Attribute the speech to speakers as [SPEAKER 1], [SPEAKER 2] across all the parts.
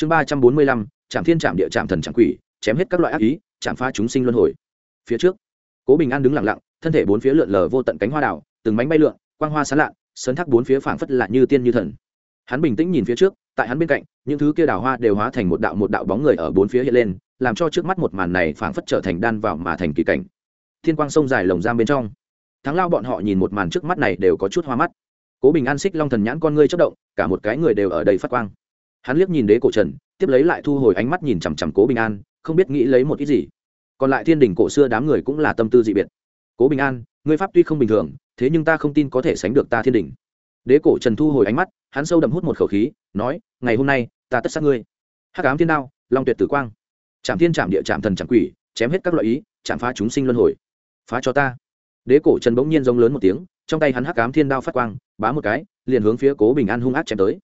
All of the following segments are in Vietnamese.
[SPEAKER 1] chương ba trăm bốn mươi lăm trạm thiên trạm địa trạm thần trạm quỷ chém hết các loại ác ý chạm phá chúng sinh luân hồi. Phía trước cố bình an đứng lặng lặng thân thể bốn phía lượn lờ vô tận cánh hoa đảo từng mánh bay lượn quang hoa sán lạn, sơn thác bốn phía phảng phất lạ như tiên như thần. Hắn bình tĩnh nhìn phía trước tại hắn bên cạnh những thứ kia đào hoa đều hóa thành một đạo một đạo bóng người ở bốn phía hiện lên làm cho trước mắt một màn này phảng phất trở thành đan vào mà thành kỳ cảnh. Thiên quang sông dài lồng giam bên trong. Thắng lao bọn họ nhìn một màn trước mắt này đều có chút hoa mắt. Cố bình an xích long thần nhãn con ngươi chất động cả một cái người đều ở đây phát quang hắn liếc nhìn đế cổ trần, tiếp lấy lại thu hồi ánh mắt nhìn chằm chằm cố bình an, không biết nghĩ lấy một ít gì. Còn lại thiên đình cổ xưa đám người cũng là tâm tư dị biệt. Cố bình an, ngươi pháp tuy không bình thường, thế nhưng ta không tin có thể sánh được ta thiên đình. Đế cổ trần thu hồi ánh mắt, hắn sâu đậm hút một khẩu khí, nói, ngày hôm nay, ta tất sát ngươi. Hắc ám thiên đao, long tuyệt tử quang. Chạm thiên chạm địa chạm thần chạm quỷ, chém hết các loại ý, chạm phá chúng sinh luân hồi. Phá cho ta. Đế cổ trần bỗng nhiên giống lớn một tiếng, trong tay hắn hắc ám thiên đao phát quang, bá một cái, liền hướng phía cố bình an hung ác chém tới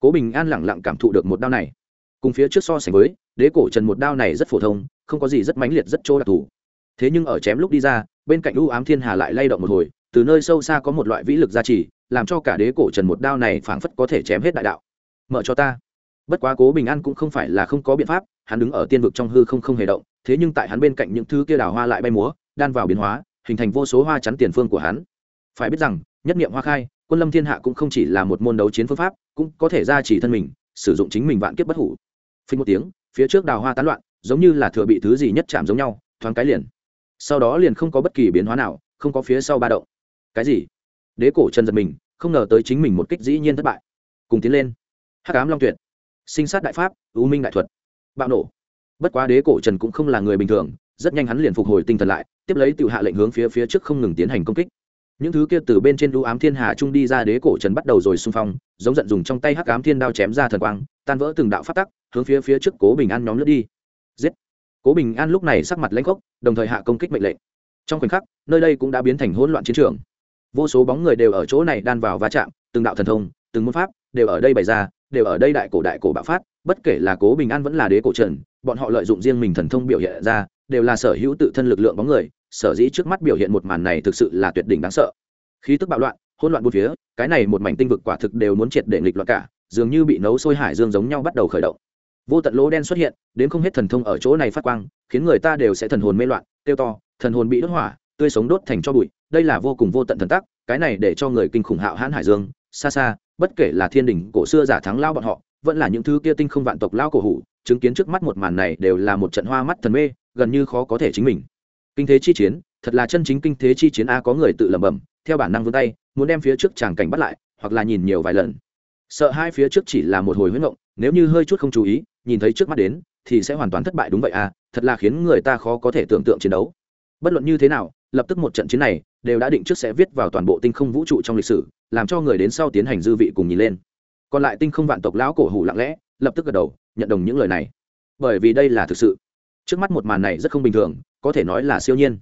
[SPEAKER 1] cố bình an lẳng lặng cảm thụ được một đao này cùng phía trước so sánh với đế cổ trần một đao này rất phổ thông không có gì rất mãnh liệt rất chỗ đặc thù thế nhưng ở chém lúc đi ra bên cạnh u ám thiên hà lại lay động một hồi từ nơi sâu xa có một loại vĩ lực gia trì làm cho cả đế cổ trần một đao này phảng phất có thể chém hết đại đạo mở cho ta bất quá cố bình an cũng không phải là không có biện pháp hắn đứng ở tiên vực trong hư không không hề động thế nhưng tại hắn bên cạnh những thứ kia đào hoa lại bay múa đan vào biến hóa hình thành vô số hoa chắn tiền phương của hắn phải biết rằng nhất niệm hoa khai quân lâm thiên hạ cũng không chỉ là một môn đấu chiến phương pháp, cũng có thể ra chỉ thân mình, sử dụng chính mình vạn kiếp bất hủ. Phình một tiếng, phía trước đào hoa tán loạn, giống như là thừa bị thứ gì nhất chạm giống nhau, thoáng cái liền. Sau đó liền không có bất kỳ biến hóa nào, không có phía sau ba động. Cái gì? Đế cổ trần giật mình, không ngờ tới chính mình một kích dĩ nhiên thất bại. Cùng tiến lên. Hắc ám long tuyệt. Sinh sát đại pháp, ưu minh đại thuật. Bạo nổ. Bất quá đế cổ trần cũng không là người bình thường, rất nhanh hắn liền phục hồi tinh thần lại, tiếp lấy tự hạ lệnh hướng phía phía trước không ngừng tiến hành công kích những thứ kia từ bên trên đũ ám thiên hà trung đi ra đế cổ trần bắt đầu rồi xung phong giống giận dùng trong tay hắc ám thiên đao chém ra thần quang tan vỡ từng đạo phát tắc hướng phía phía trước cố bình an nhóm lướt đi. Giết! Cố bình an lúc này sắc mặt lãnh khốc, đồng thời hạ công kích mệnh lệnh. Trong khoảnh khắc nơi đây cũng đã biến thành hỗn loạn chiến trường. Vô số bóng người đều ở chỗ này đan vào va chạm từng đạo thần thông từng môn pháp đều ở đây bày ra đều ở đây đại cổ đại cổ bạo phát bất kể là cố bình an vẫn là đế cổ trần bọn họ lợi dụng riêng mình thần thông biểu hiện ra đều là sở hữu tự thân lực lượng bóng người sở dĩ trước mắt biểu hiện một màn này thực sự là tuyệt đỉnh đáng sợ. Khí tức bạo loạn, hỗn loạn bốn phía, cái này một mảnh tinh vực quả thực đều muốn triệt để nghịch loạn cả, dường như bị nấu sôi hải dương giống nhau bắt đầu khởi động. Vô tận lỗ đen xuất hiện, đến không hết thần thông ở chỗ này phát quang, khiến người ta đều sẽ thần hồn mê loạn tiêu to, thần hồn bị đốt hỏa, tươi sống đốt thành cho bụi, đây là vô cùng vô tận thần tắc, cái này để cho người kinh khủng hạo hãn hải dương, xa xa, bất kể là thiên đình cổ xưa giả thắng lao bọn họ, vẫn là những thứ kia tinh không vạn tộc lao cổ hủ, chứng kiến trước mắt một màn này đều là một trận hoa mắt thần mê, gần như khó có thể chính mình kinh thế chi chiến, thật là chân chính kinh thế chi chiến a, có người tự lẩm bẩm, theo bản năng vươn tay, muốn đem phía trước tràng cảnh bắt lại, hoặc là nhìn nhiều vài lần. Sợ hai phía trước chỉ là một hồi huyết ngộng, nếu như hơi chút không chú ý, nhìn thấy trước mắt đến, thì sẽ hoàn toàn thất bại đúng vậy à thật là khiến người ta khó có thể tưởng tượng chiến đấu. Bất luận như thế nào, lập tức một trận chiến này, đều đã định trước sẽ viết vào toàn bộ tinh không vũ trụ trong lịch sử, làm cho người đến sau tiến hành dư vị cùng nhìn lên. Còn lại tinh không vạn tộc lão cổ hủ lặng lẽ, lập tức gật đầu, nhận đồng những lời này. Bởi vì đây là thực sự. Trước mắt một màn này rất không bình thường có thể nói là siêu nhiên.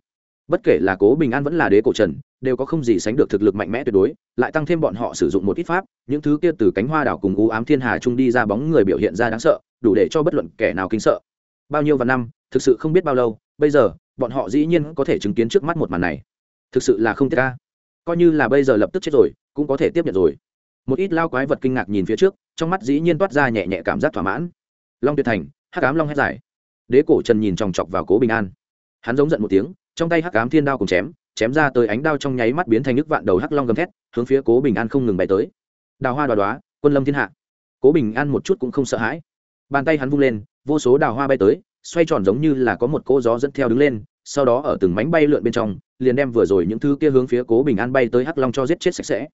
[SPEAKER 1] Bất kể là cố bình an vẫn là đế cổ trần, đều có không gì sánh được thực lực mạnh mẽ tuyệt đối, lại tăng thêm bọn họ sử dụng một ít pháp, những thứ kia từ cánh hoa đảo cùng u ám thiên hà trung đi ra bóng người biểu hiện ra đáng sợ, đủ để cho bất luận kẻ nào kinh sợ. Bao nhiêu và năm, thực sự không biết bao lâu, bây giờ, bọn họ dĩ nhiên có thể chứng kiến trước mắt một màn này. Thực sự là không tiết ca coi như là bây giờ lập tức chết rồi, cũng có thể tiếp nhận rồi. Một ít lao quái vật kinh ngạc nhìn phía trước, trong mắt dĩ nhiên toát ra nhẹ nhẹ cảm giác thỏa mãn. Long tuyệt thành, hắc ám long hét dài. Đế cổ trần nhìn chòng chọc vào cố bình an hắn giống giận một tiếng, trong tay hắc ám thiên đao cùng chém chém ra tới ánh đao trong nháy mắt biến thành nước vạn đầu hắc long gầm thét, hướng phía cố bình an không ngừng bay tới. Đào hoa đoá đoá quân lâm thiên hạ. Cố bình an một chút cũng không sợ hãi. Bàn tay hắn vung lên, vô số đào hoa bay tới, xoay tròn giống như là có một cô gió dẫn theo đứng lên, sau đó ở từng mánh bay lượn bên trong, liền đem vừa rồi những thứ kia hướng phía cố bình an bay tới hắc long cho giết chết sạch sẽ.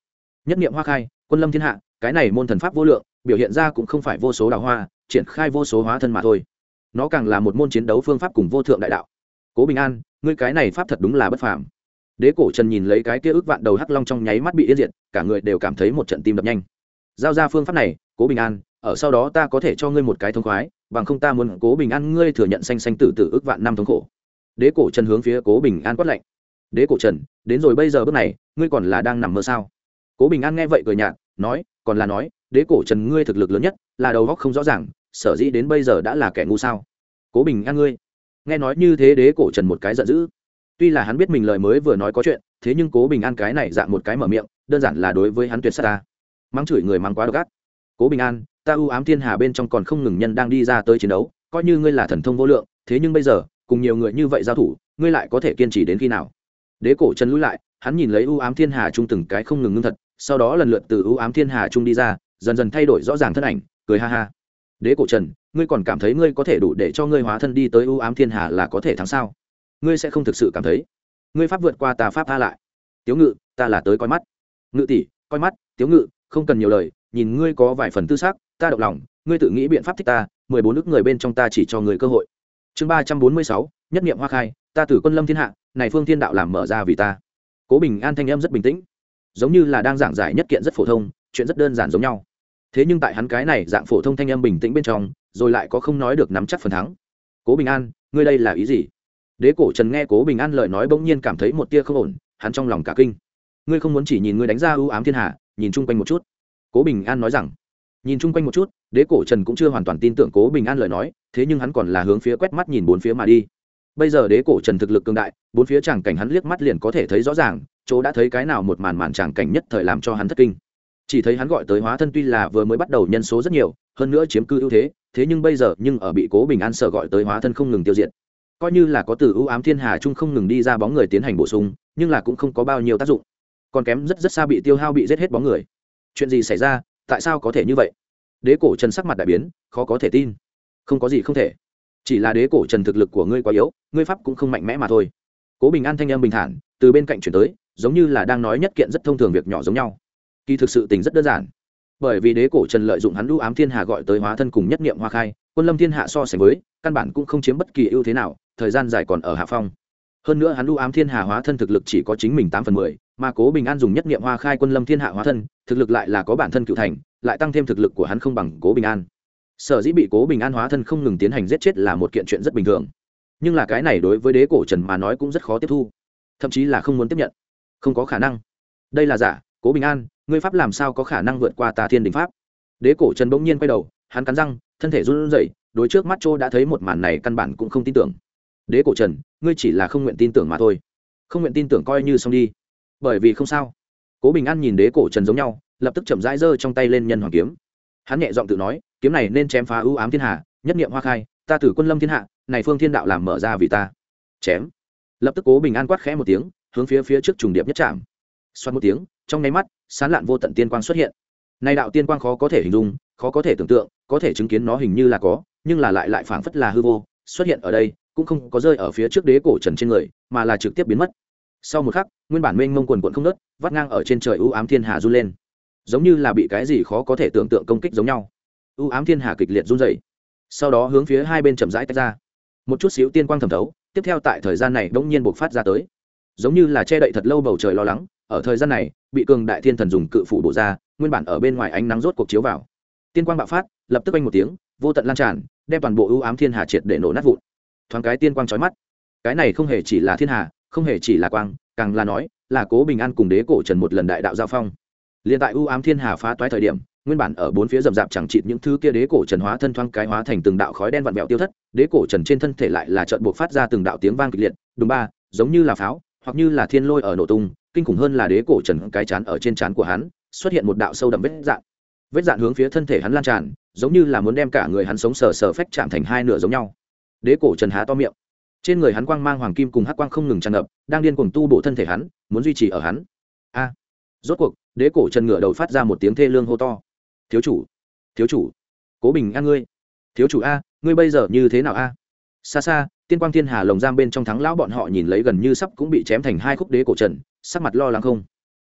[SPEAKER 1] Nhất niệm hoa khai, quân lâm thiên hạ, cái này môn thần pháp vô lượng, biểu hiện ra cũng không phải vô số đào hoa, triển khai vô số hóa thân mà thôi. Nó càng là một môn chiến đấu phương pháp cùng vô thượng đại đạo cố bình an ngươi cái này pháp thật đúng là bất phàm đế cổ trần nhìn lấy cái kia ước vạn đầu hắc long trong nháy mắt bị yên diệt, cả người đều cảm thấy một trận tim đập nhanh. giao ra phương pháp này, cố bình an, ở sau đó ta có thể cho ngươi một cái thông khoái, bằng không ta muốn cố bình an ngươi thừa nhận xanh xanh tử tử ước vạn năm thống khổ. đế cổ trần hướng phía cố bình an quát lạnh. đế cổ trần, đến rồi bây giờ bước này, ngươi còn là đang nằm mơ sao? cố bình an nghe vậy cười nhạt, nói, còn là nói, đế cổ trần ngươi thực lực lớn nhất, là đầu góc không rõ ràng, sở dĩ đến bây giờ đã là kẻ ngu sao? cố bình an ngươi nghe nói như thế đế cổ trần một cái giận dữ. Tuy là hắn biết mình lời mới vừa nói có chuyện, thế nhưng cố bình an cái này dạng một cái mở miệng, đơn giản là đối với hắn tuyệt s á ta. Mắng chửi người mắng quá độc ác. Cố bình an, ta ưu ám thiên hà bên trong còn không ngừng nhân đang đi ra tới chiến đấu, coi như ngươi là thần thông vô lượng, thế nhưng bây giờ, cùng nhiều người như vậy giao thủ, ngươi lại có thể kiên trì đến khi nào? Đế cổ trần lũi lại, hắn nhìn lấy ưu ám thiên hà trung từng cái không ngừng ngưng thật, sau đó lần lượt từ ưu ám thiên hà trung đi ra, dần dần thay đổi rõ ràng thân ảnh, cười ha ha. Đế cổ trần ngươi còn cảm thấy ngươi có thể đủ để cho ngươi hóa thân đi tới ưu ám thiên hà là có thể thắng sao? Ngươi sẽ không thực sự cảm thấy. Ngươi pháp vượt qua ta pháp tha lại. Tiếu ngự, ta là tới coi mắt. Ngự tỷ, coi mắt, tiếu ngự, không cần nhiều lời, nhìn ngươi có vài phần tư xác ta động lòng, ngươi tự nghĩ biện pháp thích ta, mười bốn nước người bên trong ta chỉ cho người cơ hội. Chương ba trăm bốn mươi sáu, nhất nghiệm hoa khai, ta tử quân lâm thiên hạ, này phương thiên đạo làm mở ra vì ta. Cố bình an thanh âm rất bình tĩnh. Giống như là đang giảng giải nhất kiện rất phổ thông, chuyện rất đơn giản giống nhau. Thế nhưng tại hắn cái này dạng phổ thông thanh âm bình tĩnh bên trong rồi lại có không nói được nắm chắc phần thắng. Cố bình an, ngươi đây là ý gì? Đế cổ trần nghe cố bình an lời nói bỗng nhiên cảm thấy một tia không ổn, hắn trong lòng cả kinh. Ngươi không muốn chỉ nhìn ngươi đánh ra ưu ám thiên hạ, nhìn chung quanh một chút. Cố bình an nói rằng. Nhìn chung quanh một chút, đế cổ trần cũng chưa hoàn toàn tin tưởng cố bình an lời nói, thế nhưng hắn còn là hướng phía quét mắt nhìn bốn phía mà đi. Bây giờ đế cổ trần thực lực cường đại, bốn phía tràng cảnh hắn liếc mắt liền có thể thấy rõ ràng, chỗ đã thấy cái nào một màn màn tràng cảnh nhất thời làm cho hắn thất kinh. Chỉ thấy hắn gọi tới hóa thân tuy là vừa mới bắt đầu nhân số rất nhiều, hơn nữa chiếm cư ưu thế thế nhưng bây giờ nhưng ở bị cố bình an sợ gọi tới hóa thân không ngừng tiêu diệt. Coi như là có từ ưu ám thiên hà trung không ngừng đi ra bóng người tiến hành bổ sung, nhưng là cũng không có bao nhiêu tác dụng. Còn kém rất rất xa bị tiêu hao bị giết hết bóng người. Chuyện gì xảy ra? Tại sao có thể như vậy? Đế cổ trần sắc mặt đại biến, khó có thể tin. Không có gì không thể. Chỉ là đế cổ trần thực lực của ngươi quá yếu, ngươi pháp cũng không mạnh mẽ mà thôi. Cố bình an thanh em bình thản, từ bên cạnh chuyển tới, giống như là đang nói nhất kiện rất thông thường việc nhỏ giống nhau. Kỳ thực sự tình rất đơn giản bởi vì đế cổ trần lợi dụng hắn đũ ám thiên hà gọi tới hóa thân cùng nhất niệm hoa khai, quân lâm thiên hạ so sánh với, căn bản cũng không chiếm bất kỳ ưu thế nào, thời gian dài còn ở hạ phong. Hơn nữa hắn đũ ám thiên hà hóa thân thực lực chỉ có chính mình tám phần mười, mà cố bình an dùng nhất niệm hoa khai quân lâm thiên hạ hóa thân, thực lực lại là có bản thân cựu thành, lại tăng thêm thực lực của hắn không bằng cố bình an. Sở dĩ bị cố bình an hóa thân không ngừng tiến hành giết chết là một kiện chuyện rất bình thường. Nhưng là cái này đối với đế cổ trần mà nói cũng rất khó tiếp thu, thậm chí là không muốn tiếp nhận. Không có khả năng. Đây là giả cố bình an, ngươi pháp làm sao có khả năng vượt qua Ta thiên đình pháp? Đế cổ trần bỗng nhiên quay đầu, hắn cắn răng, thân thể run rẩy, đối trước mắt châu đã thấy một màn này căn bản cũng không tin tưởng. Đế cổ trần, ngươi chỉ là không nguyện tin tưởng mà thôi. Không nguyện tin tưởng coi như xong đi. Bởi vì không sao. Cố bình an nhìn đế cổ trần giống nhau, lập tức chậm rãi giơ trong tay lên nhân hoàng kiếm. Hắn nhẹ giọng tự nói, kiếm này nên chém phá ưu ám thiên hạ, nhất nghiệm hoa khai, ta tử quân lâm thiên hạ, này phương thiên đạo làm mở ra vì ta. Chém. Lập tức cố bình an quát khẽ một tiếng, hướng phía phía trước trùng điệp nhất chạm. Xoắn một tiếng trong nháy mắt, sán lạn vô tận tiên quang xuất hiện. Nay đạo tiên quang khó có thể hình dung, khó có thể tưởng tượng, có thể chứng kiến nó hình như là có, nhưng là lại lại phảng phất là hư vô, xuất hiện ở đây, cũng không có rơi ở phía trước đế cổ trần trên người, mà là trực tiếp biến mất. Sau một khắc, nguyên bản mênh mông quần quận không nớt vắt ngang ở trên trời ưu ám thiên hà run lên. Giống như là bị cái gì khó có thể tưởng tượng công kích giống nhau. Ưu ám thiên hà kịch liệt run dày sau đó hướng phía hai bên chậm rãi tách ra. Một chút xíu tiên quang thẩm thấu, tiếp theo tại thời gian này bỗng nhiên buộc phát ra tới. Giống như là che đậy thật lâu bầu trời lo lắng ở thời gian này, bị cường đại thiên thần dùng cự phủ bổ ra, nguyên bản ở bên ngoài ánh nắng rốt cuộc chiếu vào. Tiên quang bạo phát, lập tức anh một tiếng, vô tận lan tràn, đem toàn bộ ưu ám thiên hà triệt để nổ nát vụn. Thoáng cái tiên quang trói mắt. Cái này không hề chỉ là thiên hà, không hề chỉ là quang, càng là nói, là cố bình an cùng đế cổ trần một lần đại đạo giao phong. Liền tại ưu ám thiên hà phá toái thời điểm, nguyên bản ở bốn phía rậm rạp chẳng chịt những thứ kia đế cổ trần hóa thân thoáng cái hóa thành từng đạo khói đen vặn vẹo tiêu thất, đế cổ trần trên thân thể lại là trận buộc phát ra từng đạo tiếng vang kịch liệt đúng ba, giống như là pháo, hoặc như là thiên lôi ở nổ tung kinh khủng hơn là đế cổ trần cái chán ở trên chán của hắn, xuất hiện một đạo sâu đậm vết dạn. Vết dạn hướng phía thân thể hắn lan tràn, giống như là muốn đem cả người hắn sống sờ sờ phách chạm thành hai nửa giống nhau. Đế cổ trần há to miệng. Trên người hắn quang mang hoàng kim cùng hắc quang không ngừng tràn ngập, đang điên cuồng tu bổ thân thể hắn, muốn duy trì ở hắn. A. À. Rốt cuộc, đế cổ trần ngựa đầu phát ra một tiếng thê lương hô to. Thiếu chủ thiếu chủ, cố bình a ngươi. Thiếu chủ a, ngươi bây giờ như thế nào a? Xa xa, tiên quang thiên hà lồng giam bên trong thắng lão bọn họ nhìn lấy gần như sắp cũng bị chém thành hai khúc đế cổ trần sắc mặt lo lắng không?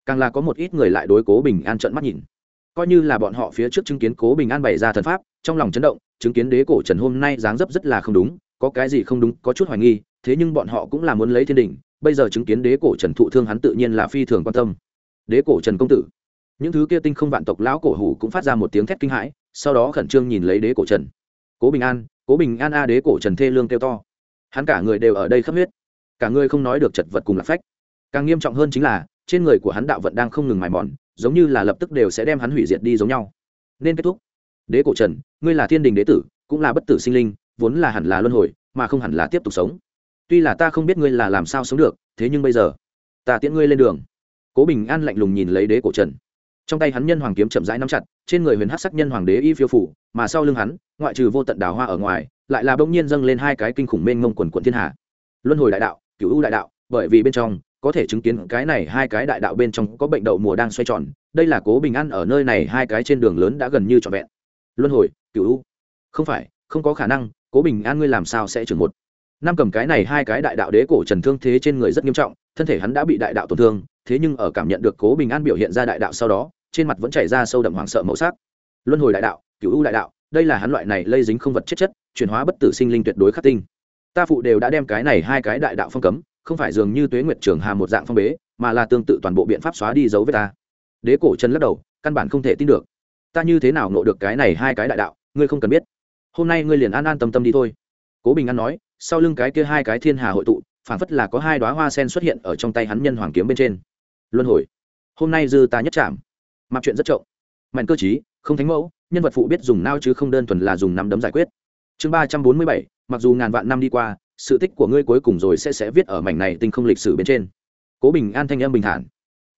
[SPEAKER 1] Càng là có một ít người lại đối cố bình an trợn mắt nhìn. Coi như là bọn họ phía trước chứng kiến cố bình an bày ra thần pháp, trong lòng chấn động, chứng kiến đế cổ trần hôm nay dáng dấp rất là không đúng, có cái gì không đúng, có chút hoài nghi, thế nhưng bọn họ cũng là muốn lấy thiên đình bây giờ chứng kiến đế cổ trần thụ thương hắn tự nhiên là phi thường quan tâm. Đế cổ trần công tử. Những thứ kia tinh không vạn tộc lão cổ hủ cũng phát ra một tiếng thét kinh hãi, sau đó khẩn trương nhìn lấy đế cổ trần. Cố bình an, cố bình an a đế cổ trần thê lương kêu to. Hắn cả người đều ở đây khắp huyết. Cả người không nói được chật vật cùng là phách càng nghiêm trọng hơn chính là, trên người của hắn đạo vận đang không ngừng mài mòn, giống như là lập tức đều sẽ đem hắn hủy diệt đi giống nhau. Nên kết thúc. Đế cổ trần, ngươi là thiên đình đế tử, cũng là bất tử sinh linh, vốn là hẳn là luân hồi, mà không hẳn là tiếp tục sống. Tuy là ta không biết ngươi là làm sao sống được, thế nhưng bây giờ, ta tiễn ngươi lên đường. Cố bình an lạnh lùng nhìn lấy đế cổ trần. Trong tay hắn nhân hoàng kiếm chậm rãi nắm chặt, trên người huyền hát sắc nhân hoàng đế y phiêu phủ, mà sau lưng hắn, ngoại trừ vô tận đào hoa ở ngoài, lại là bỗng nhiên dâng lên hai cái kinh khủng mênh mông quần quận thiên hạ luân hồi đại đạo cựu ưu đại đạo, bởi vì bên trong có thể chứng kiến cái này hai cái đại đạo bên trong có bệnh đậu mùa đang xoay tròn, đây là cố bình an ở nơi này hai cái trên đường lớn đã gần như trọn vẹn. Luân hồi cựu u. Không phải, không có khả năng, cố bình an ngươi làm sao sẽ trưởng một. Năm cầm cái này hai cái đại đạo đế cổ trần thương thế trên người rất nghiêm trọng, thân thể hắn đã bị đại đạo tổn thương, thế nhưng ở cảm nhận được cố bình an biểu hiện ra đại đạo sau đó, trên mặt vẫn chảy ra sâu đậm hoảng sợ màu sắc. Luân hồi đại đạo cựu u đại đạo, đây là hắn loại này lây dính không vật chết chất, chuyển hóa bất tử sinh linh tuyệt đối khắc tinh. Ta phụ đều đã đem cái này hai cái đại đạo phong cấm không phải dường như tuế nguyệt trường hà một dạng phong bế, mà là tương tự toàn bộ biện pháp xóa đi dấu với ta. Đế cổ chân lắc đầu, căn bản không thể tin được. Ta như thế nào nộ được cái này hai cái đại đạo, ngươi không cần biết. Hôm nay ngươi liền an an tâm tâm đi thôi. Cố bình an nói, sau lưng cái kia hai cái thiên hà hội tụ phản phất là có hai đoá hoa sen xuất hiện ở trong tay hắn nhân hoàng kiếm bên trên. Luân hồi. Hôm nay dư ta nhất chạm mặc chuyện rất trộm. Mạnh cơ chí không thánh mẫu, nhân vật phụ biết dùng nao chứ không đơn thuần là dùng nắm đấm giải quyết. Chương ba trăm bốn mươi bảy, mặc dù ngàn vạn năm đi qua sự tích của ngươi cuối cùng rồi sẽ sẽ viết ở mảnh này tinh không lịch sử bên trên. Cố bình an thanh em bình thản.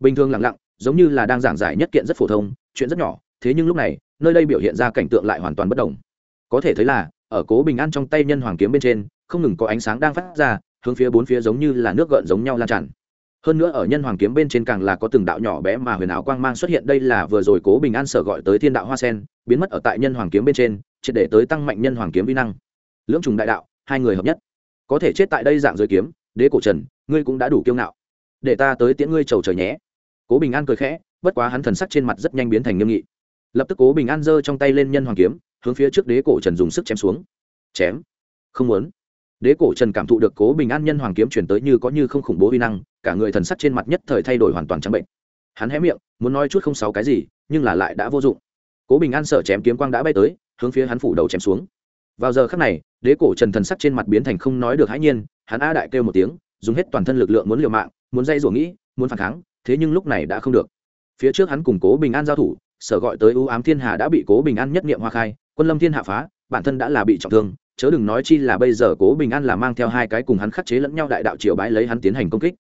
[SPEAKER 1] Bình thường lặng lặng, giống như là đang giảng giải nhất kiện rất phổ thông, chuyện rất nhỏ, thế nhưng lúc này, nơi đây biểu hiện ra cảnh tượng lại hoàn toàn bất đồng. Có thể thấy là, ở cố bình an trong tay nhân hoàng kiếm bên trên, không ngừng có ánh sáng đang phát ra, hướng phía bốn phía giống như là nước gợn giống nhau lan tràn. Hơn nữa ở nhân hoàng kiếm bên trên càng là có từng đạo nhỏ bé mà huyền ảo quang mang xuất hiện, đây là vừa rồi cố bình an sở gọi tới thiên đạo hoa sen, biến mất ở tại nhân hoàng kiếm bên trên, triệt để tới tăng mạnh nhân hoàng kiếm vi năng. Lưỡng trùng đại đạo, hai người hợp nhất có thể chết tại đây dạng dưới kiếm, đế cổ trần, ngươi cũng đã đủ kiêu ngạo. Để ta tới tiễn ngươi trầu trời nhé. Cố bình an cười khẽ, bất quá hắn thần sắc trên mặt rất nhanh biến thành nghiêm nghị. Lập tức cố bình an giơ trong tay lên nhân hoàng kiếm, hướng phía trước đế cổ trần dùng sức chém xuống. Chém? Không muốn. Đế cổ trần cảm thụ được cố bình an nhân hoàng kiếm chuyển tới như có như không khủng bố vi năng, cả người thần sắc trên mặt nhất thời thay đổi hoàn toàn trắng bệnh. Hắn hé miệng, muốn nói chút không sáu cái gì, nhưng là lại đã vô dụng. Cố bình an sợ chém kiếm quang đã bay tới, hướng phía hắn phủ đầu chém xuống. Vào giờ khắc này đế cổ trần thần sắc trên mặt biến thành không nói được hãi nhiên, hắn a đại kêu một tiếng, dùng hết toàn thân lực lượng muốn liều mạng, muốn dây rủa nghĩ, muốn phản kháng, thế nhưng lúc này đã không được. Phía trước hắn cùng cố bình an giao thủ, sở gọi tới ưu ám thiên hà đã bị cố bình an nhất nghiệm hoa khai, quân lâm thiên hạ phá, bản thân đã là bị trọng thương, chớ đừng nói chi là bây giờ cố bình an là mang theo hai cái cùng hắn khắc chế lẫn nhau đại đạo triều bái lấy hắn tiến hành công kích.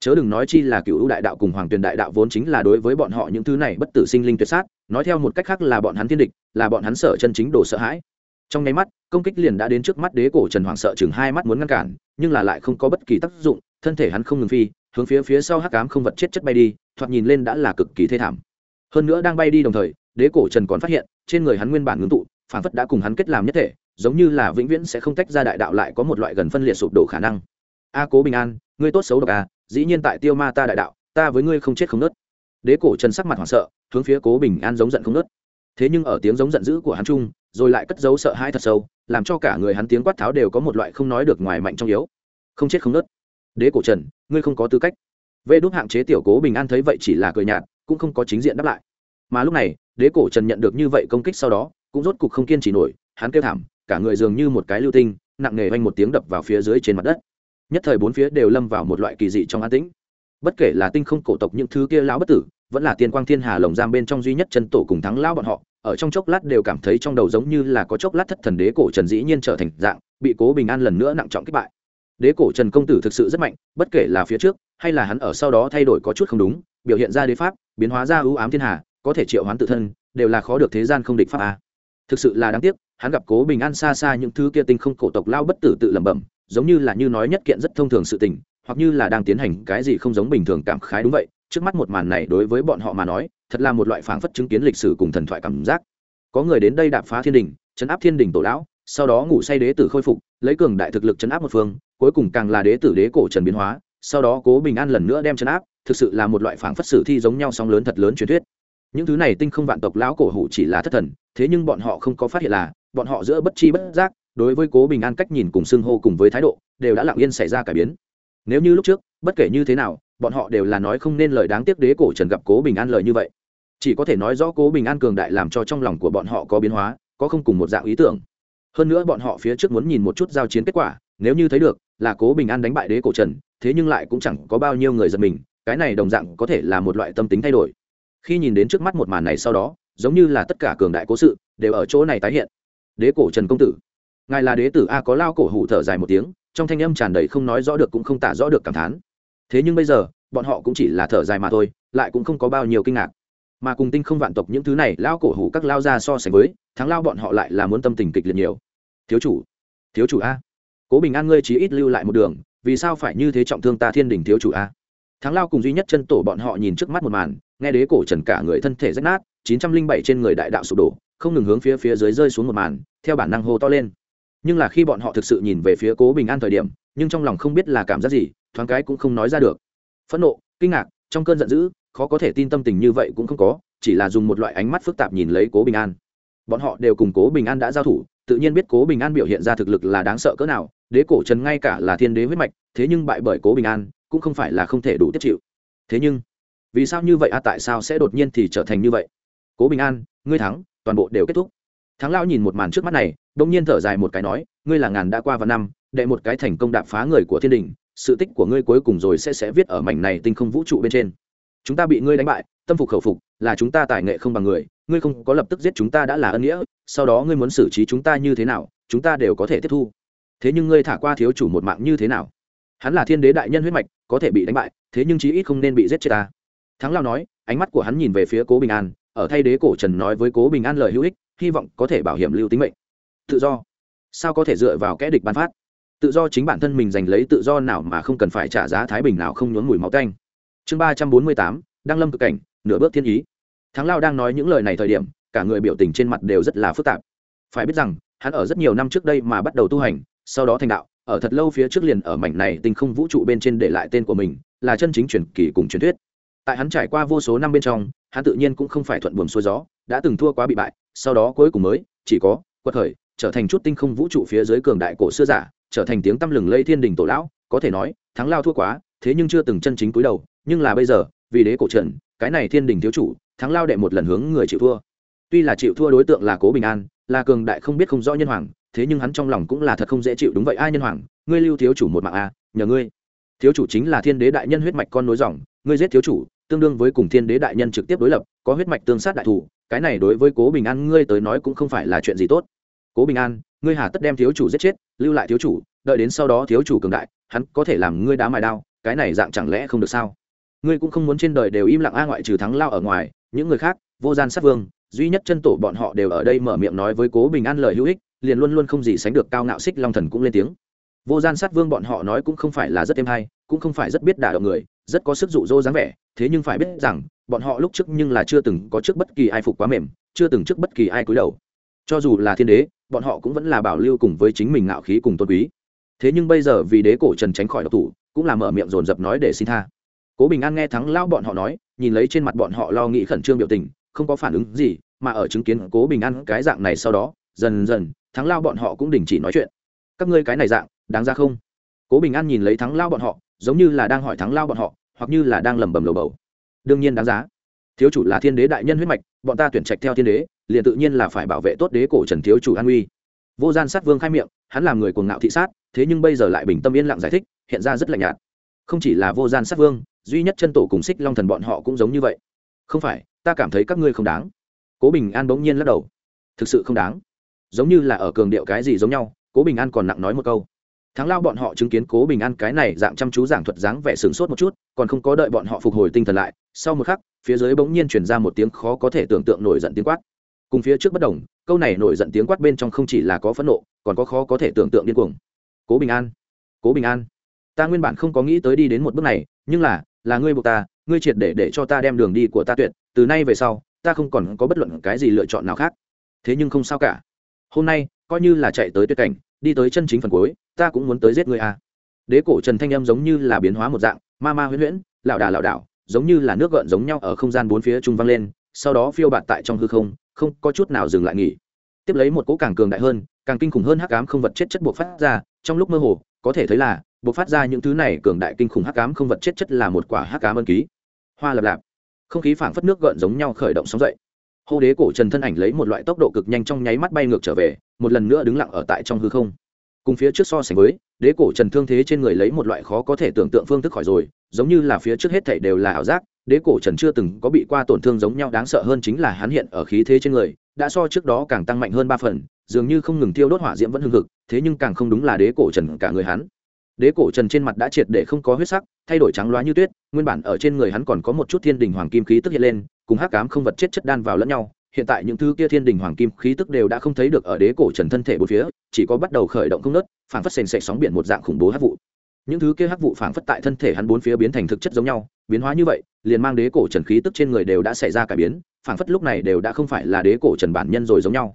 [SPEAKER 1] Chớ đừng nói chi là cựu đại đạo cùng hoàng tuyền đại đạo vốn chính là đối với bọn họ những thứ này bất tử sinh linh tuyệt sát, nói theo một cách khác là bọn hắn thiên địch, là bọn hắn sở chân chính đồ sợ hãi. Trong nháy mắt công kích liền đã đến trước mắt đế cổ trần hoàng sợ chừng hai mắt muốn ngăn cản, nhưng là lại không có bất kỳ tác dụng, thân thể hắn không ngừng phi, hướng phía phía sau hắc cám không vật chết chất bay đi, thoạt nhìn lên đã là cực kỳ thê thảm. Hơn nữa đang bay đi đồng thời, đế cổ trần còn phát hiện, trên người hắn nguyên bản ngưng tụ, phản phất đã cùng hắn kết làm nhất thể, giống như là vĩnh viễn sẽ không tách ra đại đạo lại có một loại gần phân liệt sụp đổ khả năng. A cố bình an, ngươi tốt xấu độc a dĩ nhiên tại tiêu ma ta đại đạo, ta với ngươi không chết không nớt. Đế cổ trần sắc mặt hoảng sợ, hướng phía cố bình an giống giận không nớt. Thế nhưng ở tiếng giống giận dữ của hắn trung rồi lại cất giấu sợ hãi thật sâu, làm cho cả người hắn tiếng quát tháo đều có một loại không nói được ngoài mạnh trong yếu. Không chết không nớt. Đế cổ trần, ngươi không có tư cách. Vê đúc hạn chế tiểu cố bình an thấy vậy chỉ là cười nhạt, cũng không có chính diện đáp lại. Mà lúc này, đế cổ trần nhận được như vậy công kích sau đó, cũng rốt cục không kiên trì nổi, hắn kêu thảm, cả người dường như một cái lưu tinh, nặng nề oanh một tiếng đập vào phía dưới trên mặt đất. Nhất thời bốn phía đều lâm vào một loại kỳ dị trong an tĩnh. Bất kể là tinh không cổ tộc những thứ kia lão bất tử, vẫn là tiên quang thiên hà lồng giam bên trong duy nhất chân tổ cùng thắng lao bọn họ ở trong chốc lát đều cảm thấy trong đầu giống như là có chốc lát thất thần đế cổ trần dĩ nhiên trở thành dạng, bị cố bình an lần nữa nặng trọng kích bại. Đế cổ trần công tử thực sự rất mạnh, bất kể là phía trước, hay là hắn ở sau đó thay đổi có chút không đúng, biểu hiện ra đế pháp, biến hóa ra ưu ám thiên hà, có thể triệu hoán tự thân, đều là khó được thế gian không địch pháp a. Thực sự là đáng tiếc, hắn gặp cố bình an xa xa những thứ kia tinh không cổ tộc lao bất tử tự lẩm bẩm, giống như là như nói nhất kiện rất thông thường sự tình, hoặc như là đang tiến hành cái gì không giống bình thường cảm khái đúng vậy, trước mắt một màn này đối với bọn họ mà nói thật là một loại phảng phất chứng kiến lịch sử cùng thần thoại cảm giác. Có người đến đây đạp phá thiên đình, chấn áp thiên đình tổ lão, sau đó ngủ say đế tử khôi phục, lấy cường đại thực lực chấn áp một phương, cuối cùng càng là đế tử đế cổ trần biến hóa, sau đó cố bình an lần nữa đem chấn áp, thực sự là một loại phảng phất sử thi giống nhau song lớn thật lớn truyền thuyết. Những thứ này tinh không vạn tộc lão cổ hủ chỉ là thất thần, thế nhưng bọn họ không có phát hiện là, bọn họ giữa bất chi bất giác, đối với cố bình an cách nhìn cùng xưng hô cùng với thái độ, đều đã lặng yên xảy ra cải biến. Nếu như lúc trước, bất kể như thế nào, bọn họ đều là nói không nên lời đáng tiếc đế cổ trần gặp cố bình an lời như vậy chỉ có thể nói rõ cố bình an cường đại làm cho trong lòng của bọn họ có biến hóa, có không cùng một dạng ý tưởng. Hơn nữa bọn họ phía trước muốn nhìn một chút giao chiến kết quả, nếu như thấy được là cố bình an đánh bại đế cổ trần, thế nhưng lại cũng chẳng có bao nhiêu người giật mình, cái này đồng dạng có thể là một loại tâm tính thay đổi. Khi nhìn đến trước mắt một màn này sau đó, giống như là tất cả cường đại cố sự đều ở chỗ này tái hiện. Đế cổ trần công tử, ngài là đế tử a có lao cổ hủ thở dài một tiếng, trong thanh âm tràn đầy không nói rõ được cũng không tả rõ được cảm thán. Thế nhưng bây giờ, bọn họ cũng chỉ là thở dài mà thôi, lại cũng không có bao nhiêu kinh ngạc mà cùng tinh không vạn tộc những thứ này lao cổ hủ các lao ra so sánh với, thắng lao bọn họ lại là muốn tâm tình kịch liệt nhiều. Thiếu chủ thiếu chủ a, cố bình an ngươi chỉ ít lưu lại một đường, vì sao phải như thế trọng thương ta thiên đình thiếu chủ a? Thắng lao cùng duy nhất chân tổ bọn họ nhìn trước mắt một màn, nghe đế cổ trần cả người thân thể rách nát, chín trăm linh bảy trên người đại đạo sụp đổ, không ngừng hướng phía phía dưới rơi xuống một màn, theo bản năng hô to lên. Nhưng là khi bọn họ thực sự nhìn về phía cố bình an thời điểm, nhưng trong lòng không biết là cảm giác gì, thoáng cái cũng không nói ra được. Phẫn nộ, kinh ngạc, trong cơn giận dữ khó có thể tin tâm tình như vậy cũng không có, chỉ là dùng một loại ánh mắt phức tạp nhìn lấy cố bình an. Bọn họ đều cùng cố bình an đã giao thủ, tự nhiên biết cố bình an biểu hiện ra thực lực là đáng sợ cỡ nào, đế cổ trần ngay cả là thiên đế huyết mạch, thế nhưng bại bởi cố bình an, cũng không phải là không thể đủ tiếp chịu. Thế nhưng, vì sao như vậy a tại sao sẽ đột nhiên thì trở thành như vậy? Cố bình an, ngươi thắng, toàn bộ đều kết thúc. Thắng lão nhìn một màn trước mắt này đông nhiên thở dài một cái nói, ngươi là ngàn đã qua và năm, đệ một cái thành công đạp phá người của thiên đình, sự tích của ngươi cuối cùng rồi sẽ sẽ viết ở mảnh này tinh không vũ trụ bên trên chúng ta bị ngươi đánh bại, tâm phục khẩu phục, là chúng ta tài nghệ không bằng người, ngươi không có lập tức giết chúng ta đã là ân nghĩa, sau đó ngươi muốn xử trí chúng ta như thế nào, chúng ta đều có thể tiếp thu. Thế nhưng ngươi thả qua thiếu chủ một mạng như thế nào? Hắn là thiên đế đại nhân huyết mạch, có thể bị đánh bại, thế nhưng chí ít không nên bị giết chết ta. Thắng lao nói, ánh mắt của hắn nhìn về phía cố bình an, ở thay đế cổ trần nói với cố bình an lời hữu ích, hy vọng có thể bảo hiểm lưu tính mệnh. Tự do. Sao có thể dựa vào kẽ địch ban phát? Tự do chính bản thân mình giành lấy tự do nào mà không cần phải trả giá thái bình nào không nhốn mùi máu canh chương ba trăm bốn mươi tám đang lâm cực cảnh, nửa bước thiên ý. Thắng lao đang nói những lời này thời điểm, cả người biểu tình trên mặt đều rất là phức tạp. Phải biết rằng, hắn ở rất nhiều năm trước đây mà bắt đầu tu hành, sau đó thành đạo, ở thật lâu phía trước liền ở mảnh này tinh không vũ trụ bên trên để lại tên của mình, là chân chính truyền kỳ cùng truyền thuyết. Tại hắn trải qua vô số năm bên trong, hắn tự nhiên cũng không phải thuận buồm xuôi gió, đã từng thua quá bị bại, sau đó cuối cùng mới, chỉ có, quật khởi, trở thành chút tinh không vũ trụ phía dưới cường đại cổ xưa giả, trở thành tiếng tăm lừng lây thiên đình tổ lão, có thể nói, thắng lao thua quá, thế nhưng chưa từng chân chính cúi đầu nhưng là bây giờ vì đế cổ trần cái này thiên đình thiếu chủ thắng lao đệ một lần hướng người chịu thua. Tuy là chịu thua đối tượng là cố bình an là cường đại không biết không rõ nhân hoàng thế nhưng hắn trong lòng cũng là thật không dễ chịu đúng vậy. Ai nhân hoàng? Ngươi lưu thiếu chủ một mạng a à, nhờ ngươi. Thiếu chủ chính là thiên đế đại nhân huyết mạch con nối dòng ngươi giết thiếu chủ tương đương với cùng thiên đế đại nhân trực tiếp đối lập có huyết mạch tương sát đại thủ cái này đối với cố bình an ngươi tới nói cũng không phải là chuyện gì tốt. Cố bình an ngươi hà tất đem thiếu chủ giết chết lưu lại thiếu chủ đợi đến sau đó thiếu chủ cường đại hắn có thể làm ngươi đá mài đao cái này dạng chẳng lẽ không được sao? Ngươi cũng không muốn trên đời đều im lặng a ngoại trừ thắng lao ở ngoài, những người khác, vô gian sát vương, duy nhất chân tổ bọn họ đều ở đây mở miệng nói với cố bình an lời hữu ích, liền luôn luôn không gì sánh được cao ngạo xích long thần cũng lên tiếng. Vô gian sát vương bọn họ nói cũng không phải là rất êm hay, cũng không phải rất biết đả động người, rất có sức dụ dỗ dáng vẻ, thế nhưng phải biết rằng, bọn họ lúc trước nhưng là chưa từng có trước bất kỳ ai phục quá mềm, chưa từng trước bất kỳ ai cúi đầu. Cho dù là thiên đế, bọn họ cũng vẫn là bảo lưu cùng với chính mình ngạo khí cùng tôn quý. Thế nhưng bây giờ vì đế cổ trần tránh khỏi độc thủ, cũng là mở miệng dồn dập nói để xin tha cố bình an nghe thắng lao bọn họ nói, nhìn lấy trên mặt bọn họ lo nghĩ khẩn trương biểu tình, không có phản ứng gì, mà ở chứng kiến cố bình an cái dạng này sau đó, dần dần, thắng lao bọn họ cũng đình chỉ nói chuyện. Các ngươi cái này dạng, đáng ra không? Cố bình an nhìn lấy thắng lao bọn họ, giống như là đang hỏi thắng lao bọn họ, hoặc như là đang lẩm bẩm lầu bầu. Đương nhiên đáng giá. Thiếu chủ là thiên đế đại nhân huyết mạch, bọn ta tuyển trạch theo thiên đế, liền tự nhiên là phải bảo vệ tốt đế cổ trần thiếu chủ an uy vô gian sát vương khai miệng, hắn làm người cuồng ngạo thị sát, thế nhưng bây giờ lại bình tâm yên lặng giải thích, hiện ra rất lạnh nhạt. Không chỉ là vô gian sát vương duy nhất chân tổ cùng xích long thần bọn họ cũng giống như vậy. Không phải, ta cảm thấy các ngươi không đáng. Cố bình an bỗng nhiên lắc đầu. Thực sự không đáng. Giống như là ở cường điệu cái gì giống nhau, cố bình an còn nặng nói một câu. Thắng lao bọn họ chứng kiến cố bình an cái này dạng chăm chú giảng thuật dáng vẻ sửng sốt một chút, còn không có đợi bọn họ phục hồi tinh thần lại, sau một khắc, phía dưới bỗng nhiên chuyển ra một tiếng khó có thể tưởng tượng nổi giận tiếng quát. Cùng phía trước bất đồng, câu này nổi giận tiếng quát bên trong không chỉ là có phẫn nộ, còn có khó có thể tưởng tượng điên cuồng. Cố bình an, cố bình an, ta nguyên bản không có nghĩ tới đi đến một bước này, nhưng là là ngươi buộc ta, ngươi triệt để để cho ta đem đường đi của ta tuyệt, từ nay về sau, ta không còn có bất luận cái gì lựa chọn nào khác. Thế nhưng không sao cả. Hôm nay, coi như là chạy tới tuyệt cảnh, đi tới chân chính phần cuối, ta cũng muốn tới giết ngươi à. đế cổ trần thanh âm giống như là biến hóa một dạng, ma ma huyễn huyễn lảo đà lảo đảo, giống như là nước gợn giống nhau ở không gian bốn phía trung vang lên, sau đó phiêu bạt tại trong hư không không có chút nào dừng lại nghỉ. Tiếp lấy một cỗ càng cường đại hơn, càng kinh khủng hơn hắc ám không vật chết chất buộc phát ra, trong lúc mơ hồ, có thể thấy là bộc phát ra những thứ này cường đại kinh khủng hắc ám không vật chết chất là một quả hắc ám ân ký. Hoa lập lạp. Không khí phảng phất nước gợn giống nhau khởi động sóng dậy. Hô đế cổ trần thân ảnh lấy một loại tốc độ cực nhanh trong nháy mắt bay ngược trở về, một lần nữa đứng lặng ở tại trong hư không. Cùng phía trước so sánh với, đế cổ trần thương thế trên người lấy một loại khó có thể tưởng tượng phương thức khỏi rồi, giống như là phía trước hết thảy đều là ảo giác, đế cổ trần chưa từng có bị qua tổn thương giống nhau, đáng sợ hơn chính là hắn hiện ở khí thế trên người, đã so trước đó càng tăng mạnh hơn ba phần, dường như không ngừng tiêu đốt hỏa diễm vẫn hưng hực, thế nhưng càng không đúng là đế cổ trần cả người hắn đế cổ trần trên mặt đã triệt để không có huyết sắc, thay đổi trắng loá như tuyết, nguyên bản ở trên người hắn còn có một chút thiên đình hoàng kim khí tức hiện lên, cùng hắc cám không vật chết chất đan vào lẫn nhau. Hiện tại những thứ kia thiên đình hoàng kim khí tức đều đã không thấy được ở đế cổ trần thân thể bốn phía, chỉ có bắt đầu khởi động không nớt, phảng phất sền sệt sóng biển một dạng khủng bố hắc vụ. Những thứ kia hắc vụ phảng phất tại thân thể hắn bốn phía biến thành thực chất giống nhau, biến hóa như vậy, liền mang đế cổ trần khí tức trên người đều đã xảy ra cải biến, phảng phất lúc này đều đã không phải là đế cổ trần bản nhân rồi giống nhau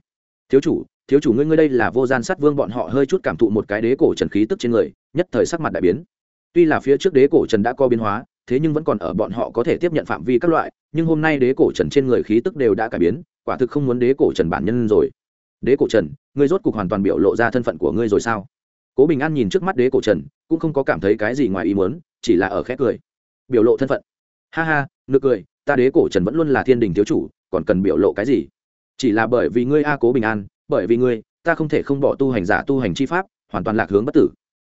[SPEAKER 1] thiếu chủ thiếu chủ ngươi ngươi đây là vô gian sát vương, bọn họ hơi chút cảm thụ một cái đế cổ trần khí tức trên người, nhất thời sắc mặt đại biến. Tuy là phía trước đế cổ trần đã có biến hóa, thế nhưng vẫn còn ở bọn họ có thể tiếp nhận phạm vi các loại, nhưng hôm nay đế cổ trần trên người khí tức đều đã cải biến, quả thực không muốn đế cổ trần bản nhân rồi. Đế cổ trần, ngươi rốt cục hoàn toàn biểu lộ ra thân phận của ngươi rồi sao? Cố bình an nhìn trước mắt đế cổ trần, cũng không có cảm thấy cái gì ngoài ý muốn, chỉ là ở khét cười. Biểu lộ thân phận. Ha ha, nực cười, ta đế cổ trần vẫn luôn là thiên đình thiếu chủ, còn cần biểu lộ cái gì? Chỉ là bởi vì ngươi a cố bình an, bởi vì ngươi, ta không thể không bỏ tu hành giả tu hành chi pháp, hoàn toàn lạc hướng bất tử.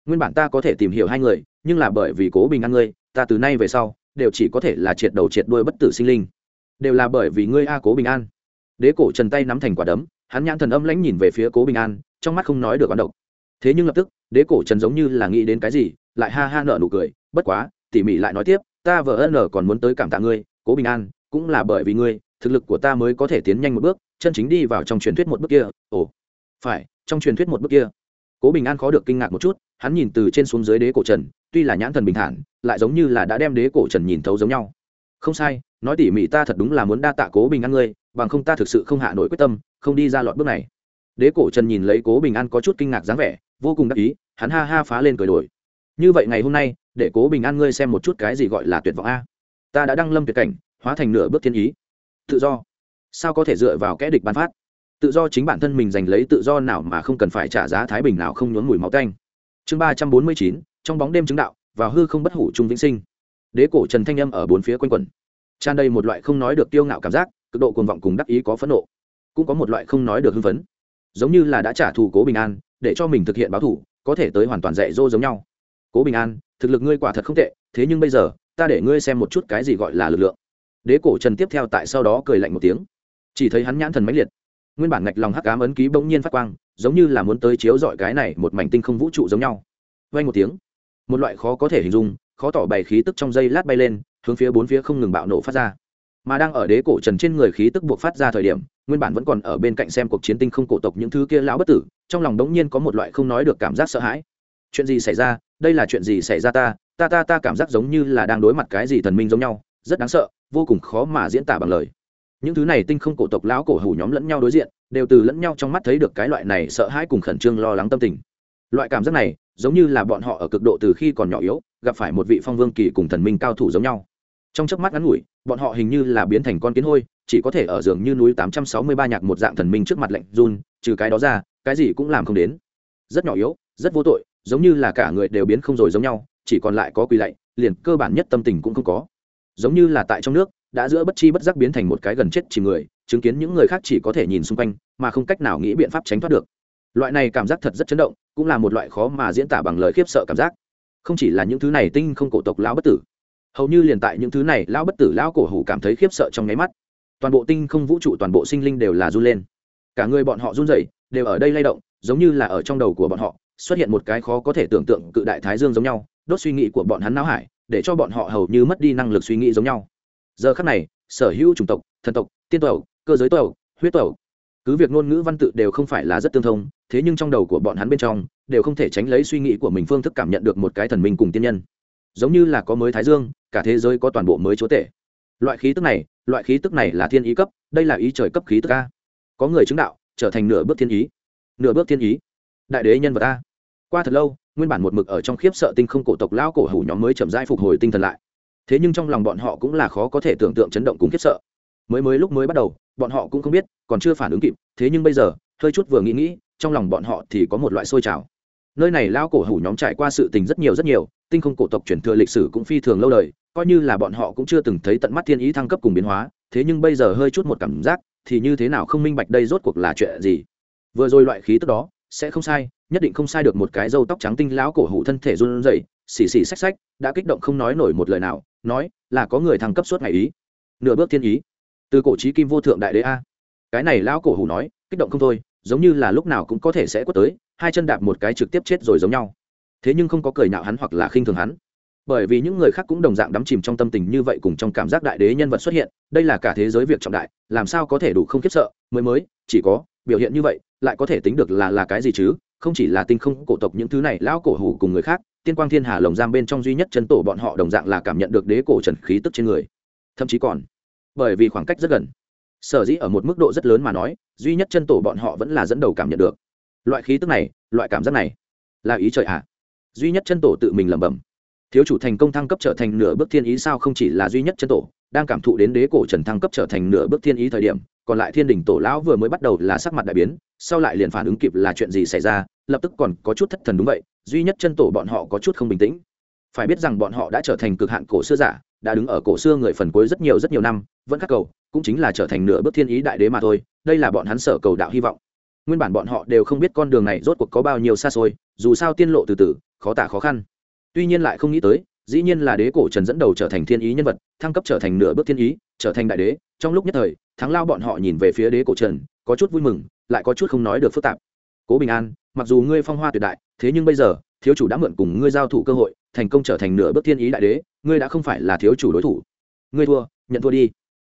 [SPEAKER 1] Nguyên bản ta có thể tìm hiểu hai người, nhưng là bởi vì cố bình an ngươi, ta từ nay về sau, đều chỉ có thể là triệt đầu triệt đuôi bất tử sinh linh. Đều là bởi vì ngươi a cố bình an. Đế cổ trần tay nắm thành quả đấm, hắn nhãn thần âm lãnh nhìn về phía cố bình an, trong mắt không nói được quán độc. Thế nhưng lập tức, đế cổ trần giống như là nghĩ đến cái gì, lại ha ha nợ nụ cười, bất quá, tỉ mỉ lại nói tiếp, ta vợ ân nở còn muốn tới cảm tạ ngươi, cố bình an, cũng là bởi vì ngươi, thực lực của ta mới có thể tiến nhanh một bước chân chính đi vào trong truyền thuyết một bước kia. Ồ, phải, trong truyền thuyết một bước kia. Cố bình an khó được kinh ngạc một chút, hắn nhìn từ trên xuống dưới đế cổ trần, tuy là nhãn thần bình thản, lại giống như là đã đem đế cổ trần nhìn thấu giống nhau. Không sai, nói tỉ mỉ ta thật đúng là muốn đa tạ cố bình an ngươi, bằng không ta thực sự không hạ nổi quyết tâm, không đi ra lọt bước này. Đế cổ trần nhìn lấy cố bình an có chút kinh ngạc dáng vẻ, vô cùng đắc ý, hắn ha ha phá lên cười đổi như vậy ngày hôm nay, để cố bình an ngươi xem một chút cái gì gọi là tuyệt vọng a. Ta đã đăng lâm tuyệt cảnh, hóa thành nửa bước thiên ý. Tự do sao có thể dựa vào kẽ địch ban phát? Tự do chính bản thân mình giành lấy tự do nào mà không cần phải trả giá thái bình nào không nhốn mùi máu canh chương ba trăm bốn mươi chín, trong bóng đêm chứng đạo, vào hư không bất hủ trung vĩnh sinh. Đế cổ trần thanh âm ở bốn phía quanh quẩn. Tràn đầy một loại không nói được tiêu ngạo cảm giác, cực độ cuồng vọng cùng đắc ý có phẫn nộ. Cũng có một loại không nói được hưng phấn. Giống như là đã trả thù cố bình an, để cho mình thực hiện báo thù, có thể tới hoàn toàn dạy dỗ giống nhau. Cố bình an, thực lực ngươi quả thật không tệ, thế nhưng bây giờ, ta để ngươi xem một chút cái gì gọi là lực lượng. Đế cổ trần tiếp theo tại sau đó cười lạnh một tiếng chỉ thấy hắn nhãn thần mãnh liệt. Nguyên bản ngạch lòng hắc ám ấn ký bỗng nhiên phát quang, giống như là muốn tới chiếu dọi cái này một mảnh tinh không vũ trụ giống nhau. Vay một tiếng, một loại khó có thể hình dung, khó tỏ bày khí tức trong dây lát bay lên, hướng phía bốn phía không ngừng bạo nổ phát ra. Mà đang ở đế cổ trần trên người khí tức buộc phát ra thời điểm, nguyên bản vẫn còn ở bên cạnh xem cuộc chiến tinh không cổ tộc những thứ kia lão bất tử, trong lòng đống nhiên có một loại không nói được cảm giác sợ hãi. Chuyện gì xảy ra? Đây là chuyện gì xảy ra ta? Ta ta ta cảm giác giống như là đang đối mặt cái gì thần minh giống nhau, rất đáng sợ, vô cùng khó mà diễn tả bằng lời những thứ này tinh không cổ tộc lão cổ hủ nhóm lẫn nhau đối diện, đều từ lẫn nhau trong mắt thấy được cái loại này sợ hãi cùng khẩn trương lo lắng tâm tình. Loại cảm giác này, giống như là bọn họ ở cực độ từ khi còn nhỏ yếu, gặp phải một vị phong vương kỳ cùng thần minh cao thủ giống nhau. Trong chớp mắt ngắn ngủi, bọn họ hình như là biến thành con kiến hôi, chỉ có thể ở giường như núi tám trăm sáu mươi ba nhạc một dạng thần minh trước mặt lạnh run, trừ cái đó ra, cái gì cũng làm không đến. Rất nhỏ yếu, rất vô tội, giống như là cả người đều biến không rồi giống nhau, chỉ còn lại có quỳ lạy, liền cơ bản nhất tâm tình cũng không có. Giống như là tại trong nước đã giữa bất chi bất giác biến thành một cái gần chết chìm người, chứng kiến những người khác chỉ có thể nhìn xung quanh, mà không cách nào nghĩ biện pháp tránh thoát được. Loại này cảm giác thật rất chấn động, cũng là một loại khó mà diễn tả bằng lời khiếp sợ cảm giác. Không chỉ là những thứ này tinh không cổ tộc lão bất tử, hầu như liền tại những thứ này lão bất tử lão cổ hủ cảm thấy khiếp sợ trong nháy mắt. Toàn bộ tinh không vũ trụ, toàn bộ sinh linh đều là run lên. Cả người bọn họ run rẩy, đều ở đây lay động, giống như là ở trong đầu của bọn họ, xuất hiện một cái khó có thể tưởng tượng cự đại thái dương giống nhau, đốt suy nghĩ của bọn hắn não hải, để cho bọn họ hầu như mất đi năng lực suy nghĩ giống nhau giờ khắc này, sở hữu chủng tộc, thần tộc, tiên tộc, cơ giới tộc, huyết tộc, cứ việc ngôn ngữ văn tự đều không phải là rất tương thông, thế nhưng trong đầu của bọn hắn bên trong, đều không thể tránh lấy suy nghĩ của mình phương thức cảm nhận được một cái thần minh cùng tiên nhân. Giống như là có mới thái dương, cả thế giới có toàn bộ mới chúa tể. Loại khí tức này, loại khí tức này là thiên ý cấp, đây là ý trời cấp khí tức a. Có người chứng đạo, trở thành nửa bước thiên ý. Nửa bước thiên ý. Đại đế nhân vật a. Qua thật lâu, nguyên bản một mực ở trong khiếp sợ tinh không cổ tộc lão cổ hủ nhóm mới chậm rãi phục hồi tinh thần lại thế nhưng trong lòng bọn họ cũng là khó có thể tưởng tượng chấn động cùng khiếp sợ. Mới mới lúc mới bắt đầu, bọn họ cũng không biết, còn chưa phản ứng kịp, thế nhưng bây giờ, hơi chút vừa nghĩ nghĩ, trong lòng bọn họ thì có một loại sôi trào. Nơi này lao cổ hủ nhóm trải qua sự tình rất nhiều rất nhiều, tinh không cổ tộc chuyển thừa lịch sử cũng phi thường lâu đời, coi như là bọn họ cũng chưa từng thấy tận mắt thiên ý thăng cấp cùng biến hóa, thế nhưng bây giờ hơi chút một cảm giác, thì như thế nào không minh bạch đây rốt cuộc là chuyện gì. Vừa rồi loại khí tức đó, sẽ không sai nhất định không sai được một cái râu tóc trắng tinh lão cổ hủ thân thể run rẩy, xì xì xách xách, đã kích động không nói nổi một lời nào, nói, là có người thăng cấp suốt ngày ý. Nửa bước thiên ý. Từ cổ trí kim vô thượng đại đế a. Cái này lão cổ hủ nói, kích động không thôi, giống như là lúc nào cũng có thể sẽ quất tới, hai chân đạp một cái trực tiếp chết rồi giống nhau. Thế nhưng không có cười nhạo hắn hoặc là khinh thường hắn. Bởi vì những người khác cũng đồng dạng đắm chìm trong tâm tình như vậy cùng trong cảm giác đại đế nhân vật xuất hiện, đây là cả thế giới việc trọng đại, làm sao có thể đủ không khiếp sợ, mới mới, chỉ có, biểu hiện như vậy, lại có thể tính được là là cái gì chứ? Không chỉ là tinh không cổ tộc những thứ này, lão cổ hủ cùng người khác, tiên quang thiên hà lồng giam bên trong duy nhất chân tổ bọn họ đồng dạng là cảm nhận được đế cổ trần khí tức trên người. Thậm chí còn, bởi vì khoảng cách rất gần, sở dĩ ở một mức độ rất lớn mà nói, duy nhất chân tổ bọn họ vẫn là dẫn đầu cảm nhận được. Loại khí tức này, loại cảm giác này, là ý trời ạ. À. duy nhất chân tổ tự mình lẩm bẩm. Thiếu chủ thành công thăng cấp trở thành nửa bước thiên ý sao không chỉ là duy nhất chân tổ, đang cảm thụ đến đế cổ trần thăng cấp trở thành nửa bước thiên ý thời điểm, còn lại thiên đình tổ lão vừa mới bắt đầu là sắc mặt đại biến, sau lại liền phản ứng kịp là chuyện gì xảy ra lập tức còn có chút thất thần đúng vậy, duy nhất chân tổ bọn họ có chút không bình tĩnh. Phải biết rằng bọn họ đã trở thành cực hạn cổ xưa giả, đã đứng ở cổ xưa người phần cuối rất nhiều rất nhiều năm, vẫn khắc cầu, cũng chính là trở thành nửa bước thiên ý đại đế mà thôi, đây là bọn hắn sở cầu đạo hy vọng. Nguyên bản bọn họ đều không biết con đường này rốt cuộc có bao nhiêu xa xôi, dù sao tiên lộ từ từ, khó tả khó khăn. Tuy nhiên lại không nghĩ tới, dĩ nhiên là đế cổ trần dẫn đầu trở thành thiên ý nhân vật, thăng cấp trở thành nửa bước thiên ý, trở thành đại đế. Trong lúc nhất thời, thắng lao bọn họ nhìn về phía đế cổ trần, có chút vui mừng, lại có chút không nói được phức tạp cố bình an, mặc dù ngươi phong hoa tuyệt đại, thế nhưng bây giờ, thiếu chủ đã mượn cùng ngươi giao thủ cơ hội, thành công trở thành nửa bước thiên ý đại đế, ngươi đã không phải là thiếu chủ đối thủ. Ngươi thua, nhận thua đi.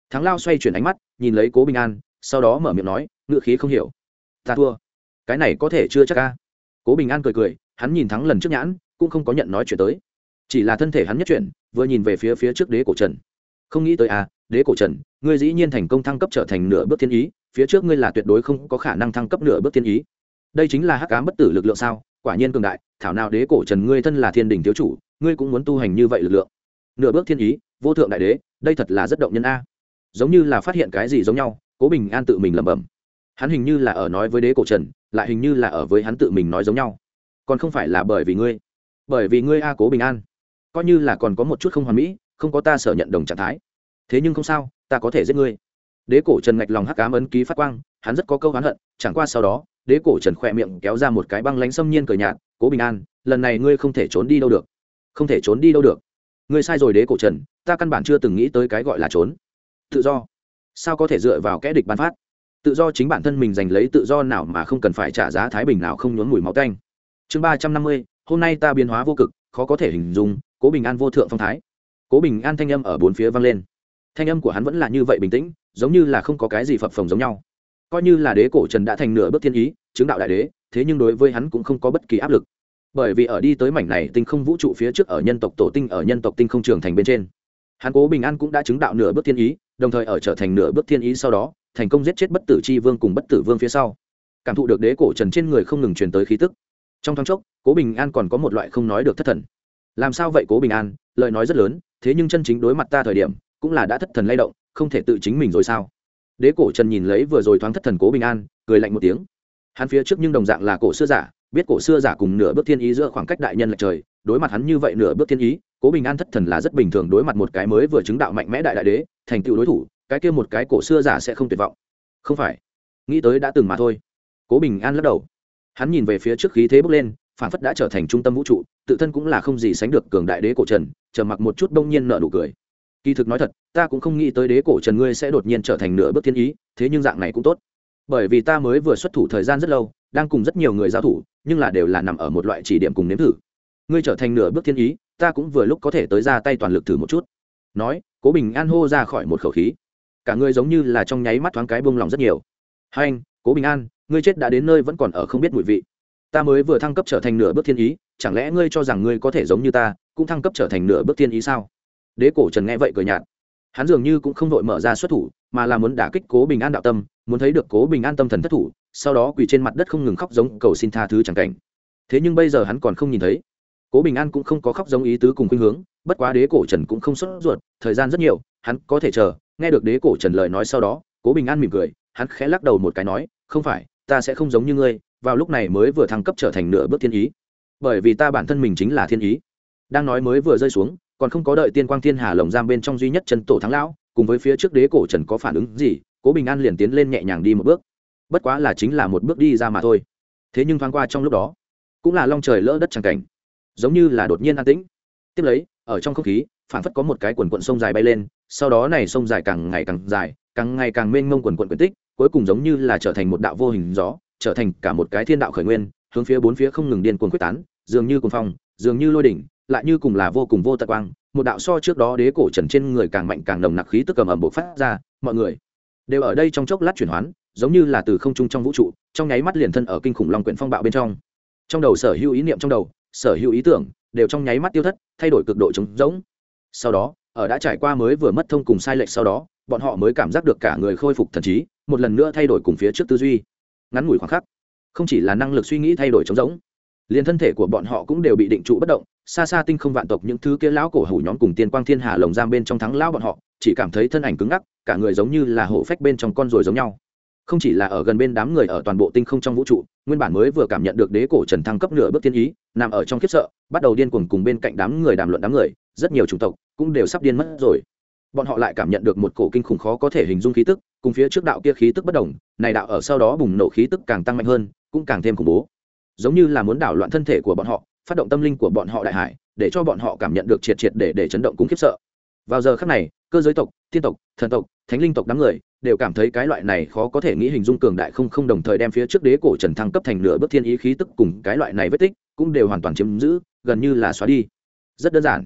[SPEAKER 1] Thắng lao xoay chuyển ánh mắt, nhìn lấy cố bình an, sau đó mở miệng nói, ngựa khí không hiểu. Ta thua. Cái này có thể chưa chắc ca cố bình an cười cười, hắn nhìn thắng lần trước nhãn, cũng không có nhận nói chuyện tới. Chỉ là thân thể hắn nhất chuyển, vừa nhìn về phía phía trước đế cổ trần. Không nghĩ tới à đế cổ trần, ngươi dĩ nhiên thành công thăng cấp trở thành nửa bước thiên ý, phía trước ngươi là tuyệt đối không có khả năng thăng cấp nửa bước thiên ý đây chính là hắc ám bất tử lực lượng sao? Quả nhiên cường đại, thảo nào đế cổ trần ngươi thân là thiên đình thiếu chủ, ngươi cũng muốn tu hành như vậy lực lượng. Nửa bước thiên ý, vô thượng đại đế, đây thật là rất động nhân a. Giống như là phát hiện cái gì giống nhau, cố bình an tự mình lẩm bẩm. Hắn hình như là ở nói với đế cổ trần, lại hình như là ở với hắn tự mình nói giống nhau. Còn không phải là bởi vì ngươi. Bởi vì ngươi a, cố bình an. Coi như là còn có một chút không hoàn mỹ, không có ta sở nhận đồng trạng thái. Thế nhưng không sao, ta có thể giết ngươi. Đế cổ trần ngạch lòng hắc cám ấn ký phát quang, hắn rất có câu hắn hận, chẳng qua sau đó đế cổ trần khỏe miệng kéo ra một cái băng lánh xâm nhiên cười nhạt, cố bình an, lần này ngươi không thể trốn đi đâu được. Không thể trốn đi đâu được. Ngươi sai rồi đế cổ trần, ta căn bản chưa từng nghĩ tới cái gọi là trốn. Tự do. Sao có thể dựa vào kẽ địch ban phát? Tự do chính bản thân mình giành lấy tự do nào mà không cần phải trả giá thái bình nào không nhốn mùi máu tanh. Chương ba trăm năm mươi, hôm nay ta biến hóa vô cực, khó có thể hình dung, cố bình an vô thượng phong thái. Cố bình an thanh âm ở bốn phía vang lên. Thanh âm của hắn vẫn là như vậy bình tĩnh, giống như là không có cái gì phập phồng giống nhau coi như là đế cổ trần đã thành nửa bước thiên ý, chứng đạo đại đế, thế nhưng đối với hắn cũng không có bất kỳ áp lực. Bởi vì ở đi tới mảnh này tinh không vũ trụ phía trước ở nhân tộc tổ tinh ở nhân tộc tinh không trường thành bên trên, hắn cố bình an cũng đã chứng đạo nửa bước thiên ý, đồng thời ở trở thành nửa bước thiên ý sau đó, thành công giết chết bất tử c h i vương cùng bất tử vương phía sau. Cảm thụ được đế cổ trần trên người không ngừng truyền tới khí tức. Trong thoáng chốc, cố bình an còn có một loại không nói được thất thần. Làm sao vậy cố bình an? Lời nói rất lớn, thế nhưng chân chính đối mặt ta thời điểm, cũng là đã thất thần lay động, không thể tự chính mình rồi sao? Đế cổ trần nhìn lấy vừa rồi thoáng thất thần cố bình an, cười lạnh một tiếng. Hắn phía trước nhưng đồng dạng là cổ xưa giả, biết cổ xưa giả cùng nửa bước thiên ý giữa khoảng cách đại nhân lệch trời, đối mặt hắn như vậy nửa bước thiên ý, cố bình an thất thần là rất bình thường đối mặt một cái mới vừa chứng đạo mạnh mẽ đại đại đế, thành tựu đối thủ, cái kia một cái cổ xưa giả sẽ không tuyệt vọng. Không phải. Nghĩ tới đã từng mà thôi. Cố bình an lắc đầu. Hắn nhìn về phía trước khí thế bước lên, phản phất đã trở thành trung tâm vũ trụ, tự thân cũng là không gì sánh được cường đại đế cổ trần chờ mặc một chút đông nhiên nợ nụ cười kỳ thực nói thật, ta cũng không nghĩ tới đế cổ trần ngươi sẽ đột nhiên trở thành nửa bước thiên ý, thế nhưng dạng này cũng tốt. Bởi vì ta mới vừa xuất thủ thời gian rất lâu, đang cùng rất nhiều người giao thủ, nhưng là đều là nằm ở một loại chỉ điểm cùng nếm thử. Ngươi trở thành nửa bước thiên ý, ta cũng vừa lúc có thể tới ra tay toàn lực thử một chút. Nói, cố bình an hô ra khỏi một khẩu khí. Cả ngươi giống như là trong nháy mắt thoáng cái buông lòng rất nhiều. Hai anh, cố bình an, ngươi chết đã đến nơi vẫn còn ở không biết mùi vị. Ta mới vừa thăng cấp trở thành nửa bước thiên ý, chẳng lẽ ngươi cho rằng ngươi có thể giống như ta, cũng thăng cấp trở thành nửa bước thiên ý sao? Đế cổ trần nghe vậy cười nhạt. Hắn dường như cũng không vội mở ra xuất thủ, mà là muốn đả kích cố bình an đạo tâm, muốn thấy được cố bình an tâm thần thất thủ, sau đó quỳ trên mặt đất không ngừng khóc giống cầu xin tha thứ chẳng cảnh. Thế nhưng bây giờ hắn còn không nhìn thấy. Cố bình an cũng không có khóc giống ý tứ cùng khuynh hướng, bất quá đế cổ trần cũng không sốt ruột, thời gian rất nhiều, hắn có thể chờ. Nghe được đế cổ trần lời nói sau đó, cố bình an mỉm cười, hắn khẽ lắc đầu một cái nói, không phải, ta sẽ không giống như ngươi, vào lúc này mới vừa thăng cấp trở thành nửa bước thiên ý. Bởi vì ta bản thân mình chính là thiên ý. Đang nói mới vừa rơi xuống còn không có đợi tiên quang thiên hà lồng giam bên trong duy nhất chân tổ thắng lão, cùng với phía trước đế cổ trần có phản ứng gì, cố bình an liền tiến lên nhẹ nhàng đi một bước. Bất quá là chính là một bước đi ra mà thôi. Thế nhưng thoáng qua trong lúc đó, cũng là long trời lỡ đất tràng cảnh, giống như là đột nhiên an tĩnh. Tiếp lấy, ở trong không khí phản phất có một cái quần quận sông dài bay lên, sau đó này sông dài càng ngày càng dài, càng ngày càng mênh mông quần quận quyển tích, cuối cùng giống như là trở thành một đạo vô hình gió, trở thành cả một cái thiên đạo khởi nguyên, hướng phía bốn phía không ngừng điên cuồng quyết tán, dường như cuồng phong, dường như lôi đỉnh lại như cùng là vô cùng vô tận quang, một đạo so trước đó đế cổ trần trên người càng mạnh càng nồng nặc khí tức cầm ẩm bộc phát ra, mọi người đều ở đây trong chốc lát chuyển hoán, giống như là từ không trung trong vũ trụ, trong nháy mắt liền thân ở kinh khủng long quyển phong bạo bên trong. Trong đầu sở hữu ý niệm trong đầu, sở hữu ý tưởng đều trong nháy mắt tiêu thất, thay đổi cực độ trống rỗng. Sau đó, ở đã trải qua mới vừa mất thông cùng sai lệch sau đó, bọn họ mới cảm giác được cả người khôi phục thần trí, một lần nữa thay đổi cùng phía trước tư duy. Ngắn ngủi khoảng khắc, không chỉ là năng lực suy nghĩ thay đổi trống rỗng, liền thân thể của bọn họ cũng đều bị định trụ bất động xa xa tinh không vạn tộc những thứ kia lão cổ hủ nhóm cùng tiên quang thiên hà lồng giam bên trong thắng lão bọn họ, chỉ cảm thấy thân ảnh cứng ngắc, cả người giống như là hổ phách bên trong con ruồi giống nhau. Không chỉ là ở gần bên đám người ở toàn bộ tinh không trong vũ trụ, nguyên bản mới vừa cảm nhận được đế cổ trần thăng cấp nửa bước tiên ý, nằm ở trong khiếp sợ, bắt đầu điên cuồng cùng bên cạnh đám người đàm luận đám người, rất nhiều chủng tộc cũng đều sắp điên mất rồi. Bọn họ lại cảm nhận được một cổ kinh khủng khó có thể hình dung khí tức, cùng phía trước đạo kia khí tức bất đồng, này đạo ở sau đó bùng nổ khí tức càng tăng mạnh hơn, cũng càng thêm khủng bố. Giống như là muốn đảo loạn thân thể của bọn họ phát động tâm linh của bọn họ đại hải, để cho bọn họ cảm nhận được triệt triệt để để chấn động cũng khiếp sợ. Vào giờ khắc này, cơ giới tộc thiên tộc, thần tộc, thánh linh tộc đám người đều cảm thấy cái loại này khó có thể nghĩ hình dung cường đại không không đồng thời đem phía trước đế cổ trần thăng cấp thành nửa bước thiên ý khí tức cùng cái loại này vết tích cũng đều hoàn toàn chiếm giữ, gần như là xóa đi. Rất đơn giản.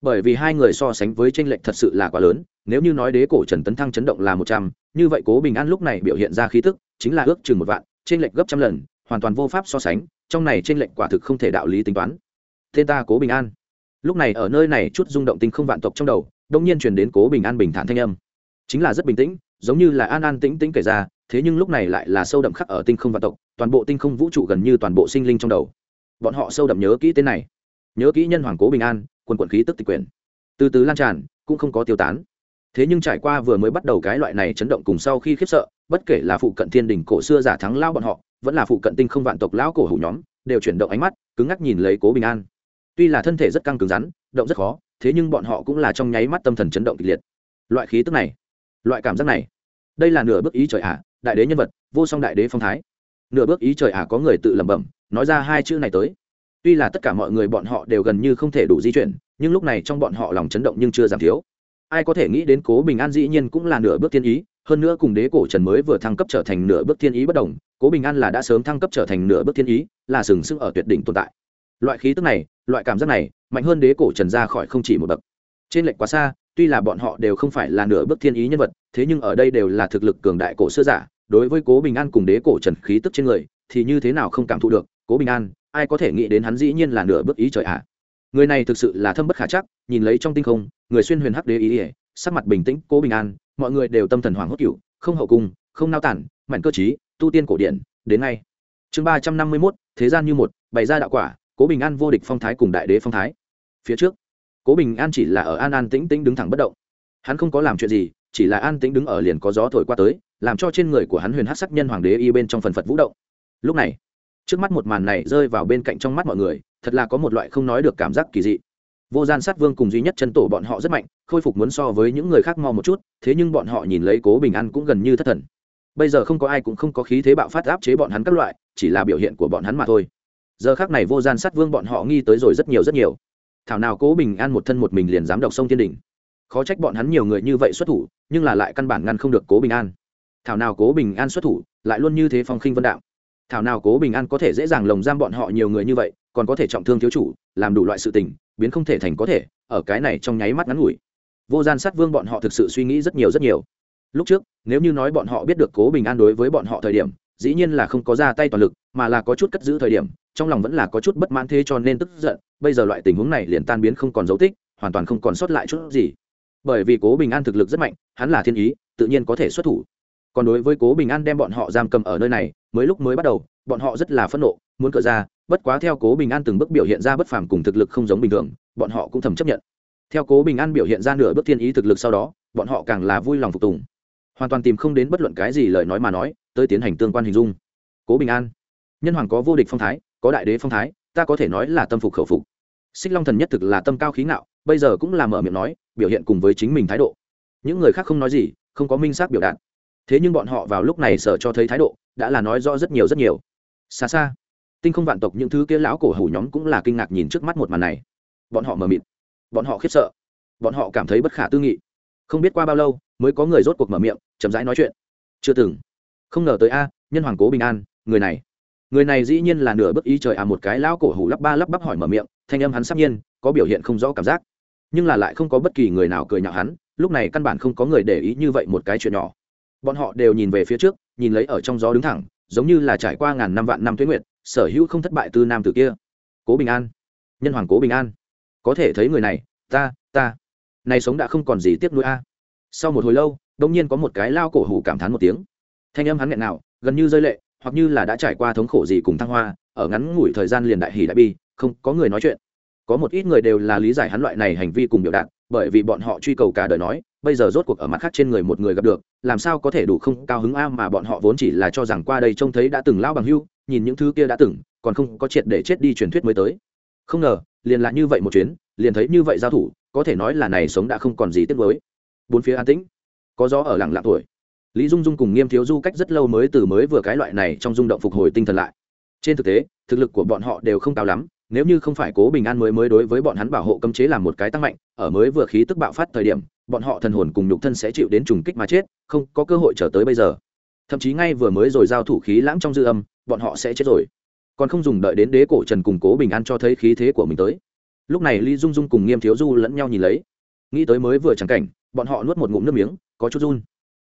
[SPEAKER 1] Bởi vì hai người so sánh với tranh lệch thật sự là quá lớn, nếu như nói đế cổ trần tấn thăng chấn động là một trăm, như vậy cố bình an lúc này biểu hiện ra khí tức chính là ước chừng một vạn tranh lệch gấp trăm lần, hoàn toàn vô pháp so sánh trong này trên lệnh quả thực không thể đạo lý tính toán. Tên ta cố bình an. Lúc này ở nơi này chút rung động tinh không vạn tộc trong đầu đông nhiên truyền đến cố bình an bình thản thanh âm. Chính là rất bình tĩnh, giống như là an an tĩnh tĩnh kể ra, thế nhưng lúc này lại là sâu đậm khắc ở tinh không vạn tộc, toàn bộ tinh không vũ trụ gần như toàn bộ sinh linh trong đầu. Bọn họ sâu đậm nhớ kỹ tên này. Nhớ kỹ nhân hoàng cố bình an, quần quận khí tức tịch quyền từ từ lan tràn, cũng không có tiêu tán. Thế nhưng trải qua vừa mới bắt đầu cái loại này chấn động cùng sau khi khiếp sợ, bất kể là phụ cận thiên đình cổ xưa giả thắng lao bọn họ vẫn là phụ cận tinh không vạn tộc lão cổ hủ nhóm, đều chuyển động ánh mắt, cứng ngắc nhìn lấy cố bình an. Tuy là thân thể rất căng cứng rắn, động rất khó, thế nhưng bọn họ cũng là trong nháy mắt tâm thần chấn động kịch liệt. Loại khí tức này, loại cảm giác này, đây là nửa bước ý trời ả, đại đế nhân vật, vô song đại đế phong thái. Nửa bước ý trời ả có người tự lẩm bẩm, nói ra hai chữ này tới. Tuy là tất cả mọi người bọn họ đều gần như không thể đủ di chuyển, nhưng lúc này trong bọn họ lòng chấn động nhưng chưa giảm thiếu. Ai có thể nghĩ đến cố bình an dĩ nhiên cũng là nửa bước thiên ý hơn nữa cùng đế cổ trần mới vừa thăng cấp trở thành nửa bước thiên ý bất đồng, cố bình an là đã sớm thăng cấp trở thành nửa bước thiên ý, là sừng sững ở tuyệt đỉnh tồn tại loại khí tức này, loại cảm giác này, mạnh hơn đế cổ trần ra khỏi không chỉ một bậc trên lệnh quá xa, tuy là bọn họ đều không phải là nửa bước thiên ý nhân vật, thế nhưng ở đây đều là thực lực cường đại cổ xưa giả, đối với cố bình an cùng đế cổ trần khí tức trên người, thì như thế nào không cảm thụ được, cố bình an, ai có thể nghĩ đến hắn dĩ nhiên là nửa bước ý trời ạ à. người này thực sự là thâm bất khả chắc, nhìn lấy trong tinh không, người xuyên huyền hắc đế ý ỉa sắc mặt bình tĩnh, cố bình an, mọi người đều tâm thần hoàng hốt cựu không hậu cung, không nao tản, mạnh cơ chí tu tiên cổ điển, đến ngay. Chương ba trăm năm mươi mốt, thế gian như một, bày ra đạo quả, cố bình an vô địch phong thái cùng đại đế phong thái. Phía trước, cố bình an chỉ là ở an an tĩnh tĩnh đứng thẳng bất động. Hắn không có làm chuyện gì, chỉ là an tĩnh đứng ở liền có gió thổi qua tới, làm cho trên người của hắn huyền hát sắc nhân hoàng đế y bên trong phần phật vũ động. Lúc này, trước mắt một màn này rơi vào bên cạnh trong mắt mọi người, thật là có một loại không nói được cảm giác kỳ dị vô gian sát vương cùng duy nhất chân tổ bọn họ rất mạnh, khôi phục muốn so với những người khác mau một chút, thế nhưng bọn họ nhìn lấy cố bình an cũng gần như thất thần. Bây giờ không có ai cũng không có khí thế bạo phát áp chế bọn hắn các loại, chỉ là biểu hiện của bọn hắn mà thôi. Giờ khác này vô gian sát vương bọn họ nghi tới rồi rất nhiều rất nhiều. Thảo nào cố bình an một thân một mình liền dám đọc sông thiên đình. Khó trách bọn hắn nhiều người như vậy xuất thủ, nhưng là lại căn bản ngăn không được cố bình an. Thảo nào cố bình an xuất thủ, lại luôn như thế phong khinh vân đạo. Thảo nào cố bình an có thể dễ dàng lồng giam bọn họ nhiều người như vậy, còn có thể trọng thương thiếu chủ, làm đủ loại sự tình biến không thể thành có thể, ở cái này trong nháy mắt ngắn ngủi. Vô gian sát vương bọn họ thực sự suy nghĩ rất nhiều rất nhiều. Lúc trước, nếu như nói bọn họ biết được cố bình an đối với bọn họ thời điểm, dĩ nhiên là không có ra tay toàn lực, mà là có chút cất giữ thời điểm, trong lòng vẫn là có chút bất mãn thế cho nên tức giận, bây giờ loại tình huống này liền tan biến không còn dấu tích, hoàn toàn không còn sót lại chút gì. Bởi vì cố bình an thực lực rất mạnh, hắn là thiên ý, tự nhiên có thể xuất thủ. Còn đối với cố bình an đem bọn họ giam cầm ở nơi này, mới lúc mới bắt đầu, bọn họ rất là phẫn nộ, muốn cỡ ra bất quá theo cố bình an từng bước biểu hiện ra bất phàm cùng thực lực không giống bình thường, bọn họ cũng thầm chấp nhận. Theo cố bình an biểu hiện ra nửa bước thiên ý thực lực sau đó, bọn họ càng là vui lòng phục tùng. Hoàn toàn tìm không đến bất luận cái gì lời nói mà nói, tới tiến hành tương quan hình dung. Cố bình an, nhân hoàng có vô địch phong thái, có đại đế phong thái, ta có thể nói là tâm phục khẩu phục. Xích long thần nhất thực là tâm cao khí ngạo, bây giờ cũng là mở miệng nói, biểu hiện cùng với chính mình thái độ. Những người khác không nói gì, không có minh xác biểu đạt. Thế nhưng bọn họ vào lúc này sợ cho thấy thái độ, đã là nói rõ rất nhiều rất nhiều. Xa xa tinh không vạn tộc những thứ kia lão cổ hủ nhóm cũng là kinh ngạc nhìn trước mắt một màn này. Bọn họ mờ mịt. Bọn họ khiếp sợ. Bọn họ cảm thấy bất khả tư nghị. Không biết qua bao lâu, mới có người rốt cuộc mở miệng, chậm rãi nói chuyện. Chưa từng. Không ngờ tới a, nhân hoàng cố bình an, người này. Người này dĩ nhiên là nửa bức ý trời à một cái lão cổ hủ lắp ba lắp bắp hỏi mở miệng, thanh âm hắn sắp nhiên, có biểu hiện không rõ cảm giác. Nhưng là lại không có bất kỳ người nào cười nhạo hắn, lúc này căn bản không có người để ý như vậy một cái chuyện nhỏ. Bọn họ đều nhìn về phía trước, nhìn lấy ở trong gió đứng thẳng, giống như là trải qua ngàn năm vạn năm tuế nguyệt sở hữu không thất bại từ nam tử kia. Cố bình an. Nhân hoàng cố bình an. Có thể thấy người này, ta ta. Này sống đã không còn gì tiếc nuối a. Sau một hồi lâu đông nhiên có một cái lao cổ hủ cảm thán một tiếng. Thanh âm hắn nghẹn nào gần như rơi lệ, hoặc như là đã trải qua thống khổ gì cùng thăng hoa, ở ngắn ngủi thời gian liền đại hỷ đại bi, không có người nói chuyện. Có một ít người đều là lý giải hắn loại này hành vi cùng biểu đạt, bởi vì bọn họ truy cầu cả đời nói, bây giờ rốt cuộc ở mặt khác trên người một người gặp được, làm sao có thể đủ không cao hứng a mà bọn họ vốn chỉ là cho rằng qua đây trông thấy đã từng lao bằng hưu nhìn những thứ kia đã từng, còn không có triệt để chết đi truyền thuyết mới tới. Không ngờ, liền là như vậy một chuyến, liền thấy như vậy giao thủ, có thể nói là này sống đã không còn gì tiếc với bốn phía an tĩnh, có gió ở lặng lặng tuổi lý dung dung cùng nghiêm thiếu du cách rất lâu mới từ mới vừa cái loại này trong rung động phục hồi tinh thần lại. Trên thực tế, thực lực của bọn họ đều không cao lắm, nếu như không phải cố bình an mới mới đối với bọn hắn bảo hộ cấm chế làm một cái tăng mạnh, ở mới vừa khí tức bạo phát thời điểm, bọn họ thần hồn cùng nhục thân sẽ chịu đến trùng kích mà chết, không có cơ hội trở tới bây giờ. Thậm chí ngay vừa mới rồi giao thủ khí lãng trong dư âm bọn họ sẽ chết rồi. Còn không dùng đợi đến đế cổ trần cùng cố bình an cho thấy khí thế của mình tới. Lúc này lý dung dung cùng nghiêm thiếu du lẫn nhau nhìn lấy. Nghĩ tới mới vừa chẳng cảnh, bọn họ nuốt một ngụm nước miếng, có chút run.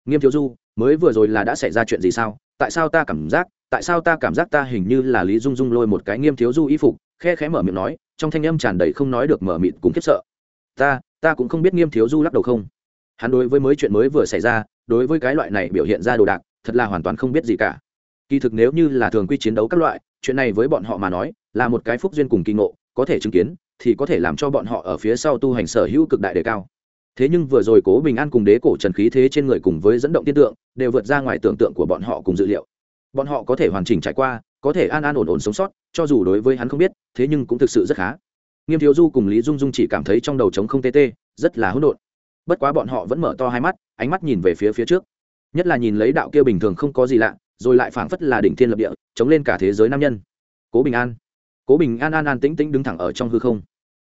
[SPEAKER 1] Nghiêm thiếu du, mới vừa rồi là đã xảy ra chuyện gì sao? Tại sao ta cảm giác, tại sao ta cảm giác ta hình như là lý dung dung lôi một cái nghiêm thiếu du y phục, khe khẽ mở miệng nói, trong thanh âm tràn đầy không nói được mở mịt cũng khiếp sợ. Ta ta cũng không biết nghiêm thiếu du lắc đầu không. Hắn đối với mới chuyện mới vừa xảy ra, đối với cái loại này biểu hiện ra đồ đạc, thật là hoàn toàn không biết gì cả kỳ thực nếu như là thường quy chiến đấu các loại, chuyện này với bọn họ mà nói, là một cái phúc duyên cùng kinh ngộ, có thể chứng kiến, thì có thể làm cho bọn họ ở phía sau tu hành sở hữu cực đại đề cao. Thế nhưng vừa rồi cố bình an cùng đế cổ trần khí thế trên người cùng với dẫn động tiên tượng, đều vượt ra ngoài tưởng tượng của bọn họ cùng dự liệu. Bọn họ có thể hoàn chỉnh trải qua, có thể an an ổn ổn sống sót, cho dù đối với hắn không biết, thế nhưng cũng thực sự rất khá. Nghiêm thiếu du cùng lý dung dung chỉ cảm thấy trong đầu trống không tê tê, rất là hỗn độn. Bất quá bọn họ vẫn mở to hai mắt, ánh mắt nhìn về phía phía trước. Nhất là nhìn lấy đạo kia bình thường không có gì lạ rồi lại phảng phất là đỉnh thiên lập địa, chống lên cả thế giới nam nhân. Cố bình an. Cố bình an an an tĩnh tĩnh đứng thẳng ở trong hư không.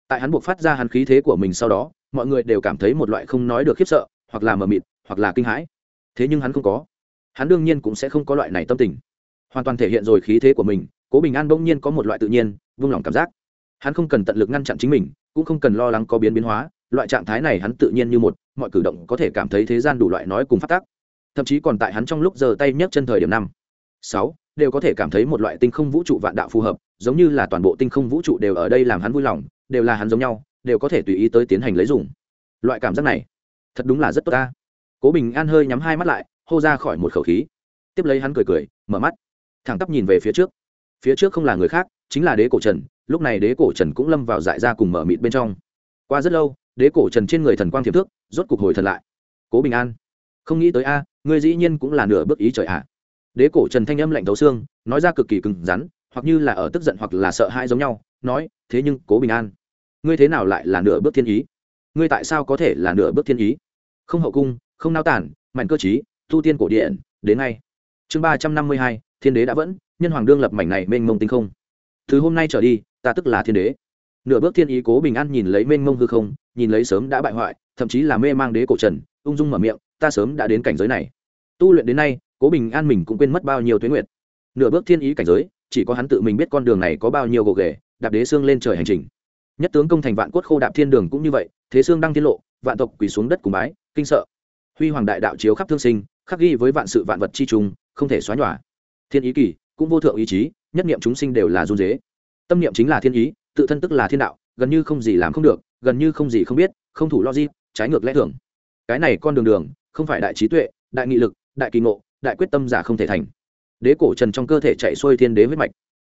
[SPEAKER 1] Tại hắn buộc phát ra hắn khí thế của mình sau đó, mọi người đều cảm thấy một loại không nói được khiếp sợ, hoặc là mờ mịt, hoặc là kinh hãi. Thế nhưng hắn không có. Hắn đương nhiên cũng sẽ không có loại này tâm tình. Hoàn toàn thể hiện rồi khí thế của mình, cố bình an bỗng nhiên có một loại tự nhiên, vung lòng cảm giác. Hắn không cần tận lực ngăn chặn chính mình, cũng không cần lo lắng có biến biến hóa, loại trạng thái này hắn tự nhiên như một, mọi cử động có thể cảm thấy thế gian đủ loại nói cùng phát tác thậm chí còn tại hắn trong lúc giơ tay nhấc chân thời điểm năm. Sáu, đều có thể cảm thấy một loại tinh không vũ trụ vạn đạo phù hợp, giống như là toàn bộ tinh không vũ trụ đều ở đây làm hắn vui lòng, đều là hắn giống nhau, đều có thể tùy ý tới tiến hành lấy dùng. Loại cảm giác này, thật đúng là rất tốt ta. Cố bình an hơi nhắm hai mắt lại, hô ra khỏi một khẩu khí. Tiếp lấy hắn cười cười, mở mắt. Thẳng tắp nhìn về phía trước. Phía trước không là người khác, chính là đế cổ trần, lúc này đế cổ trần cũng lâm vào dại ra cùng mở mịt bên trong. Qua rất lâu, đế cổ trần trên người thần quang thiệp thước rốt cục hồi thần lại. Cố bình an, không nghĩ tới a ngươi dĩ nhiên cũng là nửa bước ý trời ạ. À. đế cổ trần thanh âm lạnh thấu xương, nói ra cực kỳ cứng rắn, hoặc như là ở tức giận hoặc là sợ hãi giống nhau, nói, thế nhưng, cố bình an, ngươi thế nào lại là nửa bước thiên ý? Ngươi tại sao có thể là nửa bước thiên ý? Không hậu cung, không nao tản, mạnh cơ chí tu tiên cổ điện, đến ngay. Chương ba trăm năm mươi hai, thiên đế đã vẫn, nhân hoàng đương lập mảnh này mênh mông tinh không. Từ hôm nay trở đi, ta tức là thiên đế. Nửa bước thiên ý cố bình an nhìn lấy mênh mông hư không, nhìn lấy sớm đã bại hoại, thậm chí là mê mang đế cổ trần, ung dung mở miệng ta sớm đã đến cảnh giới này. Tu luyện đến nay, cố bình an mình cũng quên mất bao nhiêu tuyến nguyện nửa bước thiên ý cảnh giới, chỉ có hắn tự mình biết con đường này có bao nhiêu gồ ghề, đạp đế xương lên trời hành trình. Nhất tướng công thành vạn cốt khô đạp thiên đường cũng như vậy, thế xương đăng tiết lộ, vạn tộc quỳ xuống đất cùng bái, kinh sợ. Huy hoàng đại đạo chiếu khắp thương sinh, khắc ghi với vạn sự vạn vật chi trùng, không thể xóa nhòa. Thiên ý kỳ, cũng vô thượng ý chí, nhất niệm chúng sinh đều là run dế tâm niệm chính là thiên ý, tự thân tức là thiên đạo, gần như không gì làm không được, gần như không gì không biết, không thủ lo logic, trái ngược lẽ thường. Cái này con đường đường không phải đại trí tuệ, đại nghị lực, đại kỳ ngộ, đại quyết tâm giả không thể thành. Đế cổ trần trong cơ thể chạy xuôi thiên đế huyết mạch.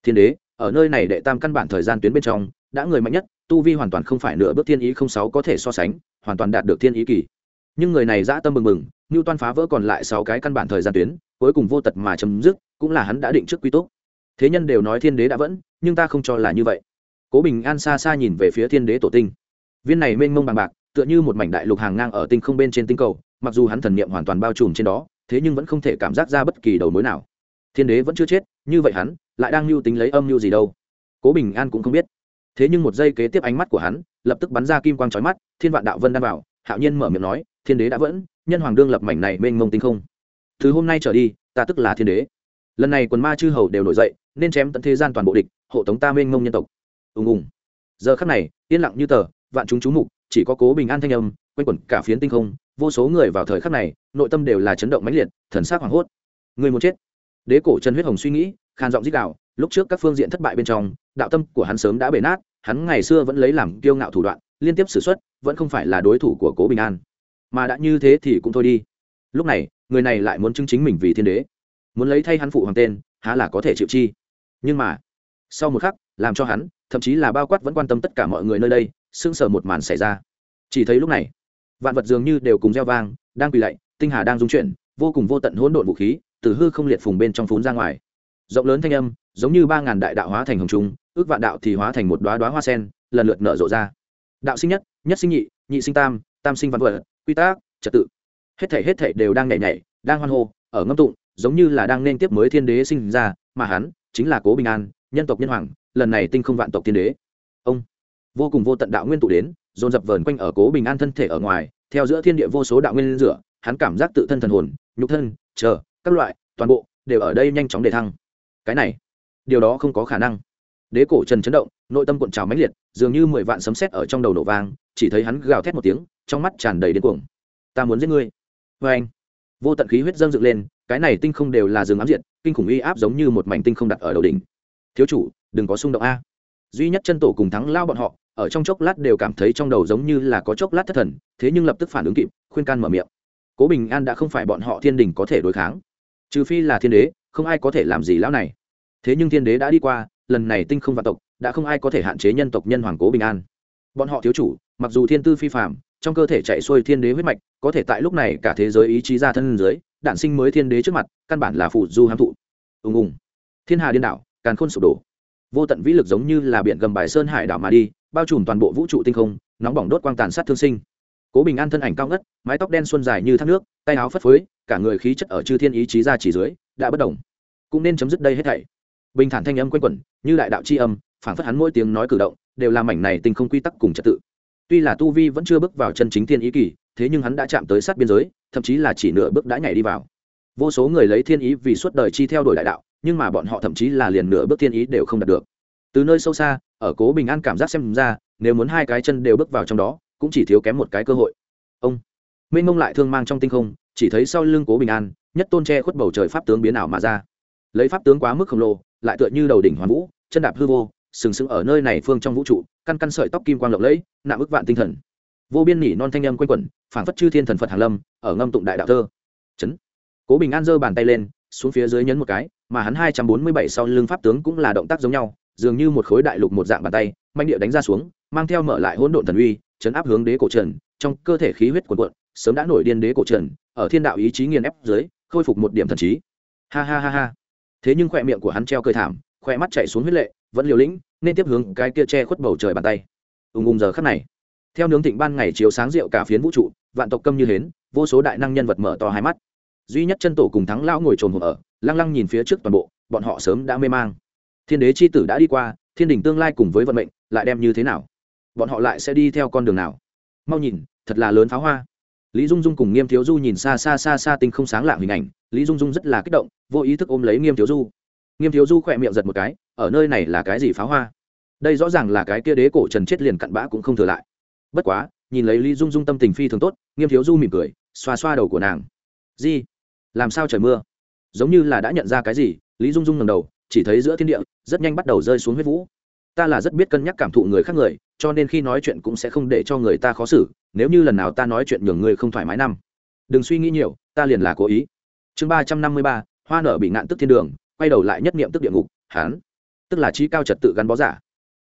[SPEAKER 1] Thiên đế, ở nơi này đệ tam căn bản thời gian tuyến bên trong, đã người mạnh nhất, tu vi hoàn toàn không phải nửa bước thiên ý không sáu có thể so sánh, hoàn toàn đạt được thiên ý kỳ. Nhưng người này dã tâm mừng mừng như toan phá vỡ còn lại sáu cái căn bản thời gian tuyến, cuối cùng vô tật mà chấm dứt, cũng là hắn đã định trước quy tốt thế nhân đều nói thiên đế đã vẫn, nhưng ta không cho là như vậy. Cố bình an xa xa nhìn về phía thiên đế tổ tinh. Viên này mênh mông bằng bạc, tựa như một mảnh đại lục hàng ngang ở tinh không bên trên tinh cầu mặc dù hắn thần niệm hoàn toàn bao trùm trên đó, thế nhưng vẫn không thể cảm giác ra bất kỳ đầu mối nào. Thiên đế vẫn chưa chết, như vậy hắn lại đang lưu tính lấy âm lưu gì đâu? Cố bình an cũng không biết. Thế nhưng một giây kế tiếp ánh mắt của hắn lập tức bắn ra kim quang trói mắt, thiên vạn đạo vân đan vào, hạo nhiên mở miệng nói, thiên đế đã vẫn, nhân hoàng đương lập mảnh này mênh mông tinh không. Từ hôm nay trở đi, ta tức là thiên đế. Lần này quần ma chư hầu đều nổi dậy, nên chém tận thế gian toàn bộ địch, hộ tống ta mênh mông nhân tộc. Ùng ùng. Giờ khắc này, yên lặng như tờ, vạn chúng chú mục, chỉ có cố bình an thanh âm, quanh quẩn cả phiến tinh không vô số người vào thời khắc này, nội tâm đều là chấn động mãnh liệt, thần sắc hoảng hốt. Người muốn chết. Đế cổ trần huyết hồng suy nghĩ, khan giọng dích đạo lúc trước các phương diện thất bại bên trong, đạo tâm của hắn sớm đã bể nát, hắn ngày xưa vẫn lấy làm kiêu ngạo thủ đoạn, liên tiếp xử suất, vẫn không phải là đối thủ của cố bình an. Mà đã như thế thì cũng thôi đi. Lúc này, người này lại muốn chứng chính mình vì thiên đế. Muốn lấy thay hắn phụ hoàng tên, há là có thể chịu chi. Nhưng mà, sau một khắc, làm cho hắn, thậm chí là bao quát vẫn quan tâm tất cả mọi người nơi đây sưng sờ một màn xảy ra. Chỉ thấy lúc này vạn vật dường như đều cùng gieo vang, đang quỳ lạy, tinh hà đang dung chuyển, vô cùng vô tận hỗn độn vũ khí từ hư không liệt phùng bên trong phún ra ngoài. Rộng lớn thanh âm, giống như ba ngàn đại đạo hóa thành hồng trung, ước vạn đạo thì hóa thành một đoá đoá hoa sen, lần lượt nở rộ ra. Đạo sinh nhất nhất sinh nhị nhị sinh tam tam sinh văn vật, quy tắc, trật tự. Hết thể hết thể đều đang nhảy nhảy, đang hoan hô, ở ngâm tụng, giống như là đang nên tiếp mới thiên đế sinh ra, mà hắn chính là cố bình an, nhân tộc nhân hoàng, lần này tinh không vạn tộc thiên đế. Ông vô cùng vô tận đạo nguyên tụ đến, dồn dập vờn quanh ở cố bình an thân thể ở ngoài, theo giữa thiên địa vô số đạo nguyên rửa, hắn cảm giác tự thân thần hồn, nhục thân, chờ, các loại, toàn bộ, đều ở đây nhanh chóng để thăng. Cái này, điều đó không có khả năng. Đế cổ trần chấn động, nội tâm cuộn trào mãnh liệt, dường như mười vạn sấm sét ở trong đầu nổ vang, chỉ thấy hắn gào thét một tiếng, trong mắt tràn đầy điên cuồng. Ta muốn giết ngươi. Vê anh, vô tận khí huyết dâng dựng lên, cái này tinh không đều là rừng ám diện kinh khủng uy áp giống như một mảnh tinh không đặt ở đầu đỉnh. Thiếu chủ, đừng có xung động a duy nhất chân tổ cùng thắng lao bọn họ, ở trong chốc lát đều cảm thấy trong đầu giống như là có chốc lát thất thần, thế nhưng lập tức phản ứng kịp, khuyên can mở miệng. Cố bình an đã không phải bọn họ thiên đình có thể đối kháng. Trừ phi là thiên đế, không ai có thể làm gì lão này. Thế nhưng thiên đế đã đi qua, lần này tinh không vạn tộc, đã không ai có thể hạn chế nhân tộc nhân hoàng cố bình an. Bọn họ thiếu chủ, mặc dù thiên tư phi phạm trong cơ thể chạy xuôi thiên đế huyết mạch, có thể tại lúc này cả thế giới ý chí ra thân dưới, đản sinh mới thiên đế trước mặt, căn bản là phụ du hám thụ. Ùng ùng. Thiên hà điên đảo, càn khôn sụp đổ vô tận vĩ lực giống như là biển gầm bài sơn hải đảo mà đi, bao trùm toàn bộ vũ trụ tinh không, nóng bỏng đốt quang tàn sát thương sinh. Cố bình an thân ảnh cao ngất, mái tóc đen xuân dài như thác nước, tay áo phất phới, cả người khí chất ở chư thiên ý chí ra chỉ dưới, đã bất đồng cũng nên chấm dứt đây hết thảy. Bình thản thanh âm quanh quẩn, như đại đạo c h i âm phản phất hắn mỗi tiếng nói cử động, đều làm mảnh này tinh không quy tắc cùng trật tự. Tuy là tu vi vẫn chưa bước vào chân chính thiên ý kỳ, thế nhưng hắn đã chạm tới sát biên giới, thậm chí là chỉ nửa bước đã nhảy đi vào. Vô số người lấy thiên ý vì suốt đời chi theo đuổi đại đạo nhưng mà bọn họ thậm chí là liền nửa bước thiên ý đều không đạt được. Từ nơi sâu xa, ở cố bình an cảm giác xem ra, nếu muốn hai cái chân đều bước vào trong đó, cũng chỉ thiếu kém một cái cơ hội. Ông minh mông lại thương mang trong tinh không, chỉ thấy sau lưng cố bình an, nhất tôn tre khuất bầu trời pháp tướng biến ảo mà ra. Lấy pháp tướng quá mức khổng lồ, lại tựa như đầu đỉnh hoàn vũ, chân đạp hư vô, sừng sững ở nơi này phương trong vũ trụ, căn căn sợi tóc kim quang lộng lẫy, nạm ức vạn tinh thần. Vô biên nỉ non thanh âm quanh quẩn, phảng phất chư thiên thần phật hàn lâm, ở ngâm tụng đại đạo thơ. Chấn. Cố bình an giơ bàn tay lên, xuống phía dưới nhấn một cái mà hắn hai trăm bốn mươi bảy sau lưng pháp tướng cũng là động tác giống nhau, dường như một khối đại lục một dạng bàn tay manh địa đánh ra xuống, mang theo mở lại hỗn độn thần uy, chấn áp hướng đế cổ trần, trong cơ thể khí huyết cuồn cuộn, sớm đã nổi điên đế cổ trần, ở thiên đạo ý chí nghiền ép dưới, khôi phục một điểm thần trí. Ha ha ha ha. Thế nhưng khóe miệng của hắn treo cười thảm khóe mắt chảy xuống huyết lệ, vẫn liều lĩnh, nên tiếp hướng cái kia che khuất bầu trời bàn tay. Ùng ùng giờ khắc này, theo nướng thịnh ban ngày chiếu sáng rượu cả phiến vũ trụ, vạn tộc câm như hến, vô số đại năng nhân vật mở to hai mắt. Duy nhất chân tổ cùng thắng lão ngồi trồn hộp ở lăng lăng nhìn phía trước toàn bộ, bọn họ sớm đã mê mang. Thiên đế c h i tử đã đi qua, thiên đình tương lai cùng với vận mệnh lại đem như thế nào? Bọn họ lại sẽ đi theo con đường nào? Mau nhìn, thật là lớn pháo hoa. Lý dung dung cùng nghiêm thiếu du nhìn xa xa xa xa tinh không sáng lạng hình ảnh, lý dung dung rất là kích động, vô ý thức ôm lấy nghiêm thiếu du. Nghiêm thiếu du khỏe miệng giật một cái, ở nơi này là cái gì pháo hoa? Đây rõ ràng là cái kia đế cổ trần chết liền cặn bã cũng không thừa lại. Bất quá, nhìn lấy lý dung dung tâm tình phi thường tốt, nghiêm thiếu du mỉm cười, xoa xoa đầu của nàng. Di, làm sao trời mưa? Giống như là đã nhận ra cái gì, lý dung dung ngầm đầu, chỉ thấy giữa thiên địa, rất nhanh bắt đầu rơi xuống huyết vũ. Ta là rất biết cân nhắc cảm thụ người khác người, cho nên khi nói chuyện cũng sẽ không để cho người ta khó xử, nếu như lần nào ta nói chuyện nhường người không thoải mái năm. Đừng suy nghĩ nhiều, ta liền là cố ý. Chương ba trăm năm mươi ba, hoa nở bị ngạn tức thiên đường, quay đầu lại nhất niệm tức địa ngục, hán. Tức là trí cao trật tự gắn bó giả.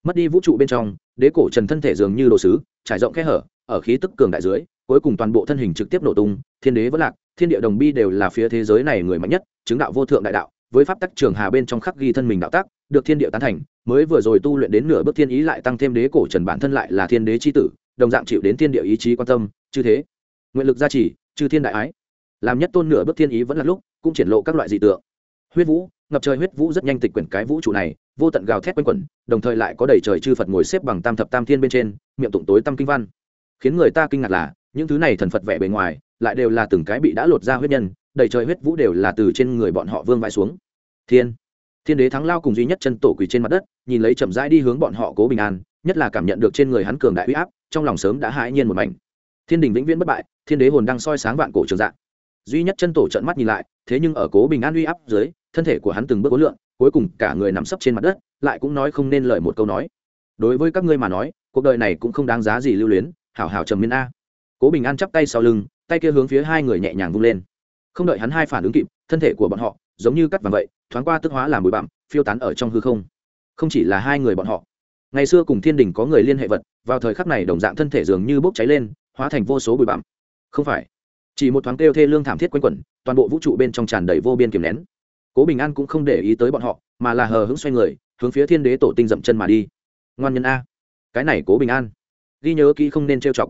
[SPEAKER 1] Mất đi vũ trụ bên trong, đế cổ trần thân thể dường như đồ sứ, trải rộng khe hở, ở khí tức cường đại dưới cuối cùng toàn bộ thân hình trực tiếp nổ tung, thiên đế vẫn lạc, thiên địa đồng bi đều là phía thế giới này người mạnh nhất, chứng đạo vô thượng đại đạo, với pháp tắc trường hà bên trong khắc ghi thân mình đạo tác, được thiên địa tán thành, mới vừa rồi tu luyện đến nửa bước thiên ý lại tăng thêm đế cổ trần bản thân lại là thiên đế c h i tử, đồng dạng chịu đến thiên địa ý chí quan tâm, chư thế, nguyện lực gia trì, chư thiên đại ái. Làm nhất tôn nửa bước thiên ý vẫn là lúc, cũng triển lộ các loại dị tượng. Huyết vũ, ngập trời huyết vũ rất nhanh tịch quyển cái vũ trụ này, vô tận gào thét quanh quẩn, đồng thời lại có đầy trời chư phật ngồi xếp bằng tam thập tam thiên bên trên, miệng tụng tối tâm kinh văn. Khiến người ta kinh ngạc là những thứ này thần phật vẽ bề ngoài, lại đều là từng cái bị đã lột ra huyết nhân, đầy trời huyết vũ đều là từ trên người bọn họ vương vãi xuống. Thiên thiên đế thắng lao cùng duy nhất chân tổ quỳ trên mặt đất, nhìn lấy chậm rãi đi hướng bọn họ cố bình an, nhất là cảm nhận được trên người hắn cường đại uy áp, trong lòng sớm đã hãi nhiên một mảnh. Thiên đình vĩnh viễn bất bại, thiên đế hồn đang soi sáng vạn cổ trường dạng. Duy nhất chân tổ trận mắt nhìn lại, thế nhưng ở cố bình an uy áp dưới, thân thể của hắn từng bước cố lượng cuối cùng cả người nằm sấp trên mặt đất, lại cũng nói không nên lời một câu nói. Đối với các ngươi mà nói, cuộc đời này cũng không đáng giá gì lưu luyến, hảo hảo trầm miên a cố bình an chắp tay sau lưng, tay kia hướng phía hai người nhẹ nhàng vung lên. Không đợi hắn hai phản ứng kịp, thân thể của bọn họ giống như cắt vàng vậy, thoáng qua tức hóa làm bụi bặm, phiêu tán ở trong hư không. Không chỉ là hai người bọn họ, ngày xưa cùng thiên đình có người liên hệ vật, vào thời khắc này đồng dạng thân thể dường như bốc cháy lên, hóa thành vô số bụi bặm. Không phải, chỉ một thoáng kêu thê lương thảm thiết quanh quẩn, toàn bộ vũ trụ bên trong tràn đầy vô biên kiềm nén. Cố bình an cũng không để ý tới bọn họ, mà là hờ hững xoay người, hướng phía thiên đế tổ tinh dậm chân mà đi. Ngoan nhân a, cái này cố bình an, ghi nhớ kỹ không nên trêu chọc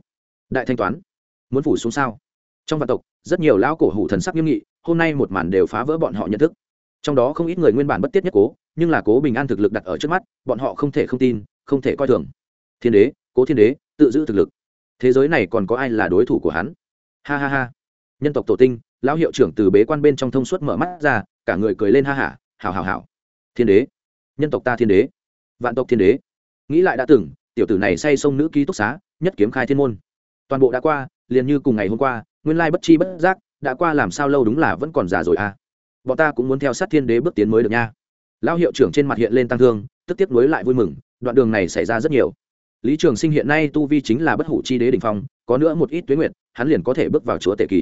[SPEAKER 1] đại thanh toán. Muốn phủ xuống sao? Trong vạn tộc, rất nhiều lão cổ hủ thần sắc nghiêm nghị, hôm nay một màn đều phá vỡ bọn họ nhận thức. Trong đó không ít người nguyên bản bất tiết nhất cố, nhưng là cố bình an thực lực đặt ở trước mắt, bọn họ không thể không tin, không thể coi thường. Thiên đế, cố thiên đế, tự giữ thực lực. Thế giới này còn có ai là đối thủ của hắn? Ha ha ha. Nhân tộc tổ tinh, lão hiệu trưởng từ bế quan bên trong thông suốt mở mắt ra, cả người cười lên ha hả, hảo hảo hảo. Thiên đế. Nhân tộc ta thiên đế. Vạn tộc thiên đế. Nghĩ lại đã từng, tiểu tử này say sông nữ ký túc xá, nhất kiếm khai thiên môn toàn bộ đã qua, liền như cùng ngày hôm qua, nguyên lai bất chi bất giác, đã qua làm sao lâu đúng là vẫn còn già rồi à. Bọn ta cũng muốn theo sát thiên đế bước tiến mới được nha. Lão hiệu trưởng trên mặt hiện lên tăng thương, tức tiếp nối lại vui mừng, đoạn đường này xảy ra rất nhiều. Lý trường sinh hiện nay tu vi chính là bất hủ chi đế đ ỉ n h phong, có nữa một ít tuyến nguyện hắn liền có thể bước vào chúa tể kỳ.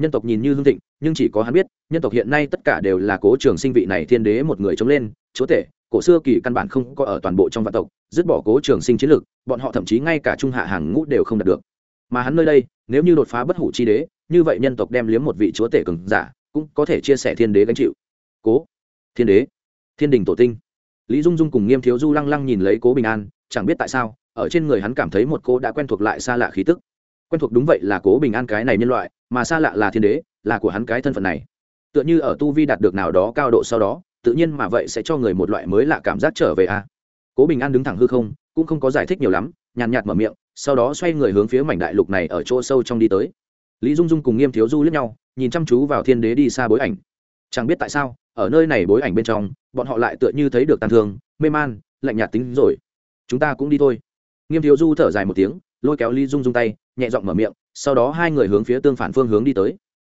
[SPEAKER 1] Nhân tộc nhìn như hương thịnh, nhưng chỉ có hắn biết, nhân tộc hiện nay tất cả đều là cố trường sinh vị này thiên đế một người chống lên, chúa tể, cổ xưa kỳ căn bản không có ở toàn bộ trong vạn tộc, dứt bỏ cố trường sinh chiến lược, bọn họ thậm chí ngay cả trung hạ hàng ngũ đều không đạt được mà hắn nơi đây, nếu như đột phá bất hủ chi đế, như vậy nhân tộc đem liếm một vị chúa tể cường giả, cũng có thể chia sẻ thiên đế gánh chịu. Cố. Thiên đế. Thiên đình tổ tinh. Lý dung dung cùng nghiêm thiếu du lăng lăng nhìn lấy cố bình an, chẳng biết tại sao, ở trên người hắn cảm thấy một cô đã quen thuộc lại xa lạ khí tức. Quen thuộc đúng vậy là cố bình an cái này nhân loại, mà xa lạ là thiên đế, là của hắn cái thân phận này. Tựa như ở tu vi đạt được nào đó cao độ sau đó, tự nhiên mà vậy sẽ cho người một loại mới lạ cảm giác trở về a. Cố bình an đứng thẳng hư không, cũng không có giải thích nhiều lắm nhàn nhạt mở miệng, sau đó xoay người hướng phía mảnh đại lục này ở chỗ sâu trong đi tới. Lý dung dung cùng nghiêm thiếu du lướt nhau, nhìn chăm chú vào thiên đế đi xa bối ảnh. Chẳng biết tại sao, ở nơi này bối ảnh bên trong, bọn họ lại tựa như thấy được tàn thương, mê man, lạnh nhạt tính rồi. Chúng ta cũng đi thôi. Nghiêm thiếu du thở dài một tiếng, lôi kéo Lý dung dung tay, nhẹ giọng mở miệng, sau đó hai người hướng phía tương phản phương hướng đi tới.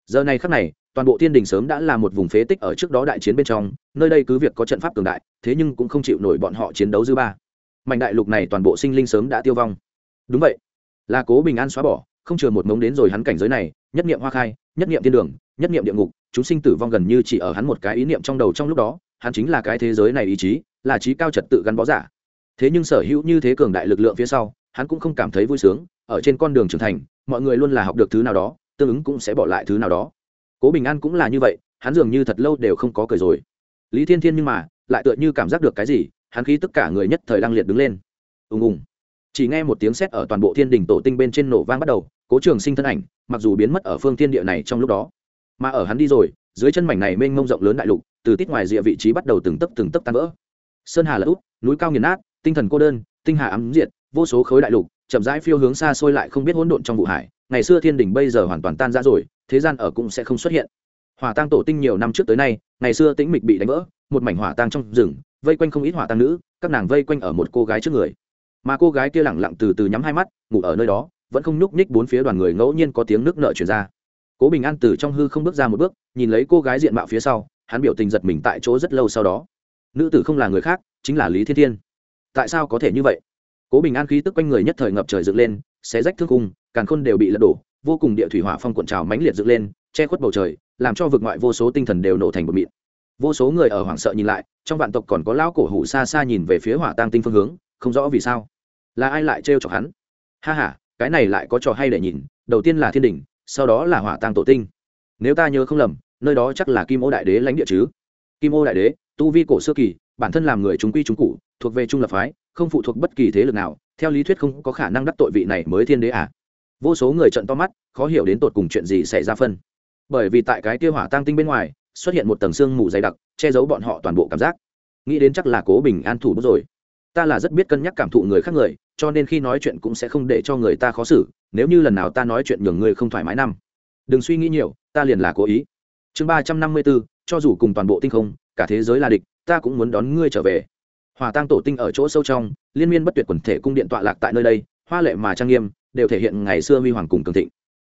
[SPEAKER 1] Giờ này khắc này, toàn bộ thiên đình sớm đã là một vùng phế tích ở trước đó đại chiến bên trong, nơi đây cứ việc có trận pháp cường đại, thế nhưng cũng không chịu nổi bọn họ chiến đấu dư ba mạnh đại lục này toàn bộ sinh linh sớm đã tiêu vong. Đúng vậy. Là cố bình an xóa bỏ, không chừa một mống đến rồi hắn cảnh giới này, nhất niệm hoa khai, nhất niệm thiên đường, nhất niệm địa ngục, chúng sinh tử vong gần như chỉ ở hắn một cái ý niệm trong đầu trong lúc đó, hắn chính là cái thế giới này ý chí, là trí cao trật tự gắn bó giả. Thế nhưng sở hữu như thế cường đại lực lượng phía sau, hắn cũng không cảm thấy vui sướng, ở trên con đường trưởng thành, mọi người luôn là học được thứ nào đó, tương ứng cũng sẽ bỏ lại thứ nào đó. Cố bình an cũng là như vậy, hắn dường như thật lâu đều không có cười rồi. Lý thiên thiên nhưng mà, lại tựa như cảm giác được cái gì hắn khí tất cả người nhất thời lăng liệt đứng lên. Ùng ùng. Chỉ nghe một tiếng sét ở toàn bộ thiên đình tổ tinh bên trên nổ vang bắt đầu, cố trường sinh thân ảnh, mặc dù biến mất ở phương thiên địa này trong lúc đó, mà ở hắn đi rồi, dưới chân mảnh này mênh mông rộng lớn đại lục, từ tít ngoài rìa vị trí bắt đầu từng tấc từng tấc tan vỡ. Sơn hà lật út, núi cao nghiền nát, tinh thần cô đơn, tinh hà ấm diệt, vô số khối đại lục, chậm rãi phiêu hướng xa xôi lại không biết hỗn độn trong vụ hải. Ngày xưa thiên đình bây giờ hoàn toàn tan ra rồi, thế gian ở cũng sẽ không xuất hiện. Hỏa tang tổ tinh nhiều năm trước tới nay, ngày xưa tĩnh mịch bị đánh vỡ, một mảnh hỏa tang trong rừng vây quanh không ít hỏa tăng nữ, các nàng vây quanh ở một cô gái trước người. Mà cô gái kia lẳng lặng từ từ nhắm hai mắt, ngủ ở nơi đó, vẫn không nhúc nhích bốn phía đoàn người ngẫu nhiên có tiếng nước nợ chuyển ra. Cố bình an từ trong hư không bước ra một bước, nhìn lấy cô gái diện mạo phía sau, hắn biểu tình giật mình tại chỗ rất lâu sau đó. Nữ tử không là người khác, chính là lý thiên thiên. Tại sao có thể như vậy? Cố bình an khí tức quanh người nhất thời ngập trời dựng lên, xé rách thương cung càn khôn đều bị lật đổ, vô cùng địa thủy hỏa phong cuộn trào mãnh liệt dựng lên, che khuất bầu trời, làm cho vực ngoại vô số tinh thần đều nổ thành bột mịn vô số người ở hoảng sợ nhìn lại, trong vạn tộc còn có lão cổ hủ xa xa nhìn về phía hỏa tang tinh phương hướng, không rõ vì sao. Là ai lại trêu chọc hắn? Ha ha, cái này lại có trò hay để nhìn, đầu tiên là thiên đình sau đó là hỏa tang tổ tinh. Nếu ta nhớ không lầm, nơi đó chắc là kim ô đại đế lãnh địa chứ? Kim ô đại đế, tu vi cổ xưa kỳ, bản thân làm người chúng quy chúng cụ, thuộc về trung lập phái, không phụ thuộc bất kỳ thế lực nào, theo lý thuyết không có khả năng đắc tội vị này mới thiên đế à? Vô số người trận to mắt, khó hiểu đến tột cùng chuyện gì xảy ra phân. Bởi vì tại cái tiêu hỏa tăng tinh bên ngoài xuất hiện một tầng sương mù dày đặc, che giấu bọn họ toàn bộ cảm giác. Nghĩ đến chắc là cố bình an thủ bút rồi. Ta là rất biết cân nhắc cảm thụ người khác người, cho nên khi nói chuyện cũng sẽ không để cho người ta khó xử, nếu như lần nào ta nói chuyện nhường người không thoải mái năm. Đừng suy nghĩ nhiều, ta liền là cố ý. Chương ba trăm năm mươi bốn, cho dù cùng toàn bộ tinh không, cả thế giới là địch, ta cũng muốn đón ngươi trở về. Hòa tăng tổ tinh ở chỗ sâu trong, liên miên bất tuyệt quần thể cung điện tọa lạc tại nơi đây, hoa lệ mà trang nghiêm, đều thể hiện ngày xưa huy hoàng cùng cường thịnh.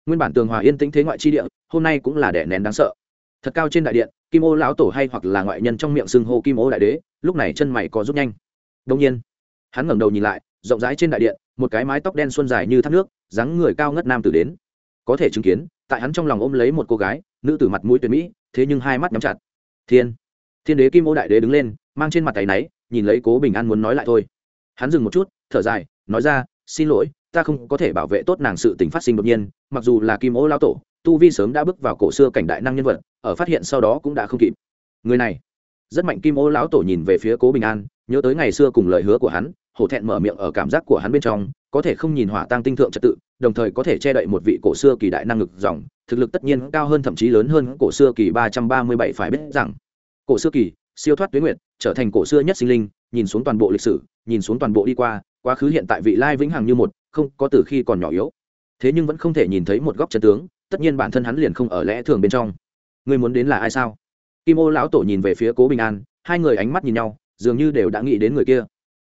[SPEAKER 1] Nguyên bản tường hòa yên tĩnh thế ngoại chi địa, hôm nay cũng là đẻ nén đáng sợ thật cao trên đại điện, kim ô lão tổ hay hoặc là ngoại nhân trong miệng xưng hô kim ô đại đế, lúc này chân mày có rút nhanh. Đông nhiên, hắn ngẩng đầu nhìn lại, rộng rãi trên đại điện, một cái mái tóc đen xuân dài như thác nước, dáng người cao ngất nam tử đến. Có thể chứng kiến, tại hắn trong lòng ôm lấy một cô gái, nữ tử mặt mũi tuyệt mỹ, thế nhưng hai mắt nhắm chặt. Thiên thiên đế kim ô đại đế đứng lên, mang trên mặt tay náy, nhìn lấy cố bình an muốn nói lại thôi. Hắn dừng một chút, thở dài, nói ra, xin lỗi, ta không có thể bảo vệ tốt nàng sự tình phát sinh đột nhiên, mặc dù là kim ô lão tổ tu vi sớm đã bước vào cổ xưa cảnh đại năng nhân vật, ở phát hiện sau đó cũng đã không kịp. Người này, rất mạnh kim ô lão tổ nhìn về phía cố bình an, nhớ tới ngày xưa cùng lời hứa của hắn, hổ thẹn mở miệng ở cảm giác của hắn bên trong, có thể không nhìn hỏa tăng tinh thượng trật tự, đồng thời có thể che đậy một vị cổ xưa kỳ đại năng lực dòng, thực lực tất nhiên cao hơn thậm chí lớn hơn cổ xưa kỳ ba trăm ba mươi bảy phải biết rằng. Cổ xưa kỳ, siêu thoát tuyến nguyệt, trở thành cổ xưa nhất sinh linh, nhìn xuống toàn bộ lịch sử, nhìn xuống toàn bộ đi qua, quá khứ hiện tại vị lai vĩnh hằng như một, không có từ khi còn nhỏ yếu. Thế nhưng vẫn không thể nhìn thấy một góc chân tướng tất nhiên bản thân hắn liền không ở lẽ thường bên trong. Ngươi muốn đến là ai sao? Kim ô lão tổ nhìn về phía cố bình an, hai người ánh mắt nhìn nhau, dường như đều đã nghĩ đến người kia.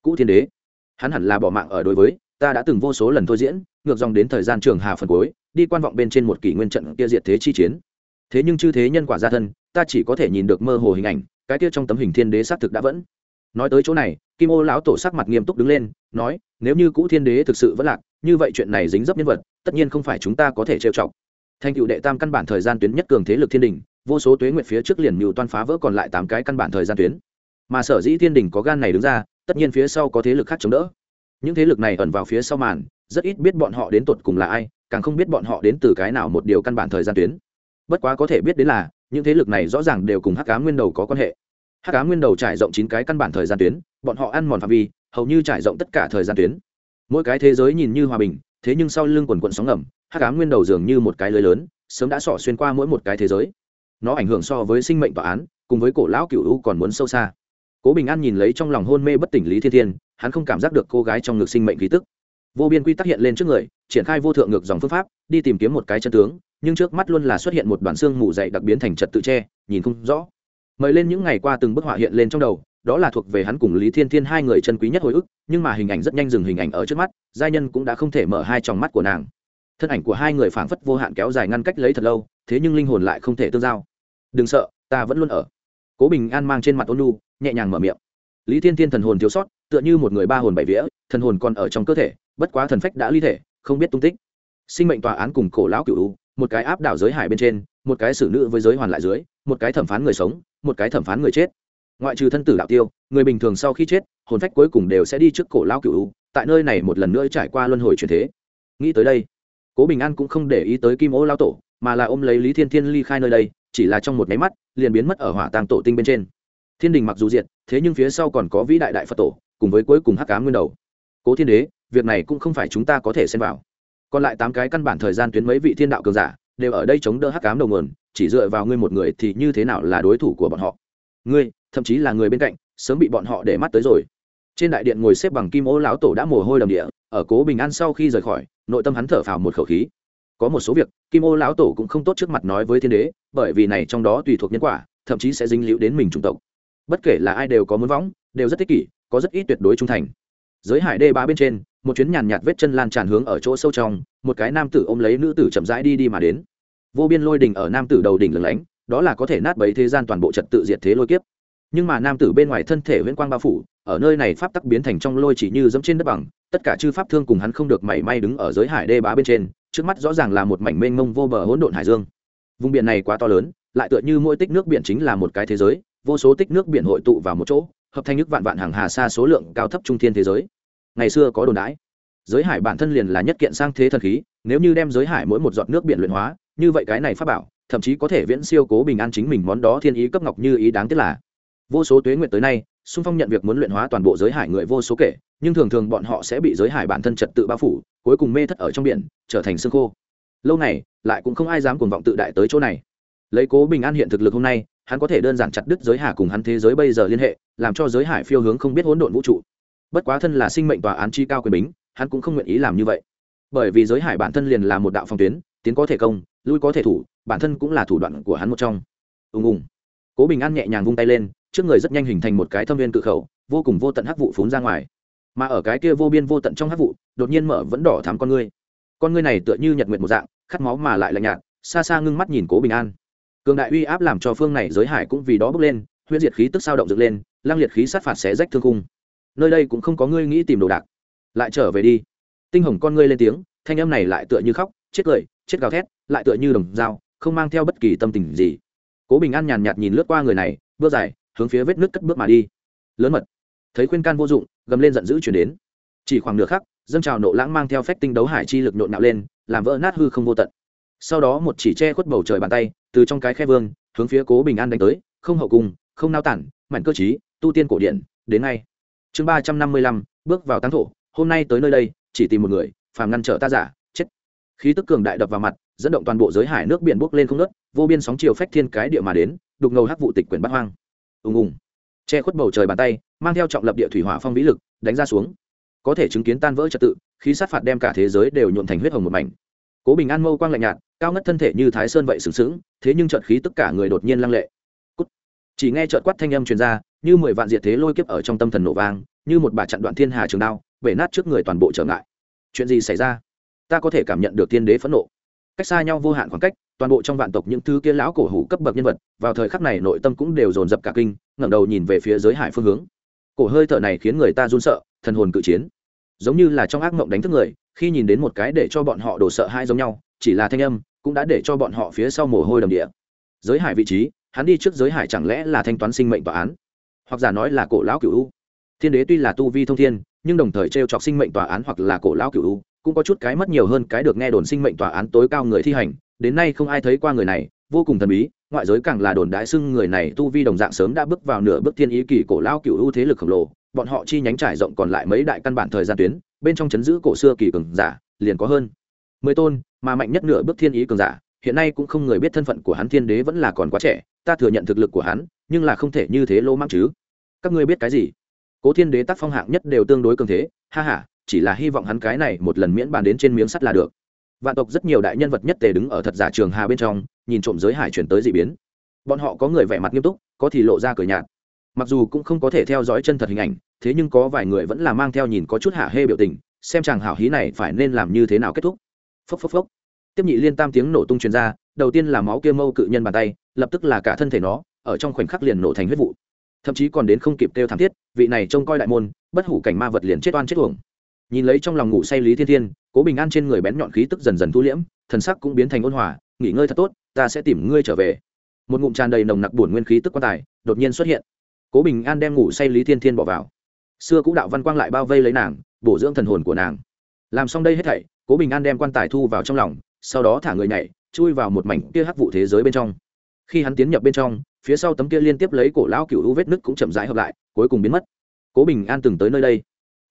[SPEAKER 1] Cũ thiên đế, hắn hẳn là bỏ mạng ở đối với, ta đã từng vô số lần thôi diễn, ngược dòng đến thời gian trường hà phần cuối, đi quan vọng bên trên một kỷ nguyên trận kia diệt thế chi chiến. Thế nhưng chư thế nhân quả gia thân, ta chỉ có thể nhìn được mơ hồ hình ảnh, cái kia trong tấm hình thiên đế xác thực đã vẫn. Nói tới chỗ này, kim ô lão tổ sắc mặt nghiêm túc đứng lên, nói, nếu như cũ thiên đế thực sự vẫn lạc, như vậy chuyện này dính dấp nhân vật, tất nhiên không phải chúng ta có thể trêu chọc thành cựu đệ tam căn bản thời gian tuyến nhất cường thế lực thiên đình, vô số tuế nguyệt phía trước liền mưu toan phá vỡ còn lại tám cái căn bản thời gian tuyến. Mà sở dĩ thiên đình có gan này đứng ra, tất nhiên phía sau có thế lực khác chống đỡ. Những thế lực này ẩn vào phía sau màn, rất ít biết bọn họ đến tột cùng là ai, càng không biết bọn họ đến từ cái nào một điều căn bản thời gian tuyến. Bất quá có thể biết đến là, những thế lực này rõ ràng đều cùng hắc cá nguyên đầu có quan hệ. Hắc cá nguyên đầu trải rộng chín cái căn bản thời gian tuyến, bọn họ ăn mòn phạm vi, hầu như trải rộng tất cả thời gian tuyến. Mỗi cái thế giới nhìn như hòa bình thế nhưng sau lưng quần quận sóng ngầm hát cá nguyên đầu dường như một cái lưới lớn, sớm đã xỏ xuyên qua mỗi một cái thế giới. Nó ảnh hưởng so với sinh mệnh tòa án, cùng với cổ lão cựu u còn muốn sâu xa. Cố bình an nhìn lấy trong lòng hôn mê bất tỉnh lý thiên thiên, hắn không cảm giác được cô gái trong ngực sinh mệnh khí tức. Vô biên quy tắc hiện lên trước người, triển khai vô thượng ngược dòng phương pháp, đi tìm kiếm một cái chân tướng, nhưng trước mắt luôn là xuất hiện một đoàn xương mù dậy đặc biến thành trật tự tre nhìn không rõ. Mời lên những ngày qua từng bức họa hiện lên trong đầu, đó là thuộc về hắn cùng lý thiên thiên hai người chân quý nhất hồi ức, nhưng mà hình ảnh rất nhanh dừng hình ảnh ở trước mắt giai nhân cũng đã không thể mở hai tròng mắt của nàng. Thân ảnh của hai người phảng phất vô hạn kéo dài ngăn cách lấy thật lâu, thế nhưng linh hồn lại không thể tương giao. Đừng sợ, ta vẫn luôn ở. Cố bình an mang trên mặt ôn lu nhẹ nhàng mở miệng. Lý thiên thiên thần hồn thiếu sót, tựa như một người ba hồn bảy vía, thần hồn còn ở trong cơ thể, bất quá thần phách đã ly thể, không biết tung tích. Sinh mệnh tòa án cùng cổ lão cựu một cái áp đảo giới hải bên trên, một cái xử nữ với giới hoàn lại dưới, một cái thẩm phán người sống, một cái thẩm phán người chết ngoại trừ thân tử đạo tiêu, người bình thường sau khi chết, hồn phách cuối cùng đều sẽ đi trước cổ lao cựu tại nơi này một lần nữa trải qua luân hồi truyền thế. Nghĩ tới đây, cố bình an cũng không để ý tới kim ô lao tổ, mà là ôm lấy lý thiên thiên ly khai nơi đây, chỉ là trong một máy mắt, liền biến mất ở hỏa tàng tổ tinh bên trên. Thiên đình mặc dù diệt, thế nhưng phía sau còn có vĩ đại đại phật tổ, cùng với cuối cùng hắc cá nguyên đầu. Cố thiên đế, việc này cũng không phải chúng ta có thể xem vào. Còn lại tám cái căn bản thời gian tuyến mấy vị thiên đạo cường giả, đều ở đây chống đỡ hắc cám đầu nguồn, chỉ dựa vào ngươi một người thì như thế nào là đối thủ của bọn họ? Ngươi thậm chí là người bên cạnh, sớm bị bọn họ để mắt tới rồi. Trên đại điện ngồi xếp bằng kim ô lão tổ đã mồ hôi đầm địa, ở cố bình an sau khi rời khỏi, nội tâm hắn thở phào một khẩu khí. Có một số việc, kim ô lão tổ cũng không tốt trước mặt nói với thiên đế, bởi vì này trong đó tùy thuộc nhân quả, thậm chí sẽ dính líu đến mình chủng tộc. Bất kể là ai đều có muốn võng đều rất tích kỷ, có rất ít tuyệt đối trung thành. Giới hải đê ba bên trên, một chuyến nhàn nhạt vết chân lan tràn hướng ở chỗ sâu trong, một cái nam tử ôm lấy nữ tử chậm rãi đi đi mà đến. Vô biên lôi đình ở nam tử đầu đỉnh lửng lánh, đó là có thể nát bấy thế gian toàn bộ trật tự diệt thế lôi kiếp nhưng mà nam tử bên ngoài thân thể huyễn quang bao phủ, ở nơi này pháp tắc biến thành trong lôi chỉ như dẫm trên đất bằng, tất cả chư pháp thương cùng hắn không được mảy may đứng ở giới hải đê bá bên trên, trước mắt rõ ràng là một mảnh mênh mông vô bờ hỗn độn hải dương. Vùng biển này quá to lớn, lại tựa như mỗi tích nước biển chính là một cái thế giới, vô số tích nước biển hội tụ vào một chỗ, hợp thành nước vạn vạn hàng hà xa số lượng cao thấp trung thiên thế giới. Ngày xưa có đồn đãi, giới hải bản thân liền là nhất kiện sang thế thần khí, nếu như đem giới hải mỗi một giọt nước biển luyện hóa, như vậy cái này pháp bảo, thậm chí có thể viễn siêu cố bình an chính mình món đó thiên ý cấp ngọc như ý đáng tiếc là vô số tuế nguyện tới nay, xung phong nhận việc muốn luyện hóa toàn bộ giới hải người vô số kể, nhưng thường thường bọn họ sẽ bị giới hải bản thân trật tự bao phủ, cuối cùng mê thất ở trong biển, trở thành xương khô. Lâu này lại cũng không ai dám cuồng vọng tự đại tới chỗ này. Lấy cố bình an hiện thực lực hôm nay, hắn có thể đơn giản chặt đứt giới hà cùng hắn thế giới bây giờ liên hệ, làm cho giới hải phiêu hướng không biết hỗn độn vũ trụ. Bất quá thân là sinh mệnh tòa án chi cao quyền bính, hắn cũng không nguyện ý làm như vậy. Bởi vì giới hải bản thân liền là một đạo phong tuyến, tiến có thể công, lui có thể thủ, bản thân cũng là thủ đoạn của hắn một trong. Ùng ùng. Cố bình an nhẹ nhàng vung tay lên trước người rất nhanh hình thành một cái thâm viên cự khẩu, vô cùng vô tận hắc vụ phún ra ngoài. Mà ở cái kia vô biên vô tận trong hắc vụ, đột nhiên mở vẫn đỏ thắm con ngươi. Con ngươi này tựa như nhật nguyệt một dạng, khát máu mà lại lạnh nhạt, xa xa ngưng mắt nhìn cố bình an. Cường đại uy áp làm cho phương này giới hải cũng vì đó bước lên, huyết diệt khí tức sao động dựng lên lang liệt khí sát phạt xé rách thương cung nơi đây cũng không có ngươi nghĩ tìm đồ đạc. Lại trở về đi. Tinh hồng con ngươi lên tiếng, thanh âm này lại tựa như khóc, chết cười, chết gào thét, lại tựa như đồng dao, không mang theo bất kỳ tâm tình gì. Cố bình an nhàn nhạt nhìn lướt qua người này, bước dài hướng phía vết nước cất bước mà đi. Lớn mật. Thấy khuyên can vô dụng, gầm lên giận dữ chuyển đến. Chỉ khoảng nửa khắc, dâng trào nộ lãng mang theo phách tinh đấu hải chi lực nhộn nạo lên, làm vỡ nát hư không vô tận. Sau đó một chỉ che khuất bầu trời bàn tay, từ trong cái khe vương, hướng phía cố bình an đánh tới, không hậu cung, không nao tản mạnh cơ chí tu tiên cổ điển, đến ngay. Chương ba trăm năm mươi lăm, bước vào táng thổ, hôm nay tới nơi đây, chỉ tìm một người, phàm ngăn trở ta giả, chết. Khí tức cường đại đập vào mặt, dẫn động toàn bộ giới hải nước biển bốc lên không nớt vô biên sóng chiều phách thiên cái địa mà đến, đục ngầu hắc vụ tịch quyển bắt hoang ùng ùng. Che khuất bầu trời bàn tay, mang theo trọng lập địa thủy hỏa phong vĩ lực, đánh ra xuống. Có thể chứng kiến tan vỡ trật tự, khí sát phạt đem cả thế giới đều nhuộn thành huyết hồng một mảnh. Cố bình an mâu quang lạnh nhạt, cao ngất thân thể như thái sơn vậy sừng sững, thế nhưng trợt khí tất cả người đột nhiên lăng lệ. Cút. chỉ nghe trợt quát thanh âm truyền ra, như mười vạn diệt thế lôi kiếp ở trong tâm thần nổ vang, như một bà chặn đoạn thiên hà trường đao, bể nát trước người toàn bộ trở ngại. Chuyện gì xảy ra? Ta có thể cảm nhận được thiên đế phẫn nộ cách xa nhau vô hạn khoảng cách, toàn bộ trong vạn tộc những thứ kia lão cổ hủ cấp bậc nhân vật, vào thời khắc này nội tâm cũng đều dồn dập cả kinh, ngẩng đầu nhìn về phía giới hải phương hướng. Cổ hơi thở này khiến người ta run sợ, thần hồn cự chiến. Giống như là trong ác mộng đánh thức người, khi nhìn đến một cái để cho bọn họ đổ sợ hai giống nhau, chỉ là thanh âm, cũng đã để cho bọn họ phía sau mồ hôi đầm địa. Giới hải vị trí, hắn đi trước giới hải chẳng lẽ là thanh toán sinh mệnh tòa án? Hoặc giả nói là cổ lão cửu u? Thiên đế tuy là tu vi thông thiên, nhưng đồng thời t r e o chọc sinh mệnh tòa án hoặc là cổ lão cửu u cũng có chút cái mất nhiều hơn cái được nghe đồn sinh mệnh tòa án tối cao người thi hành, đến nay không ai thấy qua người này, vô cùng thần bí, ngoại giới càng là đồn đại xưng người này tu vi đồng dạng sớm đã bước vào nửa bước thiên ý kỳ cổ lao cựu ưu thế lực khổng lồ, bọn họ chi nhánh trải rộng còn lại mấy đại căn bản thời gian tuyến, bên trong chấn giữ cổ xưa kỳ cường giả, liền có hơn mười tôn, mà mạnh nhất nửa bước thiên ý cường giả, hiện nay cũng không người biết thân phận của hắn thiên đế vẫn là còn quá trẻ, ta thừa nhận thực lực của hắn, nhưng là không thể như thế lô mang chứ. Các ngươi biết cái gì? Cố thiên đế tác phong hạng nhất đều tương đối cường thế, ha h a chỉ là hy vọng hắn cái này một lần miễn bàn đến trên miếng sắt là được. Vạn tộc rất nhiều đại nhân vật nhất tề đứng ở thật giả trường hà bên trong, nhìn trộm giới hải chuyển tới d ị biến. Bọn họ có người vẻ mặt nghiêm túc, có thì lộ ra cửa nhạt. Mặc dù cũng không có thể theo dõi chân thật hình ảnh, thế nhưng có vài người vẫn là mang theo nhìn có chút hạ hê biểu tình, xem chàng hảo hí này phải nên làm như thế nào kết thúc. Phốc phốc phốc. Tiếp nhị liên tam tiếng nổ tung truyền ra, đầu tiên là máu kia mâu cự nhân bàn tay, lập tức là cả thân thể nó, ở trong khoảnh khắc liền nổ thành huyết vụ. Thậm chí còn đến không kịp kêu thảm thiết, vị này trông coi đại môn, bất hủ cảnh ma vật liền chết oan chết uổng nhìn lấy trong lòng ngủ say lý thiên thiên, cố bình an trên người bén nhọn khí tức dần dần thu liễm, thần sắc cũng biến thành ôn hòa, nghỉ ngơi thật tốt, ta sẽ tìm ngươi trở về. Một ngụm tràn đầy nồng nặc buồn nguyên khí tức quan tài đột nhiên xuất hiện. Cố bình an đem ngủ say lý thiên thiên bỏ vào. Xưa cũ đạo văn quang lại bao vây lấy nàng, bổ dưỡng thần hồn của nàng. Làm xong đây hết thảy, cố bình an đem quan tài thu vào trong lòng, sau đó thả người nhảy, chui vào một mảnh kia hắc vụ thế giới bên trong. Khi hắn tiến nhập bên trong, phía sau tấm kia liên tiếp lấy cổ lão cựu u vết nứt cũng chậm rãi hợp lại, cuối cùng biến mất. Cố bình an từng tới nơi đây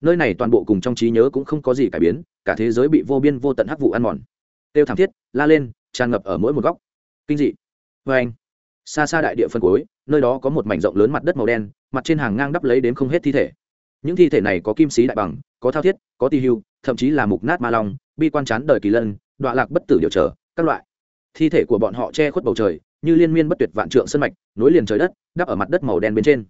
[SPEAKER 1] nơi này toàn bộ cùng trong trí nhớ cũng không có gì cải biến, cả thế giới bị vô biên vô tận hắc vụ ăn mòn. Tiêu thảm thiết, la lên, tràn ngập ở mỗi một góc. Kinh dị. Vê anh, xa xa đại địa phân cối nơi đó có một mảnh rộng lớn mặt đất màu đen, mặt trên hàng ngang đắp lấy đến không hết thi thể. Những thi thể này có kim sĩ đại bằng, có thao thiết, có ti hưu, thậm chí là mục nát ma long, bi quan chán đời kỳ lân, đọa lạc bất tử điều trở, các loại. Thi thể của bọn họ che khuất bầu trời, như liên miên bất tuyệt vạn trượng sân mạch, nối liền trời đất, đắp ở mặt đất màu đen bên trên.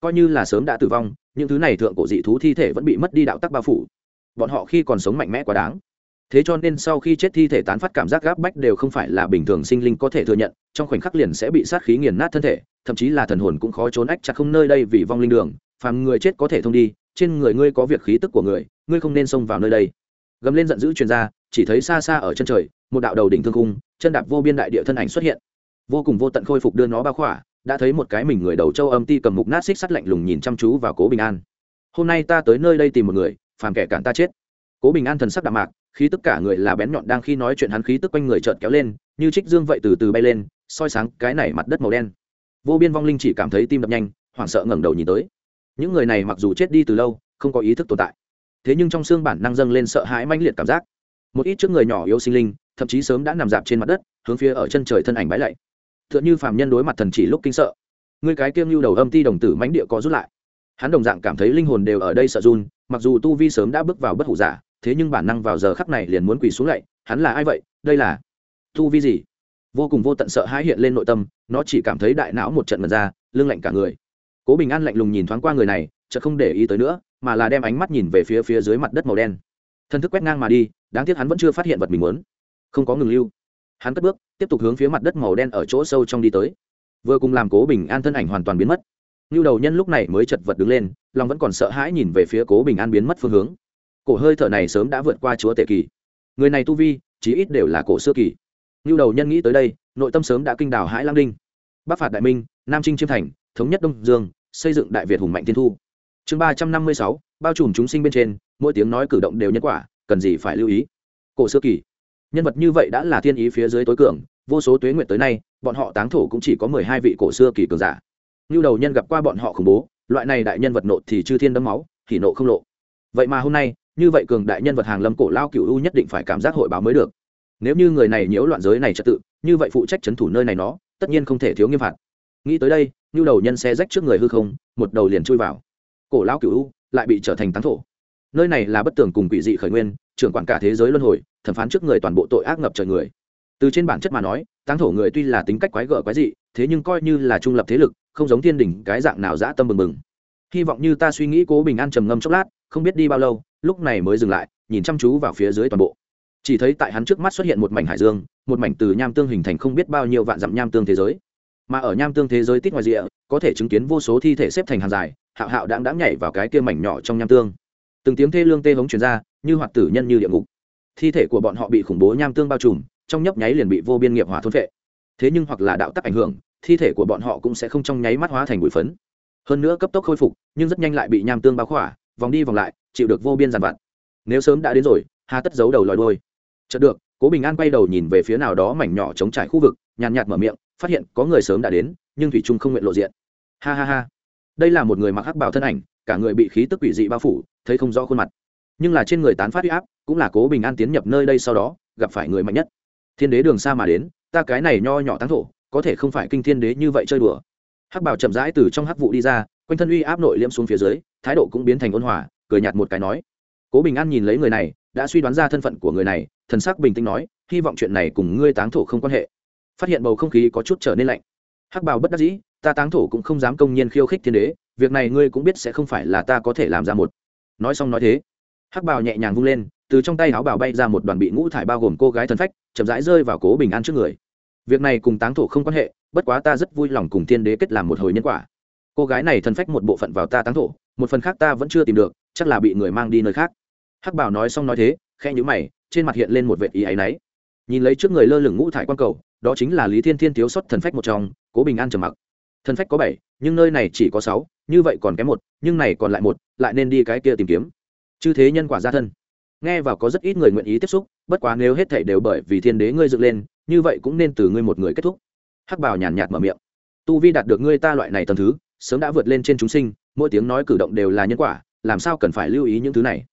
[SPEAKER 1] Coi như là sớm đã tử vong những thứ này thượng cổ dị thú thi thể vẫn bị mất đi đạo tắc bao phủ. Bọn họ khi còn sống mạnh mẽ quá đáng. Thế cho nên sau khi chết thi thể tán phát cảm giác gáp bách đều không phải là bình thường sinh linh có thể thừa nhận, trong khoảnh khắc liền sẽ bị sát khí nghiền nát thân thể, thậm chí là thần hồn cũng khó trốn ách chặt không nơi đây vì vong linh đường, phàm người chết có thể thông đi, trên người ngươi có việc khí tức của người, ngươi không nên xông vào nơi đây. Gầm lên giận dữ truyền ra, chỉ thấy xa xa ở chân trời, một đạo đầu đỉnh thương cung chân đạp vô biên đại địa thân ảnh xuất hiện. Vô cùng vô tận khôi phục đưa nó bao khỏa đã thấy một cái mình người đầu châu âm ti cầm mục nát xích sắt lạnh lùng nhìn chăm chú vào cố bình an. Hôm nay ta tới nơi đây tìm một người, phàm kẻ cản ta chết. Cố bình an thần sắc đạm mạc, khí tức cả người là bén nhọn đang khi nói chuyện hắn khí tức quanh người chợt kéo lên, như trích dương vậy từ từ bay lên, soi sáng cái này mặt đất màu đen. Vô biên vong linh chỉ cảm thấy tim đập nhanh, hoảng sợ ngẩng đầu nhìn tới. Những người này mặc dù chết đi từ lâu, không có ý thức tồn tại. Thế nhưng trong xương bản năng dâng lên sợ hãi manh liệt cảm giác. Một ít trước người nhỏ yếu sinh linh, thậm chí sớm đã nằm dạp trên mặt đất, hướng phía ở chân trời thân ảnh bái lạy. Tựa như phàm nhân đối mặt thần chỉ lúc kinh sợ. Người cái kiêng lưu đầu âm ti đồng tử mãnh địa có rút lại. Hắn đồng dạng cảm thấy linh hồn đều ở đây sợ run, mặc dù tu vi sớm đã bước vào bất hủ giả, thế nhưng bản năng vào giờ khắc này liền muốn quỳ xuống lại. hắn là ai vậy? Đây là tu vi gì? Vô cùng vô tận sợ hãi hiện lên nội tâm, nó chỉ cảm thấy đại não một trận mật ra, lưng lạnh cả người. Cố bình an lạnh lùng nhìn thoáng qua người này, chợt không để ý tới nữa, mà là đem ánh mắt nhìn về phía phía dưới mặt đất màu đen. Thân thức quét ngang mà đi, đáng tiếc hắn vẫn chưa phát hiện vật mình muốn. Không có ngừng lưu hắn cất bước, tiếp tục hướng phía mặt đất màu đen ở chỗ sâu trong đi tới. Vừa cùng làm cố bình an thân ảnh hoàn toàn biến mất. Như đầu nhân lúc này mới chật vật đứng lên, lòng vẫn còn sợ hãi nhìn về phía cố bình an biến mất phương hướng. Cổ hơi thở này sớm đã vượt qua chúa tể kỳ. Người này tu vi, chí ít đều là cổ xưa kỳ. Như đầu nhân nghĩ tới đây, nội tâm sớm đã kinh đào hãi lang đinh. Bắc phạt đại minh, nam trinh chiêm thành, thống nhất đông dương, xây dựng đại việt hùng mạnh thiên thu. Chương ba trăm năm mươi sáu, bao trùm chúng sinh bên trên, mỗi tiếng nói cử động đều nhân quả, cần gì phải lưu ý? Cổ xưa kỳ nhân vật như vậy đã là thiên ý phía dưới tối cường, vô số tuế nguyện tới nay, bọn họ táng thổ cũng chỉ có mười hai vị cổ xưa kỳ cường giả. Như đầu nhân gặp qua bọn họ khủng bố, loại này đại nhân vật nộ thì chư thiên đấm máu, thì nộ không lộ. Vậy mà hôm nay, như vậy cường đại nhân vật hàng lâm cổ lao cựu u nhất định phải cảm giác hội báo mới được. Nếu như người này nhiễu loạn giới này trật tự, như vậy phụ trách c h ấ n thủ nơi này nó, tất nhiên không thể thiếu nghiêm phạt. Nghĩ tới đây như đầu nhân xe rách trước người hư không, một đầu liền chui vào. Cổ lao cựu u lại bị trở thành táng thổ nơi này là bất tường cùng quỷ dị khởi nguyên, trưởng quản cả thế giới luân hồi, thẩm phán trước người toàn bộ tội ác ngập trời người. Từ trên bản chất mà nói, táng thổ người tuy là tính cách quái gở quái dị, thế nhưng coi như là trung lập thế lực, không giống thiên đình cái dạng nào dã tâm bừng bừng. Hy vọng như ta suy nghĩ cố bình an trầm ngâm chốc lát, không biết đi bao lâu, lúc này mới dừng lại, nhìn chăm chú vào phía dưới toàn bộ. Chỉ thấy tại hắn trước mắt xuất hiện một mảnh hải dương, một mảnh từ nham tương hình thành không biết bao nhiêu vạn dặm nham tương thế giới. Mà ở nham tương thế giới tít ngoài rìa, có thể chứng kiến vô số thi thể xếp thành hàng dài, hạo hạo đang đáng nhảy vào cái kia mảnh nhỏ trong nham tương từng tiếng thê lương tê hống truyền ra, như hoạt tử nhân như địa ngục. Thi thể của bọn họ bị khủng bố nham tương bao trùm, trong nhấp nháy liền bị vô biên nghiệp hỏa thôn vệ thế nhưng hoặc là đạo tắc ảnh hưởng, thi thể của bọn họ cũng sẽ không trong nháy mắt hóa thành bụi phấn. Hơn nữa cấp tốc khôi phục, nhưng rất nhanh lại bị nham tương bao khỏa, vòng đi vòng lại, chịu được vô biên giàn vặt. Nếu sớm đã đến rồi, hà tất giấu đầu lòi đôi chợt được, cố bình an quay đầu nhìn về phía nào đó mảnh nhỏ chống trải khu vực, nhàn nhạt mở miệng, phát hiện có người sớm đã đến, nhưng thủy trung không nguyện lộ diện. Ha ha ha đây là một người mặc hắc Bảo thân ảnh, cả người bị khí tức quỷ dị bao phủ, thấy không rõ khuôn mặt. Nhưng là trên người tán phát huy áp, cũng là cố bình an tiến nhập nơi đây sau đó, gặp phải người mạnh nhất. Thiên đế đường xa mà đến, ta cái này nho nhỏ táng thổ, có thể không phải kinh thiên đế như vậy chơi đùa. Hắc bảo chậm rãi từ trong hắc vụ đi ra, quanh thân uy áp nội liễm xuống phía dưới, thái độ cũng biến thành ôn hòa, cười nhạt một cái nói. Cố bình an nhìn lấy người này, đã suy đoán ra thân phận của người này, thần sắc bình tĩnh nói, hy vọng chuyện này cùng ngươi táng thổ không quan hệ. Phát hiện bầu không khí có chút trở nên lạnh hắc bào bất đắc dĩ, ta táng thổ cũng không dám công nhiên khiêu khích thiên đế, việc này ngươi cũng biết sẽ không phải là ta có thể làm ra một. Nói xong nói thế, hắc bào nhẹ nhàng vung lên, từ trong tay áo bào bay ra một đoàn bị ngũ thải bao gồm cô gái thần phách, chậm rãi rơi vào cố bình an trước người. Việc này cùng táng thổ không quan hệ, bất quá ta rất vui lòng cùng thiên đế kết làm một hồi nhân quả. Cô gái này thần phách một bộ phận vào ta táng thổ, một phần khác ta vẫn chưa tìm được, chắc là bị người mang đi nơi khác. Hắc bảo nói xong nói thế khe nhữ mày, trên mặt hiện lên một vệ ý áy náy. Nhìn lấy trước người lơ lửng ngũ thải quan cầu đó chính là lý thiên thiên thiếu xuất thần phách một trong, cố bình an trầm mặc. Thần phách có bảy, nhưng nơi này chỉ có sáu, như vậy còn kém một, nhưng này còn lại một, lại nên đi cái kia tìm kiếm. Chư thế nhân quả gia thân. Nghe vào có rất ít người nguyện ý tiếp xúc, bất quá nếu hết thảy đều bởi vì thiên đế ngươi dựng lên, như vậy cũng nên từ ngươi một người kết thúc. Hắc bảo nhàn nhạt mở miệng. Tu vi đạt được ngươi ta loại này tầm thứ, sớm đã vượt lên trên chúng sinh, mỗi tiếng nói cử động đều là nhân quả, làm sao cần phải lưu ý những thứ này?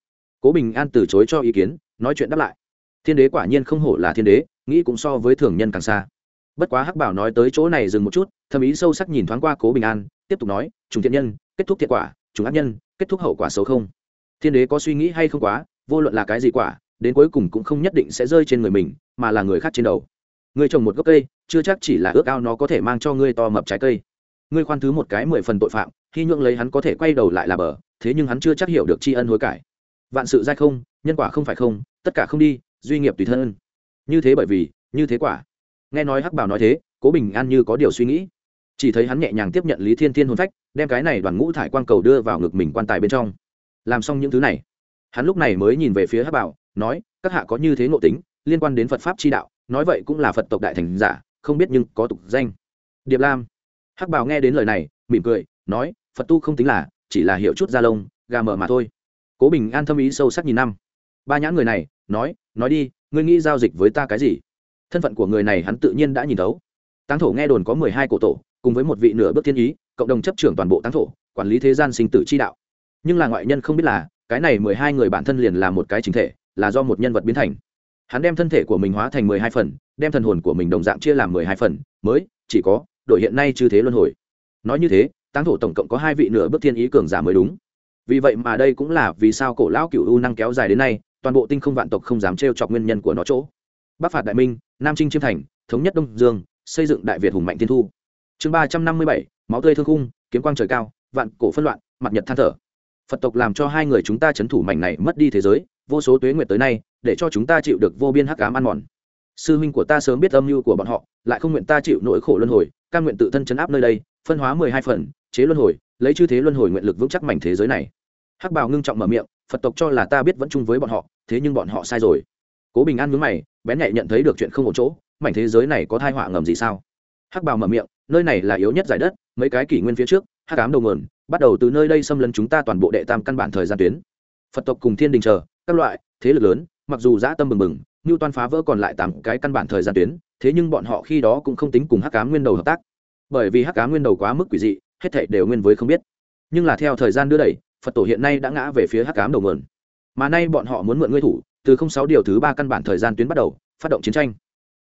[SPEAKER 1] Cố bình an từ chối cho ý kiến, nói chuyện đáp lại. Thiên đế quả nhiên không hổ là thiên đế nghĩ cũng so với thường nhân càng xa. Bất quá hắc bảo nói tới chỗ này dừng một chút thầm ý sâu sắc nhìn thoáng qua cố bình an, tiếp tục nói chúng thiện nhân, kết thúc thiệt quả chúng ác nhân, kết thúc hậu quả xấu không? Thiên đế có suy nghĩ hay không quá, vô luận là cái gì quả, đến cuối cùng cũng không nhất định sẽ rơi trên người mình, mà là người khác trên đầu. Người trồng một gốc cây, chưa chắc chỉ là ước ao nó có thể mang cho ngươi to mập trái cây. Ngươi khoan thứ một cái mười phần tội phạm khi nhượng lấy hắn có thể quay đầu lại là bờ, thế nhưng hắn chưa chắc hiểu được tri ân hối cải. Vạn sự dai không, nhân quả không phải không, tất cả không đi, duy nghiệp tùy thân như thế bởi vì, như thế quả. Nghe nói hắc bảo nói thế, cố bình an như có điều suy nghĩ. Chỉ thấy hắn nhẹ nhàng tiếp nhận lý thiên thiên hôn phách, đem cái này đoàn ngũ thải quang cầu đưa vào ngực mình quan tài bên trong. Làm xong những thứ này, hắn lúc này mới nhìn về phía hắc bảo, nói, các hạ có như thế ngộ tính, liên quan đến phật pháp chi đạo, nói vậy cũng là phật tộc đại thành giả, không biết nhưng có tục danh. Điệp lam. Hắc bảo nghe đến lời này, mỉm cười, nói, phật tu không tính là, chỉ là hiểu chút da lông, gà mờ mà thôi. Cố bình an thâm ý sâu sắc nhìn năm. Ba nhãn người này, nói nói đi ngươi nghĩ giao dịch với ta cái gì? Thân phận của người này hắn tự nhiên đã nhìn thấu. Táng thổ nghe đồn có mười hai cổ tổ, cùng với một vị nửa bước thiên ý, cộng đồng chấp trưởng toàn bộ táng thổ, quản lý thế gian sinh tử chi đạo. Nhưng là ngoại nhân không biết là, cái này mười hai người bản thân liền là một cái chính thể, là do một nhân vật biến thành. Hắn đem thân thể của mình hóa thành mười hai phần, đem thần hồn của mình đồng dạng chia làm mười hai phần, mới, chỉ có, đội hiện nay chư thế luân hồi. Nói như thế, táng thổ tổng cộng có hai vị nửa bước thiên ý cường giả mới đúng. Vì vậy mà đây cũng là vì sao cổ lão cựu u năng kéo dài đến nay toàn bộ tinh không vạn tộc không dám trêu chọc nguyên nhân của nó chỗ. Bắc phạt đại minh, nam trinh chiêm thành, thống nhất đông dương, xây dựng đại việt hùng mạnh thiên thu. Chương ba trăm năm mươi bảy, máu tươi thương khung, kiếm quang trời cao, vạn cổ phân loạn, mặt nhật than thở. Phật tộc làm cho hai người chúng ta c h ấ n thủ mảnh này mất đi thế giới, vô số tuế nguyệt tới nay, để cho chúng ta chịu được vô biên hắc cám ăn mòn. Sư huynh của ta sớm biết âm mưu của bọn họ, lại không nguyện ta chịu nỗi khổ luân hồi căn nguyện tự thân chấn áp nơi đây, phân hóa mười hai phần, chế luân hồi, lấy chư thế luân hồi nguyện lực vững chắc mảnh thế giới này. Hắc bào ngưng trọng mở miệng, phật tộc cho là ta biết vẫn chung với bọn họ thế nhưng bọn họ sai rồi. Cố bình an mướn mày, bén nhạy nhận thấy được chuyện không ổn chỗ, mảnh thế giới này có thai họa ngầm gì sao? Hắc bào mở miệng, nơi này là yếu nhất giải đất, mấy cái kỷ nguyên phía trước, hắc ám đầu nguồn, bắt đầu từ nơi đây xâm lấn chúng ta toàn bộ đệ tam căn bản thời gian tuyến. Phật tộc cùng thiên đình chờ, các loại, thế lực lớn, mặc dù dã tâm bừng bừng, như toàn phá vỡ còn lại tám cái căn bản thời gian tuyến, thế nhưng bọn họ khi đó cũng không tính cùng hắc ám nguyên đầu hợp tác. Bởi vì hắc ám nguyên đầu quá mức quỷ dị, hết thảy đều nguyên với không biết. Nhưng là theo thời gian đưa đẩy, phật tổ hiện nay đã ngã về phía hắc ám đầu nguồn mà nay bọn họ muốn mượn ngươi thủ, từ không sáu điều thứ ba căn bản thời gian tuyến bắt đầu, phát động chiến tranh.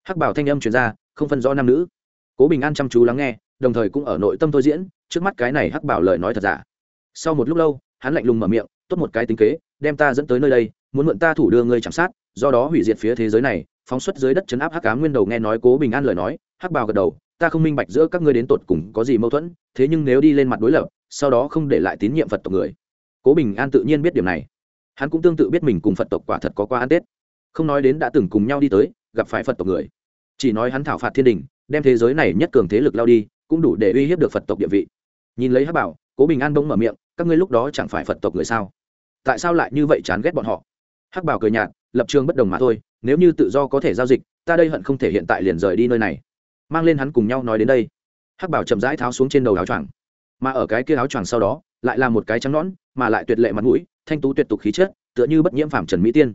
[SPEAKER 1] Hắc bảo thanh âm truyền ra, không phân rõ nam nữ. Cố bình an chăm chú lắng nghe, đồng thời cũng ở nội tâm tôi diễn, trước mắt cái này hắc bảo lời nói thật giả. Sau một lúc lâu, hắn lạnh lùng mở miệng, tốt một cái tính kế, đem ta dẫn tới nơi đây, muốn mượn ta thủ đưa ngươi chạm sát, do đó hủy diệt phía thế giới này, phóng xuất dưới đất chấn áp hắc cá nguyên đầu nghe nói cố bình an lời nói, hắc bảo gật đầu, ta không minh bạch giữa các ngươi đến tột cùng có gì mâu thuẫn, thế nhưng nếu đi lên mặt đối lập, sau đó không để lại tín nhiệm phật tộc người. Cố bình an tự nhiên biết điểm này hắn cũng tương tự biết mình cùng phật tộc quả thật có qua ăn tết. Không nói đến đã từng cùng nhau đi tới, gặp phải phật tộc người. Chỉ nói hắn thảo phạt thiên đình, đem thế giới này nhất cường thế lực lao đi, cũng đủ để uy hiếp được phật tộc địa vị. Nhìn lấy hắc bảo, cố bình an bỗng mở miệng, các ngươi lúc đó chẳng phải phật tộc người sao? Tại sao lại như vậy chán ghét bọn họ? Hắc bảo cười nhạt, lập trường bất đồng mà thôi, nếu như tự do có thể giao dịch, ta đây hận không thể hiện tại liền rời đi nơi này. Mang lên hắn cùng nhau nói đến đây. Hắc bảo chậm rãi tháo xuống trên đầu áo choàng. Mà ở cái kia áo choàng sau đó, lại là một cái trắng nõn, mà lại tuyệt lệ mặt mũi thanh tú tuyệt tục khí chất, tựa như bất nhiễm phạm trần mỹ tiên.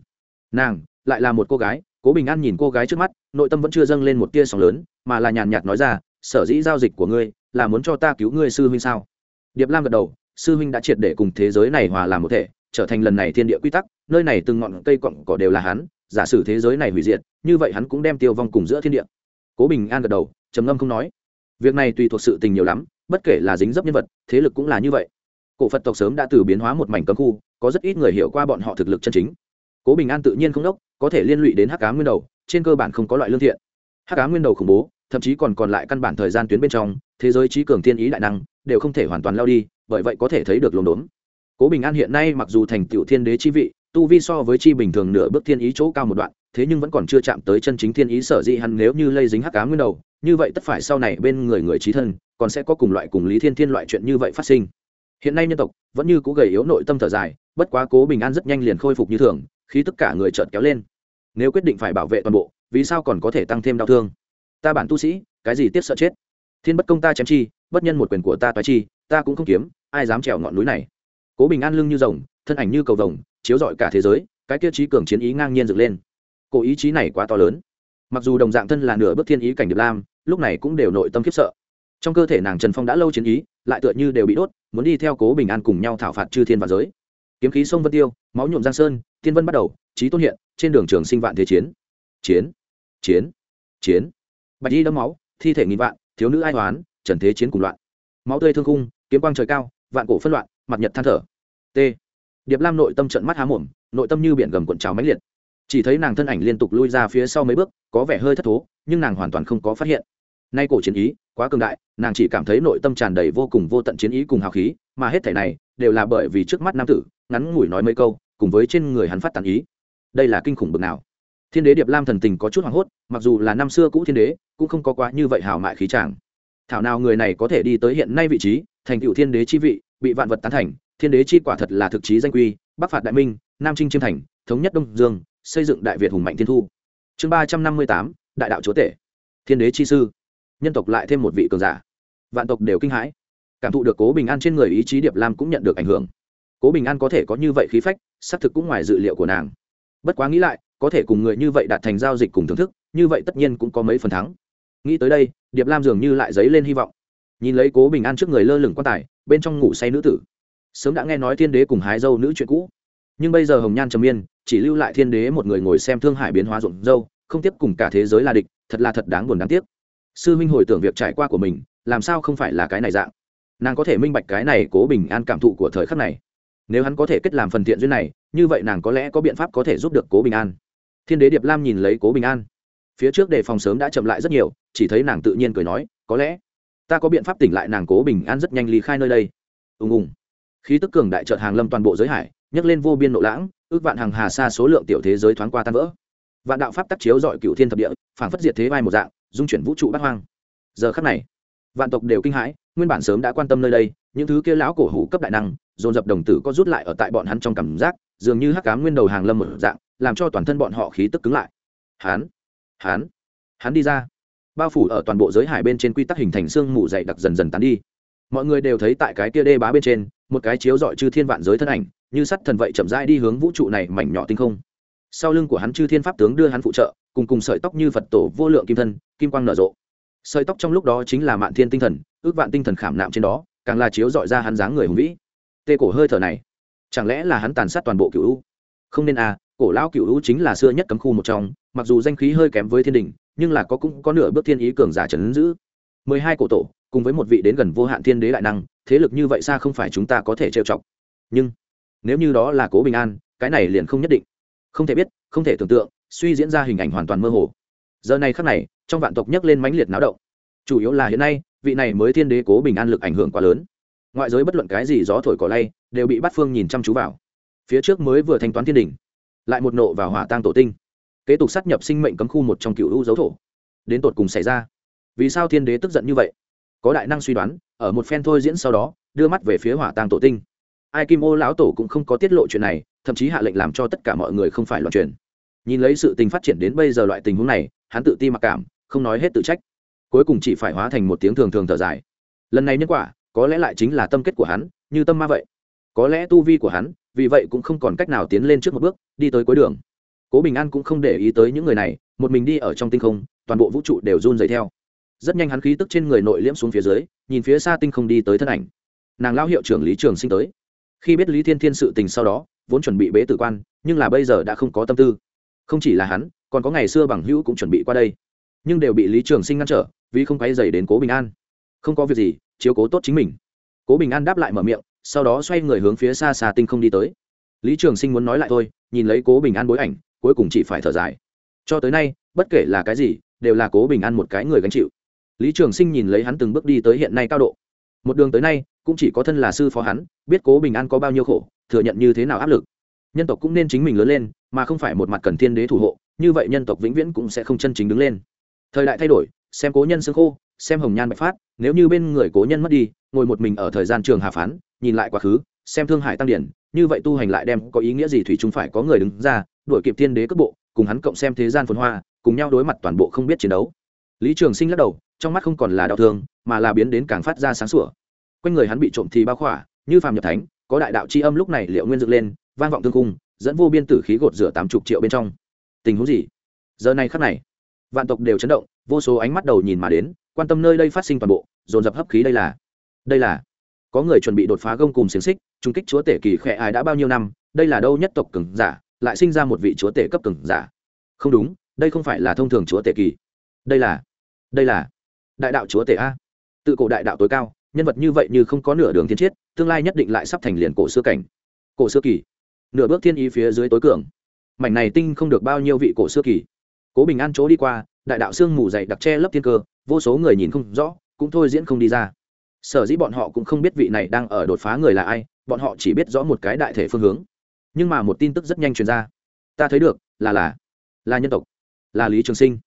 [SPEAKER 1] Nàng lại là một cô gái, cố bình an nhìn cô gái trước mắt, nội tâm vẫn chưa dâng lên một tia sóng lớn, mà là nhàn nhạt nói ra, sở dĩ giao dịch của ngươi là muốn cho ta cứu ngươi sư huynh sao? Điệp lam gật đầu, sư huynh đã triệt để cùng thế giới này hòa làm một thể, trở thành lần này thiên địa quy tắc, nơi này từng ngọn cây cọng cỏ đều là hắn, giả sử thế giới này hủy diệt, như vậy hắn cũng đem tiêu vong cùng giữa thiên địa. Cố bình an gật đầu, trầm ngâm không nói. Việc này tùy thuộc sự tình nhiều lắm, bất kể là dính dấp nhân vật, thế lực cũng là như vậy. Cổ phật tộc sớm đã từ biến hóa một mảnh cấm khu có rất ít người hiểu qua bọn họ thực lực chân chính. Cố bình an tự nhiên không đốc, có thể liên lụy đến hắc cá nguyên đầu, trên cơ bản không có loại lương thiện. Hắc cá nguyên đầu khủng bố, thậm chí còn còn lại căn bản thời gian tuyến bên trong, thế giới trí cường thiên ý đại năng đều không thể hoàn toàn lao đi, bởi vậy có thể thấy được lồn đốn. Cố bình an hiện nay mặc dù thành tựu thiên đế chi vị, tu vi so với chi bình thường nửa bước thiên ý chỗ cao một đoạn, thế nhưng vẫn còn chưa chạm tới chân chính thiên ý sở dĩ hắn nếu như lây dính hắc cá nguyên đầu, như vậy tất phải sau này bên người người trí thân, còn sẽ có cùng loại cùng lý thiên thiên loại chuyện như vậy phát sinh. Hiện nay nhân tộc vẫn như cũ gầy yếu nội tâm thở dài bất quá cố bình an rất nhanh liền khôi phục như thường khi tất cả người chợt kéo lên. Nếu quyết định phải bảo vệ toàn bộ, vì sao còn có thể tăng thêm đau thương? Ta bản tu sĩ, cái gì tiếp sợ chết? Thiên bất công ta chém chi, bất nhân một quyền của ta toái chi, ta cũng không kiếm, ai dám trèo ngọn núi này? Cố bình an lưng như rồng, thân ảnh như cầu vồng, chiếu rọi cả thế giới, cái tiêu chí cường chiến ý ngang nhiên dựng lên. Cổ ý chí này quá to lớn. Mặc dù đồng dạng thân là nửa bước thiên ý cảnh điệp lam, lúc này cũng đều nội tâm khiếp sợ. Trong cơ thể nàng trần phong đã lâu chiến ý, lại tựa như đều bị đốt, muốn đi theo cố bình an cùng nhau thảo phạt chư thiên và giới kiếm khí sông vân tiêu máu nhuộm giang sơn tiên vân bắt đầu trí tôn hiện trên đường trường sinh vạn thế chiến. Chiến chiến chiến. Bạch y đấm máu thi thể nghìn vạn thiếu nữ ai hoán, trần thế chiến cùng loạn. Máu tươi thương khung kiếm quang trời cao vạn cổ phân loạn mặt nhật than thở. T. Điệp lam nội tâm trận mắt há mồm nội tâm như biển gầm cuộn trào mãnh liệt. Chỉ thấy nàng thân ảnh liên tục lui ra phía sau mấy bước có vẻ hơi thất thố nhưng nàng hoàn toàn không có phát hiện. Nay cổ chiến ý quá cường đại nàng chỉ cảm thấy nội tâm tràn đầy vô cùng vô tận chiến ý cùng hào khí mà hết thể này đều là bởi vì trước mắt nam tử ngắn ngủi nói mấy câu, cùng với trên người hắn phát tàn ý. Đây là kinh khủng bực nào. Thiên đế điệp lam thần tình có chút hoảng hốt, mặc dù là năm xưa cũ thiên đế, cũng không có quá như vậy hào mại khí tràng thảo nào người này có thể đi tới hiện nay vị trí, thành cựu thiên đế chi vị, bị vạn vật tán thành, thiên đế chi quả thật là thực chí danh quy, bắc phạt đại minh, nam trinh chiêm thành, thống nhất đông dương, xây dựng đại việt hùng mạnh thiên thu. Chương ba trăm năm mươi tám, đại đạo chúa tể. Thiên đế chi sư. Nhân tộc lại thêm một vị cường giả. Vạn tộc đều kinh hãi. Cảm thụ được cố bình an trên người ý chí điệp lam cũng nhận được ảnh hưởng cố bình an có thể có như vậy khí phách, xác thực cũng ngoài dự liệu của nàng. Bất quá nghĩ lại, có thể cùng người như vậy đạt thành giao dịch cùng thưởng thức, như vậy tất nhiên cũng có mấy phần thắng. Nghĩ tới đây, điệp lam dường như lại dấy lên hy vọng. Nhìn lấy cố bình an trước người lơ lửng quan tài, bên trong ngủ say nữ tử. Sớm đã nghe nói thiên đế cùng hái dâu nữ chuyện cũ. Nhưng bây giờ hồng nhan trầm miên chỉ lưu lại thiên đế một người ngồi xem thương hải biến hóa rộn dâu không tiếp cùng cả thế giới là địch, thật là thật đáng buồn đáng tiếc. Sư minh hồi tưởng việc trải qua của mình, làm sao không phải là cái này dạng? Nàng có thể minh bạch cái này cố bình an cảm thụ của thời khắc này nếu hắn có thể kết làm phần thiện duyên này, như vậy nàng có lẽ có biện pháp có thể giúp được cố bình an. Thiên đế điệp lam nhìn lấy cố bình an. Phía trước đề phòng sớm đã chậm lại rất nhiều, chỉ thấy nàng tự nhiên cười nói, có lẽ ta có biện pháp tỉnh lại nàng cố bình an rất nhanh ly khai nơi đây. Ùng ùng. Khí tức cường đại trợt hàng lâm toàn bộ giới hải, nhấc lên vô biên nộ lãng, ước vạn hàng hà xa số lượng tiểu thế giới thoáng qua tan vỡ. Vạn đạo pháp tắc chiếu dọi cựu thiên thập địa, phảng phất diệt thế vai một dạng, dung chuyển vũ trụ bát hoang. Giờ khắc này, vạn tộc đều kinh hãi, nguyên bản sớm đã quan tâm nơi đây, những thứ kia lão cổ hủ cấp đại năng dồn dập đồng tử có rút lại ở tại bọn hắn trong cảm giác, dường như hắc cám nguyên đầu hàng lâm một dạng, làm cho toàn thân bọn họ khí tức cứng lại. Hán hán hắn đi ra. Bao phủ ở toàn bộ giới hải bên trên quy tắc hình thành xương mù dày đặc dần dần tán đi. Mọi người đều thấy tại cái kia đê bá bên trên, một cái chiếu dọi chư thiên vạn giới thân ảnh, như sắt thần vậy chậm rãi đi hướng vũ trụ này mảnh nhỏ tinh không. Sau lưng của hắn chư thiên pháp tướng đưa hắn phụ trợ, cùng cùng sợi tóc như phật tổ vô lượng kim thân, kim quang nở rộ. Sợi tóc trong lúc đó chính là mạn thiên tinh thần, ước vạn tinh thần khảm nạm trên đó, càng là chiếu dọi ra hắn dáng người hùng vĩ tê cổ hơi thở này. Chẳng lẽ là hắn tàn sát toàn bộ cựu u? Không nên à cổ lão cựu u chính là xưa nhất cấm khu một trong, mặc dù danh khí hơi kém với thiên đình, nhưng là có cũng có nửa bước thiên ý cường giả trấn giữ. Mười hai cổ tổ, cùng với một vị đến gần vô hạn thiên đế đại năng, thế lực như vậy xa không phải chúng ta có thể trêu chọc. Nhưng, nếu như đó là cố bình an, cái này liền không nhất định. Không thể biết, không thể tưởng tượng, suy diễn ra hình ảnh hoàn toàn mơ hồ. Giờ này khắc này, trong vạn tộc nhấc lên mãnh liệt náo động. Chủ yếu là hiện nay, vị này mới thiên đế cố bình an lực ảnh hưởng quá lớn ngoại giới bất luận cái gì gió thổi cỏ lay, đều bị bắt phương nhìn chăm chú vào. Phía trước mới vừa thanh toán thiên đình, lại một nộ vào hỏa tang tổ tinh. Kế tục sát nhập sinh mệnh cấm khu một trong cựu hữu dấu thổ. Đến tột cùng xảy ra, vì sao thiên đế tức giận như vậy? Có đại năng suy đoán, ở một phen thôi diễn sau đó, đưa mắt về phía hỏa tang tổ tinh. Ai kim ô lão tổ cũng không có tiết lộ chuyện này, thậm chí hạ lệnh làm cho tất cả mọi người không phải loạn truyền. Nhìn lấy sự tình phát triển đến bây giờ loại tình huống này, hắn tự ti mặc cảm, không nói hết tự trách. Cuối cùng chỉ phải hóa thành một tiếng thường thường thở dài. Lần này nhân quả có lẽ lại chính là tâm kết của hắn, như tâm ma vậy. Có lẽ tu vi của hắn, vì vậy cũng không còn cách nào tiến lên trước một bước, đi tới cuối đường. Cố bình an cũng không để ý tới những người này, một mình đi ở trong tinh không, toàn bộ vũ trụ đều run dày theo. Rất nhanh hắn khí tức trên người nội liễm xuống phía dưới, nhìn phía xa tinh không đi tới thân ảnh. Nàng lao hiệu trưởng lý trường sinh tới. Khi biết lý thiên thiên sự tình sau đó, vốn chuẩn bị bế tử quan, nhưng là bây giờ đã không có tâm tư. Không chỉ là hắn, còn có ngày xưa bằng hữu cũng chuẩn bị qua đây. Nhưng đều bị lý trường sinh ngăn trở, vì không quay dày đến cố bình an. Không có việc gì chiếu cố tốt chính mình. Cố bình an đáp lại mở miệng, sau đó xoay người hướng phía xa xa tinh không đi tới. Lý trường sinh muốn nói lại thôi, nhìn lấy cố bình an bối ảnh, cuối cùng chỉ phải thở dài. Cho tới nay, bất kể là cái gì, đều là cố bình an một cái người gánh chịu. Lý trường sinh nhìn lấy hắn từng bước đi tới hiện nay cao độ. Một đường tới nay, cũng chỉ có thân là sư phó hắn, biết cố bình an có bao nhiêu khổ, thừa nhận như thế nào áp lực. Nhân tộc cũng nên chính mình lớn lên, mà không phải một mặt cần thiên đế thủ hộ, như vậy nhân tộc vĩnh viễn cũng sẽ không chân chính đứng lên. Thời đại thay đổi, xem cố nhân xương khô xem hồng nhan bạch phát, nếu như bên người cố nhân mất đi, ngồi một mình ở thời gian trường hà phán, nhìn lại quá khứ, xem thương hải tăng điển, như vậy tu hành lại đem có ý nghĩa gì thủy chúng phải có người đứng ra, đuổi kịp thiên đế cấp bộ, cùng hắn cộng xem thế gian phồn hoa, cùng nhau đối mặt toàn bộ không biết chiến đấu. Lý trường sinh lắc đầu, trong mắt không còn là đau thương, mà là biến đến càng phát ra sáng sủa. Quanh người hắn bị trộm thì bao khỏa, như phàm nhập thánh, có đại đạo c h i âm lúc này liệu nguyên dựng lên, vang vọng thương cung, dẫn vô biên tử khí gột rửa tám chục triệu bên trong. Tình huống gì? Giờ này khắc này, vạn tộc đều chấn động vô số ánh mắt đầu nhìn mà đến, quan tâm nơi đây phát sinh toàn bộ, dồn dập hấp khí đây là. Đây là. Có người chuẩn bị đột phá gông cùng xiềng xích trung kích chúa tể kỳ khẽ ai đã bao nhiêu năm, đây là đâu nhất tộc cường giả, lại sinh ra một vị chúa tể cấp cường giả. Không đúng, đây không phải là thông thường chúa tể kỳ. Đây là. Đây là. Đại đạo chúa tể a. Tự cổ đại đạo tối cao, nhân vật như vậy như không có nửa đường thiên chiết, tương lai nhất định lại sắp thành liền cổ xưa cảnh. Cổ xưa kỳ. Nửa bước thiên ý phía dưới tối cường. Mảnh này tinh không được bao nhiêu vị cổ xưa kỳ. Cố bình an chỗ đi qua đại đạo sương mù dày đặc che lấp thiên cơ, vô số người nhìn không rõ, cũng thôi diễn không đi ra. Sở dĩ bọn họ cũng không biết vị này đang ở đột phá người là ai, bọn họ chỉ biết rõ một cái đại thể phương hướng. Nhưng mà một tin tức rất nhanh truyền ra. Ta thấy được, là là là nhân tộc, là lý trường sinh.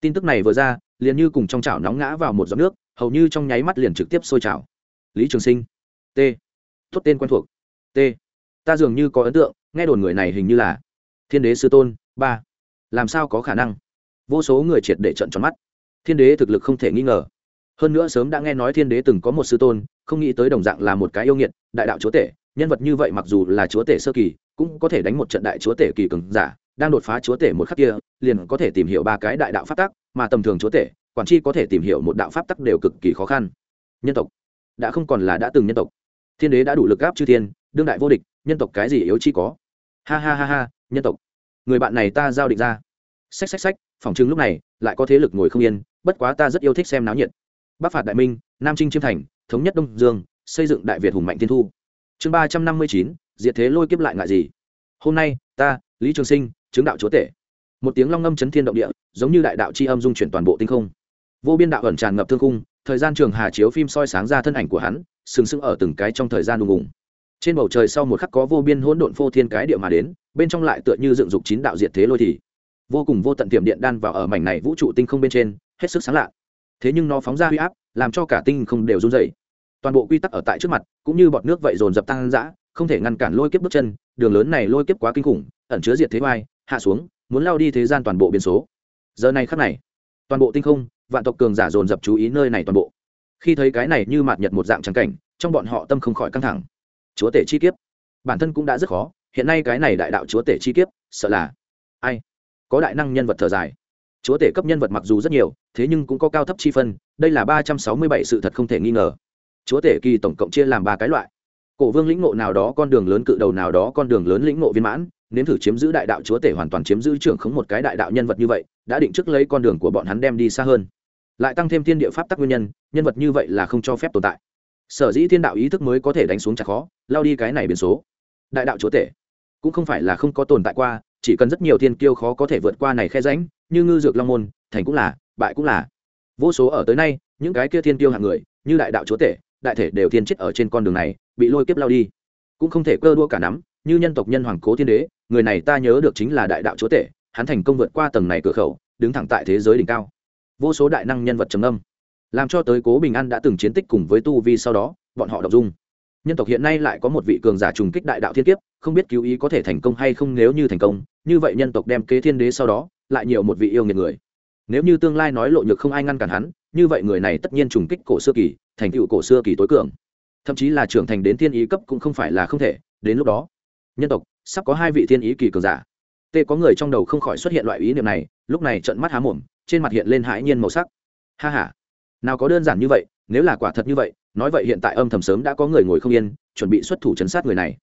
[SPEAKER 1] Tin tức này vừa ra, liền như cùng trong chảo nóng ngã vào một giọt nước, hầu như trong nháy mắt liền trực tiếp sôi chảo lý trường sinh. T. Thốt tên quen thuộc. T. Ta dường như có ấn tượng, nghe đồn người này hình như là thiên đế sư tôn ba. Làm sao có khả năng? Vô số người triệt để trận tròn mắt. Thiên đế thực lực không thể nghi ngờ. Hơn nữa sớm đã nghe nói thiên đế từng có một sư tôn, không nghĩ tới đồng dạng là một cái yêu nghiệt, đại đạo chúa tể, nhân vật như vậy mặc dù là chúa tể sơ kỳ, cũng có thể đánh một trận đại chúa tể kỳ cường giả, đang đột phá chúa tể một khắc kia, liền có thể tìm hiểu ba cái đại đạo pháp tắc, mà tầm thường chúa tể, quản chi có thể tìm hiểu một đạo pháp tắc đều cực kỳ khó khăn. Nhân tộc. Đã không còn là đã từng nhân tộc. Thiên đế đã đủ lực gáp chư thiên, đương đại vô địch, nhân tộc cái gì yếu chi có? Ha ha ha ha, nhân tộc. Người bạn này ta giao định ra xách xách xách, phòng trưng lúc này lại có thế lực ngồi không yên, bất quá ta rất yêu thích xem náo nhiệt. Bắc phạt đại minh, nam trinh chiêm thành, thống nhất đông dương, xây dựng đại việt hùng mạnh thiên thu. Chương ba trăm năm mươi chín, diệt thế lôi kiếp lại ngại gì? Hôm nay, ta, lý trường sinh, chứng đạo chúa tể. Một tiếng long ngâm chấn thiên động địa, giống như đại đạo chi âm dung chuyển toàn bộ tinh không. Vô biên đạo ẩn tràn ngập thương khung. thời gian trường hà chiếu phim soi sáng ra thân ảnh của hắn, sừng sững ở từng cái trong thời gian đùng ùng trên bầu trời sau một khắc có vô biên hỗn độn phô thiên cái địa mà đến, bên trong lại tựa như dựng dục chín đạo diệt thế lôi thì vô cùng vô tận tiệm điện đan vào ở mảnh này vũ trụ tinh không bên trên, hết sức sáng lạ. Thế nhưng nó phóng ra huy áp, làm cho cả tinh không đều run dày toàn bộ quy tắc ở tại trước mặt, cũng như bọt nước vậy dồn dập tăng dã không thể ngăn cản lôi kiếp bước chân, đường lớn này lôi kiếp quá kinh khủng, ẩn chứa diệt thế vai hạ xuống, muốn lao đi thế gian toàn bộ biến số. Giờ này khắc này, toàn bộ tinh không, vạn tộc cường giả dồn dập chú ý nơi này toàn bộ. Khi thấy cái này như mạt nhật một dạng trắng cảnh, trong bọn họ tâm không khỏi căng thẳng. Chúa tể chi kiếp. Bản thân cũng đã rất khó, hiện nay cái này đại đạo chúa tể chi kiếp, sợ là ai? Có đại năng nhân vật thở dài. Chúa tể cấp nhân vật mặc dù rất nhiều, thế nhưng cũng có cao thấp chi phân, đây là ba trăm sáu mươi bảy sự thật không thể nghi ngờ. Chúa tể kỳ tổng cộng chia làm ba cái loại. Cổ vương lĩnh ngộ nào đó con đường lớn, cự đầu nào đó con đường lớn lĩnh ngộ viên mãn, nếm thử chiếm giữ đại đạo chúa tể hoàn toàn chiếm giữ trưởng khống một cái đại đạo nhân vật như vậy, đã định trước lấy con đường của bọn hắn đem đi xa hơn. Lại tăng thêm thiên địa pháp tắc nguyên nhân nhân vật như vậy là không cho phép tồn tại. Sở dĩ thiên đạo ý thức mới có thể đánh xuống chặt khó, lao đi cái này biến số. Đại đạo chúa tể cũng không phải là không có tồn tại qua chỉ cần rất nhiều thiên kiêu khó có thể vượt qua này khe ránh như ngư dược long môn, thành cũng là, bại cũng là. Vô số ở tới nay, những cái kia thiên kiêu hạng người, như đại đạo chúa tể, đại thể đều thiên chết ở trên con đường này, bị lôi kiếp lao đi. Cũng không thể cơ đua cả nắm, như nhân tộc nhân hoàng cố thiên đế, người này ta nhớ được chính là đại đạo chúa tể, hắn thành công vượt qua tầng này cửa khẩu, đứng thẳng tại thế giới đỉnh cao. Vô số đại năng nhân vật trầm âm làm cho tới cố bình an đã từng chiến tích cùng với tu vi sau đó, bọn họ đọc dung. Nhân tộc hiện nay lại có một vị cường giả trùng kích đại đạo thiên kiếp không biết cứu ý có thể thành công hay không nếu như thành công, như vậy nhân tộc đem kế thiên đế sau đó, lại nhiều một vị yêu nghiệt người. Nếu như tương lai nói lộ nhược không ai ngăn cản hắn, như vậy người này tất nhiên trùng kích cổ xưa kỳ, thành tựu cổ xưa kỳ tối cường. Thậm chí là trưởng thành đến thiên ý cấp cũng không phải là không thể, đến lúc đó, nhân tộc sắp có hai vị thiên ý kỳ cường giả. Tê có người trong đầu không khỏi xuất hiện loại ý niệm này, lúc này trận mắt há mồm, trên mặt hiện lên hãi nhiên màu sắc. Ha ha, nào có đơn giản như vậy, nếu là quả thật như vậy, nói vậy hiện tại âm thầm sớm đã có người ngồi không yên, chuẩn bị xuất thủ chấn sát người này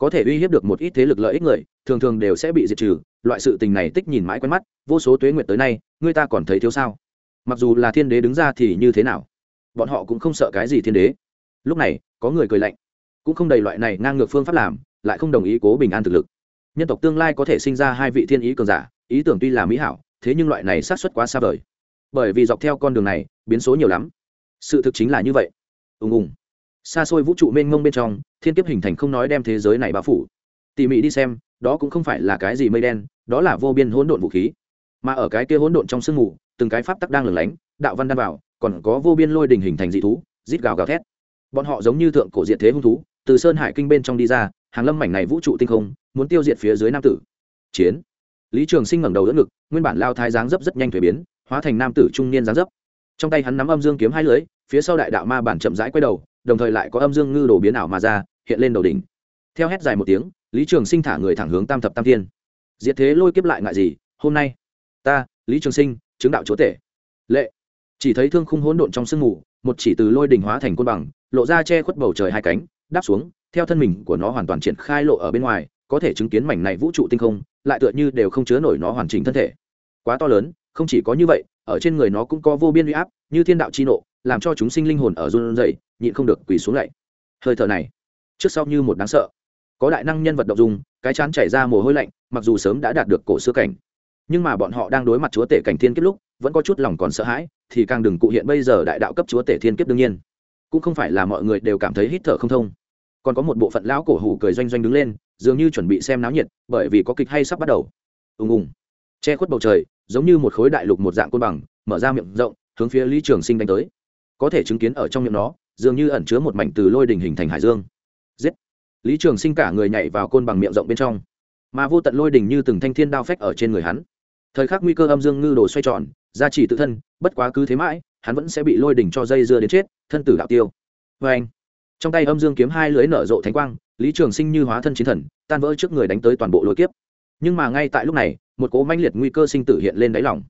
[SPEAKER 1] có thể uy hiếp được một ít thế lực lợi ích người, thường thường đều sẽ bị diệt trừ. Loại sự tình này tích nhìn mãi quen mắt, vô số tuế nguyệt tới nay người ta còn thấy thiếu sao? Mặc dù là thiên đế đứng ra thì như thế nào? Bọn họ cũng không sợ cái gì thiên đế. Lúc này, có người cười lạnh. Cũng không đầy loại này ngang ngược phương pháp làm, lại không đồng ý cố bình an thực lực. Nhân tộc tương lai có thể sinh ra hai vị thiên ý cường giả, ý tưởng tuy là mỹ hảo, thế nhưng loại này sát xuất quá xa vời. Bởi vì dọc theo con đường này, biến số nhiều lắm. Sự thực chính là như vậy. Ùng ùng xa xôi vũ trụ mênh mông bên trong, thiên kiếp hình thành không nói đem thế giới này bao phủ. Tỉ mỉ đi xem, đó cũng không phải là cái gì mây đen, đó là vô biên hỗn độn vũ khí. Mà ở cái kia hỗn độn trong sương mù, từng cái pháp tắc đang lửng lánh, đạo văn đan vào, còn có vô biên lôi đình hình thành dị thú, rít gào gào thét. Bọn họ giống như thượng cổ diện thế hung thú, từ sơn hải kinh bên trong đi ra, hàng lâm mảnh này vũ trụ tinh không, muốn tiêu diệt phía dưới nam tử. Chiến. Lý trường sinh ngẩng đầu đỡ ngực, nguyên bản lao thái dáng dấp rất nhanh thuế biến, hóa thành nam tử trung niên dáng dấp. Trong tay hắn nắm âm dương kiếm hai lưới, phía sau đại đạo ma bản chậm rãi quay đầu đồng thời lại có âm dương ngư đồ biến ảo mà ra, hiện lên đầu đỉnh. Theo hét dài một tiếng, lý trường sinh thả người thẳng hướng tam thập tam thiên. Diệt thế lôi kiếp lại ngại gì, hôm nay. Ta, lý trường sinh, chứng đạo chúa tể. Lệ. Chỉ thấy thương khung hỗn độn trong sương mù, một chỉ từ lôi đình hóa thành côn bằng, lộ ra che khuất bầu trời hai cánh, đáp xuống, theo thân mình của nó hoàn toàn triển khai lộ ở bên ngoài, có thể chứng kiến mảnh này vũ trụ tinh không, lại tựa như đều không chứa nổi nó hoàn chỉnh thân thể. Quá to lớn, không chỉ có như vậy, ở trên người nó cũng có vô biên uy áp, như thiên đạo chi nộ làm cho chúng sinh linh hồn ở run rẩy, nhịn không được quỳ xuống lạy hơi thở này, trước sau như một đáng sợ. Có đại năng nhân vật động dung, cái chán chảy ra mồ hôi lạnh, mặc dù sớm đã đạt được cổ xưa cảnh. Nhưng mà bọn họ đang đối mặt chúa tể cảnh thiên kiếp lúc, vẫn có chút lòng còn sợ hãi, thì càng đừng cụ hiện bây giờ đại đạo cấp chúa tể thiên kiếp đương nhiên. Cũng không phải là mọi người đều cảm thấy hít thở không thông. Còn có một bộ phận lão cổ hủ cười doanh doanh đứng lên, dường như chuẩn bị xem náo nhiệt, bởi vì có kịch hay sắp bắt đầu. Ùng ùng. Che khuất bầu trời, giống như một khối đại lục một dạng côn bằng, mở ra miệng rộng, hướng phía lý trường sinh đánh tới có thể chứng kiến ở trong miệng nó, dường như ẩn chứa một mảnh từ lôi đình hình thành hải dương. Giết! Lý trường sinh cả người nhảy vào côn bằng miệng rộng bên trong. Mà vô tận lôi đình như từng thanh thiên đao phách ở trên người hắn. Thời khắc nguy cơ âm dương ngư đồ xoay tròn, gia trì tự thân, bất quá cứ thế mãi, hắn vẫn sẽ bị lôi đình cho dây dưa đến chết, thân tử đạo tiêu. Vê anh trong tay âm dương kiếm hai lưới nở rộ thánh quang, lý trường sinh như hóa thân chiến thần, tan vỡ trước người đánh tới toàn bộ lôi kiếp. Nhưng mà ngay tại lúc này, một cố manh liệt nguy cơ sinh tử hiện lên đáy lòng.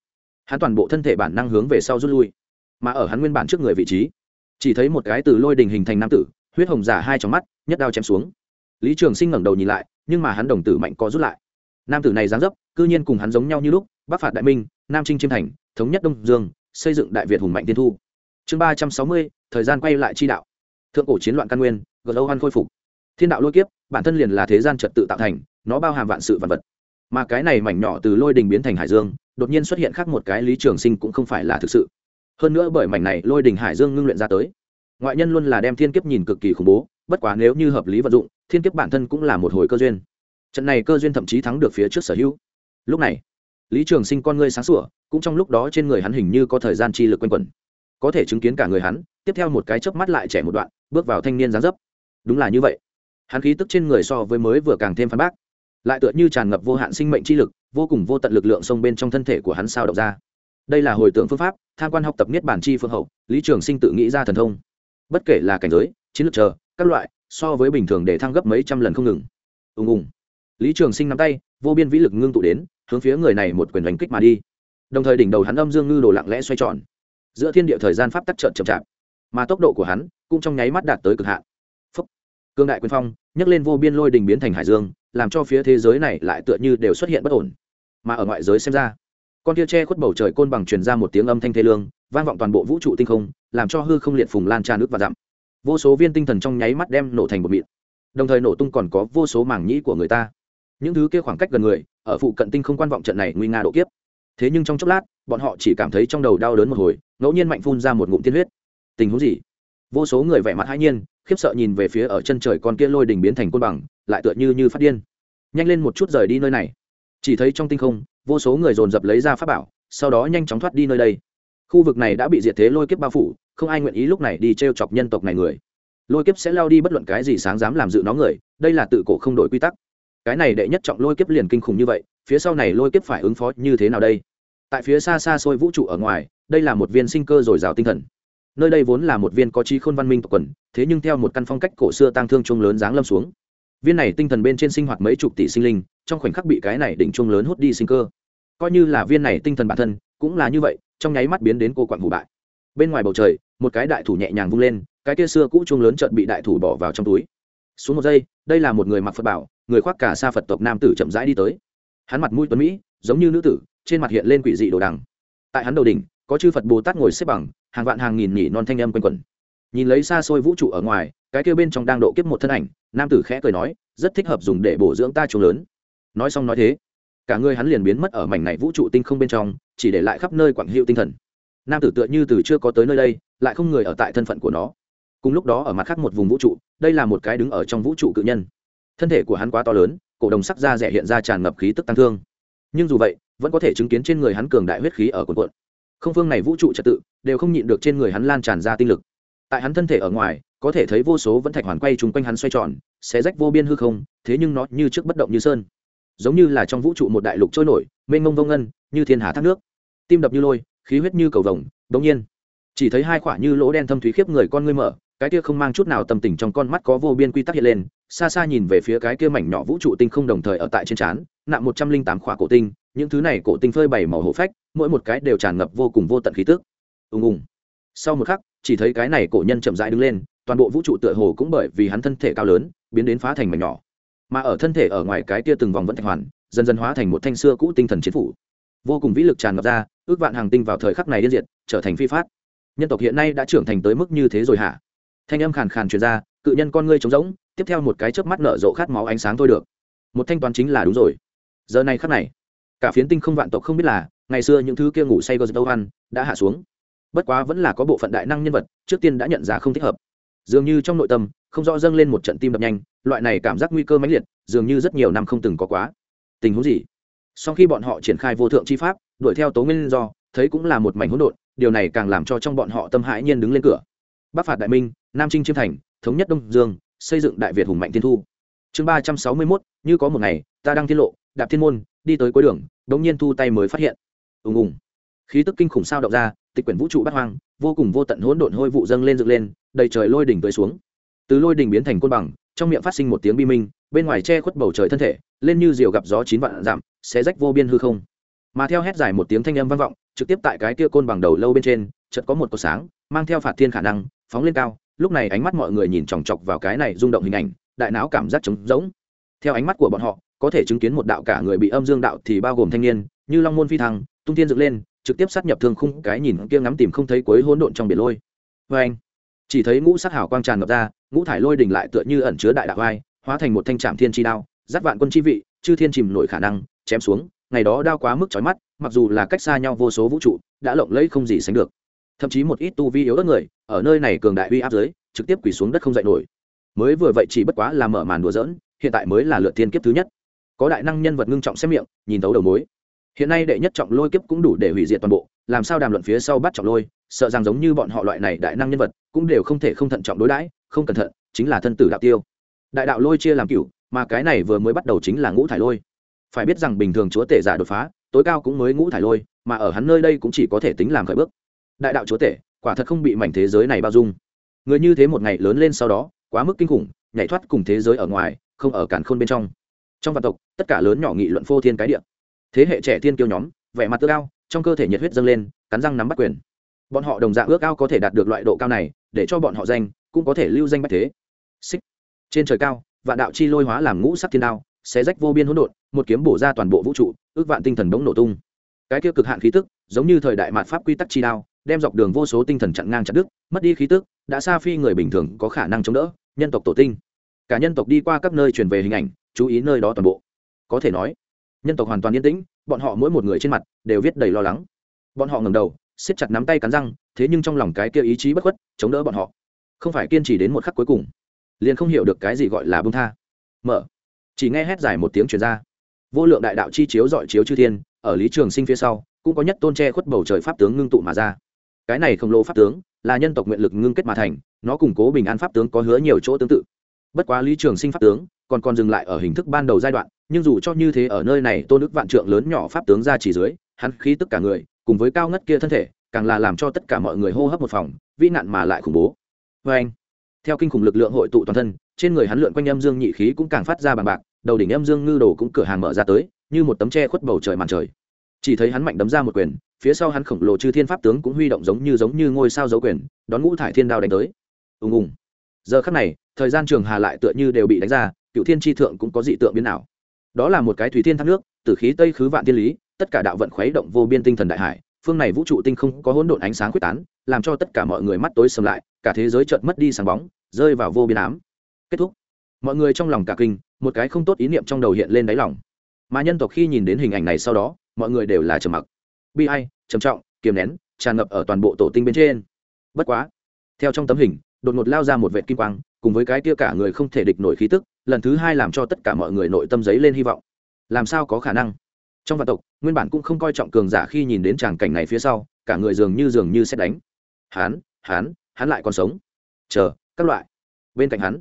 [SPEAKER 1] Hắn toàn bộ thân thể bản năng hướng về sau rút lui mà ở hắn nguyên bản trước người vị trí. Chỉ thấy một cái từ lôi đình hình thành nam tử, huyết hồng giả hai trong mắt, nhất đao chém xuống. Lý trường sinh ngẩng đầu nhìn lại, nhưng mà hắn đồng tử mạnh có rút lại. Nam tử này dáng dấp, cư nhiên cùng hắn giống nhau như lúc, bắc phạt đại minh, nam trinh chiêm thành, thống nhất đông dương, xây dựng đại việt hùng mạnh tiên thu. Chương ba trăm sáu mươi, thời gian quay lại chi đạo. Thượng cổ chiến loạn căn nguyên gờ lâu hoan khôi phục. Thiên đạo lôi kiếp, bản thân liền là thế gian trật tự tạo thành, nó bao hàm vạn sự vạn vật. Mà cái này mảnh nhỏ từ lôi đình biến thành hải dương, đột nhiên xuất hiện khác một cái lý trường sinh cũng không phải là thực sự hơn nữa bởi mảnh này lôi đình hải dương ngưng luyện ra tới. Ngoại nhân luôn là đem thiên kiếp nhìn cực kỳ khủng bố, bất quá nếu như hợp lý vận dụng, thiên kiếp bản thân cũng là một hồi cơ duyên. Trận này cơ duyên thậm chí thắng được phía trước sở hữu. Lúc này, lý trường sinh con ngươi sáng sủa, cũng trong lúc đó trên người hắn hình như có thời gian chi lực quanh quẩn. Có thể chứng kiến cả người hắn, tiếp theo một cái chớp mắt lại trẻ một đoạn, bước vào thanh niên gián dấp. Đúng là như vậy. Hắn khí tức trên người so với mới vừa càng thêm phán bác, lại tựa như tràn ngập vô hạn sinh mệnh chi lực, vô cùng vô tận lực lượng xông bên trong thân thể của hắn sao động ra đây là hồi tưởng phương pháp, tham quan học tập niết bản chi phương hậu, lý trường sinh tự nghĩ ra thần thông. Bất kể là cảnh giới, chiến lược chờ, các loại, so với bình thường để thăng gấp mấy trăm lần không ngừng. Ùng ùng. Lý trường sinh nắm tay, vô biên vĩ lực ngưng tụ đến, hướng phía người này một quyền đánh kích mà đi. Đồng thời đỉnh đầu hắn âm dương ngư đồ lặng lẽ xoay tròn. Giữa thiên địa thời gian pháp tắc trợn chậm chạp, mà tốc độ của hắn cũng trong nháy mắt đạt tới cực hạn. Phúc. cương đại quyền phong nhấc lên vô biên lôi đình biến thành hải dương, làm cho phía thế giới này lại tựa như đều xuất hiện bất ổn. Mà ở ngoại giới xem ra con tia tre khuất bầu trời côn bằng truyền ra một tiếng âm thanh thê lương, vang vọng toàn bộ vũ trụ tinh không, làm cho hư không liệt phùng lan tràn nước và dặm. Vô số viên tinh thần trong nháy mắt đem nổ thành một mịn. Đồng thời nổ tung còn có vô số mảng nhĩ của người ta. Những thứ kia khoảng cách gần người, ở phụ cận tinh không quan vọng trận này nguy nga độ kiếp. Thế nhưng trong chốc lát, bọn họ chỉ cảm thấy trong đầu đau đớn một hồi, ngẫu nhiên mạnh phun ra một ngụm tiên huyết. Tình huống gì? Vô số người vẻ mặt hãi nhiên, khiếp sợ nhìn về phía ở chân trời con kia lôi đình biến thành côn bằng, lại tựa như như phát điên. Nhanh lên một chút rời đi nơi này chỉ thấy trong tinh không, vô số người dồn dập lấy ra pháp bảo, sau đó nhanh chóng thoát đi nơi đây. Khu vực này đã bị diệt thế lôi kiếp bao phủ, không ai nguyện ý lúc này đi t r e o chọc nhân tộc này người. Lôi kiếp sẽ lao đi bất luận cái gì sáng dám làm dự nó người, đây là tự cổ không đổi quy tắc. Cái này đệ nhất trọng lôi kiếp liền kinh khủng như vậy, phía sau này lôi kiếp phải ứng phó như thế nào đây? Tại phía xa xa xôi vũ trụ ở ngoài, đây là một viên sinh cơ dồi dào tinh thần. Nơi đây vốn là một viên có trí khôn văn minh tộc quần, thế nhưng theo một căn phong cách cổ xưa tăng thương chung lớn giáng lâm xuống viên này tinh thần bên trên sinh hoạt mấy chục tỷ sinh linh, trong khoảnh khắc bị cái này đỉnh chuông lớn hút đi sinh cơ. Coi như là viên này tinh thần bản thân, cũng là như vậy, trong nháy mắt biến đến cô quặn hủ bại. Bên ngoài bầu trời, một cái đại thủ nhẹ nhàng vung lên, cái kia xưa cũ chuông lớn chợt bị đại thủ bỏ vào trong túi. Xuống một giây, đây là một người mặc phật bảo, người khoác cả xa phật tộc nam tử chậm rãi đi tới. Hắn mặt mũi tuấn mỹ, giống như nữ tử, trên mặt hiện lên quỷ dị đồ đằng. Tại hắn đầu đỉnh, có chư phật bồ tát ngồi xếp bằng, hàng vạn hàng nghìn nhỉ non thanh âm quanh quẩn. Nhìn lấy xa xôi vũ trụ ở ngoài cái kia bên trong đang độ kiếp một thân ảnh, nam tử khẽ cười nói, rất thích hợp dùng để bổ dưỡng ta chuông lớn. Nói xong nói thế, cả người hắn liền biến mất ở mảnh này vũ trụ tinh không bên trong, chỉ để lại khắp nơi quảng hiệu tinh thần. Nam tử tựa như từ chưa có tới nơi đây, lại không người ở tại thân phận của nó. Cùng lúc đó ở mặt khác một vùng vũ trụ, đây là một cái đứng ở trong vũ trụ cự nhân. Thân thể của hắn quá to lớn, cổ đồng sắc da rẻ hiện ra tràn ngập khí tức tăng thương. Nhưng dù vậy, vẫn có thể chứng kiến trên người hắn cường đại huyết khí ở quần quận không phương này vũ trụ trật tự, đều không nhịn được trên người hắn lan tràn ra tinh lực. Tại hắn thân thể ở ngoài có thể thấy vô số vẫn thạch hoàn quay chung quanh hắn xoay tròn sẽ rách vô biên hư không, thế nhưng nó như trước bất động như sơn. Giống như là trong vũ trụ một đại lục trôi nổi, mênh mông vông ngân, như thiên hà thác nước. Tim đập như lôi, khí huyết như cầu vồng bỗng nhiên. Chỉ thấy hai quả như lỗ đen thâm thúy khiếp người con ngươi mở, cái kia không mang chút nào tâm tình trong con mắt có vô biên quy tắc hiện lên, xa xa nhìn về phía cái kia mảnh nhỏ vũ trụ tinh không đồng thời ở tại trên trán nặng một trăm linh tám khỏa cổ tinh, những thứ này cổ tinh phơi bảy màu hổ phách, mỗi một cái đều tràn ngập vô cùng vô tận khí tức. Ùng ùng. Sau một khắc, chỉ thấy cái này cổ nhân chậm rãi đứng lên toàn bộ vũ trụ tựa hồ cũng bởi vì hắn thân thể cao lớn, biến đến phá thành mảnh nhỏ. Mà ở thân thể ở ngoài cái kia từng vòng vẫn thạch hoàn, dần dần hóa thành một thanh xưa cũ tinh thần chiến phủ. Vô cùng vĩ lực tràn ngập ra, ước vạn hàng tinh vào thời khắc này điên diệt, trở thành phi phát. Nhân tộc hiện nay đã trưởng thành tới mức như thế rồi hả? Thanh âm khàn khàn truyền ra, cự nhân con ngươi trống rỗng, tiếp theo một cái chớp mắt nở rộ khát máu ánh sáng thôi được. Một thanh toán chính là đúng rồi. Giờ này khắc này, cả phiến tinh không vạn tộc không biết là, ngày xưa những thứ kia ngủ say gờ dâu ăn đã hạ xuống. Bất quá vẫn là có bộ phận đại năng nhân vật, trước tiên đã nhận ra không thích hợp dường như trong nội tâm, không rõ dâng lên một trận tim đập nhanh, loại này cảm giác nguy cơ mãnh liệt, dường như rất nhiều năm không từng có quá. Tình huống gì? Sau khi bọn họ triển khai vô thượng chi pháp, đuổi theo tố nguyên do, thấy cũng là một mảnh hỗn độn, điều này càng làm cho trong bọn họ tâm hãi nhiên đứng lên cửa. Bắc phạt đại minh, nam trinh chiêm thành, thống nhất đông dương, xây dựng đại việt hùng mạnh tiên thu. Chương ba trăm sáu mươi mốt, như có một ngày, ta đang tiết lộ, đạp thiên môn, đi tới cuối đường đ ỗ n g nhiên thu tay mới phát hiện. Ùng ùng khí tức kinh khủng sao động ra, tịch quyển vũ trụ bắt hoang, vô cùng vô tận hỗn độn hôi vụ dâng lên dựng lên, đầy trời lôi đỉnh tới xuống. Từ lôi đỉnh biến thành côn bằng, trong miệng phát sinh một tiếng bi minh, bên ngoài che khuất bầu trời thân thể, lên như diều gặp gió chín vạn giảm sẽ rách vô biên hư không. Mà theo hét dài một tiếng thanh âm vang vọng, trực tiếp tại cái kia côn bằng đầu lâu bên trên, chợt có một cột sáng, mang theo phạt thiên khả năng, phóng lên cao, lúc này ánh mắt mọi người nhìn chòng chọc vào cái này rung động hình ảnh, đại não cảm giác trống rỗng. Theo ánh mắt của bọn họ, có thể chứng kiến một đạo cả người bị âm dương đạo thì bao gồm thanh niên, như long môn phi thăng, tung thiên dựng lên trực tiếp sát nhập thương khung cái nhìn kia ngắm tìm không thấy cuối hỗn độn trong biển lôi. Vê anh, chỉ thấy ngũ sắc hào quang tràn ngập ra, ngũ thải lôi đỉnh lại tựa như ẩn chứa đại đạo vai hóa thành một thanh trạm thiên chi đao, dắt vạn quân chi vị, chư thiên chìm nổi khả năng, chém xuống, ngày đó đao quá mức chói mắt, mặc dù là cách xa nhau vô số vũ trụ, đã lộng lẫy không gì sánh được. Thậm chí một ít tu vi yếu đất người, ở nơi này cường đại uy áp dưới, trực tiếp quỳ xuống đất không dậy nổi. Mới vừa vậy chỉ bất quá là mở màn đùa dỡn hiện tại mới là lượt thiên kiếp thứ nhất. Có đại năng nhân vật ngưng trọng xem miệng, nhìn tấu đầu mối hiện nay đệ nhất trọng lôi kiếp cũng đủ để hủy diệt toàn bộ, làm sao đàm luận phía sau bắt trọng lôi, sợ rằng giống như bọn họ loại này đại năng nhân vật, cũng đều không thể không thận trọng đối đãi, không cẩn thận, chính là thân tử đạo tiêu. Đại đạo lôi chia làm cựu mà cái này vừa mới bắt đầu chính là ngũ thải lôi. Phải biết rằng bình thường chúa tể giả đột phá, tối cao cũng mới ngũ thải lôi, mà ở hắn nơi đây cũng chỉ có thể tính làm khởi bước. Đại đạo chúa tể, quả thật không bị mảnh thế giới này bao dung. Người như thế một ngày lớn lên sau đó, quá mức kinh khủng, nhảy thoát cùng thế giới ở ngoài, không ở cản khôn bên trong. Trong vạn tộc, tất cả lớn nhỏ nghị luận phô thiên cái địa thế hệ trẻ thiên kiêu nhóm, vẻ mặt ước ao, trong cơ thể nhiệt huyết dâng lên, cắn răng nắm bắt quyền. Bọn họ đồng dạng ước ao có thể đạt được loại độ cao này, để cho bọn họ danh, cũng có thể lưu danh bách thế. Xích. Trên trời cao, vạn đạo chi lôi hóa làm ngũ sắc thiên đao, xé rách vô biên hỗn độn, một kiếm bổ ra toàn bộ vũ trụ, ước vạn tinh thần bỗng nổ tung. Cái kia cực hạn khí tức, giống như thời đại mạt pháp quy tắc chi đao, đem dọc đường vô số tinh thần chặn ngang chặt đứt, mất đi khí tức, đã xa phi người bình thường có khả năng chống đỡ, nhân tộc tổ tinh. Cả nhân tộc đi qua các nơi truyền về hình ảnh, chú ý nơi đó toàn bộ. Có thể nói nhân tộc hoàn toàn yên tĩnh, bọn họ mỗi một người trên mặt đều viết đầy lo lắng. Bọn họ ngầm đầu, siết chặt nắm tay cắn răng, thế nhưng trong lòng cái kia ý chí bất khuất, chống đỡ bọn họ. Không phải kiên trì đến một khắc cuối cùng, liền không hiểu được cái gì gọi là bông tha. Mở. Chỉ nghe hét dài một tiếng truyền ra. Vô lượng đại đạo chi chiếu dọi chiếu chư thiên, ở lý trường sinh phía sau, cũng có nhất tôn tre khuất bầu trời pháp tướng ngưng tụ mà ra. Cái này khổng lồ pháp tướng là nhân tộc nguyện lực ngưng kết mà thành, nó củng cố bình an pháp tướng có hứa nhiều chỗ tương tự. Bất quá lý trường sinh pháp tướng còn còn dừng lại ở hình thức ban đầu giai đoạn, nhưng dù cho như thế ở nơi này, tôn ức vạn trượng lớn nhỏ pháp tướng ra chỉ dưới, hắn khí tức cả người, cùng với cao ngất kia thân thể, càng là làm cho tất cả mọi người hô hấp một phòng, vĩ nạn mà lại khủng bố. Vê anh, theo kinh khủng lực lượng hội tụ toàn thân, trên người hắn lượn quanh âm dương nhị khí cũng càng phát ra bằng bạc, đầu đỉnh âm dương ngư đồ cũng cửa hàng mở ra tới, như một tấm tre khuất bầu trời màn trời. Chỉ thấy hắn mạnh đấm ra một quyền, phía sau hắn khổng lồ chư thiên pháp tướng cũng huy động giống như giống như ngôi sao dấu quyền, đón ngũ thải thiên đao đánh tới. Ùng ùng. Giờ khắc này, thời gian trường hà lại tựa như đều bị đánh ra cựu thiên tri thượng cũng có dị tượng biến nào. Đó là một cái thủy thiên thác nước, từ khí tây khứ vạn thiên lý, tất cả đạo vận khuấy động vô biên tinh thần đại hải, phương này vũ trụ tinh không có hỗn độn ánh sáng quyết tán, làm cho tất cả mọi người mắt tối sầm lại, cả thế giới chợt mất đi sáng bóng, rơi vào vô biên ám. Kết thúc. Mọi người trong lòng cả kinh, một cái không tốt ý niệm trong đầu hiện lên đáy lòng. Mà nhân tộc khi nhìn đến hình ảnh này sau đó, mọi người đều là trầm mặc. Bi ai, trầm trọng, kiềm nén, tràn ngập ở toàn bộ tổ tinh bên trên. Bất quá, theo trong tấm hình, đột ngột lao ra một vệ kim quang, cùng với cái kia cả người không thể địch nổi khí tức lần thứ hai làm cho tất cả mọi người nội tâm giấy lên hy vọng. Làm sao có khả năng? Trong vạn tộc, nguyên bản cũng không coi trọng cường giả khi nhìn đến tràng cảnh này phía sau, cả người dường như dường như sẽ đánh. Hán hán hắn lại còn sống. Chờ, các loại. Bên cạnh hắn,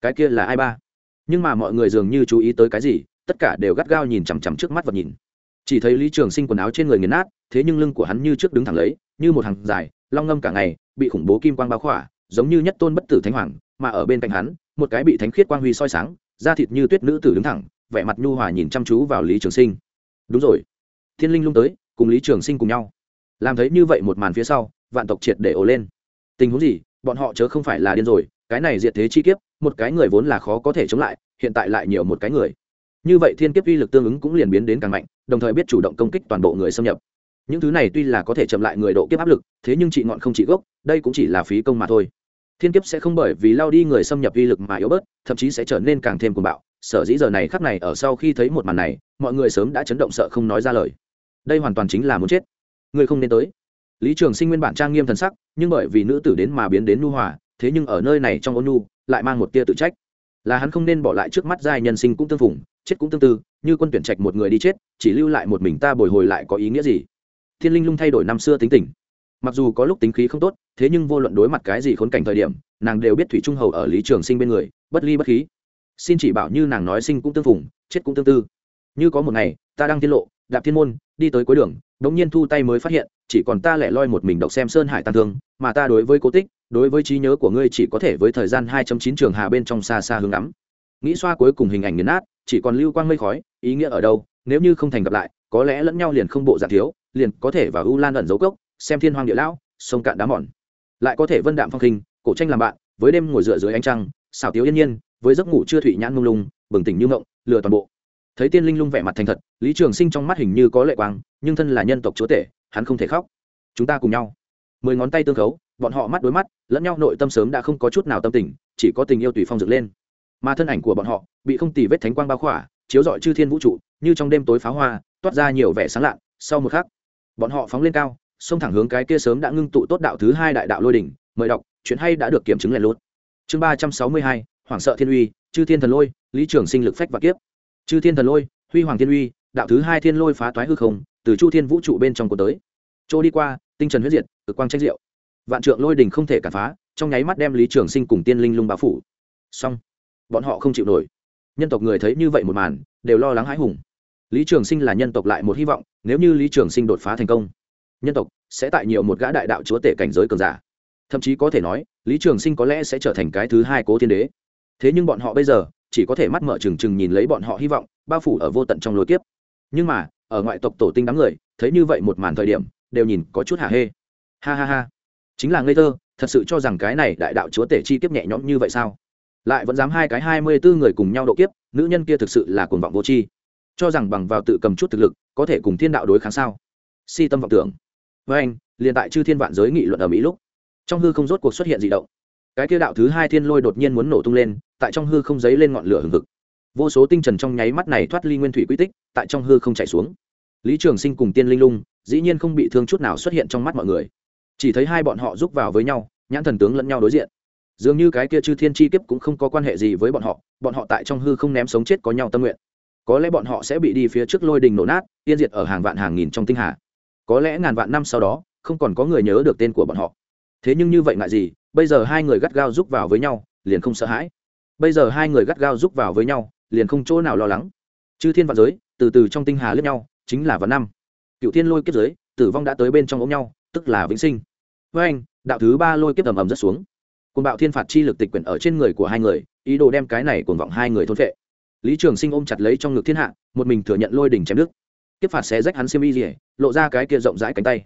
[SPEAKER 1] cái kia là ai ba? Nhưng mà mọi người dường như chú ý tới cái gì, tất cả đều gắt gao nhìn chằm chằm trước mắt vật nhìn. Chỉ thấy lý trường sinh quần áo trên người nghiền nát, thế nhưng lưng của hắn như trước đứng thẳng lấy, như một hàng dài, long ngâm cả ngày, bị khủng bố kim quang báo khỏa, giống như nhất tôn bất tử thánh hoàng, mà ở bên cạnh hắn một cái bị thánh khiết quang huy soi sáng, da thịt như tuyết nữ tử đứng thẳng, vẻ mặt nhu hòa nhìn chăm chú vào lý trường sinh. Đúng rồi. Thiên linh lung tới, cùng lý trường sinh cùng nhau. Làm thấy như vậy một màn phía sau, vạn tộc triệt để ồ lên. Tình huống gì? Bọn họ chớ không phải là điên rồi, cái này diệt thế chi kiếp, một cái người vốn là khó có thể chống lại, hiện tại lại nhiều một cái người. Như vậy thiên kiếp uy lực tương ứng cũng liền biến đến càng mạnh, đồng thời biết chủ động công kích toàn bộ người xâm nhập. Những thứ này tuy là có thể chậm lại người độ kiếp áp lực, thế nhưng chị ngọn không chị gốc, đây cũng chỉ là phí công mà thôi thiên kiếp sẽ không bởi vì lao đi người xâm nhập uy lực mà yếu bớt, thậm chí sẽ trở nên càng thêm cuồng bạo. Sở dĩ giờ này khắc này ở sau khi thấy một màn này, mọi người sớm đã chấn động sợ không nói ra lời. Đây hoàn toàn chính là muốn chết. Người không nên tới. Lý trường sinh nguyên bản trang nghiêm thần sắc, nhưng bởi vì nữ tử đến mà biến đến nu hòa, thế nhưng ở nơi này trong ôn nu lại mang một tia tự trách. Là hắn không nên bỏ lại trước mắt giai nhân sinh cũng tương phùng, chết cũng tương tư, như quân tuyển trạch một người đi chết, chỉ lưu lại một mình ta bồi hồi lại có ý nghĩa gì? Thiên linh lung thay đổi năm xưa tính tình mặc dù có lúc tính khí không tốt, thế nhưng vô luận đối mặt cái gì khốn cảnh thời điểm, nàng đều biết thủy trung hầu ở lý trường sinh bên người, bất ly bất khí. Xin chỉ bảo như nàng nói sinh cũng tương phùng, chết cũng tương tư. Như có một ngày, ta đang tiết lộ, đạp thiên môn, đi tới cuối đường, đống nhiên thu tay mới phát hiện, chỉ còn ta lẻ loi một mình đọc xem sơn hải tàn thương, mà ta đối với cố tích, đối với trí nhớ của ngươi chỉ có thể với thời gian 2.9 trường hà bên trong xa xa hướng ngắm. Nghĩ xoa cuối cùng hình ảnh nghiền nát, chỉ còn lưu quang mây khói, ý nghĩa ở đâu, nếu như không thành gặp lại, có lẽ lẫn nhau liền không bộ dạng thiếu, liền có thể vào u lan ẩn dấu cốc xem thiên hoàng địa lão, sông cạn đá mòn. Lại có thể vân đạm phong khinh, cổ tranh làm bạn, với đêm ngồi dựa dưới ánh trăng xào tiếu yên nhiên, với giấc ngủ chưa thủy nhãn mông lung, bừng tỉnh như ngộng, lừa toàn bộ. Thấy tiên linh lung vẻ mặt thành thật, lý trường sinh trong mắt hình như có lệ quang, nhưng thân là nhân tộc chúa tể, hắn không thể khóc. Chúng ta cùng nhau. Mười ngón tay tương khấu, bọn họ mắt đối mắt, lẫn nhau nội tâm sớm đã không có chút nào tâm tình, chỉ có tình yêu tùy phong dựng lên. Mà thân ảnh của bọn họ, bị không tì vết thánh quang bao khỏa, chiếu rọi chư thiên vũ trụ, như trong đêm tối pháo hoa, toát ra nhiều vẻ sáng lạ, sau một khắc, bọn họ phóng lên cao xông thẳng hướng cái kia sớm đã ngưng tụ tốt đạo thứ hai đại đạo lôi đỉnh, mời đọc, chuyện hay đã được kiểm chứng lại luôn chương ba trăm sáu mươi hai hoảng sợ thiên uy, chư thiên thần lôi, lý trường sinh lực phách và kiếp. Chư thiên thần lôi, huy hoàng thiên uy, đạo thứ hai thiên lôi phá toái hư không, từ chu thiên vũ trụ bên trong của tới. Chỗ đi qua, tinh trần huyết diệt, cực quang trách diệu. Vạn trượng lôi đình không thể cản phá, trong nháy mắt đem lý trường sinh cùng tiên linh lung bao phủ. Xong, bọn họ không chịu nổi. Nhân tộc người thấy như vậy một màn, đều lo lắng hãi hùng. Lý trường sinh là nhân tộc lại một hy vọng, nếu như lý trường sinh đột phá thành công nhân tộc sẽ tại nhiều một gã đại đạo chúa tể cảnh giới cường giả. Thậm chí có thể nói, lý trường sinh có lẽ sẽ trở thành cái thứ hai cố thiên đế. Thế nhưng bọn họ bây giờ, chỉ có thể mắt mở trừng trừng nhìn lấy bọn họ hy vọng, bao phủ ở vô tận trong lối kiếp. Nhưng mà, ở ngoại tộc tổ tinh đám người, thấy như vậy một màn thời điểm, đều nhìn có chút hả hê. Ha ha ha. Chính là ngây thơ, thật sự cho rằng cái này đại đạo chúa tể chi kiếp nhẹ nhõm như vậy sao? Lại vẫn dám hai cái hai mươi bốn người cùng nhau độ kiếp, nữ nhân kia thực sự là cuồng vọng vô tri. Cho rằng bằng vào tự cầm chút thực lực, có thể cùng thiên đạo đối kháng sao? Si tâm vọng tưởng với anh, liền tại chư thiên vạn giới nghị luận ở mỹ lúc. Trong hư không rốt cuộc xuất hiện d ị động. Cái kia đạo thứ hai thiên lôi đột nhiên muốn nổ tung lên, tại trong hư không giấy lên ngọn lửa hừng hực. Vô số tinh trần trong nháy mắt này thoát ly nguyên thủy quy tích, tại trong hư không chạy xuống. Lý trường sinh cùng tiên linh lung, dĩ nhiên không bị thương chút nào xuất hiện trong mắt mọi người. Chỉ thấy hai bọn họ giúp vào với nhau, nhãn thần tướng lẫn nhau đối diện. Dường như cái kia chư thiên chi kiếp cũng không có quan hệ gì với bọn họ bọn họ tại trong hư không ném sống chết có nhau tâm nguyện. Có lẽ bọn họ sẽ bị đi phía trước lôi đình nổ nát tiên diệt ở hàng vạn hàng nghìn trong tinh hà có lẽ ngàn vạn năm sau đó, không còn có người nhớ được tên của bọn họ. Thế nhưng như vậy ngại gì, bây giờ hai người gắt gao giúp vào với nhau, liền không sợ hãi. Bây giờ hai người gắt gao giúp vào với nhau, liền không chỗ nào lo lắng. Chư thiên vạn giới, từ từ trong tinh hà lướt nhau, chính là vạn năm. Cựu thiên lôi kiếp giới, tử vong đã tới bên trong ống nhau, tức là vĩnh sinh. Với anh, đạo thứ ba lôi kiếp ầm ầm rất xuống. Côn bạo thiên phạt chi lực tịch quyển ở trên người của hai người, ý đồ đem cái này cuồng vọng hai người thôn vệ lý trường sinh ôm chặt lấy trong ngực thiên hạ, một mình thừa nhận lôi đỉnh chém đức kiếp phạt xé rách hắn xiêm y rỉa lộ ra cái kia rộng rãi cánh tay.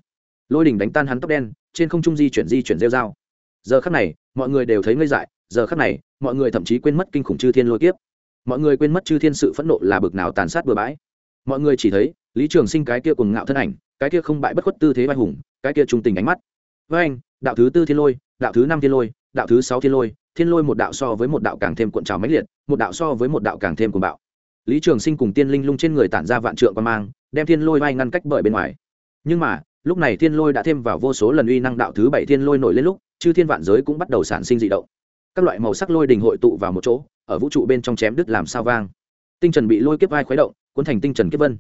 [SPEAKER 1] Lôi đỉnh đánh tan hắn tóc đen, trên không trung di chuyển di chuyển rêu dao giờ khắc này, mọi người đều thấy ngây dại, giờ khắc này, mọi người thậm chí quên mất kinh khủng chư thiên lôi kiếp. Mọi người quên mất chư thiên sự phẫn nộ là bực nào tàn sát bừa bãi. Mọi người chỉ thấy, lý trường sinh cái kia cùng ngạo thân ảnh, cái kia không bại bất khuất tư thế vai hùng, cái kia trung tình ánh mắt. Với anh, đạo thứ tư thiên lôi, đạo thứ năm thiên lôi, đạo thứ sáu thiên lôi thiên lôi một đạo so với một đạo càng thêm cuộn trào mãnh liệt, một đạo so với một đạo càng thêm cuồng bạo. Lý trường sinh cùng tiên linh lung trên người tản ra vạn trượng quan mang đem thiên lôi vai ngăn cách bởi bên ngoài. Nhưng mà, lúc này thiên lôi đã thêm vào vô số lần uy năng đạo thứ bảy thiên lôi nổi lên lúc, chư thiên vạn giới cũng bắt đầu sản sinh dị động. Các loại màu sắc lôi đình hội tụ vào một chỗ, ở vũ trụ bên trong chém đứt làm sao vang. Tinh trần bị lôi kiếp vai khuấy động, cuốn thành tinh trần kiếp vân.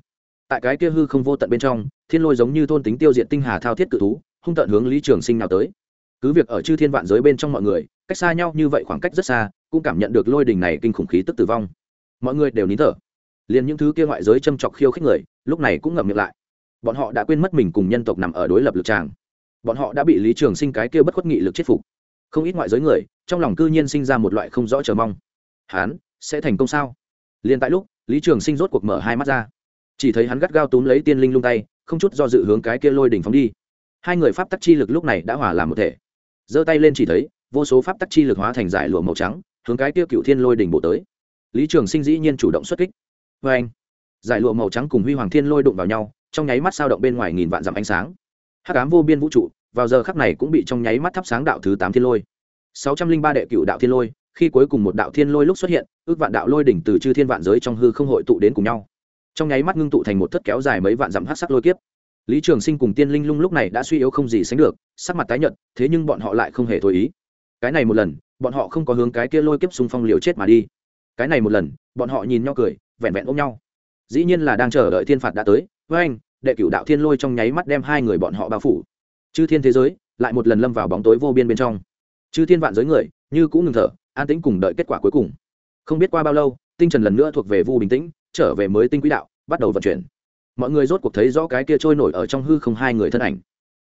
[SPEAKER 1] Tại cái kia hư không vô tận bên trong, thiên lôi giống như thôn tính tiêu diệt tinh hà thao thiết cự thú, hung tận hướng lý trường sinh nào tới. Cứ việc ở chư thiên vạn giới bên trong mọi người, cách xa nhau như vậy khoảng cách rất xa, cũng cảm nhận được lôi đình này kinh khủng khí tức tử vong. Mọi người đều nín thở. Liền những thứ kia ngoại giới châm chọc khiêu khích người lúc này cũng ngậm miệng lại. Bọn họ đã quên mất mình cùng nhân tộc nằm ở đối lập lực tràng. Bọn họ đã bị lý trường sinh cái kia bất khuất nghị lực chết phục. Không ít ngoại giới người, trong lòng cư nhiên sinh ra một loại không rõ chờ mong. Hán, sẽ thành công sao? Liền tại lúc, lý trường sinh rốt cuộc mở hai mắt ra. Chỉ thấy hắn gắt gao túm lấy tiên linh lung tay, không chút do dự hướng cái kia lôi đỉnh phóng đi. Hai người pháp tắc chi lực lúc này đã hòa làm một thể. Giơ tay lên chỉ thấy, vô số pháp tắc chi lực hóa thành giải lụa màu trắng, hướng cái kia cựu thiên lôi đỉnh bộ tới. Lý trường sinh dĩ nhiên chủ động xuất kích. Vê anh giải lụa màu trắng cùng huy hoàng thiên lôi đụng vào nhau, trong nháy mắt sao động bên ngoài nghìn vạn dặm ánh sáng. Hắc ám vô biên vũ trụ, vào giờ khắc này cũng bị trong nháy mắt thắp sáng đạo thứ tám thiên lôi. sáu trăm linh ba đệ cựu đạo thiên lôi, khi cuối cùng một đạo thiên lôi lúc xuất hiện, ước vạn đạo lôi đỉnh từ chư thiên vạn giới trong hư không hội tụ đến cùng nhau. Trong nháy mắt ngưng tụ thành một thất kéo dài mấy vạn dặm hát sắc lôi kiếp. Lý trường sinh cùng tiên linh lung lúc này đã suy yếu không gì sánh được, sắc mặt tái nhợt, thế nhưng bọn họ lại không hề thổi ý. Cái này một lần, bọn họ không có hướng cái kia lôi kiếp xung phong liều chết mà đi. Cái này một lần, bọn họ nhìn nhau cười, vẹn vẹn ôm nhau dĩ nhiên là đang chờ đợi thiên phạt đã tới, với anh, đệ cửu đạo thiên lôi trong nháy mắt đem hai người bọn họ bao phủ. Chư thiên thế giới, lại một lần lâm vào bóng tối vô biên bên trong. Chư thiên vạn giới người, như cũng ngừng thở, an tĩnh cùng đợi kết quả cuối cùng. Không biết qua bao lâu, tinh trần lần nữa thuộc về vu bình tĩnh, trở về mới tinh quỹ đạo, bắt đầu vận chuyển. Mọi người rốt cuộc thấy rõ cái kia trôi nổi ở trong hư không hai người thân ảnh.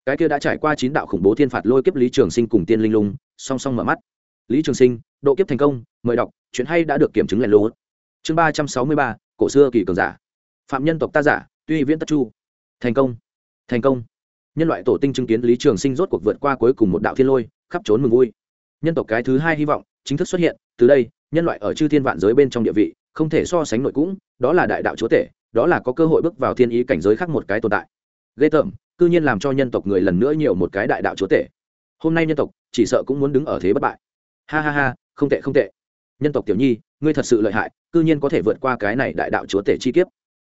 [SPEAKER 1] Cái kia đã trải qua chín đạo khủng bố thiên phạt lôi kiếp lý trường sinh cùng tiên linh lung, song song mở mắt. Lý trường sinh, độ kiếp thành công, mời đọc, chuyện hay đã được kiểm chứng lẻ lô chương ba trăm sáu mươi ba cổ xưa kỳ cường giả. Phạm nhân tộc ta giả, tuy viễn tất chu. Thành công. Thành công. Nhân loại tổ tinh chứng kiến lý trường sinh rốt cuộc vượt qua cuối cùng một đạo thiên lôi, khắp trốn mừng vui. Nhân tộc cái thứ hai hy vọng, chính thức xuất hiện, từ đây, nhân loại ở chư thiên vạn giới bên trong địa vị, không thể so sánh nội cũng, đó là đại đạo chúa tể, đó là có cơ hội bước vào thiên ý cảnh giới khác một cái tồn tại. Ghê tởm, cư nhiên làm cho nhân tộc người lần nữa nhiều một cái đại đạo chúa tể. Hôm nay nhân tộc chỉ sợ cũng muốn đứng ở thế bất bại. Ha ha ha, không tệ không tệ. Nhân tộc tiểu nhi ngươi thật sự lợi hại, cư nhiên có thể vượt qua cái này đại đạo chúa tể chi kiếp.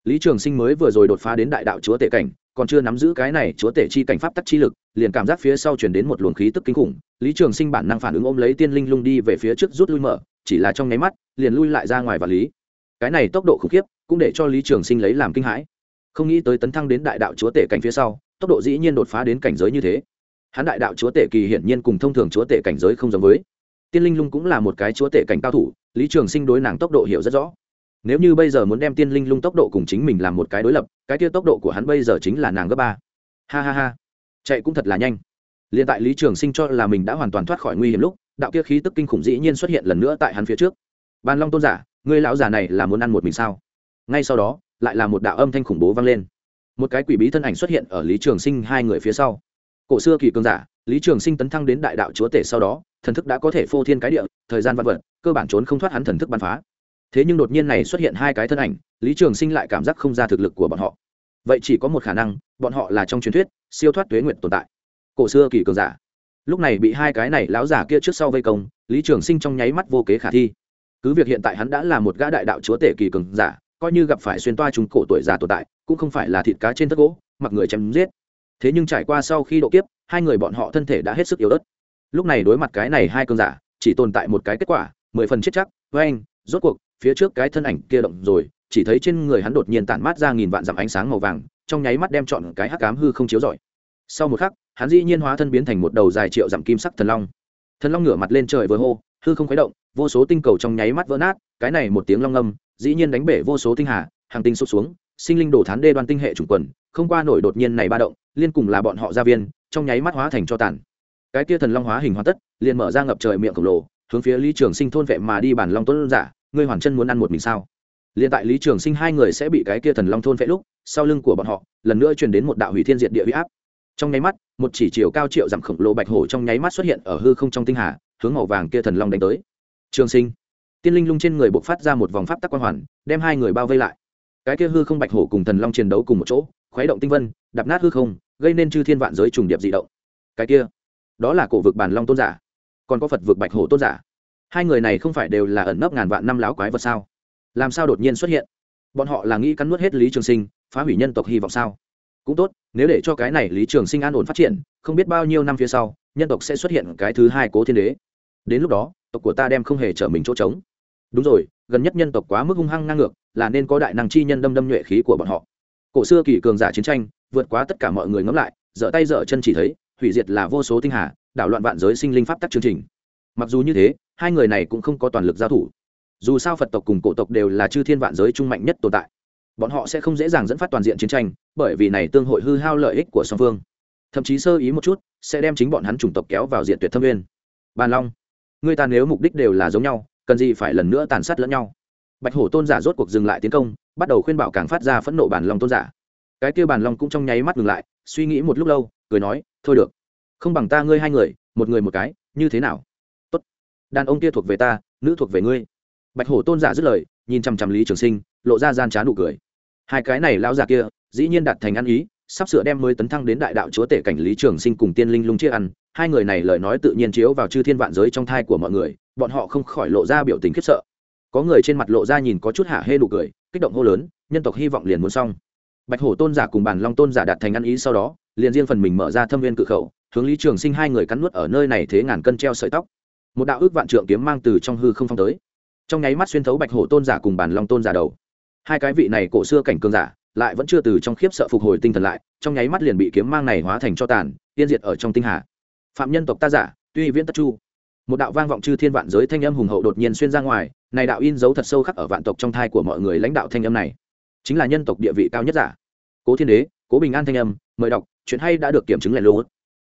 [SPEAKER 1] Lý trường sinh mới vừa rồi đột phá đến đại đạo chúa tể cảnh, còn chưa nắm giữ cái này chúa tể chi cảnh pháp tắc chi lực, liền cảm giác phía sau chuyển đến một luồng khí tức kinh khủng. Lý trường sinh bản năng phản ứng ôm lấy tiên linh lung đi về phía trước rút lui mở, chỉ là trong nháy mắt, liền lui lại ra ngoài và lý. Cái này tốc độ khủng khiếp, cũng để cho lý trường sinh lấy làm kinh hãi. Không nghĩ tới tấn thăng đến đại đạo chúa tể cảnh phía sau, tốc độ dĩ nhiên đột phá đến cảnh giới như thế. Hắn đại đạo chúa tể kỳ hiển nhiên cùng thông thường chúa tể cảnh giới không giống với tiên linh lung cũng là một cái chúa tể cảnh cao thủ, lý trường sinh đối nàng tốc độ hiểu rất rõ. Nếu như bây giờ muốn đem tiên linh lung tốc độ cùng chính mình làm một cái đối lập, cái kia tốc độ của hắn bây giờ chính là nàng gấp ba. Ha ha ha. Chạy cũng thật là nhanh. L i ê n tại lý trường sinh cho là mình đã hoàn toàn thoát khỏi nguy hiểm lúc, đạo kia khí tức kinh khủng dĩ nhiên xuất hiện lần nữa tại hắn phía trước. Ban long tôn giả, ngươi lão già này là muốn ăn một mình sao? Ngay sau đó, lại là một đạo âm thanh khủng bố vang lên. Một cái quỷ bí thân ảnh xuất hiện ở lý trường sinh hai người phía sau. Cổ xưa kỳ cương giả, lý trường sinh tấn thăng đến đại đạo chúa tể sau đó thần thức đã có thể phô thiên cái địa, thời gian văn vật, cơ bản trốn không thoát hắn thần thức bắn phá. Thế nhưng đột nhiên này xuất hiện hai cái thân ảnh, lý trường sinh lại cảm giác không ra thực lực của bọn họ. Vậy chỉ có một khả năng, bọn họ là trong truyền thuyết, siêu thoát tuế nguyện tồn tại. Cổ xưa kỳ cường giả. Lúc này bị hai cái này lão giả kia trước sau vây công, lý trường sinh trong nháy mắt vô kế khả thi. Cứ việc hiện tại hắn đã là một gã đại đạo chúa tể kỳ cường giả, coi như gặp phải xuyên toa trùng cổ tuổi già tồn tại, cũng không phải là thịt cá trên thất gỗ, mặc người chém giết. Thế nhưng trải qua sau khi độ kiếp, hai người bọn họ thân thể đã hết sức yếu ớt lúc này đối mặt cái này hai cường giả, chỉ tồn tại một cái kết quả, mười phần chết chắc với anh rốt cuộc, phía trước cái thân ảnh kia động rồi, chỉ thấy trên người hắn đột nhiên tản mát ra nghìn vạn dặm ánh sáng màu vàng, trong nháy mắt đem chọn cái hắc cám hư không chiếu rọi. Sau một khắc, hắn dĩ nhiên hóa thân biến thành một đầu dài triệu dặm kim sắc thần long. Thần long ngửa mặt lên trời vừa hô, hư không khuấy động, vô số tinh cầu trong nháy mắt vỡ nát, cái này một tiếng long âm, dĩ nhiên đánh bể vô số tinh hà, hàng tinh sụp xuống, sinh linh đổ thán đê đoan tinh hệ chủng quần, không qua nổi đột nhiên này ba động, liên cùng là bọn họ gia viên, trong nháy mắt hóa thành cho tàn cái tia thần long hóa hình hoàn tất, liền mở ra ngập trời miệng khổng lồ, hướng phía lý trường sinh thôn vệ mà đi bản long tuấn giả, ngươi hoàn chân muốn ăn một mình sao? Liền tại lý trường sinh hai người sẽ bị cái kia thần long thôn vệ lúc, sau lưng của bọn họ, lần nữa truyền đến một đạo hủy thiên diệt địa huy áp. Trong nháy mắt, một chỉ chiều cao triệu dặm khổng lồ bạch hổ trong nháy mắt xuất hiện ở hư không trong tinh hà, hướng màu vàng kia thần long đánh tới. Trường sinh, tiên linh lung trên người buộc phát ra một vòng pháp tắc quan hoàn, đem hai người bao vây lại. Cái kia hư không bạch hổ cùng thần long chiến đấu cùng một chỗ, khuấy động tinh vân đập nát hư không, gây nên chư thiên vạn giới trùng điệp dị động. Cái kia đó là cổ vực bản long tôn giả, còn có phật vực bạch hổ tôn giả. Hai người này không phải đều là ẩn nấp ngàn vạn năm láo quái vật sao? Làm sao đột nhiên xuất hiện? Bọn họ là nghĩ cắn nuốt hết lý trường sinh, phá hủy nhân tộc hy vọng sao? Cũng tốt, nếu để cho cái này lý trường sinh an ổn phát triển, không biết bao nhiêu năm phía sau, nhân tộc sẽ xuất hiện cái thứ hai cố thiên đế. Đến lúc đó, tộc của ta đem không hề trở mình chỗ trống. Đúng rồi, gần nhất nhân tộc quá mức hung hăng ngang ngược, là nên có đại năng chi nhân đâm đâm nhuệ khí của bọn họ. Cổ xưa kỷ cường giả chiến tranh, vượt quá tất cả mọi người ngẫm lại, dở tay dở chân chỉ thấy hủy diệt là vô số tinh hà, đảo loạn vạn giới sinh linh pháp tắc chương trình. Mặc dù như thế, hai người này cũng không có toàn lực giao thủ. Dù sao phật tộc cùng cổ tộc đều là chư thiên vạn giới trung mạnh nhất tồn tại. Bọn họ sẽ không dễ dàng dẫn phát toàn diện chiến tranh, bởi vì này tương hội hư hao lợi ích của song phương. Thậm chí sơ ý một chút, sẽ đem chính bọn hắn chủng tộc kéo vào diện tuyệt thâm nguyên. Bàn long, người ta nếu mục đích đều là giống nhau, cần gì phải lần nữa tàn sát lẫn nhau? Bạch hổ tôn giả rốt cuộc dừng lại tiến công, bắt đầu khuyên bảo càng phát ra phẫn nộ bản long tôn giả. Cái kia bản long cũng trong nháy mắt ngừng lại, suy nghĩ một lúc lâu cười nói, thôi được, không bằng ta ngươi hai người, một người một cái, như thế nào? Tốt, đàn ông kia thuộc về ta, nữ thuộc về ngươi. Bạch hổ tôn giả dứt lời, nhìn chằm chằm lý trường sinh, lộ ra gian trá nụ cười. Hai cái này lão già kia, dĩ nhiên đạt thành ăn ý, sắp sửa đem mới tấn thăng đến đại đạo chúa tể cảnh lý trường sinh cùng tiên linh lung chia ăn. Hai người này lời nói tự nhiên chiếu vào chư thiên vạn giới trong thai của mọi người, bọn họ không khỏi lộ ra biểu tình khiếp sợ. Có người trên mặt lộ ra nhìn có chút hạ hê nụ cười, kích động hô lớn, nhân tộc hy vọng liền muốn xong. Bạch hổ tôn giả cùng bàn long tôn giả đạt thành ăn ý sau đó liền riêng phần mình mở ra thâm viên cự khẩu, hướng lý trường sinh hai người cắn nuốt ở nơi này thế ngàn cân treo sợi tóc. Một đạo ước vạn trượng kiếm mang từ trong hư không phong tới. Trong nháy mắt xuyên thấu bạch hổ tôn giả cùng bản long tôn giả đầu. Hai cái vị này cổ xưa cảnh cường giả, lại vẫn chưa từ trong khiếp sợ phục hồi tinh thần lại, trong nháy mắt liền bị kiếm mang này hóa thành cho tàn tiên diệt ở trong tinh hà. Phạm nhân tộc ta giả, tuy viễn tất chu. Một đạo vang vọng chư thiên vạn giới thanh âm hùng hậu đột nhiên xuyên ra ngoài, này đạo in dấu thật sâu khắc ở vạn tộc trong thai của mọi người lãnh đạo thanh âm này. Chính là nhân tộc địa vị cao nhất giả. Cố thiên đế cố bình an thanh âm, mời đọc, chuyện hay đã được kiểm chứng lại lô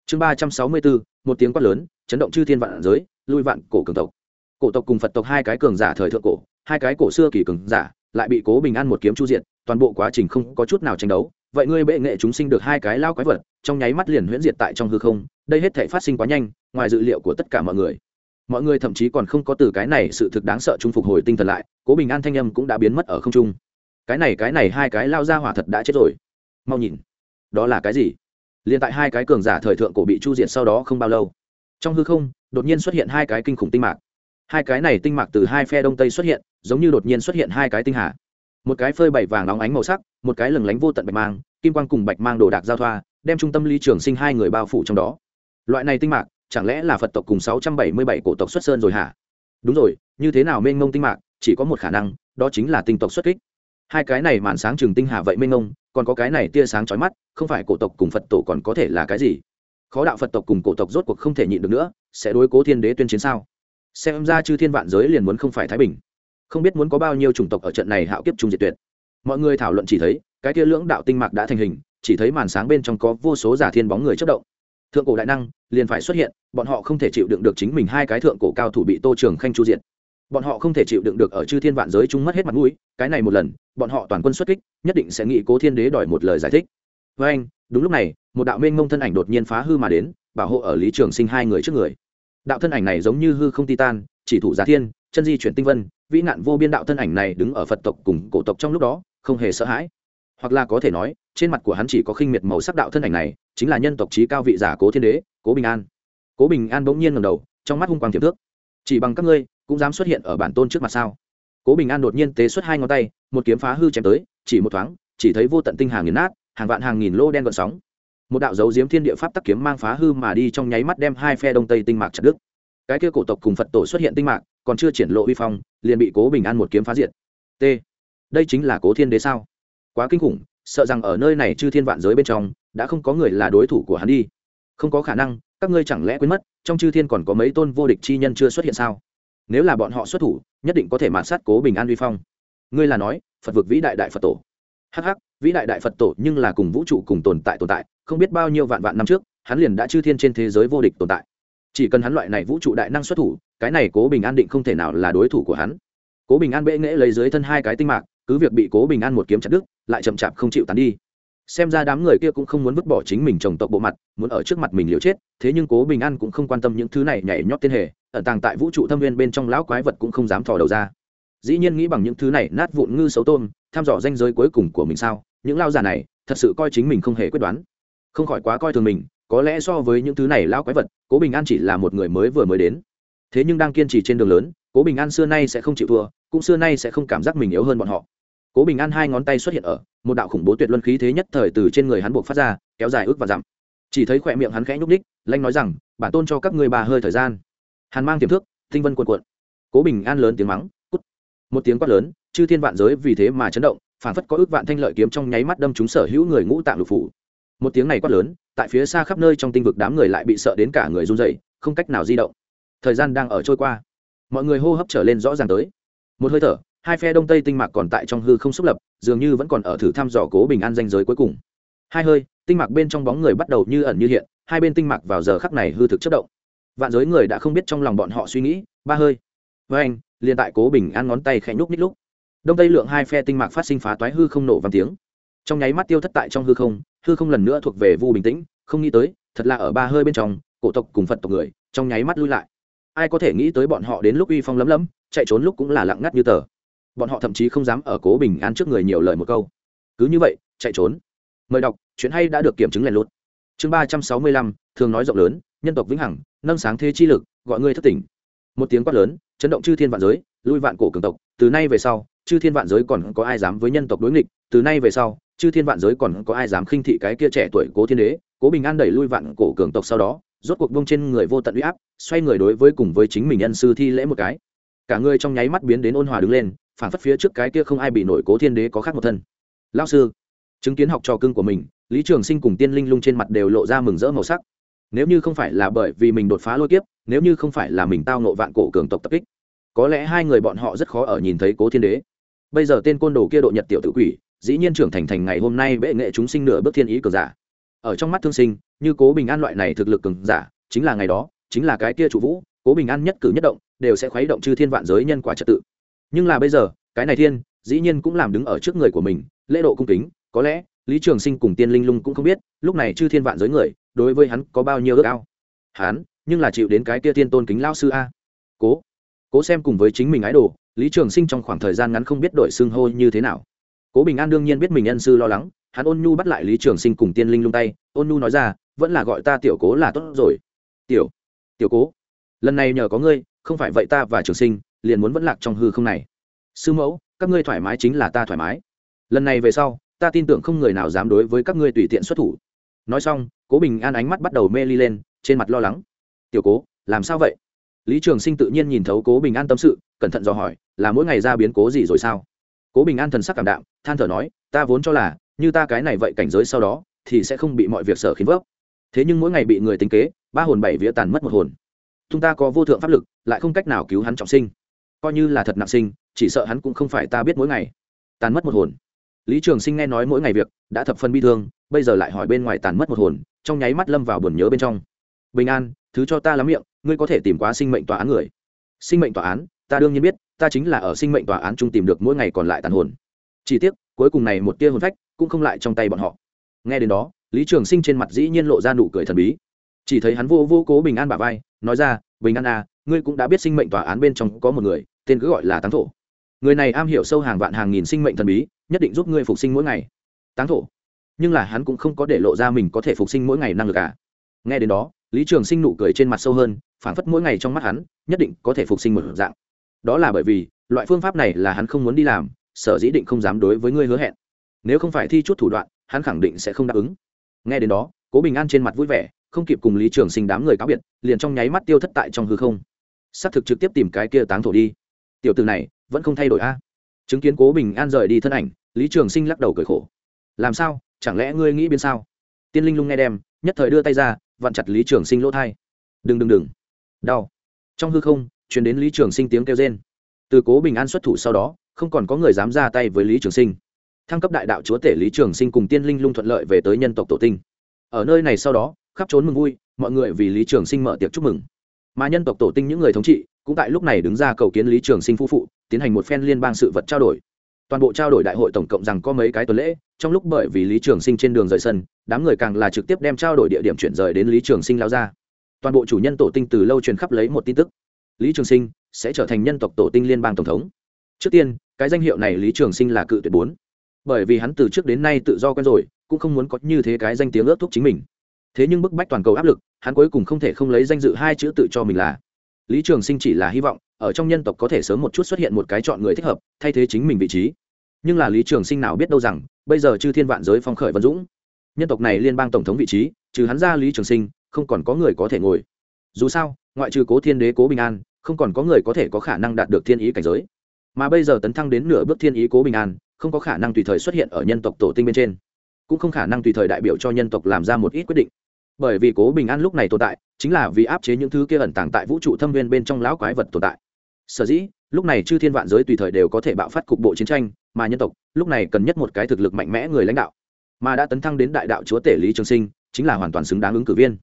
[SPEAKER 1] chương ba trăm sáu mươi bốn, một tiếng quát lớn, chấn động chư thiên vạn giới, lui vạn cổ cường tộc. Cổ tộc cùng phật tộc hai cái cường giả thời thượng cổ, hai cái cổ xưa kỳ cường giả, lại bị cố bình an một kiếm chu diện toàn bộ quá trình không có chút nào tranh đấu. Vậy ngươi bệ nghệ chúng sinh được hai cái lao quái vật, trong nháy mắt liền huyễn diệt tại trong hư không, đây hết thể phát sinh quá nhanh, ngoài dự liệu của tất cả mọi người. Mọi người thậm chí còn không có từ cái này sự thực đáng sợ chúng phục hồi tinh thần lại, cố bình an thanh âm cũng đã biến mất ở không trung. Cái này cái này, hai cái lao ra hỏa thật đã chết rồi mau nhìn. Đó là cái gì? Liền tại hai cái cường giả thời thượng cổ bị chu diệt sau đó không bao lâu, trong hư không, đột nhiên xuất hiện hai cái kinh khủng tinh mạc. Hai cái này tinh mạc từ hai phe đông tây xuất hiện, giống như đột nhiên xuất hiện hai cái tinh hà. Một cái phơi bảy vàng óng ánh màu sắc, một cái lừng lánh vô tận bạch mang, kim quang cùng bạch mang đồ đạc giao thoa, đem trung tâm lý trường sinh hai người bao phủ trong đó. Loại này tinh mạc, chẳng lẽ là phật tộc cùng sáu trăm bảy mươi bảy cổ tộc xuất sơn rồi hả? Đúng rồi, như thế nào mênh mông tinh mạc, chỉ có một khả năng, đó chính là tinh tộc xuất kích hai cái này màn sáng trường tinh hà vậy mênh mông, còn có cái này tia sáng chói mắt, không phải cổ tộc cùng phật tổ còn có thể là cái gì? Khó đạo phật tộc cùng cổ tộc rốt cuộc không thể nhịn được nữa, sẽ đối cố thiên đế tuyên chiến sao? Xem ra chư thiên vạn giới liền muốn không phải thái bình. Không biết muốn có bao nhiêu chủng tộc ở trận này hạo kiếp trung diệt tuyệt. Mọi người thảo luận chỉ thấy, cái tia lưỡng đạo tinh mạc đã thành hình, chỉ thấy màn sáng bên trong có vô số giả thiên bóng người chất động. Thượng cổ đại năng liền phải xuất hiện, bọn họ không thể chịu đựng được chính mình hai cái thượng cổ cao thủ bị tô trường khanh chu diện bọn họ không thể chịu đựng được ở chư thiên vạn giới chúng mất hết mặt mũi, cái này một lần, bọn họ toàn quân xuất kích, nhất định sẽ nghĩ cố thiên đế đòi một lời giải thích. Với anh, đúng lúc này, một đạo mênh mông thân ảnh đột nhiên phá hư mà đến, bảo hộ ở lý trường sinh hai người trước người. Đạo thân ảnh này giống như hư không titan, chỉ thủ giá thiên, chân di chuyển tinh vân, vĩ nạn vô biên đạo thân ảnh này đứng ở phật tộc cùng cổ tộc trong lúc đó, không hề sợ hãi. Hoặc là có thể nói, trên mặt của hắn chỉ có khinh miệt màu sắc đạo thân ảnh này, chính là nhân tộc trí cao vị giả cố thiên đế, cố bình an. Cố bình an bỗng nhiên ngầm đầu, trong mắt hung quang tiềm thước. Chỉ bằng các ngươi cũng dám xuất hiện ở bản tôn trước mặt sao? Cố bình an đột nhiên tế xuất hai ngón tay, một kiếm phá hư chém tới, chỉ một thoáng, chỉ thấy vô tận tinh hàng nghiền nát, hàng vạn hàng nghìn lô đen gợn sóng. Một đạo dấu diếm thiên địa pháp tắc kiếm mang phá hư mà đi trong nháy mắt đem hai phe đông tây tinh mạc chặt đứt. Cái kia cổ tộc cùng phật tổ xuất hiện tinh mạc, còn chưa triển lộ uy phong, liền bị cố bình an một kiếm phá diệt. T. Đây chính là cố thiên đế sao? Quá kinh khủng, sợ rằng ở nơi này chư thiên vạn giới bên trong, đã không có người là đối thủ của hắn đi. Không có khả năng, các ngươi chẳng lẽ quên mất, trong chư thiên còn có mấy tôn vô địch chi nhân chưa xuất hiện sao? Nếu là bọn họ xuất thủ, nhất định có thể mạt sát cố bình an uy phong. Ngươi là nói, phật vực vĩ đại đại phật tổ. Hh vĩ đại đại phật tổ nhưng là cùng vũ trụ cùng tồn tại tồn tại, không biết bao nhiêu vạn vạn năm trước, hắn liền đã chư thiên trên thế giới vô địch tồn tại. Chỉ cần hắn loại này vũ trụ đại năng xuất thủ, cái này cố bình an định không thể nào là đối thủ của hắn. Cố bình an bệ nghễ lấy dưới thân hai cái tinh mạc, cứ việc bị cố bình an một kiếm chặt đứt, lại chậm chạp không chịu tán đi. Xem ra đám người kia cũng không muốn vứt bỏ chính mình trồng tộc bộ mặt, muốn ở trước mặt mình liều chết, thế nhưng cố bình an cũng không quan tâm những thứ này nhảy nhót tên hề ở tàng tại vũ trụ thâm viên bên trong lão quái vật cũng không dám thò đầu ra. Dĩ nhiên nghĩ bằng những thứ này, nát vụn ngư xấu tôm thăm dò danh giới cuối cùng của mình sao? Những lao già này, thật sự coi chính mình không hề quyết đoán. Không khỏi quá coi thường mình, có lẽ so với những thứ này lão quái vật, cố bình an chỉ là một người mới vừa mới đến. Thế nhưng đang kiên trì trên đường lớn, cố bình an xưa nay sẽ không chịu thua, cũng xưa nay sẽ không cảm giác mình yếu hơn bọn họ. Cố bình an hai ngón tay xuất hiện ở, một đạo khủng bố tuyệt luân khí thế nhất thời từ trên người hắn buộc phát ra, kéo dài ước và dặm. Chỉ thấy khỏe miệng hắn khẽ nhúc ních lanh nói rằng, bản tôn cho các người bà hơi thời gian hàn mang tiềm thức, tinh vân cuộn cuộn. Cố bình an lớn tiếng mắng, cút. Một tiếng quát lớn, chư thiên vạn giới vì thế mà chấn động phản phất có ước vạn thanh lợi kiếm trong nháy mắt đâm chúng sở hữu người ngũ tạng lục phủ. Một tiếng này quát lớn, tại phía xa khắp nơi trong tinh vực đám người lại bị sợ đến cả người run dậy không cách nào di động. Thời gian đang ở trôi qua. Mọi người hô hấp trở lên rõ ràng tới. Một hơi thở, hai phe đông tây tinh mạc còn tại trong hư không xúc lập, dường như vẫn còn ở thử thăm dò cố bình an danh giới cuối cùng. Hai hơi, tinh mạc bên trong bóng người bắt đầu như ẩn như hiện, hai bên tinh mạc vào giờ khắc này hư thực chất động vạn giới người đã không biết trong lòng bọn họ suy nghĩ, ba hơi. Với anh, liền tại cố bình an ngón tay khẽ nhúc nít lúc. Đông tây lượng hai phe tinh mạc phát sinh phá toái hư không nổ vang tiếng. Trong nháy mắt tiêu thất tại trong hư không hư không lần nữa thuộc về vu bình tĩnh, không nghĩ tới, thật là ở ba hơi bên trong, cổ tộc cùng phật tộc người, trong nháy mắt lui lại. Ai có thể nghĩ tới bọn họ đến lúc uy phong lấm lấm, chạy trốn lúc cũng là lặng ngắt như tờ. Bọn họ thậm chí không dám ở cố bình an trước người nhiều lời một câu. Cứ như vậy, chạy trốn. Mời đọc, chuyện hay đã được kiểm chứng lèn lút. Chương ba trăm sáu mươi lăm, thường nói rộng lớn nhân tộc vĩnh hằng, nâng sáng thế chi lực, gọi ngươi thất tỉnh. Một tiếng quát lớn, chấn động chư thiên vạn giới, lui vạn cổ cường tộc, từ nay về sau, chư thiên vạn giới còn có ai dám với nhân tộc đối nghịch? Từ nay về sau, chư thiên vạn giới còn có ai dám khinh thị cái kia trẻ tuổi cố thiên đế? Cố bình an đẩy lui vạn cổ cường tộc sau đó, rốt cuộc bông trên người vô tận uy áp, xoay người đối với cùng với chính mình nhân sư thi lễ một cái. Cả người trong nháy mắt biến đến ôn hòa đứng lên phản phất phía trước cái kia không ai bị nổi cố thiên đế có khác một thân. Lao sư, chứng kiến học trò cưng của mình, lý trường sinh cùng tiên linh lung trên mặt đều lộ ra mừng rỡ màu sắc nếu như không phải là bởi vì mình đột phá lôi kiếp, nếu như không phải là mình tao nộ vạn cổ cường tộc tập kích, có lẽ hai người bọn họ rất khó ở nhìn thấy cố thiên đế. Bây giờ tên côn đồ kia độ nhật tiểu tự quỷ, dĩ nhiên trưởng thành thành ngày hôm nay bệ nghệ chúng sinh nửa bước thiên ý cường giả. Ở trong mắt thương sinh, như cố bình an loại này thực lực cường giả, chính là ngày đó, chính là cái kia chủ vũ, cố bình an nhất cử nhất động, đều sẽ khuấy động chư thiên vạn giới nhân quả trật tự. Nhưng là bây giờ, cái này thiên, dĩ nhiên cũng làm đứng ở trước người của mình, lễ độ cung kính, có lẽ lý trường sinh cùng tiên linh lung cũng không biết, lúc này chư thiên vạn giới người đối với hắn có bao nhiêu ước ao? Hắn, nhưng là chịu đến cái kia tiên tôn kính lao sư a. Cố cố xem cùng với chính mình ái đồ, lý trường sinh trong khoảng thời gian ngắn không biết đổi xưng hô như thế nào. Cố bình an đương nhiên biết mình nhân sư lo lắng, hắn ôn nhu bắt lại lý trường sinh cùng tiên linh lung tay, ôn nhu nói ra, vẫn là gọi ta tiểu cố là tốt rồi. Tiểu tiểu cố, lần này nhờ có ngươi, không phải vậy ta và trường sinh liền muốn vẫn lạc trong hư không này. Sư mẫu, các ngươi thoải mái chính là ta thoải mái. Lần này về sau, ta tin tưởng không người nào dám đối với các ngươi tùy tiện xuất thủ nói xong, cố bình an ánh mắt bắt đầu mê ly lên, trên mặt lo lắng. Tiểu cố, làm sao vậy? Lý trường sinh tự nhiên nhìn thấu cố bình an tâm sự, cẩn thận dò hỏi, là mỗi ngày ra biến cố gì rồi sao? Cố bình an thần sắc cảm đạm, than thở nói, ta vốn cho là, như ta cái này vậy cảnh giới sau đó, thì sẽ không bị mọi việc sở khiến vấp. Thế nhưng mỗi ngày bị người tính kế, ba hồn bảy vía tàn mất một hồn. Chúng ta có vô thượng pháp lực, lại không cách nào cứu hắn trọng sinh. Coi như là thật nặng sinh, chỉ sợ hắn cũng không phải ta biết mỗi ngày. Tàn mất một hồn lý trường sinh nghe nói mỗi ngày việc đã thập phần bi thương, bây giờ lại hỏi bên ngoài tàn mất một hồn, trong nháy mắt lâm vào buồn nhớ bên trong. Bình an, thứ cho ta lắm miệng, ngươi có thể tìm quá sinh mệnh tòa án người. Sinh mệnh tòa án? Ta đương nhiên biết, ta chính là ở sinh mệnh tòa án chung tìm được mỗi ngày còn lại tàn hồn. Chỉ tiếc, cuối cùng này một tia hồn phách cũng không lại trong tay bọn họ. Nghe đến đó, lý trường sinh trên mặt dĩ nhiên lộ ra nụ cười thần bí. Chỉ thấy hắn vô vô cố bình an bà vai, nói ra, bình an à ngươi cũng đã biết sinh mệnh tòa án bên trong có một người, tên cứ gọi là táng thổ. Người này am hiểu sâu hàng vạn hàng nghìn sinh mệnh thần bí nhất định giúp ngươi phục sinh mỗi ngày. Táng thổ. Nhưng là hắn cũng không có để lộ ra mình có thể phục sinh mỗi ngày năng lực à. Nghe đến đó, lý trường sinh nụ cười trên mặt sâu hơn, phảng phất mỗi ngày trong mắt hắn, nhất định có thể phục sinh một dạng. Đó là bởi vì, loại phương pháp này là hắn không muốn đi làm, sở dĩ định không dám đối với ngươi hứa hẹn. Nếu không phải thi chút thủ đoạn, hắn khẳng định sẽ không đáp ứng. Nghe đến đó, cố bình an trên mặt vui vẻ, không kịp cùng lý trường sinh đám người cáo biệt, liền trong nháy mắt tiêu thất tại trong hư không. S á c thực trực tiếp tìm cái kia táng thổ đi. Tiểu từ này, vẫn không thay đổi a chứng kiến cố bình an rời đi thân ảnh, lý trường sinh lắc đầu cười khổ. Làm sao? Chẳng lẽ ngươi nghĩ biến sao? Tiên linh lung nghe đem, nhất thời đưa tay ra, vặn chặt lý trường sinh lỗ thai. Đừng đừng đừng. Đau. Trong hư không chuyển đến lý trường sinh tiếng kêu rên. Từ cố bình an xuất thủ sau đó, không còn có người dám ra tay với lý trường sinh. Thăng cấp đại đạo chúa tể lý trường sinh cùng tiên linh lung thuận lợi về tới nhân tộc tổ tinh. Ở nơi này sau đó, khắp trốn mừng vui, mọi người vì lý trường sinh mở tiệc chúc mừng. Mà nhân tộc tổ tinh những người thống trị cũng tại lúc này đứng ra cầu kiến lý trường sinh phu phụ, tiến hành một phen liên bang sự vật trao đổi. Toàn bộ trao đổi đại hội tổng cộng rằng có mấy cái tuần lễ, trong lúc bởi vì lý trường sinh trên đường rời sân, đám người càng là trực tiếp đem trao đổi địa điểm chuyển rời đến lý trường sinh lao ra. Toàn bộ chủ nhân tổ tinh từ lâu truyền khắp lấy một tin tức. Lý trường sinh sẽ trở thành nhân tộc tổ tinh liên bang tổng thống. Trước tiên, cái danh hiệu này lý trường sinh là cự tuyệt bốn. Bởi vì hắn từ trước đến nay tự do quen rồi, cũng không muốn có như thế cái danh tiếng ước thúc chính mình. Thế nhưng bức bách toàn cầu áp lực, hắn cuối cùng không thể không lấy danh dự hai chữ tự cho mình là lý trường sinh chỉ là hy vọng, ở trong nhân tộc có thể sớm một chút xuất hiện một cái chọn người thích hợp, thay thế chính mình vị trí. Nhưng là lý trường sinh nào biết đâu rằng, bây giờ chư thiên vạn giới phong khởi vân dũng. Nhân tộc này liên bang tổng thống vị trí, trừ hắn ra lý trường sinh, không còn có người có thể ngồi. Dù sao, ngoại trừ cố thiên đế, cố bình an, không còn có người có thể có khả năng đạt được thiên ý cảnh giới. Mà bây giờ tấn thăng đến nửa bước thiên ý cố bình an, không có khả năng tùy thời xuất hiện ở nhân tộc tổ tinh bên trên. Cũng không khả năng tùy thời đại biểu cho nhân tộc làm ra một ít quyết định bởi vì cố bình an lúc này tồn tại, chính là vì áp chế những thứ kia ẩn tàng tại vũ trụ thâm viên bên trong lão quái vật tồn tại. Sở dĩ, lúc này chư thiên vạn giới tùy thời đều có thể bạo phát cục bộ chiến tranh, mà nhân tộc, lúc này cần nhất một cái thực lực mạnh mẽ người lãnh đạo. Mà đã tấn thăng đến đại đạo chúa tể lý trường sinh, chính là hoàn toàn xứng đáng ứng cử viên.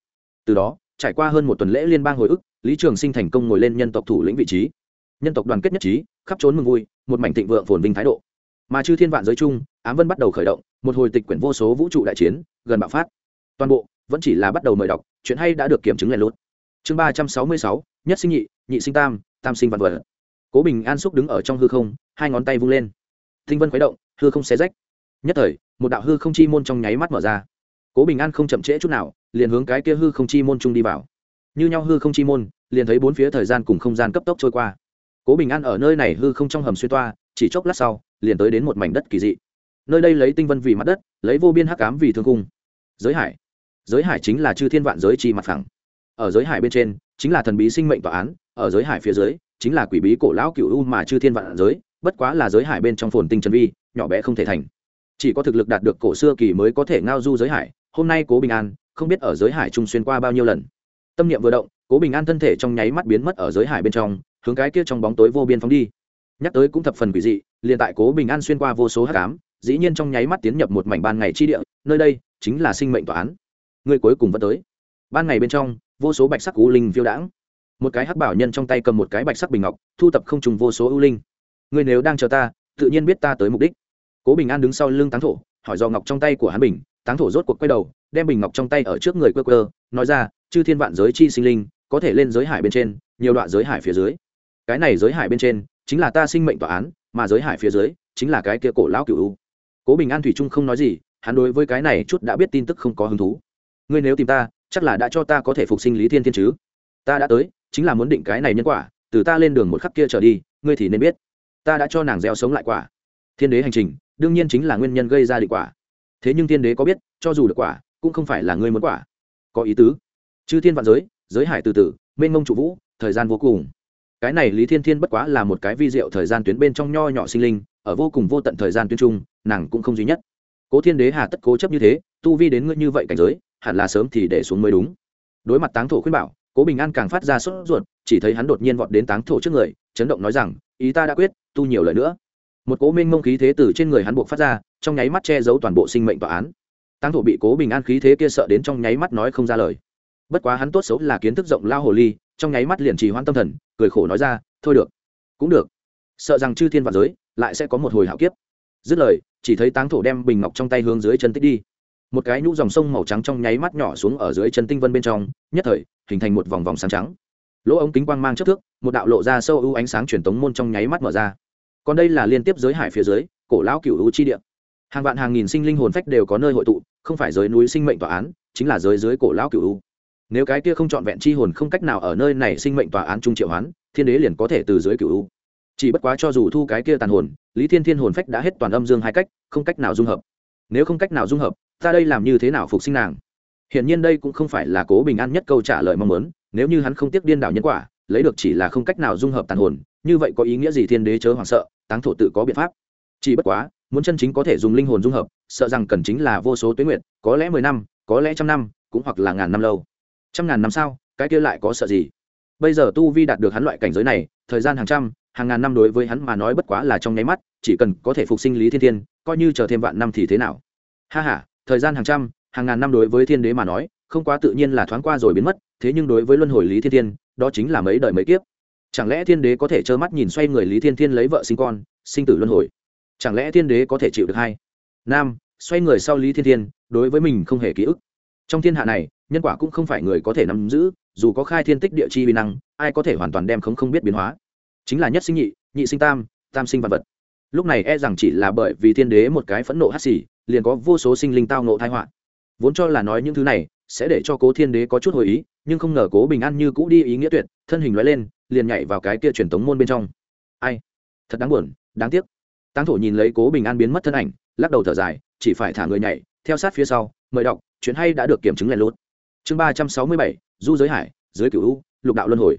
[SPEAKER 1] Từ đó, trải qua hơn một tuần lễ liên bang hồi ức, lý trường sinh thành công ngồi lên nhân tộc thủ lĩnh vị trí. Nhân tộc đoàn kết nhất trí, khắp trốn mừng vui, một mảnh thịnh vượng phồn vinh thái độ. Mà chư thiên vạn giới chung, ám vân bắt đầu khởi động, một hồi tịch quyển vô số vũ trụ đại chiến, gần bạo phát. Toàn bộ vẫn chỉ là bắt đầu mời đọc, chuyện hay đã được kiểm chứng lại lốt. Chương ba trăm sáu mươi sáu, nhất sinh nhị nhị sinh tam tam sinh vạn vật. Cố bình an xúc đứng ở trong hư không, hai ngón tay vung lên. Thinh vân khuấy động, hư không xé rách. Nhất thời, một đạo hư không chi môn trong nháy mắt mở ra. Cố bình an không chậm trễ chút nào, liền hướng cái kia hư không chi môn chung đi vào. Như nhau hư không chi môn, liền thấy bốn phía thời gian cùng không gian cấp tốc trôi qua. Cố bình an ở nơi này hư không trong hầm xuyên toa, chỉ chốc lát sau, liền tới đến một mảnh đất kỳ dị. Nơi đây lấy tinh vân vì mặt đất, lấy vô biên hắc ám vì thương cung. Giới hải giới hải chính là chư thiên vạn giới chi mặt phẳng. Ở giới hải bên trên, chính là thần bí sinh mệnh tòa án, ở giới hải phía dưới, chính là quỷ bí cổ lão cựu u mà chư thiên vạn giới, bất quá là giới hải bên trong phồn tinh trần vi, nhỏ bé không thể thành. Chỉ có thực lực đạt được cổ xưa kỳ mới có thể ngao du giới hải, hôm nay cố bình an, không biết ở giới hải trung xuyên qua bao nhiêu lần. Tâm niệm vừa động, cố bình an thân thể trong nháy mắt biến mất ở giới hải bên trong, hướng cái kia trong bóng tối vô biên phóng đi. Nhắc tới cũng thập phần quỷ dị, liền tại cố bình an xuyên qua vô số hát cám dĩ nhiên trong nháy mắt tiến nhập một mảnh ban ngày chi địa, nơi đây chính là sinh mệnh tòa án người cuối cùng vẫn tới. Ban ngày bên trong, vô số bạch sắc u linh phiêu đãng. Một cái hắc bảo nhân trong tay cầm một cái bạch sắc bình ngọc, thu tập không trùng vô số ưu linh. Người nếu đang chờ ta, tự nhiên biết ta tới mục đích. Cố bình an đứng sau lưng táng thổ, hỏi do ngọc trong tay của hắn bình, táng thổ rốt cuộc quay đầu, đem bình ngọc trong tay ở trước người quơ quơ, nói ra, chư thiên vạn giới chi sinh linh, có thể lên giới hải bên trên, nhiều đoạn giới hải phía dưới. Cái này giới hải bên trên, chính là ta sinh mệnh tòa án, mà giới hải phía dưới, chính là cái kia cổ lão cựu u. Cố bình an thủy trung không nói gì, hắn đối với cái này chút đã biết tin tức không có hứng thú ngươi nếu tìm ta, chắc là đã cho ta có thể phục sinh lý thiên thiên chứ. Ta đã tới, chính là muốn định cái này nhân quả, từ ta lên đường một khắc kia trở đi, ngươi thì nên biết. Ta đã cho nàng gieo sống lại quả. Thiên đế hành trình, đương nhiên chính là nguyên nhân gây ra định quả. Thế nhưng Thiên đế có biết, cho dù được quả, cũng không phải là ngươi muốn quả. Có ý tứ. Chư thiên vạn giới giới hải từ từ, mênh mông trụ vũ, thời gian vô cùng. Cái này lý thiên thiên bất quá là một cái vi diệu thời gian tuyến bên trong nho nhỏ sinh linh, ở vô cùng vô tận thời gian tuyến trung, nàng cũng không duy nhất. Cố thiên đế hà tất cố chấp như thế, tu vi đến ngươi như vậy cảnh giới hẳn là sớm thì để xuống mới đúng. Đối mặt táng thổ khuyên bảo, cố bình an càng phát ra sốt ruột, chỉ thấy hắn đột nhiên vọt đến táng thổ trước người, chấn động nói rằng, ý ta đã quyết, tu nhiều lời nữa. Một cố minh mông khí thế từ trên người hắn buộc phát ra, trong nháy mắt che giấu toàn bộ sinh mệnh tòa án. Táng thổ bị cố bình an khí thế kia sợ đến trong nháy mắt nói không ra lời. Bất quá hắn tốt xấu là kiến thức rộng lao hồ ly, trong nháy mắt liền trì hoãn tâm thần, cười khổ nói ra, thôi được, cũng được. Sợ rằng chư thiên vạn giới lại sẽ có một hồi hạo kiếp. Dứt lời, chỉ thấy táng thổ đem bình ngọc trong tay hướng dưới chân tích đi một cái nhũ dòng sông màu trắng trong nháy mắt nhỏ xuống ở dưới chân tinh vân bên trong, nhất thời, hình thành một vòng vòng sáng trắng. Lỗ ống kính quang mang chất thước, một đạo lộ ra sâu ưu ánh sáng truyền tống môn trong nháy mắt mở ra. Còn đây là liên tiếp giới hải phía dưới, cổ lão cựu ưu chi địa. Hàng vạn hàng nghìn sinh linh hồn phách đều có nơi hội tụ, không phải giới núi sinh mệnh tòa án, chính là giới dưới cổ lão cựu ưu nếu cái kia không trọn vẹn chi hồn không cách nào ở nơi này sinh mệnh tòa án trung triệu hoán, thiên đế liền có thể từ dưới cựu ưu chỉ bất quá cho dù thu cái kia tàn hồn, lý thiên thiên hồn phách đã hết toàn âm dương hai cách, không cách nào dung hợp. Nếu không cách nào dung hợp ta đây làm như thế nào phục sinh nàng? Hiển nhiên đây cũng không phải là cố bình an nhất câu trả lời mong muốn, nếu như hắn không tiếc điên đảo nhân quả, lấy được chỉ là không cách nào dung hợp tàn hồn, như vậy có ý nghĩa gì thiên đế chớ hoảng sợ, táng thổ tự có biện pháp. Chỉ bất quá, muốn chân chính có thể dùng linh hồn dung hợp, sợ rằng cần chính là vô số tuyến nguyện có lẽ mười năm, có lẽ trăm năm, cũng hoặc là ngàn năm lâu. Trăm ngàn năm sao cái kia lại có sợ gì? Bây giờ tu vi đạt được hắn loại cảnh giới này, thời gian hàng trăm, hàng ngàn năm đối với hắn mà nói bất quá là trong nháy mắt, chỉ cần có thể phục sinh lý thiên thiên, coi như chờ thêm vạn năm thì thế nào? Ha h a thời gian hàng trăm, hàng ngàn năm đối với thiên đế mà nói, không quá tự nhiên là thoáng qua rồi biến mất, thế nhưng đối với luân hồi lý thiên thiên, đó chính là mấy đời mấy kiếp. Chẳng lẽ thiên đế có thể trơ mắt nhìn xoay người lý thiên thiên lấy vợ sinh con, sinh tử luân hồi? Chẳng lẽ thiên đế có thể chịu được hay? Nam, xoay người sau lý thiên thiên, đối với mình không hề ký ức. Trong thiên hạ này, nhân quả cũng không phải người có thể nắm giữ, dù có khai thiên tích địa chi vi năng, ai có thể hoàn toàn đem không không biết biến hóa. Chính là nhất sinh nhị nhị sinh tam tam sinh văn vật. Lúc này e rằng chỉ là bởi vì thiên đế một cái phẫn nộ hắt xì liền có vô số sinh linh tao ngộ tai họa. Vốn cho là nói những thứ này sẽ để cho cố thiên đế có chút hồi ý, nhưng không ngờ cố bình an như cũ đi ý nghĩa tuyệt, thân hình loại lên, liền nhảy vào cái kia truyền tống môn bên trong. Ai? Thật đáng buồn, đáng tiếc. Táng thổ nhìn lấy cố bình an biến mất thân ảnh, lắc đầu thở dài, chỉ phải thả người nhảy, theo sát phía sau, mời đọc, chuyện hay đã được kiểm chứng lèn luôn chương ba trăm sáu mươi bảy, du giới hải dưới cửu u, lục đạo luân hồi.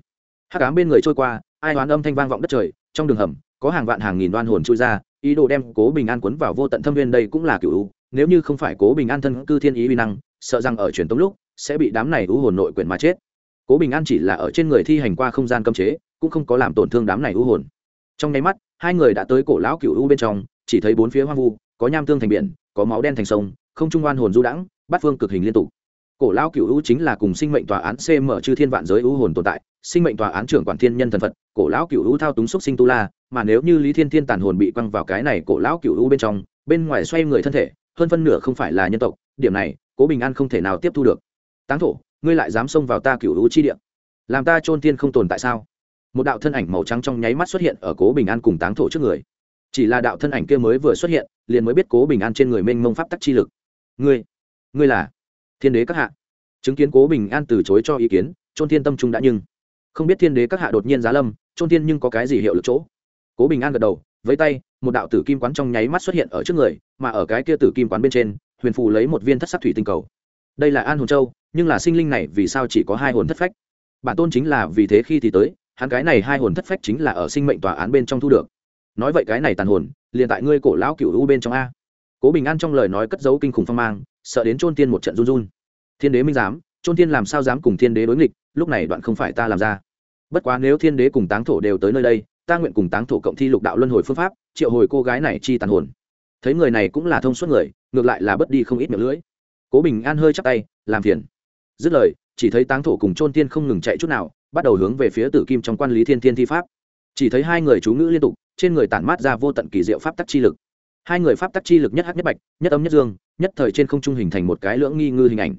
[SPEAKER 1] Hát cám bên người trôi qua, ai đoán âm thanh vang vọng đất trời, trong đường hầm, có hàng vạn hàng nghìn đoan hồn trôi ra ý đồ đem cố bình an quấn vào vô tận thâm viên đây cũng là cửu u nếu như không phải cố bình an thân cư thiên ý uy năng, sợ rằng ở truyền tống lúc, sẽ bị đám này u hồn nội quyển mà chết. Cố bình an chỉ là ở trên người thi hành qua không gian cấm chế, cũng không có làm tổn thương đám này u hồn. Trong nháy mắt, hai người đã tới cổ lão cựu u bên trong, chỉ thấy bốn phía hoang vu, có nham tương thành biển, có máu đen thành sông, không trung oan hồn du đãng, bát phương cực hình liên tục. Cổ lão cựu u chính là cùng sinh mệnh tòa án cm chư thiên vạn giới u hồn tồn tại sinh mệnh tòa án trưởng quản thiên nhân thần phật, cổ lão cựu u thao túng xúc sinh tu la, mà nếu như lý thiên thiên tàn hồn bị quăng vào cái này cổ lão cựu u bên trong, bên ngoài xoay người thân thể, hơn phân nửa không phải là nhân tộc, điểm này, cố bình an không thể nào tiếp thu được. Táng thổ, ngươi lại dám xông vào ta cựu u chi địa. Làm ta trôn thiên không tồn tại sao? Một đạo thân ảnh màu trắng trong nháy mắt xuất hiện ở cố bình an cùng táng thổ trước người. Chỉ là đạo thân ảnh kia mới vừa xuất hiện, liền mới biết cố bình an trên người mênh mông pháp tắc chi lực. Ngươi ngươi là thiên đế các hạ. Chứng kiến cố bình an từ chối cho ý kiến trôn thiên tâm trung đã nhưng không biết thiên đế các hạ đột nhiên giá lâm trôn thiên nhưng có cái gì hiệu lực chỗ? Cố bình an gật đầu với tay, một đạo tử kim quán trong nháy mắt xuất hiện ở trước người, mà ở cái kia tử kim quán bên trên, huyền phù lấy một viên thất sắc thủy tinh cầu. Đây là an hồn châu, nhưng là sinh linh này vì sao chỉ có hai hồn thất phách? Bản tôn chính là vì thế khi thì tới, hắn cái này hai hồn thất phách chính là ở sinh mệnh tòa án bên trong thu được. Nói vậy cái này tàn hồn, liền tại ngươi cổ lão cựu u bên trong a. Cố bình an trong lời nói cất dấu kinh khủng phong mang, sợ đến trôn tiên một trận run run. Thiên đế minh giám trôn thiên làm sao dám cùng thiên đế đối nghịch, lúc này đoạn không phải ta làm ra. Bất quá nếu thiên đế cùng táng thổ đều tới nơi đây, ta nguyện cùng táng thổ cộng thi lục đạo luân hồi phương pháp, triệu hồi cô gái này chi tàn hồn. Thấy người này cũng là thông suốt người, ngược lại là bất đi không ít miệng lưỡi. Cố bình an hơi chắc tay, làm phiền. Dứt lời, chỉ thấy táng thổ cùng trôn tiên không ngừng chạy chút nào, bắt đầu hướng về phía tử kim trong quan lý thiên thiên thi pháp. Chỉ thấy hai người chú ngữ liên tục, trên người tản mát ra vô tận kỳ diệu pháp tắc chi lực. Hai người pháp tắc chi lực nhất hắc nhất bạch, nhất âm nhất dương, nhất thời trên không trung hình thành một cái lưỡng nghi ngư hình ảnh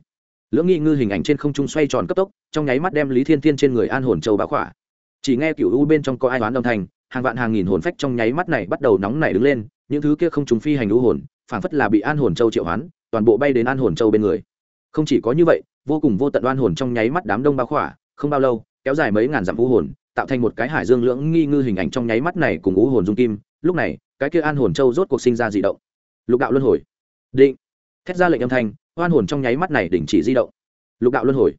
[SPEAKER 1] lưỡng nghi ngư hình ảnh trên không trung xoay tròn cấp tốc, trong nháy mắt đem lý thiên thiên trên người an hồn châu bá khỏa. Chỉ nghe cựu u bên trong có ai đoán âm thanh, hàng vạn hàng nghìn hồn phách trong nháy mắt này bắt đầu nóng nảy đứng lên, những thứ kia không trùng phi hành u hồn, phảng phất là bị an hồn châu triệu hoán, toàn bộ bay đến an hồn châu bên người. Không chỉ có như vậy, vô cùng vô tận oan hồn trong nháy mắt đám đông Bá khỏa, không bao lâu, kéo dài mấy ngàn dặm u hồn, tạo thành một cái hải dương lưỡng nghi ngư hình ảnh trong nháy mắt này cùng u hồn dung kim. Lúc này, cái kia an hồn châu rốt cuộc sinh ra dị động. Lục đạo luân hồi. Định. Thét ra lệnh âm thanh hoan hồn trong nháy mắt này đình chỉ di động. Lục đạo luân hồi.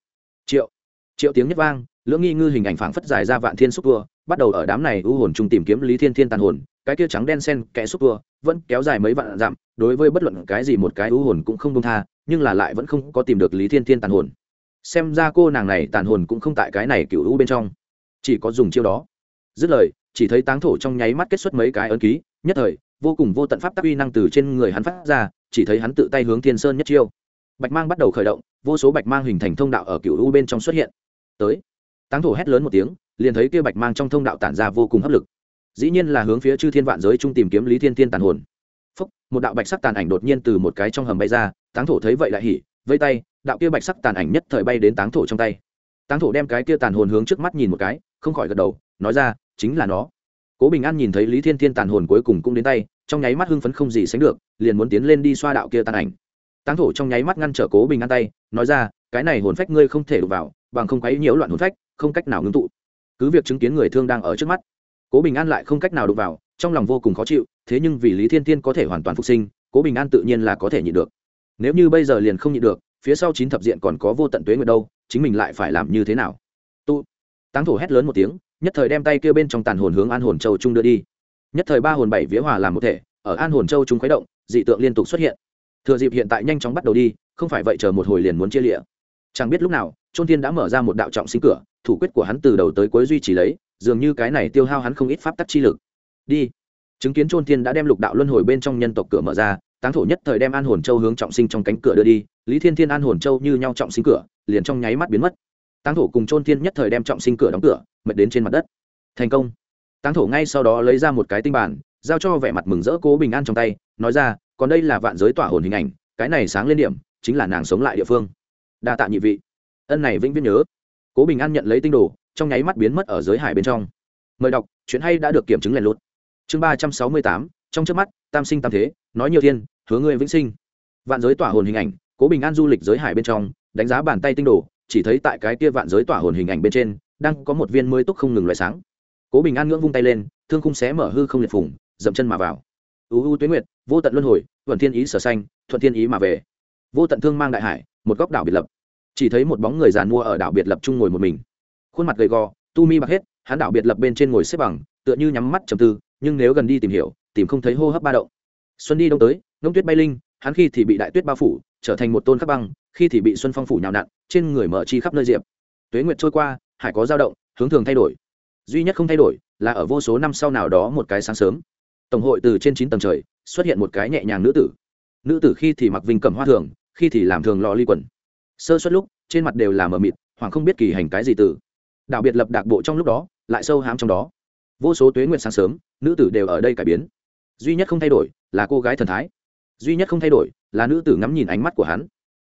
[SPEAKER 1] Triệu. Triệu tiếng nhất vang lưỡng nghi ngư hình ảnh phảng phất dài ra vạn thiên xúc vua, bắt đầu ở đám này u hồn chung tìm kiếm lý thiên thiên tàn hồn cái kia trắng đen sen kẽ xúc vua, vẫn kéo dài mấy vạn dặm đối với bất luận cái gì một cái u hồn cũng không đông tha nhưng là lại vẫn không có tìm được lý thiên thiên tàn hồn. Xem ra cô nàng này tàn hồn cũng không tại cái này cựu u bên trong. Chỉ có dùng chiêu đó. Dứt lời chỉ thấy táng thổ trong nháy mắt kết xuất mấy cái ấn ký nhất thời vô cùng vô tận pháp tắc uy năng từ trên người hắn phát ra chỉ thấy hắn tự tay hướng thiên sơn nhất chiêu bạch mang bắt đầu khởi động, vô số bạch mang hình thành thông đạo ở cựu u bên trong xuất hiện. Tới, táng thổ hét lớn một tiếng, liền thấy kia bạch mang trong thông đạo tản ra vô cùng hấp lực. Dĩ nhiên là hướng phía chư thiên vạn giới trung tìm kiếm lý thiên thiên tàn hồn. Phúc, một đạo bạch sắc tàn ảnh đột nhiên từ một cái trong hầm bay ra, táng thổ thấy vậy lại hỉ, vây tay, đạo kia bạch sắc tàn ảnh nhất thời bay đến táng thổ trong tay. Táng thổ đem cái kia tàn hồn hướng trước mắt nhìn một cái, không khỏi gật đầu, nói ra, chính là nó. Cố bình an nhìn thấy lý thiên thiên tàn hồn cuối cùng cũng đến tay, trong nháy mắt hưng phấn không gì sánh được, liền muốn tiến lên đi xoa đạo kia tàn ảnh táng thổ trong nháy mắt ngăn trở cố bình an tay, nói ra, cái này hồn phách ngươi không thể đụng vào, bằng không quấy nhiễu loạn hồn phách, không cách nào ngưng tụ. Cứ việc chứng kiến người thương đang ở trước mắt, cố bình an lại không cách nào đụng vào, trong lòng vô cùng khó chịu, thế nhưng vì lý thiên thiên có thể hoàn toàn phục sinh, cố bình an tự nhiên là có thể nhịn được. Nếu như bây giờ liền không nhịn được, phía sau chín thập diện còn có vô tận tuế nguyệt đâu, chính mình lại phải làm như thế nào? Tụ táng thổ hét lớn một tiếng, nhất thời đem tay kia bên trong tàn hồn hướng an hồn châu trung đưa đi. Nhất thời ba hồn bảy vía hòa làm một thể, ở an hồn châu trung khuấy động, dị tượng liên tục xuất hiện thừa dịp hiện tại nhanh chóng bắt đầu đi, không phải vậy chờ một hồi liền muốn chia lịa. Chẳng biết lúc nào trôn thiên đã mở ra một đạo trọng sinh cửa, thủ quyết của hắn từ đầu tới cuối duy trì lấy, dường như cái này tiêu hao hắn không ít pháp tắc chi lực. Đi. Chứng kiến trôn thiên đã đem lục đạo luân hồi bên trong nhân tộc cửa mở ra, táng thổ nhất thời đem an hồn châu hướng trọng sinh trong cánh cửa đưa đi, lý thiên thiên an hồn châu như nhau trọng sinh cửa, liền trong nháy mắt biến mất. Táng thổ cùng trôn thiên nhất thời đem trọng sinh cửa đóng cửa, mệt đến trên mặt đất. Thành công. Táng thổ ngay sau đó lấy ra một cái tinh bản giao cho vẻ mặt mừng rỡ cố bình an trong tay, nói ra, còn đây là vạn giới tỏa hồn hình ảnh, cái này sáng lên điểm, chính là nàng sống lại địa phương. Đa tạ nhị vị. Ân này vĩnh viễn nhớ. Cố bình an nhận lấy tinh đồ, trong nháy mắt biến mất ở giới hải bên trong. Mời đọc, chuyện hay đã được kiểm chứng lèn lút chương ba trăm sáu mươi tám, trong trước mắt, tam sinh tam thế, nói nhiều thiên, hứa ngươi vĩnh sinh. Vạn giới tỏa hồn hình ảnh, cố bình an du lịch giới hải bên trong, đánh giá bàn tay tinh đồ, chỉ thấy tại cái kia vạn giới tỏa hồn hình ảnh bên trên, đang có một viên mới túc không ngừng loại sáng. Cố bình an ngưỡng vung tay lên, thương khung xé mở hư không liệt phủng dậm chân mà vào. U u tuyến nguyệt, vô tận luân hồi thuận thiên ý sở xanh, thuận thiên ý mà về. Vô tận thương mang đại hải, một góc đảo biệt lập. Chỉ thấy một bóng người giàn mua ở đảo biệt lập chung ngồi một mình. Khuôn mặt gầy gò, tu mi bạc hết, hắn đảo biệt lập bên trên ngồi xếp bằng, tựa như nhắm mắt trầm tư, nhưng nếu gần đi tìm hiểu, tìm không thấy hô hấp ba động. Xuân đi đông tới, ngông tuyết bay linh, hắn khi thì bị đại tuyết bao phủ, trở thành một tôn khắc băng, khi thì bị xuân phong phủ nhào nặn, trên người mở chi khắp nơi diệp. Tuế nguyệt trôi qua, hải có dao động, hướng thường thay đổi. Duy nhất không thay đổi, là ở vô số năm sau nào đó một cái sáng sớm tổng hội từ trên chín tầng trời, xuất hiện một cái nhẹ nhàng nữ tử. Nữ tử khi thì mặc vinh cầm hoa thường, khi thì làm thường lò ly quần. Sơ suất lúc, trên mặt đều là mờ mịt hoàng không biết kỳ hành cái gì từ. Đạo biệt lập đạc bộ trong lúc đó, lại sâu hãm trong đó. Vô số tuế nguyện sáng sớm, nữ tử đều ở đây cải biến. Duy nhất không thay đổi, là cô gái thần thái. Duy nhất không thay đổi, là nữ tử ngắm nhìn ánh mắt của hắn.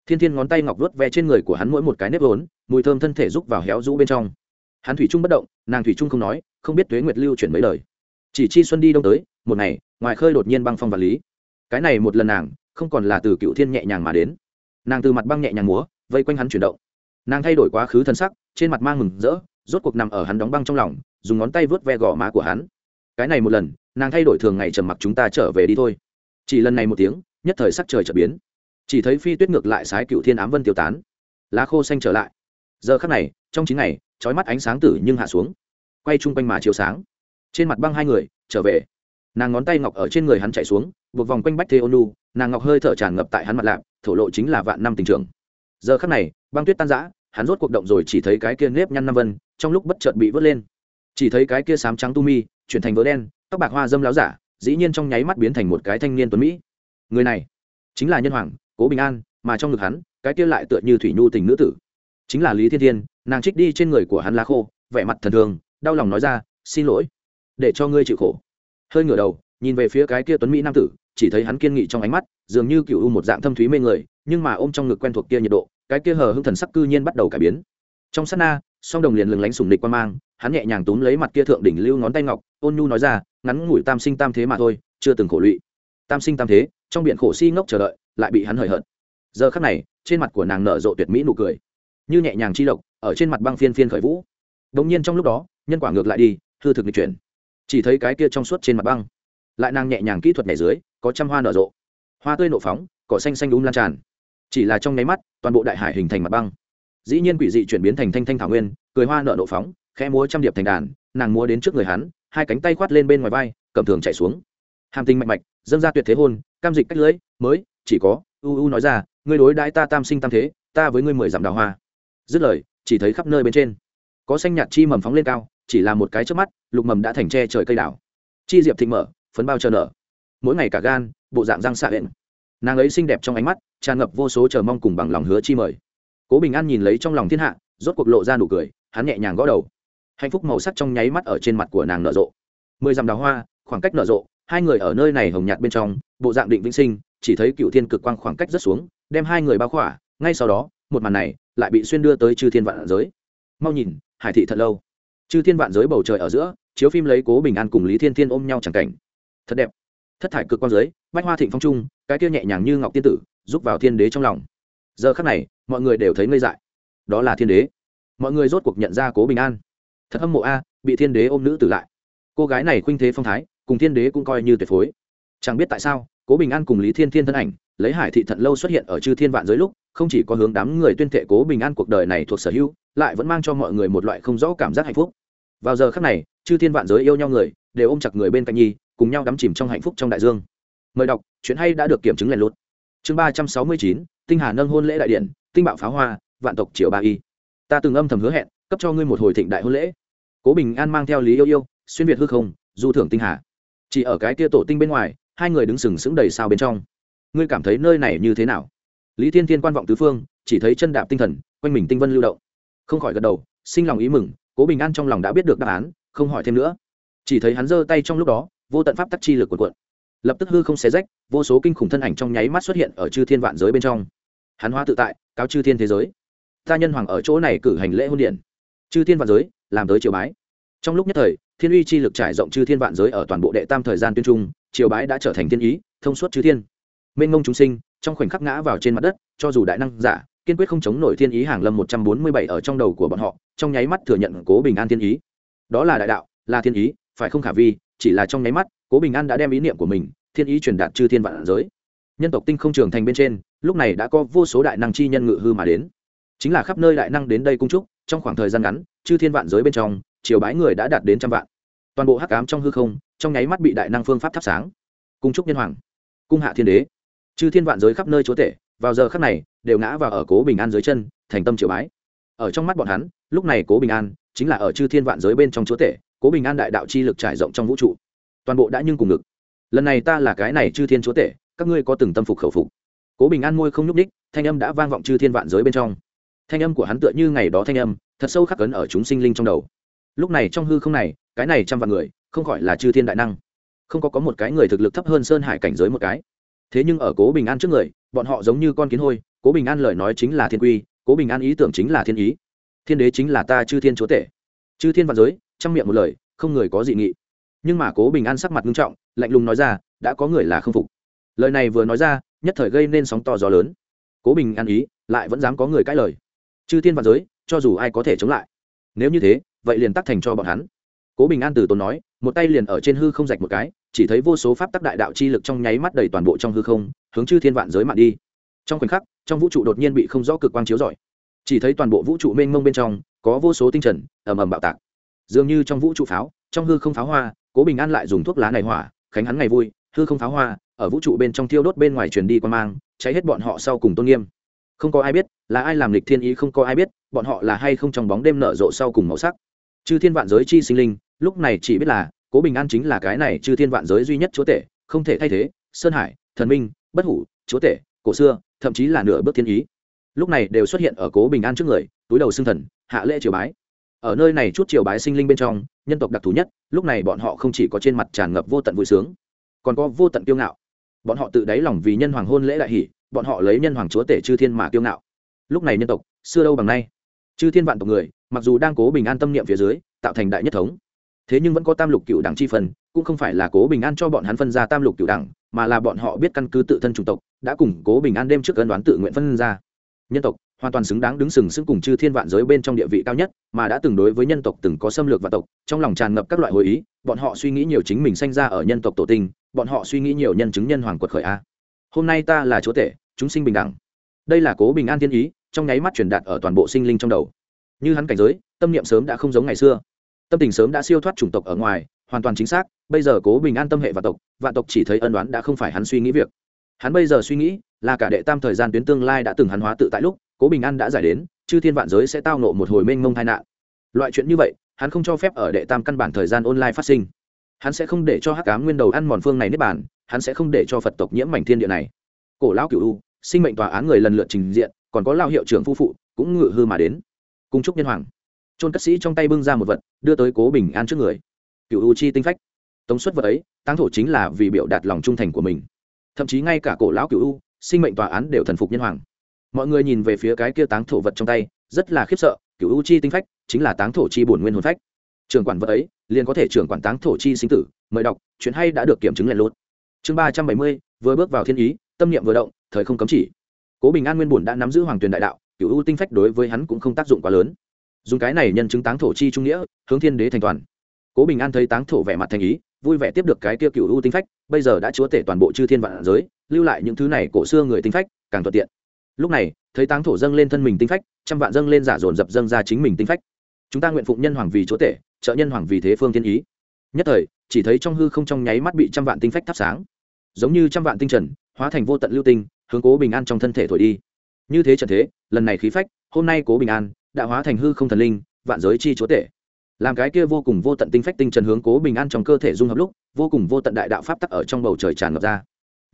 [SPEAKER 1] Thiên thiên ngón tay ngọc vớt ve trên người của hắn mỗi một cái nếp vốn, mùi thơm thân thể rúc vào héo rũ bên trong. Hắn thủy trung bất động, nàng thủy trung không nói, không biết tuế nguyệt lưu chuyển mấy lời. Chỉ chi xuân đi đông tới một ngày, ngoài khơi đột nhiên băng phong vật lý. Cái này một lần nàng, không còn là từ cựu thiên nhẹ nhàng mà đến. Nàng từ mặt băng nhẹ nhàng múa, vây quanh hắn chuyển động. Nàng thay đổi quá khứ thân sắc, trên mặt mang mừng rỡ, rốt cuộc nằm ở hắn đóng băng trong lòng, dùng ngón tay vớt ve gò má của hắn. Cái này một lần, nàng thay đổi thường ngày trầm mặc chúng ta trở về đi thôi. Chỉ lần này một tiếng, nhất thời sắc trời trở biến. Chỉ thấy phi tuyết ngược lại sái cựu thiên ám vân tiêu tán. Lá khô xanh trở lại. Giờ khắc này, trong chín ngày trói mắt ánh sáng tử nhưng hạ xuống. Quay chung quanh mà chiếu sáng. Trên mặt băng hai người, trở về nàng ngón tay ngọc ở trên người hắn chạy xuống, buộc vòng quanh bách thế ônu nàng ngọc hơi thở tràn ngập tại hắn mặt lạp, thổ lộ chính là vạn năm tình trường. Giờ khắc này, băng tuyết tan giã hắn rốt cuộc động rồi chỉ thấy cái kia nếp nhăn năm vân, trong lúc bất chợt bị vớt lên. Chỉ thấy cái kia sám trắng tu mi, chuyển thành vỡ đen, tóc bạc hoa dâm láo giả, dĩ nhiên trong nháy mắt biến thành một cái thanh niên tuấn mỹ. Người này, chính là nhân hoàng, cố bình an, mà trong ngực hắn, cái kia lại tựa như thủy nhu tình nữ tử. Chính là lý thiên thiên, nàng trích đi trên người của hắn lá khô, vẻ mặt thần thường, đau lòng nói ra, xin lỗi, để cho ngươi chịu khổ hơi ngửa đầu, nhìn về phía cái kia tuấn mỹ nam tử, chỉ thấy hắn kiên nghị trong ánh mắt, dường như cựu u một dạng thâm thúy mê người, nhưng mà ôm trong ngực quen thuộc kia nhiệt độ, cái kia hờ hưng thần sắc cư nhiên bắt đầu cải biến. Trong sát na, song đồng liền lừng lánh sùng địch quan mang, hắn nhẹ nhàng túm lấy mặt kia thượng đỉnh lưu ngón tay ngọc, ôn nhu nói ra, ngắn ngủi tam sinh tam thế mà thôi, chưa từng khổ lụy. Tam sinh tam thế, trong biển khổ si ngốc chờ đợi, lại bị hắn hời hợt. Giờ khắc này, trên mặt của nàng nở rộ tuyệt mỹ nụ cười. Như nhẹ nhàng chi độc, ở trên mặt băng phiên phiên khởi vũ. Đống nhiên trong lúc đó, nhân quả ngược lại đi, hư thực nghịch chuyển chỉ thấy cái kia trong suốt trên mặt băng, lại nàng nhẹ nhàng kỹ thuật nhảy dưới, có trăm hoa nở rộ. Hoa tươi nộ phóng, cỏ xanh xanh đúng lan tràn. Chỉ là trong nháy mắt, toàn bộ đại hải hình thành mặt băng. Dĩ nhiên quỷ dị chuyển biến thành thanh thanh thảo nguyên, cười hoa nở nộ phóng, khẽ múa trăm điệp thành đàn, nàng múa đến trước người hắn, hai cánh tay khoát lên bên ngoài vai, cầm thường chạy xuống. Hàm tình mạnh mạch, dâng ra tuyệt thế hôn cam dịch cách lưỡi mới, chỉ có, u u nói ra, ngươi đối đãi ta tam sinh tam thế, ta với ngươi mười dặm đào hoa. Dứt lời, chỉ thấy khắp nơi bên trên, có xanh nhạt chi mầm phóng lên cao chỉ là một cái trước mắt, lục mầm đã thành tre trời cây đảo. Chi diệp thịnh mở, phấn bao chờ nở. Mỗi ngày cả gan, bộ dạng răng xạ hẹn nàng ấy xinh đẹp trong ánh mắt, tràn ngập vô số chờ mong cùng bằng lòng hứa chi mời. Cố bình an nhìn lấy trong lòng thiên hạ, rốt cuộc lộ ra nụ cười, hắn nhẹ nhàng gõ đầu. Hạnh phúc màu sắc trong nháy mắt ở trên mặt của nàng nở rộ. Mười dặm đào hoa, khoảng cách nở rộ, hai người ở nơi này hồng nhạt bên trong, bộ dạng định vĩnh sinh, chỉ thấy cựu thiên cực quang khoảng cách rất xuống, đem hai người bao khỏa, ngay sau đó, một màn này lại bị xuyên đưa tới chư thiên vạn giới. Mau nhìn, hải thị thật lâu chư thiên vạn giới bầu trời ở giữa, chiếu phim lấy cố bình an cùng lý thiên thiên ôm nhau chẳng cảnh. Thật đẹp. Thất thải cực quan giới bách hoa thịnh phong trung, cái kia nhẹ nhàng như ngọc tiên tử giúp vào thiên đế trong lòng. Giờ khắc này, mọi người đều thấy ngây dại. Đó là thiên đế. Mọi người rốt cuộc nhận ra cố bình an. Thật hâm mộ a, bị thiên đế ôm nữ tử lại. Cô gái này khuynh thế phong thái, cùng thiên đế cũng coi như tuyệt phối. Chẳng biết tại sao, cố bình an cùng lý thiên thiên thân ảnh, lấy hải thị thận lâu xuất hiện ở chư thiên vạn giới lúc, không chỉ có hướng đám người tuyên thệ cố bình an cuộc đời này thuộc sở hữu, lại vẫn mang cho mọi người một loại không rõ cảm giác hạnh phúc vào giờ khắc này, chư thiên vạn giới yêu nhau người, đều ôm chặt người bên cạnh nhi, cùng nhau đắm chìm trong hạnh phúc trong đại dương. Mời đọc, chuyện hay đã được kiểm chứng lèn lút. Chương ba trăm sáu mươi chín, tinh hà nâng hôn lễ đại điện, tinh bạo pháo hoa, vạn tộc triệu ba y. Ta từng âm thầm hứa hẹn, cấp cho ngươi một hồi thịnh đại hôn lễ. Cố bình an mang theo lý yêu yêu, xuyên việt hư không, du thưởng tinh hà. Chỉ ở cái tia tổ tinh bên ngoài, hai người đứng sừng sững đầy sao bên trong. Ngươi cảm thấy nơi này như thế nào? Lý thiên thiên quan vọng tứ phương, chỉ thấy chân đạp tinh thần, quanh mình tinh vân lưu động. Không khỏi gật đầu, sinh lòng ý mừng cố bình an trong lòng đã biết được đáp án, không hỏi thêm nữa. Chỉ thấy hắn giơ tay trong lúc đó, vô tận pháp tắc chi lực của cuộn. Lập tức hư không xé rách, vô số kinh khủng thân ảnh trong nháy mắt xuất hiện ở chư thiên vạn giới bên trong. Hắn hóa tự tại, cáo chư thiên thế giới. Ta nhân hoàng ở chỗ này cử hành lễ hôn điện. Chư thiên vạn giới, làm tới triều bái. Trong lúc nhất thời, thiên uy chi lực trải rộng chư thiên vạn giới ở toàn bộ đệ tam thời gian tuyên trung, triều bái đã trở thành thiên ý, thông suốt chư thiên. Mênh ngông chúng sinh, trong khoảnh khắc ngã vào trên mặt đất, cho dù đại năng giả kiên quyết không chống nổi thiên ý hàng lâm một trăm bốn mươi bảy ở trong đầu của bọn họ, trong nháy mắt thừa nhận cố bình an thiên ý. Đó là đại đạo, là thiên ý, phải không khả vi? Chỉ là trong nháy mắt, cố bình an đã đem ý niệm của mình, thiên ý truyền đạt chư thiên vạn giới. Nhân tộc tinh không trường thành bên trên, lúc này đã có vô số đại năng chi nhân ngự hư mà đến. Chính là khắp nơi đại năng đến đây cung trúc, trong khoảng thời gian ngắn, chư thiên vạn giới bên trong, triều bái người đã đạt đến trăm vạn. Toàn bộ hắc ám trong hư không, trong nháy mắt bị đại năng phương pháp thắp sáng. Cung trúc nhân hoàng, cung hạ thiên đế. Chư thiên vạn giới khắp nơi chúa tể, vào giờ khắc này đều ngã vào ở cố bình an dưới chân, thành tâm triều bái. Ở trong mắt bọn hắn, lúc này cố bình an chính là ở chư thiên vạn giới bên trong chúa tể, cố bình an đại đạo chi lực trải rộng trong vũ trụ. Toàn bộ đã nhưng cùng ngực. Lần này ta là cái này chư thiên chúa tể, các ngươi có từng tâm phục khẩu phục. Cố bình an môi không nhúc ních thanh âm đã vang vọng chư thiên vạn giới bên trong. Thanh âm của hắn tựa như ngày đó thanh âm, thật sâu khắc cấn ở chúng sinh linh trong đầu. Lúc này trong hư không này, cái này trăm vạn người, không gọi là chư thiên đại năng. Không có có một cái người thực lực thấp hơn sơn hải cảnh giới một cái. Thế nhưng ở cố bình an trước người, bọn họ giống như con kiến hôi cố bình an lời nói chính là thiên quy, cố bình an ý tưởng chính là thiên ý. Thiên đế chính là ta chư thiên chúa tể. Chư thiên vạn giới trong miệng một lời, không người có dị nghị. Nhưng mà cố bình an sắc mặt nghiêm trọng, lạnh lùng nói ra, đã có người là không phục. Lời này vừa nói ra, nhất thời gây nên sóng to gió lớn. Cố bình an ý, lại vẫn dám có người cãi lời. Chư thiên vạn giới, cho dù ai có thể chống lại. Nếu như thế, vậy liền tắc thành cho bọn hắn. Cố bình an từ tốn nói, một tay liền ở trên hư không rạch một cái, chỉ thấy vô số pháp tắc đại đạo chi lực trong nháy mắt đầy toàn bộ trong hư không, hướng chư thiên vạn giới mạng đi. Trong khoảnh khắc trong vũ trụ đột nhiên bị không rõ cực quang chiếu rọi. Chỉ thấy toàn bộ vũ trụ mênh mông bên trong, có vô số tinh trần, ầm ầm bạo tạc. Dường như trong vũ trụ pháo, trong hư không pháo hoa, cố bình an lại dùng thuốc lá này hỏa, khánh hắn ngày vui, hư không pháo hoa, ở vũ trụ bên trong thiêu đốt bên ngoài truyền đi quan mang, cháy hết bọn họ sau cùng tôn nghiêm. Không có ai biết, là ai làm lịch thiên ý không có ai biết, bọn họ là hay không trong bóng đêm nở rộ sau cùng màu sắc. Chư thiên vạn giới chi sinh linh, lúc này chỉ biết là, cố bình an chính là cái này chư thiên vạn giới duy nhất chúa tể, không thể thay thế, sơn hải, thần minh, bất hủ, chúa tể, cổ xưa thậm chí là nửa bước thiên ý. Lúc này đều xuất hiện ở cố bình an trước người, túi đầu xưng thần, hạ lễ triều bái. Ở nơi này chút triều bái sinh linh bên trong, nhân tộc đặc thù nhất, lúc này bọn họ không chỉ có trên mặt tràn ngập vô tận vui sướng, còn có vô tận kiêu ngạo. Bọn họ tự đáy lòng vì nhân hoàng hôn lễ đại hỷ, bọn họ lấy nhân hoàng chúa tể chư thiên mà kiêu ngạo. Lúc này nhân tộc, xưa đâu bằng nay. Chư thiên vạn tộc người, mặc dù đang cố bình an tâm niệm phía dưới, tạo thành đại nhất thống, thế nhưng vẫn có tam lục cựu đảng chi phần cũng không phải là cố bình an cho bọn hắn phân ra tam lục cựu đẳng, mà là bọn họ biết căn cứ tự thân chủng tộc đã cùng cố bình an đêm trước ân đoán tự nguyện phân ra. Nhân tộc hoàn toàn xứng đáng đứng sừng sững cùng chư thiên vạn giới bên trong địa vị cao nhất mà đã từng đối với nhân tộc từng có xâm lược và tộc trong lòng tràn ngập các loại hồi ý bọn họ suy nghĩ nhiều chính mình sanh ra ở nhân tộc tổ tinh bọn họ suy nghĩ nhiều nhân chứng nhân hoàng quật khởi a. Hôm nay ta là chúa tể chúng sinh bình đẳng. Đây là cố bình an thiên ý trong nháy mắt truyền đạt ở toàn bộ sinh linh trong đầu. Như hắn cảnh giới tâm niệm sớm đã không giống ngày xưa. Tâm tình sớm đã siêu thoát chủng tộc ở ngoài hoàn toàn chính xác, bây giờ cố bình an tâm hệ vạn tộc vạn tộc chỉ thấy ân đoán đã không phải hắn suy nghĩ việc. Hắn bây giờ suy nghĩ là cả đệ tam thời gian tuyến tương lai đã từng hắn hóa tự tại lúc, cố bình an đã giải đến, chư thiên vạn giới sẽ tao nộ một hồi mênh mông tai nạn. Loại chuyện như vậy, hắn không cho phép ở đệ tam căn bản thời gian online phát sinh. Hắn sẽ không để cho hắc cám nguyên đầu ăn mòn phương này nếp bản hắn sẽ không để cho phật tộc nhiễm mảnh thiên địa này. Cổ lão cựu u, sinh mệnh tòa án người lần lượt trình diện, còn có lao hiệu trưởng phu phụ, cũng ngự hư mà đến. Cung trúc nhân hoàng. Trôn cất sĩ trong tay bưng ra một vật, đưa tới cố bình an trước người cựu u chi tinh phách. Tống suất vật ấy tăng thổ chính là vì biểu đạt lòng trung thành của mình. Thậm chí ngay cả cổ lão cựu u, sinh mệnh tòa án đều thần phục nhân hoàng. Mọi người nhìn về phía cái kia táng thổ vật trong tay, rất là khiếp sợ, cựu u chi tinh phách chính là táng thổ chi bổn nguyên hồn phách. Trưởng quản vật ấy, liền có thể trưởng quản táng thổ chi sinh tử, mời đọc, chuyện hay đã được kiểm chứng lẹn lốt chương ba trăm bảy mươi, vừa bước vào thiên ý, tâm niệm vừa động, thời không cấm chỉ. Cố bình an nguyên bổn đã nắm giữ hoàng tuyền đại đạo, cựu u tinh phách đối với hắn cũng không tác dụng quá lớn. Dùng cái này nhân chứng táng thổ chi trung nghĩa, hướng thiên đế thành toàn cố bình an thấy táng thổ vẻ mặt thành ý, vui vẻ tiếp được cái kia cựu u tinh phách, bây giờ đã chúa tể toàn bộ chư thiên vạn giới, lưu lại những thứ này cổ xưa người tinh phách, càng thuận tiện. Lúc này, thấy táng thổ dâng lên thân mình tinh phách, trăm vạn dâng lên giả dồn dập dâng ra chính mình tinh phách. Chúng ta nguyện phụng nhân hoàng vì chúa tể, trợ nhân hoàng vì thế phương thiên ý. Nhất thời, chỉ thấy trong hư không trong nháy mắt bị trăm vạn tinh phách thắp sáng. Giống như trăm vạn tinh trần, hóa thành vô tận lưu tinh, hướng cố bình an trong thân thể thổi đi. Như thế trần thế, lần này khí phách, hôm nay cố bình an đã hóa thành hư không thần linh, vạn giới chi chúa tể làm cái kia vô cùng vô tận tinh phách tinh trần hướng cố bình an trong cơ thể dung hợp lúc, vô cùng vô tận đại đạo pháp tắc ở trong bầu trời tràn ngập ra.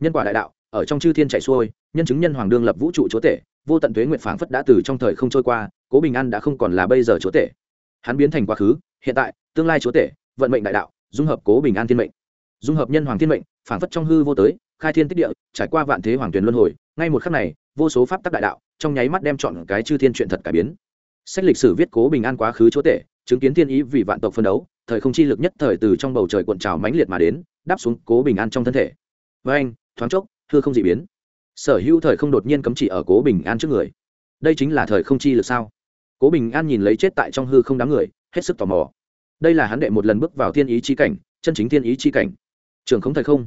[SPEAKER 1] Nhân quả đại đạo, ở trong chư thiên chạy xuôi, nhân chứng nhân hoàng đương lập vũ trụ chúa tể, vô tận tuế nguyện phảng phất đã từ trong thời không trôi qua, cố bình an đã không còn là bây giờ chúa tể. Hắn biến thành quá khứ, hiện tại, tương lai chúa tể, vận mệnh đại đạo, dung hợp cố bình an thiên mệnh. Dung hợp nhân hoàng thiên mệnh, phảng phất trong hư vô tới, khai thiên tích địa, trải qua vạn thế hoàng tuyền luân hồi, ngay một khắc này, vô số pháp tắc đại đạo trong nháy mắt đem chọn cái chư thiên chuyện thật cải biến. Sách lịch sử viết cố bình an quá khứ chúa tể chứng kiến thiên ý vì vạn tộc phân đấu, thời không chi lực nhất thời từ trong bầu trời cuộn trào mãnh liệt mà đến, đáp xuống cố bình an trong thân thể. Với anh, thoáng chốc, hư không dị biến. Sở hữu thời không đột nhiên cấm chỉ ở cố bình an trước người. Đây chính là thời không chi lực sao? Cố bình an nhìn lấy chết tại trong hư không đám người, hết sức tò mò. Đây là hắn đệ một lần bước vào thiên ý chi cảnh, chân chính thiên ý chi cảnh. Trường không thời không.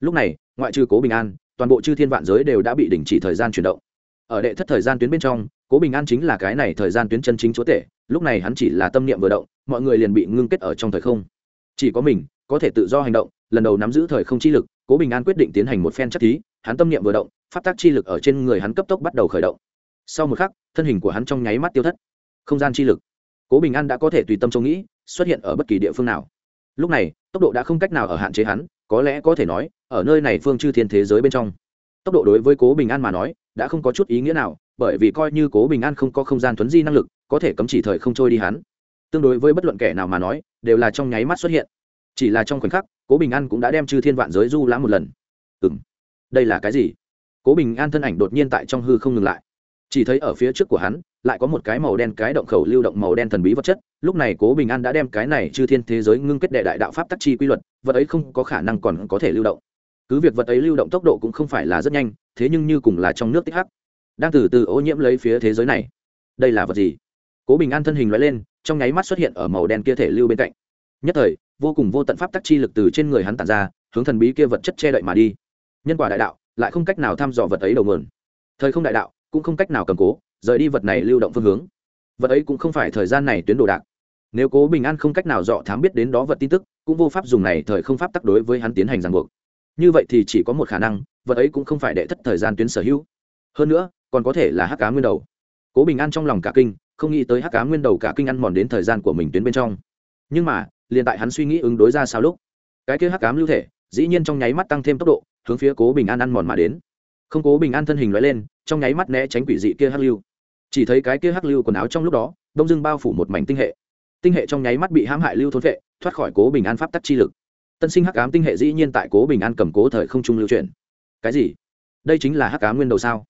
[SPEAKER 1] Lúc này, ngoại trừ cố bình an, toàn bộ chư thiên vạn giới đều đã bị đình chỉ thời gian chuyển động. Ở đệ thất thời gian tuyến bên trong, cố bình an chính là cái này thời gian tuyến chân chính chúa tể lúc này hắn chỉ là tâm niệm vừa động, mọi người liền bị ngưng kết ở trong thời không. Chỉ có mình, có thể tự do hành động, lần đầu nắm giữ thời không chi lực, cố bình an quyết định tiến hành một phen chắc thí, hắn tâm niệm vừa động phát tác chi lực ở trên người hắn cấp tốc bắt đầu khởi động. Sau một khắc, thân hình của hắn trong nháy mắt tiêu thất. Không gian chi lực. Cố bình an đã có thể tùy tâm trông nghĩ, xuất hiện ở bất kỳ địa phương nào. Lúc này, tốc độ đã không cách nào ở hạn chế hắn, có lẽ có thể nói, ở nơi này phương chư thiên thế giới bên trong. Tốc độ đối với cố bình an mà nói, đã không có chút ý nghĩa nào, bởi vì coi như cố bình an không có không gian thuấn di năng lực có thể cấm chỉ thời không trôi đi hắn. Tương đối với bất luận kẻ nào mà nói, đều là trong nháy mắt xuất hiện. Chỉ là trong khoảnh khắc, cố bình an cũng đã đem chư thiên vạn giới du lãm một lần. Ừ m đây là cái gì? Cố bình an thân ảnh đột nhiên tại trong hư không ngừng lại. Chỉ thấy ở phía trước của hắn, lại có một cái màu đen cái động khẩu lưu động màu đen thần bí vật chất. Lúc này cố bình an đã đem cái này chư thiên thế giới ngưng kết đệ đại đạo pháp tắc chi quy luật, vật ấy không có khả năng còn có thể lưu động. Cứ việc vật ấy lưu động tốc độ cũng không phải là rất nhanh, thế nhưng như cùng là trong nước tích hắc, đang từ từ ô nhiễm lấy phía thế giới này. Đây là vật gì? Cố bình an thân hình loại lên, trong nháy mắt xuất hiện ở màu đen kia thể lưu bên cạnh. Nhất thời, vô cùng vô tận pháp tắc chi lực từ trên người hắn tàn ra, hướng thần bí kia vật chất che đậy mà đi. Nhân quả đại đạo, lại không cách nào thăm dò vật ấy đầu nguồn. Thời không đại đạo, cũng không cách nào cầm cố, rời đi vật này lưu động phương hướng. Vật ấy cũng không phải thời gian này tuyến đồ đạc. Nếu cố bình an không cách nào dọ thám biết đến đó vật tin tức, cũng vô pháp dùng này thời không pháp tắc đối với hắn tiến hành ràng buộc. Như vậy thì chỉ có một khả năng, vật ấy cũng không phải đệ thất thời gian tuyến sở hữu. Hơn nữa, còn có thể là hắc cá nguyên đầu. Cố bình an trong lòng cả kinh không nghĩ tới hắc cá nguyên đầu cả kinh ăn mòn đến thời gian của mình tuyến bên trong. Nhưng mà, liền tại hắn suy nghĩ ứng đối ra sao lúc, cái kia hắc cám lưu thể, dĩ nhiên trong nháy mắt tăng thêm tốc độ, hướng phía cố bình an ăn mòn mà đến. Không, cố bình an thân hình loại lên, trong nháy mắt né tránh quỷ dị kia hắc lưu. Chỉ thấy cái kia hắc lưu quần áo trong lúc đó, đông dưng bao phủ một mảnh tinh hệ. Tinh hệ trong nháy mắt bị hãm hại lưu thốn vệ, thoát khỏi cố bình an pháp tắc chi lực. Tân sinh hắc ám tinh hệ dĩ nhiên tại cố bình an cầm cố thời không trung lưu chuyển. Cái gì? Đây chính là hắc ám nguyên đầu sao?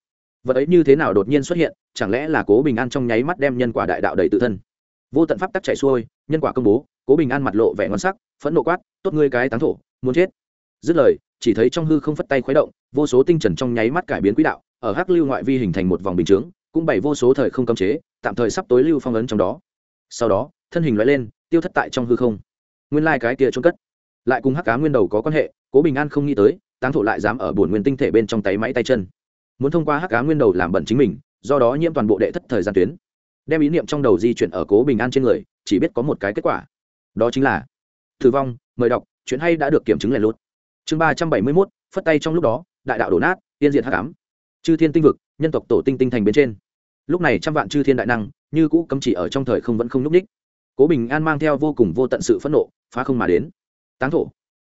[SPEAKER 1] Vật ấy như thế nào đột nhiên xuất hiện, chẳng lẽ là cố bình an trong nháy mắt đem nhân quả đại đạo đầy tự thân? Vô tận pháp tắc chạy xuôi, nhân quả công bố, cố bình an mặt lộ vẻ ngon sắc, phẫn nộ quát, tốt ngươi cái tán thổ, muốn chết. Dứt lời, chỉ thấy trong hư không phất tay khuấy động, vô số tinh trần trong nháy mắt cải biến quỹ đạo, ở hắc lưu ngoại vi hình thành một vòng bình chướng, cũng bày vô số thời không cấm chế, tạm thời sắp tối lưu phong ấn trong đó. Sau đó, thân hình loại lên, tiêu thất tại trong hư không. Nguyên lai cái kia trôn cất. Lại cùng hắc cá nguyên đầu có quan hệ, cố bình an không nghĩ tới, táng thổ lại dám ở buồn nguyên tinh thể bên trong tay máy tay chân muốn thông qua hắc cá nguyên đầu làm bẩn chính mình, do đó nhiễm toàn bộ đệ thất thời gian tuyến. Đem ý niệm trong đầu di chuyển ở cố bình an trên người, chỉ biết có một cái kết quả. Đó chính là, tử vong, mời đọc, chuyện hay đã được kiểm chứng lèn lút. Chương ba trăm bảy mươi mốt, phất tay trong lúc đó, đại đạo đổ nát, tiên diện hắc ám. Chư thiên tinh vực, nhân tộc tổ tinh tinh thành bên trên. Lúc này trăm vạn chư thiên đại năng, như cũ cấm chỉ ở trong thời không vẫn không núp ních. Cố bình an mang theo vô cùng vô tận sự phẫn nộ, phá không mà đến. Táng thổ.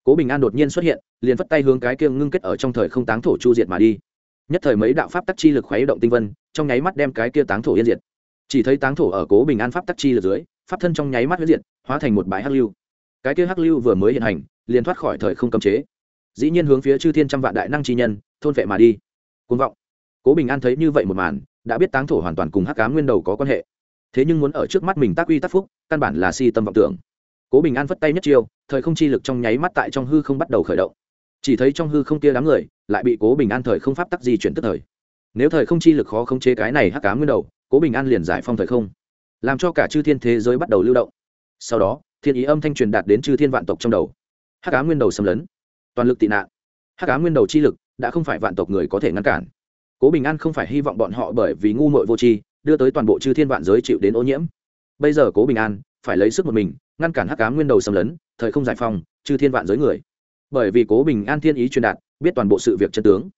[SPEAKER 1] Cố bình an đột nhiên xuất hiện, liền phất tay hướng cái kia ngưng kết ở trong thời không táng thổ chu diệt mà đi nhất thời mấy đạo pháp tắc chi lực khuấy động tinh vân, trong nháy mắt đem cái kia táng thổ yên diệt. Chỉ thấy táng thổ ở cố bình an pháp tắc chi lực dưới, pháp thân trong nháy mắt huyết diệt, hóa thành một bãi hắc lưu. Cái kia hắc lưu vừa mới hiện hành, liền thoát khỏi thời không cấm chế. Dĩ nhiên hướng phía chư thiên trăm vạn đại năng chi nhân, thôn vệ mà đi. Côn vọng. Cố bình an thấy như vậy một màn, đã biết táng thổ hoàn toàn cùng hắc cá nguyên đầu có quan hệ. Thế nhưng muốn ở trước mắt mình tác uy tác phúc, căn bản là si tâm vọng tưởng. Cố bình an vất tay nhất chiêu, thời không chi lực trong nháy mắt tại trong hư không bắt đầu khởi động chỉ thấy trong hư không kia đám người lại bị cố bình an thời không pháp tắc di chuyển tức thời nếu thời không chi lực khó khống chế cái này hắc cá nguyên đầu cố bình an liền giải phong thời không làm cho cả chư thiên thế giới bắt đầu lưu động sau đó thiên ý âm thanh truyền đạt đến chư thiên vạn tộc trong đầu hắc cá nguyên đầu xâm lấn toàn lực tị nạn hắc cá nguyên đầu chi lực đã không phải vạn tộc người có thể ngăn cản cố bình an không phải hy vọng bọn họ bởi vì ngu mội vô tri đưa tới toàn bộ chư thiên vạn giới chịu đến ô nhiễm bây giờ cố bình an phải lấy sức một mình ngăn cản hắc cá nguyên đầu xâm lấn thời không giải phong chư thiên vạn giới người bởi vì cố bình an thiên ý truyền đạt, biết toàn bộ sự việc chân tướng.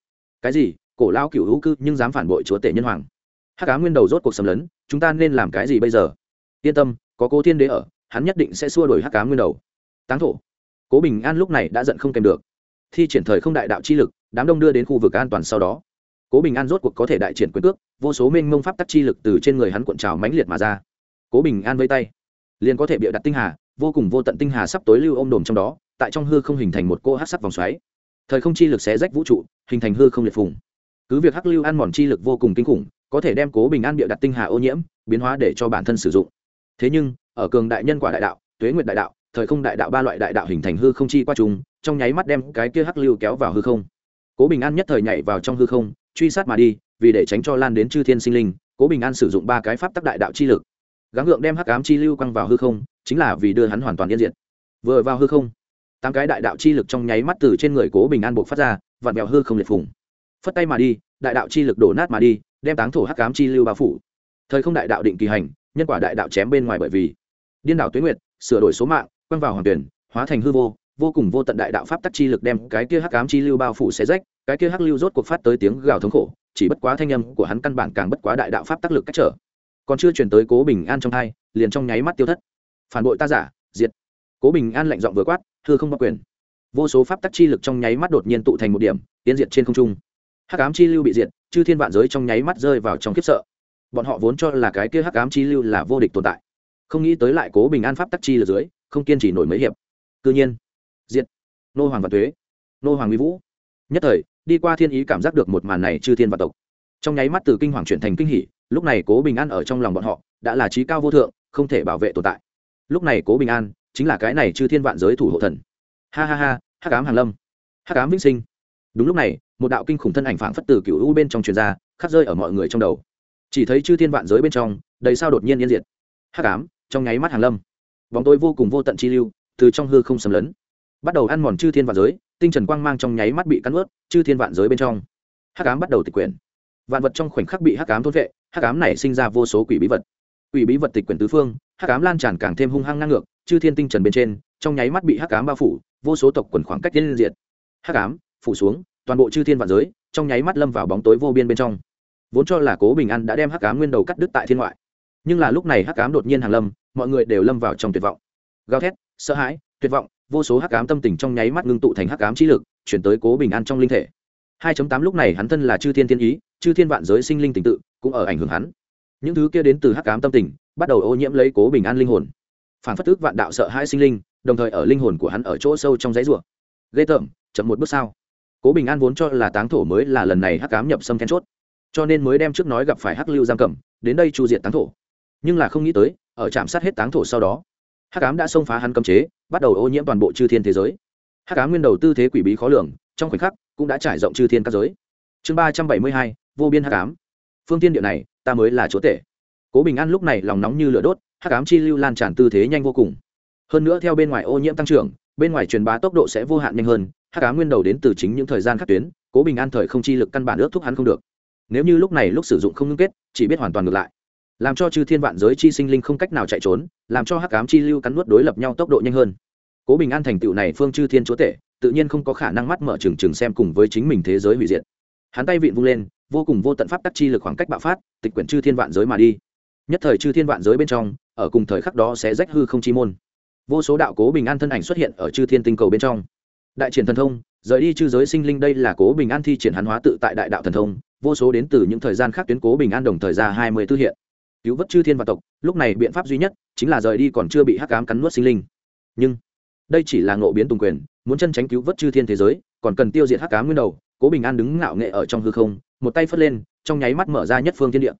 [SPEAKER 1] Cái gì? Cổ lao cựu hữu cư nhưng dám phản bội chúa tể nhân hoàng. Hắc cá nguyên đầu rốt cuộc xâm lấn, chúng ta nên làm cái gì bây giờ? Yên tâm, có cố thiên đế ở, hắn nhất định sẽ xua đổi hắc cá nguyên đầu. Táng thổ. Cố bình an lúc này đã giận không kèm được. Thi triển thời không đại đạo chi lực, đám đông đưa đến khu vực an toàn sau đó. Cố bình an rốt cuộc có thể đại triển quyền cước, vô số minh mông pháp tắc chi lực từ trên người hắn cuộn trào mãnh liệt mà ra. Cố bình an vây tay. Liền có thể bịa đặt tinh hà, vô cùng vô tận tinh hà sắp tối lưu ôm đồm trong đó tại trong hư không hình thành một cô hát sắc vòng xoáy. Thời không chi lực xé rách vũ trụ hình thành hư không liệt phùng. Cứ việc hắc lưu ăn mòn chi lực vô cùng kinh khủng có thể đem cố bình an bịa đặt tinh hà ô nhiễm biến hóa để cho bản thân sử dụng. Thế nhưng ở cường đại nhân quả đại đạo tuế nguyệt đại đạo thời không đại đạo ba loại đại đạo hình thành hư không chi qua trùng trong nháy mắt đem cái kia hắc lưu kéo vào hư không. Cố bình an nhất thời nhảy vào trong hư không truy sát mà đi vì để tránh cho lan đến chư thiên sinh linh cố bình an sử dụng ba cái pháp tắc đại đạo chi lực. Gắng gượng đem hắc ám chi lưu quăng vào hư không chính là vì đưa hắn hoàn toàn yên diện, vừa vào hư không tám cái đại đạo chi lực trong nháy mắt từ trên người cố bình an buộc phát ra, vặn vẹo hư không liệt phùng. Phất tay mà đi, đại đạo chi lực đổ nát mà đi, đem táng thổ hắc ám chi lưu bao phủ. Thời không đại đạo định kỳ hành, nhân quả đại đạo chém bên ngoài bởi vì điên đảo tuyến nguyệt, sửa đổi số mạng, quăng vào hoàng tuyển, hóa thành hư vô vô cùng vô tận đại đạo pháp tắc chi lực đem cái kia hắc ám chi lưu bao phủ xé rách, cái kia hắc lưu rốt cuộc phát tới tiếng gào thống khổ, chỉ bất quá thanh âm của hắn căn bản càng bất quá đại đạo pháp tác lực cách trở. Còn chưa chuyển tới cố bình an trong thai liền trong nháy mắt tiêu thất. Phản bội ta giả, diệt cố bình an lạnh giọng vừa quát thưa không bắc quyền. Vô số pháp tắc chi lực trong nháy mắt đột nhiên tụ thành một điểm, tiến diệt trên không trung. Hắc ám chi lưu bị diệt, chư thiên vạn giới trong nháy mắt rơi vào trong kiếp sợ. Bọn họ vốn cho là cái kia hắc ám chi lưu là vô địch tồn tại. Không nghĩ tới lại cố bình an pháp tắc chi lực dưới, không kiên trì nổi mấy hiệp. Cư nhiên, diệt. Nô hoàng và thuế nô hoàng mỹ vũ. Nhất thời, đi qua thiên ý cảm giác được một màn này chư thiên và tộc. Trong nháy mắt từ kinh hoàng chuyển thành kinh hỉ, lúc này cố bình an ở trong lòng bọn họ, đã là trí cao vô thượng, không thể bảo vệ tồn tại. Lúc này cố bình an chính là cái này chư thiên vạn giới thủ hộ thần. Ha ha ha, hắc ám hàn lâm. Hắc ám vĩnh sinh. Đúng lúc này, một đạo kinh khủng thân ảnh phảng phất từ cựu u bên trong truyền ra khắc rơi ở mọi người trong đầu. Chỉ thấy chư thiên vạn giới bên trong, đầy sao đột nhiên yên diệt. Hắc ám, trong nháy mắt hàn lâm. Bóng tôi vô cùng vô tận chi lưu, từ trong hư không xâm lấn. Bắt đầu ăn mòn chư thiên vạn giới, tinh trần quang mang trong nháy mắt bị cắn ướt, chư thiên vạn giới bên trong. Hắc ám bắt đầu tịch quyển. Vạn vật trong khoảnh khắc bị hắc ám thốt vệ, hắc ám này sinh ra vô số quỷ bí vật. Quỷ bí vật tịch quyển tứ phương, hắc ám lan tràn càng thêm hung hăng ngang ngược chư thiên tinh trần bên trên, trong nháy mắt bị hắc ám bao phủ, vô số tộc quần khoảng cách liên diệt. Hắc ám, phủ xuống, toàn bộ chư thiên vạn giới, trong nháy mắt lâm vào bóng tối vô biên bên trong. Vốn cho là cố bình an đã đem hắc ám nguyên đầu cắt đứt tại thiên ngoại, nhưng là lúc này hắc ám đột nhiên hàng lâm, mọi người đều lâm vào trong tuyệt vọng. Gào thét, sợ hãi, tuyệt vọng, vô số hắc ám tâm tình trong nháy mắt ngưng tụ thành hắc ám trí lực, chuyển tới cố bình an trong linh thể. 2.8 lúc này hắn thân là chư thiên thiên ý, chư thiên vạn giới sinh linh tình tự, cũng ở ảnh hưởng hắn. Những thứ kia đến từ hắc ám tâm tình, bắt đầu ô nhiễm lấy cố bình an linh hồn phản phất tức vạn đạo sợ hai sinh linh, đồng thời ở linh hồn của hắn ở chỗ sâu trong giấy rùa ghê tởm, chậm một bước sao? Cố bình an vốn cho là táng thổ mới là lần này hắc ám nhập xâm then chốt, cho nên mới đem trước nói gặp phải hắc lưu giam cầm, đến đây chu diệt táng thổ. Nhưng là không nghĩ tới, ở trạm sát hết táng thổ sau đó, hắc ám đã xông phá hắn cấm chế, bắt đầu ô nhiễm toàn bộ chư thiên thế giới. Hắc ám nguyên đầu tư thế quỷ bí khó lường, trong khoảnh khắc cũng đã trải rộng chư thiên các giới. Chương ba trăm bảy mươi hai, vô biên hắc ám. Phương tiên địa này, ta mới là chúa tể. Cố bình an lúc này lòng nóng như lửa đốt hắc ám chi lưu lan tràn tư thế nhanh vô cùng. Hơn nữa theo bên ngoài ô nhiễm tăng trưởng, bên ngoài truyền bá tốc độ sẽ vô hạn nhanh hơn, hắc Ám nguyên đầu đến từ chính những thời gian khắc tuyến, cố bình an thời không chi lực căn bản ước thúc hắn không được. Nếu như lúc này lúc sử dụng không ngưng kết, chỉ biết hoàn toàn ngược lại. Làm cho chư thiên vạn giới chi sinh linh không cách nào chạy trốn, làm cho hắc Ám chi lưu cắn nuốt đối lập nhau tốc độ nhanh hơn. Cố bình an thành tựu này phương chư thiên chúa tể, tự nhiên không có khả năng mắt mở trừng trừng xem cùng với chính mình thế giới hủy diệt. Hắn tay vịn vung lên, vô cùng vô tận pháp tắc chi lực khoảng cách bạo phát, tịch quyển chư thiên vạn giới mà đi. Nhất thời chư thiên vạn giới bên trong ở cùng thời khắc đó sẽ rách hư không chi môn. Vô số đạo cố bình an thân ảnh xuất hiện ở chư thiên tinh cầu bên trong. Đại triển thần thông, rời đi chư giới sinh linh đây là cố bình an thi triển hắn hóa tự tại đại đạo thần thông, vô số đến từ những thời gian khác tuyến cố bình an đồng thời ra hai mươi tư hiện. Cứu vớt chư thiên và tộc, lúc này biện pháp duy nhất chính là rời đi còn chưa bị hắc cám cắn nuốt sinh linh. Nhưng, đây chỉ là ngộ biến tùng quyền, muốn chân tránh cứu vớt chư thiên thế giới, còn cần tiêu diệt hắc cám nguyên đầu, cố bình an đứng ngạo nghệ ở trong hư không, một tay phất lên, trong nháy mắt mở ra nhất phương thiên địa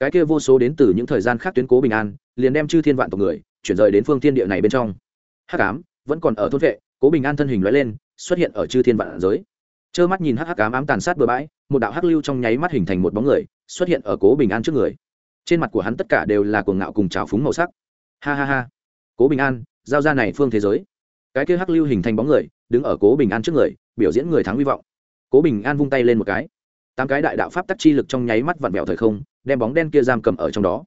[SPEAKER 1] cái kia vô số đến từ những thời gian khác tuyến cố bình an, liền đem chư thiên vạn tộc người, chuyển rời đến phương thiên địa này bên trong. Hắc cám vẫn còn ở thôn vệ, cố bình an thân hình loại lên, xuất hiện ở chư thiên vạn giới. Trơ mắt nhìn hắc hắc ám ám tàn sát bừa bãi, một đạo hắc lưu trong nháy mắt hình thành một bóng người, xuất hiện ở cố bình an trước người. Trên mặt của hắn tất cả đều là cuồng ngạo cùng trào phúng màu sắc. Ha ha ha. Cố bình an, giao ra này phương thế giới. Cái kia hắc lưu hình thành bóng người, đứng ở cố bình an trước người, biểu diễn người thắng hy vọng. Cố bình an vung tay lên một cái tám cái đại đạo pháp tắc chi lực trong nháy mắt vặn vẹo thời không, đem bóng đen kia giam cầm ở trong đó.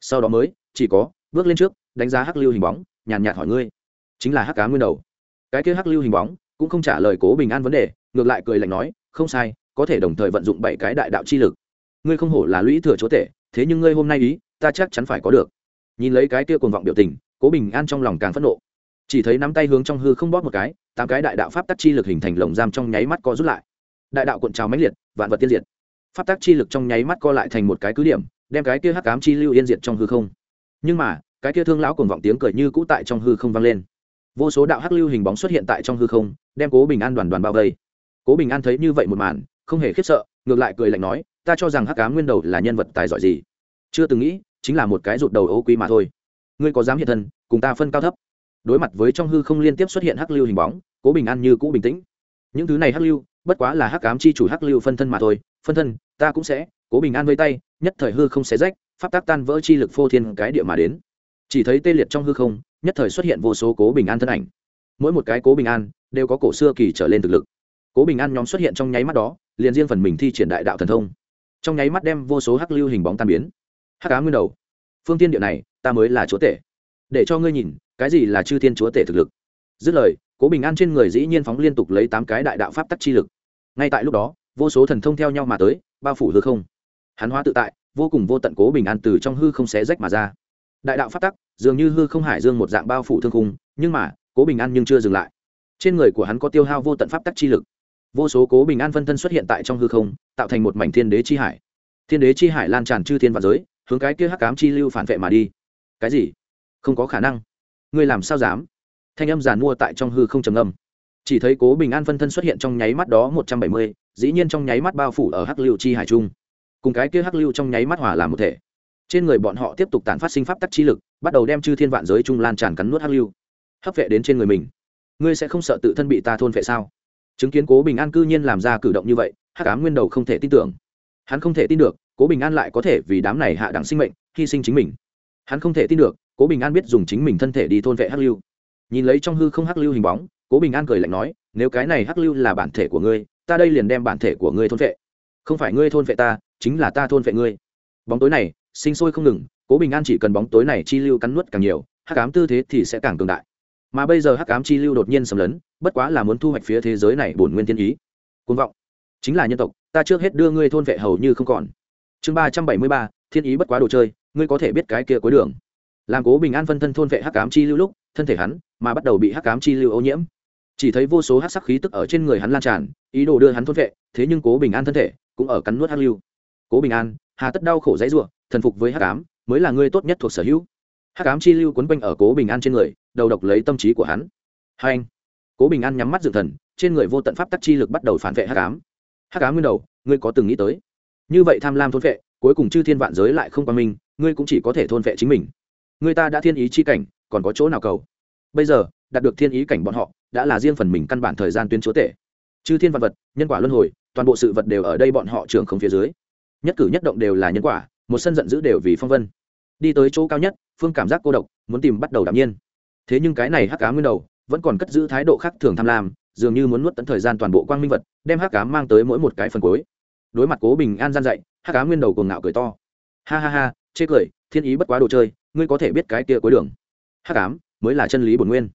[SPEAKER 1] Sau đó mới, chỉ có, bước lên trước, đánh giá hắc lưu hình bóng, nhàn nhạt hỏi ngươi, chính là hắc cá nguyên đầu. Cái kia hắc lưu hình bóng, cũng không trả lời cố bình an vấn đề, ngược lại cười lạnh nói, không sai, có thể đồng thời vận dụng bảy cái đại đạo chi lực. Ngươi không hổ là lũy thừa chúa tể, thế nhưng ngươi hôm nay ý, ta chắc chắn phải có được. Nhìn lấy cái kia cuồng vọng biểu tình, cố bình an trong lòng càng phẫn nộ. Chỉ thấy nắm tay hướng trong hư không bóp một cái, tám cái đại đạo pháp tắc chi lực hình thành lồng giam trong nháy mắt co rút lại đại đạo cuộn trào mãnh liệt, vạn vật tiên diệt. Pháp tắc chi lực trong nháy mắt co lại thành một cái cứ điểm, đem cái kia hắc ám chi lưu yên diệt trong hư không. Nhưng mà, cái kia thương lão cuồng vọng tiếng cười như cũ tại trong hư không vang lên. Vô số đạo hắc lưu hình bóng xuất hiện tại trong hư không, đem cố bình an đoàn đoàn bao vây. Cố bình an thấy như vậy một màn, không hề khiếp sợ, ngược lại cười lạnh nói, ta cho rằng hắc ám nguyên đầu là nhân vật tài giỏi gì? Chưa từng nghĩ, chính là một cái rụt đầu ấu quý mà thôi. Ngươi có dám hiện thân, cùng ta phân cao thấp. Đối mặt với trong hư không liên tiếp xuất hiện hắc lưu hình bóng, cố bình an như cũ bình tĩnh. Những thứ này hắc lưu bất quá là hắc ám chi chủ hắc lưu phân thân mà thôi, phân thân, ta cũng sẽ cố bình an vây tay, nhất thời hư không xé rách, pháp tác tan vỡ chi lực phô thiên cái địa mà đến. Chỉ thấy tê liệt trong hư không, nhất thời xuất hiện vô số cố bình an thân ảnh. Mỗi một cái cố bình an đều có cổ xưa kỳ trở lên thực lực. Cố bình an nhóm xuất hiện trong nháy mắt đó, liền riêng phần mình thi triển đại đạo thần thông. Trong nháy mắt đem vô số hắc lưu hình bóng tan biến. Hắc cá nguyên đầu. Phương tiên địa này, ta mới là chúa tể. Để cho ngươi nhìn, cái gì là chư thiên chúa tể thực lực. Dứt lời, cố bình an trên người dĩ nhiên phóng liên tục lấy tám cái đại đạo pháp tắc chi lực ngay tại lúc đó, vô số thần thông theo nhau mà tới, bao phủ hư không. Hắn hóa tự tại, vô cùng vô tận cố bình an từ trong hư không xé rách mà ra. Đại đạo pháp tắc, dường như hư không hải dương một dạng bao phủ thương khung, nhưng mà, cố bình an nhưng chưa dừng lại. Trên người của hắn có tiêu hao vô tận pháp tắc chi lực. Vô số cố bình an phân thân xuất hiện tại trong hư không, tạo thành một mảnh thiên đế chi hải. Thiên đế chi hải lan tràn chư thiên và giới, hướng cái kia hắc cám chi lưu phản vệ mà đi. Cái gì? Không có khả năng. Ngươi làm sao dám? Thanh âm giàn mua tại trong hư không trầm âm chỉ thấy cố bình an phân thân xuất hiện trong nháy mắt đó một trăm bảy mươi, dĩ nhiên trong nháy mắt bao phủ ở hắc lưu chi hải trung. Cùng cái kia hắc lưu trong nháy mắt hỏa làm một thể. Trên người bọn họ tiếp tục tàn phát sinh pháp tắc chi lực, bắt đầu đem chư thiên vạn giới trung lan tràn cắn nuốt hắc lưu. Hấp vệ đến trên người mình. Ngươi sẽ không sợ tự thân bị ta thôn vệ sao? Chứng kiến cố bình an cư nhiên làm ra cử động như vậy, hắc ám nguyên đầu không thể tin tưởng. Hắn không thể tin được, cố bình an lại có thể vì đám này hạ đẳng sinh mệnh, hy sinh chính mình. Hắn không thể tin được, cố bình an biết dùng chính mình thân thể đi thôn vệ hắc lưu. Nhìn lấy trong hư không hắc lưu hình bóng cố bình an cười lạnh nói, nếu cái này hắc lưu là bản thể của ngươi, ta đây liền đem bản thể của ngươi thôn vệ không phải ngươi thôn vệ ta, chính là ta thôn vệ ngươi. Bóng tối này, sinh sôi không ngừng, cố bình an chỉ cần bóng tối này chi lưu cắn nuốt càng nhiều, hắc ám tư thế thì sẽ càng cường đại. Mà bây giờ hắc ám chi lưu đột nhiên sầm lấn, bất quá là muốn thu hoạch phía thế giới này bổn nguyên thiên ý. Côn vọng. Chính là nhân tộc, ta trước hết đưa ngươi thôn vệ hầu như không còn. Chương ba trăm bảy mươi ba, thiên ý bất quá đồ chơi, ngươi có thể biết cái kia cuối đường. Làm cố bình an phân thân thôn vệ hắc ám chi lưu lúc, thân thể hắn mà bắt đầu bị hắc ám chi lưu ô nhiễm chỉ thấy vô số hắc sắc khí tức ở trên người hắn lan tràn ý đồ đưa hắn thôn vệ thế nhưng cố bình an thân thể cũng ở cắn nuốt hắc lưu. Cố bình an hà tất đau khổ dãy ruộng thần phục với hắc ám mới là người tốt nhất thuộc sở hữu. Hắc ám chi lưu quấn quanh ở cố bình an trên người đầu độc lấy tâm trí của hắn. Hai anh cố bình an nhắm mắt dựng thần trên người vô tận pháp tắc chi lực bắt đầu phản vệ hắc ám. Hắc ám nguyên đầu ngươi có từng nghĩ tới? Như vậy tham lam thôn vệ cuối cùng chư thiên vạn giới lại không qua mình, ngươi cũng chỉ có thể thôn vệ chính mình. Người ta đã thiên ý chi cảnh còn có chỗ nào cầu? Bây giờ đạt được thiên ý cảnh bọn họ, đã là riêng phần mình căn bản thời gian tuyến chúa tể. Chư thiên văn vật, nhân quả luân hồi, toàn bộ sự vật đều ở đây bọn họ trưởng không phía dưới. Nhất cử nhất động đều là nhân quả, một sân giận dữ đều vì phong vân. Đi tới chỗ cao nhất, phương cảm giác cô độc, muốn tìm bắt đầu đ nhiên. Thế nhưng cái này hắc cá nguyên đầu, vẫn còn cất giữ thái độ khác thường tham lam, dường như muốn nuốt tận thời gian toàn bộ quang minh vật, đem hắc cá mang tới mỗi một cái phần cuối. Đối mặt cố bình an gian dạy, hắc cá nguyên đầu cuồng ngạo cười to. Ha ha ha, chê cười, thiên ý bất quá đồ chơi, ngươi có thể biết cái kia cuối đường. Hắc cám mới là chân lý bổn nguyên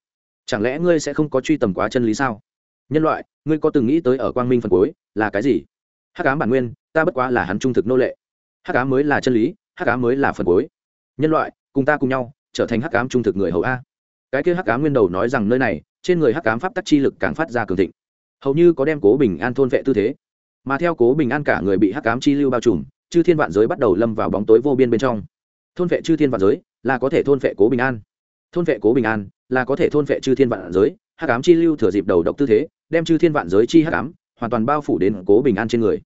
[SPEAKER 1] chẳng lẽ ngươi sẽ không có truy tầm quá chân lý sao? Nhân loại, ngươi có từng nghĩ tới ở quang minh phần cuối là cái gì? Hắc ám bản nguyên, ta bất quá là hắn trung thực nô lệ. Hắc ám mới là chân lý, hắc ám mới là phần cuối. Nhân loại, cùng ta cùng nhau, trở thành hắc ám trung thực người hầu a. Cái kia hắc ám nguyên đầu nói rằng nơi này, trên người hắc ám pháp tắc chi lực càng phát ra cường thịnh. Hầu như có đem cố bình an thôn vệ tư thế. Mà theo cố bình an cả người bị hắc ám chi lưu bao trùm, chư thiên vạn giới bắt đầu lâm vào bóng tối vô biên bên trong. Thôn vệ chư thiên vạn giới là có thể thôn vệ cố bình an. Thôn vệ cố bình an là có thể thôn vệ chư thiên vạn giới, hắc ám chi lưu thừa dịp đầu độc tư thế, đem chư thiên vạn giới chi hắc ám hoàn toàn bao phủ đến cố bình an trên người.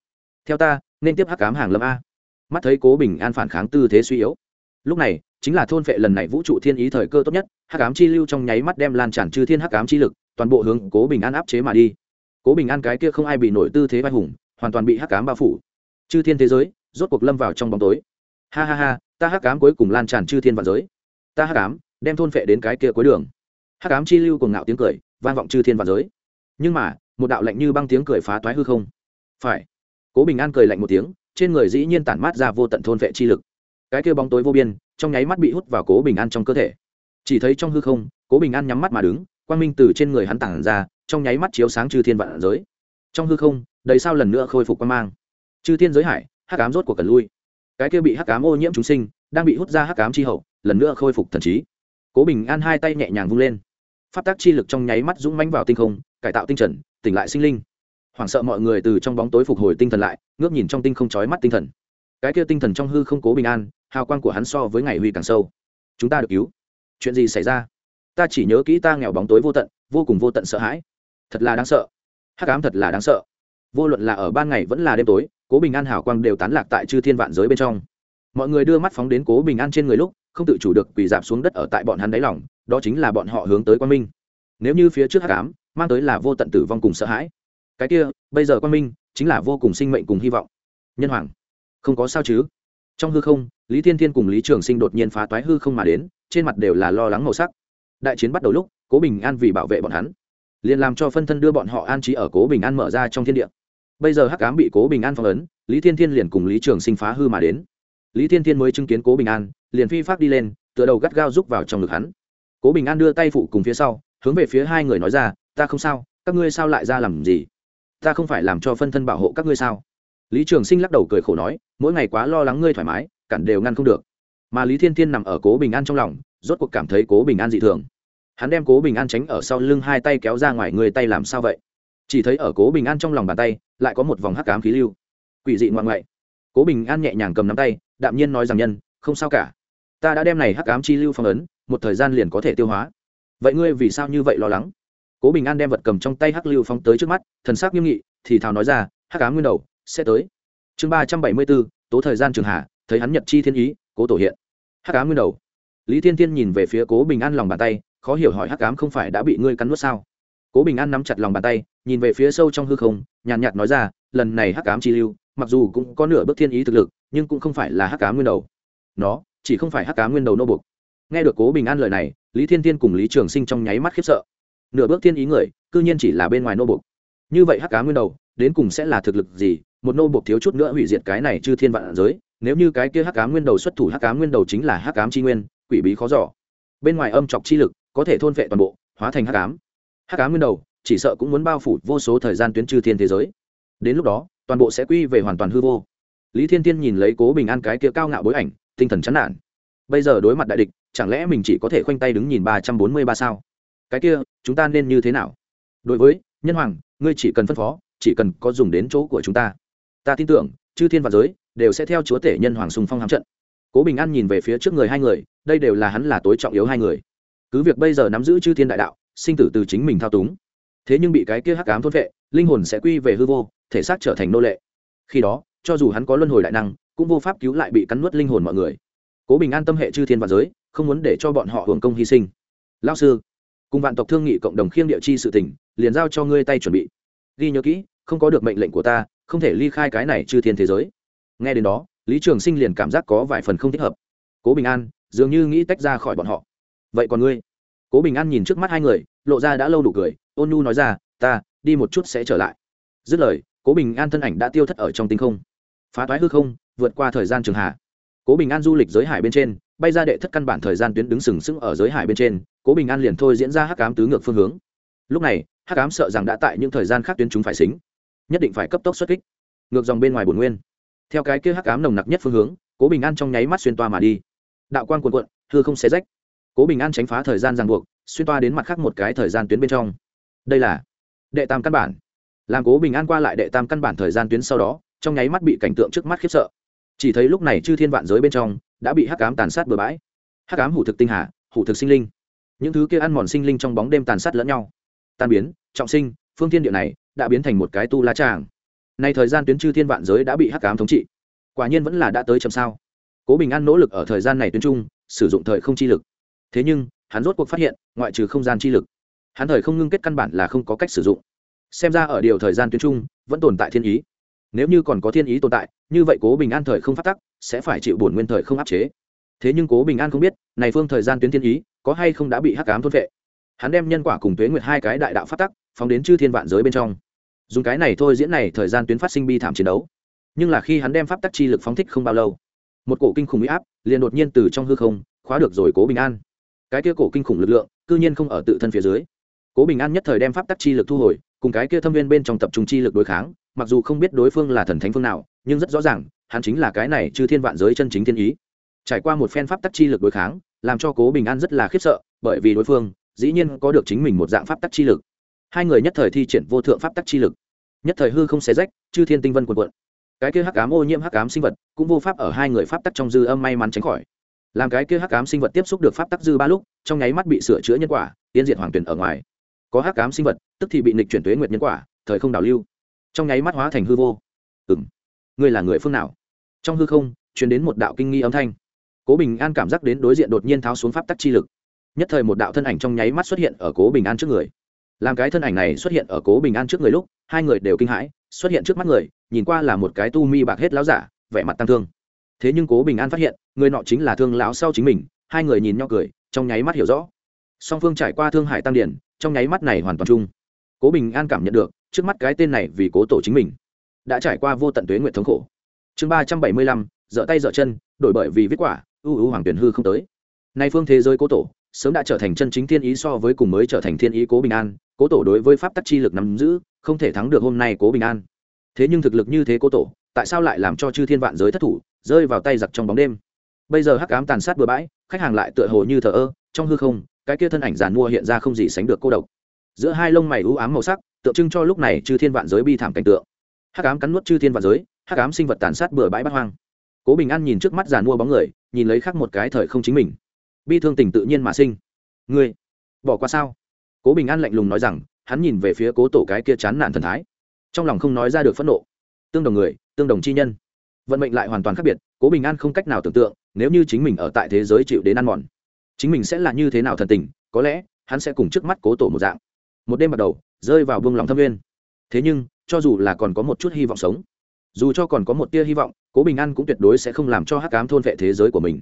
[SPEAKER 1] Theo ta, nên tiếp hắc ám hàng lâm a. Mắt thấy cố bình an phản kháng tư thế suy yếu. Lúc này, chính là thôn vệ lần này vũ trụ thiên ý thời cơ tốt nhất, hắc ám chi lưu trong nháy mắt đem lan tràn chư thiên hắc ám chi lực, toàn bộ hướng cố bình an áp chế mà đi. Cố bình an cái kia không ai bị nổi tư thế vai hùng, hoàn toàn bị hắc ám bao phủ. Chư thiên thế giới, rốt cuộc lâm vào trong bóng tối. Ha ha ha, ta hắc ám cuối cùng lan tràn chư thiên vạn giới. Ta hắc ám, đem thôn vệ đến cái kia cuối đường hắc ám chi lưu cùng ngạo tiếng cười, vang vọng chư thiên vạn giới. Nhưng mà, một đạo lạnh như băng tiếng cười phá toái hư không. Phải. Cố bình an cười lạnh một tiếng, trên người dĩ nhiên tản mát ra vô tận thôn vệ chi lực. Cái kia bóng tối vô biên, trong nháy mắt bị hút vào cố bình an trong cơ thể. Chỉ thấy trong hư không, cố bình an nhắm mắt mà đứng, quang minh từ trên người hắn tản ra, trong nháy mắt chiếu sáng chư thiên vạn giới. Trong hư không, đầy sao lần nữa khôi phục quan mang. Chư thiên giới hải, hắc ám rốt của cần lui. Cái kia bị hắc ám ô nhiễm chúng sinh, đang bị hút ra hắc ám chi hậu, lần nữa khôi phục thần trí. Cố bình an hai tay nhẹ nhàng vung lên. Pháp tác chi lực trong nháy mắt dũng mãnh vào tinh không, cải tạo tinh trần, tỉnh lại sinh linh. Hoảng sợ mọi người từ trong bóng tối phục hồi tinh thần lại, ngước nhìn trong tinh không chói mắt tinh thần. Cái kia tinh thần trong hư không cố bình an, hào quang của hắn so với ngày huy càng sâu. Chúng ta được cứu. Chuyện gì xảy ra? Ta chỉ nhớ kỹ ta nghèo bóng tối vô tận, vô cùng vô tận sợ hãi. Thật là đáng sợ. Hắc ám thật là đáng sợ. Vô luận là ở ban ngày vẫn là đêm tối, cố bình an hào quang đều tán lạc tại chư thiên vạn giới bên trong. Mọi người đưa mắt phóng đến cố bình an trên người lúc không tự chủ được quỳ dạp xuống đất ở tại bọn hắn đáy lòng, đó chính là bọn họ hướng tới quan minh. Nếu như phía trước hắc ám mang tới là vô tận tử vong cùng sợ hãi, cái kia, bây giờ quan minh chính là vô cùng sinh mệnh cùng hy vọng. Nhân hoàng, không có sao chứ? Trong hư không, lý thiên thiên cùng lý trường sinh đột nhiên phá toái hư không mà đến, trên mặt đều là lo lắng màu sắc. Đại chiến bắt đầu lúc, cố bình an vì bảo vệ bọn hắn, liền làm cho phân thân đưa bọn họ an trí ở cố bình an mở ra trong thiên địa. Bây giờ hắc cám bị cố bình an phong ấn, lý thiên thiên liền cùng lý trường sinh phá hư mà đến lý thiên thiên mới chứng kiến cố bình an, liền phi pháp đi lên, tựa đầu gắt gao rúc vào trong ngực hắn. Cố bình an đưa tay phụ cùng phía sau, hướng về phía hai người nói ra, ta không sao, các ngươi sao lại ra làm gì? Ta không phải làm cho phân thân bảo hộ các ngươi sao? Lý trường sinh lắc đầu cười khổ nói, mỗi ngày quá lo lắng ngươi thoải mái, cản đều ngăn không được. Mà lý thiên thiên nằm ở cố bình an trong lòng, rốt cuộc cảm thấy cố bình an dị thường. Hắn đem cố bình an tránh ở sau lưng hai tay kéo ra ngoài người tay làm sao vậy? Chỉ thấy ở cố bình an trong lòng bàn tay, lại có một vòng hắc cám khí lưu. Quỷ dị ngoạn ngoại. Cố bình an nhẹ nhàng cầm nắm tay đạm nhiên nói rằng nhân, không sao cả. Ta đã đem này hắc ám chi lưu phong ấn, một thời gian liền có thể tiêu hóa. Vậy ngươi vì sao như vậy lo lắng? Cố bình an đem vật cầm trong tay hắc lưu phong tới trước mắt, thần sắc nghiêm nghị, thì thào nói ra, hắc ám nguyên đầu, sẽ tới. Chương ba trăm bảy mươi bốn, tố thời gian trường hạ, thấy hắn nhật chi thiên ý, cố tổ hiện. Hắc ám nguyên đầu. Lý thiên thiên nhìn về phía cố bình an lòng bàn tay, khó hiểu hỏi, hắc ám không phải đã bị ngươi cắn nuốt sao? Cố bình an nắm chặt lòng bàn tay, nhìn về phía sâu trong hư không, nhàn nhạt nói ra, lần này hắc ám chi lưu, mặc dù cũng có nửa bước thiên ý thực lực nhưng cũng không phải là hắc cá nguyên đầu. Nó, chỉ không phải hắc cá nguyên đầu nô buộc. nghe được cố bình an lời này, lý thiên thiên cùng lý trường sinh trong nháy mắt khiếp sợ. Nửa bước thiên ý người, cư nhiên chỉ là bên ngoài nô buộc. như vậy hắc cá nguyên đầu, đến cùng sẽ là thực lực gì? Một nô buộc thiếu chút nữa hủy diệt cái này chư thiên vạn giới, nếu như cái kia hắc cá nguyên đầu xuất thủ, hắc cá nguyên đầu chính là hắc cám chi nguyên, quỷ bí khó giỏ bên ngoài âm chọc chi lực, có thể thôn vệ toàn bộ, hóa thành hắc cám hắc cám nguyên đầu, chỉ sợ cũng muốn bao phủ vô số thời gian tuyến chư thiên thế giới. Đến lúc đó, toàn bộ sẽ quy về hoàn toàn hư vô lý thiên tiên nhìn lấy cố bình an cái kia cao ngạo bối ảnh, tinh thần chán nản. Bây giờ đối mặt đại địch, chẳng lẽ mình chỉ có thể khoanh tay đứng nhìn ba trăm bốn mươi ba sao? Cái kia, chúng ta nên như thế nào? Đối với, nhân hoàng, ngươi chỉ cần phân phó, chỉ cần có dùng đến chỗ của chúng ta. Ta tin tưởng, chư thiên và giới đều sẽ theo chúa tể nhân hoàng sùng phong hám trận. Cố bình an nhìn về phía trước người hai người, đây đều là hắn là tối trọng yếu hai người. Cứ việc bây giờ nắm giữ chư thiên đại đạo, sinh tử từ chính mình thao túng. Thế nhưng bị cái kia hắc ám thôn vệ, linh hồn sẽ quy về hư vô, thể xác trở thành nô lệ. Khi đó cho dù hắn có luân hồi đại năng, cũng vô pháp cứu lại bị cắn nuốt linh hồn mọi người. Cố bình an tâm hệ chư thiên và giới, không muốn để cho bọn họ hưởng công hy sinh. Lao sư, cùng vạn tộc thương nghị cộng đồng khiêng địa chi sự tỉnh liền giao cho ngươi tay chuẩn bị. Ghi nhớ kỹ, không có được mệnh lệnh của ta, không thể ly khai cái này chư thiên thế giới. Nghe đến đó, lý trường sinh liền cảm giác có vài phần không thích hợp. Cố bình an, dường như nghĩ tách ra khỏi bọn họ. Vậy còn ngươi? Cố bình an nhìn trước mắt hai người, lộ ra đã lâu đủ cười, ôn nhu nói ra, ta, đi một chút sẽ trở lại. Dứt lời, cố bình an thân ảnh đã tiêu thất ở trong tinh không phá toái hư không, vượt qua thời gian trường hạ. Cố bình an du lịch giới hải bên trên, bay ra đệ thất căn bản thời gian tuyến đứng sừng sững ở giới hải bên trên, cố bình an liền thôi diễn ra hắc cám tứ ngược phương hướng. Lúc này, hắc cám sợ rằng đã tại những thời gian khác tuyến chúng phải xính, nhất định phải cấp tốc xuất kích. Ngược dòng bên ngoài bồn nguyên. Theo cái kia hắc cám nồng nặc nhất phương hướng, cố bình an trong nháy mắt xuyên toa mà đi. Đạo quan quần quận hư không xé rách. Cố bình an tránh phá thời gian ràng buộc, xuyên toa đến mặt khác một cái thời gian tuyến bên trong. Đây là đệ tam căn bản. Làm cố bình an qua lại đệ tam căn bản thời gian tuyến sau đó trong nháy mắt bị cảnh tượng trước mắt khiếp sợ. Chỉ thấy lúc này chư thiên vạn giới bên trong đã bị hắc cám tàn sát bừa bãi. Hắc cám hủ thực tinh hà, hủ thực sinh linh. Những thứ kia ăn mòn sinh linh trong bóng đêm tàn sát lẫn nhau. Tan biến, trọng sinh, phương thiên địa này đã biến thành một cái tu la tràng. Nay thời gian tuyến chư thiên vạn giới đã bị hắc cám thống trị. Quả nhiên vẫn là đã tới chậm sao. Cố bình an nỗ lực ở thời gian này tuyến trung, sử dụng thời không chi lực. Thế nhưng, hắn rốt cuộc phát hiện, ngoại trừ không gian chi lực, hắn thời không ngưng kết căn bản là không có cách sử dụng. Xem ra ở điều thời gian tuyến trung, vẫn tồn tại thiên ý nếu như còn có thiên ý tồn tại, như vậy cố bình an thời không phát tắc, sẽ phải chịu bổn nguyên thời không áp chế. Thế nhưng cố bình an không biết, này phương thời gian tuyến thiên ý, có hay không đã bị hắc cám thôn vệ. Hắn đem nhân quả cùng tuế nguyệt hai cái đại đạo phát tắc, phóng đến chư thiên vạn giới bên trong. Dùng cái này thôi diễn này thời gian tuyến phát sinh bi thảm chiến đấu. Nhưng là khi hắn đem pháp tắc chi lực phóng thích không bao lâu, một cổ kinh khủng huy áp liền đột nhiên từ trong hư không khóa được rồi cố bình an. Cái kia cổ kinh khủng lực lượng, cư nhiên không ở tự thân phía dưới. Cố bình an nhất thời đem pháp tắc chi lực thu hồi, cùng cái kia thâm viên bên trong tập trung chi lực đối kháng mặc dù không biết đối phương là thần thánh phương nào, nhưng rất rõ ràng, hắn chính là cái này chư thiên vạn giới chân chính thiên ý. Trải qua một phen pháp tắc chi lực đối kháng, làm cho cố bình an rất là khiếp sợ, bởi vì đối phương, dĩ nhiên có được chính mình một dạng pháp tắc chi lực. Hai người nhất thời thi triển vô thượng pháp tắc chi lực. Nhất thời hư không xé rách, chư thiên tinh vân quần quận cái kia hắc ám ô nhiễm hắc ám sinh vật cũng vô pháp ở hai người pháp tắc trong dư âm may mắn tránh khỏi. Làm cái kia hắc ám sinh vật tiếp xúc được pháp tắc dư ba lúc, trong nháy mắt bị sửa chữa nhân quả, tiên diện hoàng tuyển ở ngoài. Có hắc ám sinh vật, tức thì bị nịch chuyển tuế nguyệt nhân quả, thời không đảo lưu trong nháy mắt hóa thành hư vô. Ừng ngươi là người phương nào? Trong hư không chuyển đến một đạo kinh nghi âm thanh. Cố bình an cảm giác đến đối diện đột nhiên tháo xuống pháp tắc chi lực. Nhất thời một đạo thân ảnh trong nháy mắt xuất hiện ở cố bình an trước người. Làm cái thân ảnh này xuất hiện ở cố bình an trước người lúc, hai người đều kinh hãi, xuất hiện trước mắt người, nhìn qua là một cái tu mi bạc hết láo giả, vẻ mặt tăng thương. Thế nhưng cố bình an phát hiện, người nọ chính là thương lão sau chính mình, hai người nhìn nhau cười, trong nháy mắt hiểu rõ. Song phương trải qua thương hải tăng điển, trong nháy mắt này hoàn toàn chung. Cố bình an cảm nhận được trước mắt cái tên này vì cố tổ chính mình, đã trải qua vô tận tuế nguyện thống khổ. Chương ba trăm bảy mươi lăm, dở tay dở chân, đổi bởi vì viết quả ưu ưu hoàng tuyển hư không tới. Nay phương thế giới cố tổ, sớm đã trở thành chân chính thiên ý so với cùng mới trở thành thiên ý cố bình an, cố tổ đối với pháp tắc chi lực nắm giữ, không thể thắng được hôm nay cố bình an. Thế nhưng thực lực như thế cố tổ, tại sao lại làm cho chư thiên vạn giới thất thủ, rơi vào tay giặc trong bóng đêm? Bây giờ hắc ám tàn sát bừa bãi, khách hàng lại tựa hồ như thờ ơ, trong hư không, cái kia thân ảnh giàn mua hiện ra không gì sánh được cô độc. Giữa hai lông mày u ám màu sắc tượng trưng cho lúc này chư thiên vạn giới bi thảm cảnh tượng. Hắc ám cắn nuốt chư thiên vạn giới, hắc ám sinh vật tàn sát bừa bãi bắt hoang. Cố bình an nhìn trước mắt giàn mua bóng người, nhìn lấy khác một cái thời không chính mình. Bi thương tình tự nhiên mà sinh. Ngươi, bỏ qua sao? Cố bình an lạnh lùng nói rằng, hắn nhìn về phía cố tổ cái kia chán nản thần thái. Trong lòng không nói ra được phẫn nộ. Tương đồng người, tương đồng chi nhân. Vận mệnh lại hoàn toàn khác biệt, cố bình an không cách nào tưởng tượng, nếu như chính mình ở tại thế giới chịu đến ăn mòn, chính mình sẽ là như thế nào thần tình, có lẽ, hắn sẽ cùng trước mắt cố tổ một dạng. Một đêm bắt đầu rơi vào buông lòng thâm nguyên thế nhưng, cho dù là còn có một chút hy vọng sống, dù cho còn có một tia hy vọng, cố bình an cũng tuyệt đối sẽ không làm cho hắc cám thôn vệ thế giới của mình.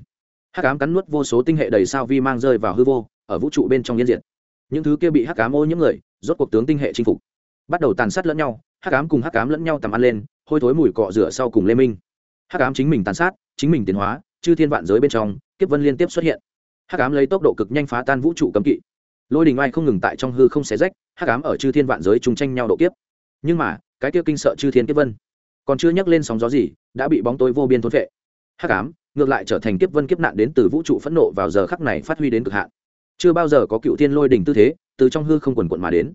[SPEAKER 1] Hắc cám cắn nuốt vô số tinh hệ đầy sao vi mang rơi vào hư vô, ở vũ trụ bên trong nhân diện những thứ kia bị hắc cám ô những người, rốt cuộc tướng tinh hệ chinh phục. Bắt đầu tàn sát lẫn nhau, hắc cám cùng hắc cám lẫn nhau tầm ăn lên, hôi thối mùi cọ rửa sau cùng lê minh. Hắc ám chính mình tàn sát, chính mình tiến hóa, chư thiên vạn giới bên trong, kiếp vân liên tiếp xuất hiện. Hắc ám lấy tốc độ cực nhanh phá tan vũ trụ cấm kỵ. Lôi đình oai không ngừng tại trong hư không xé rách hắc ám ở chư thiên vạn giới chung tranh nhau độ kiếp. Nhưng mà, cái kia kinh sợ chư thiên kiếp vân, còn chưa nhắc lên sóng gió gì, đã bị bóng tối vô biên thốn vệ hắc ám, ngược lại trở thành kiếp vân kiếp nạn đến từ vũ trụ phẫn nộ vào giờ khắc này phát huy đến cực hạn. Chưa bao giờ có cựu thiên lôi đỉnh tư thế, từ trong hư không quần quận mà đến.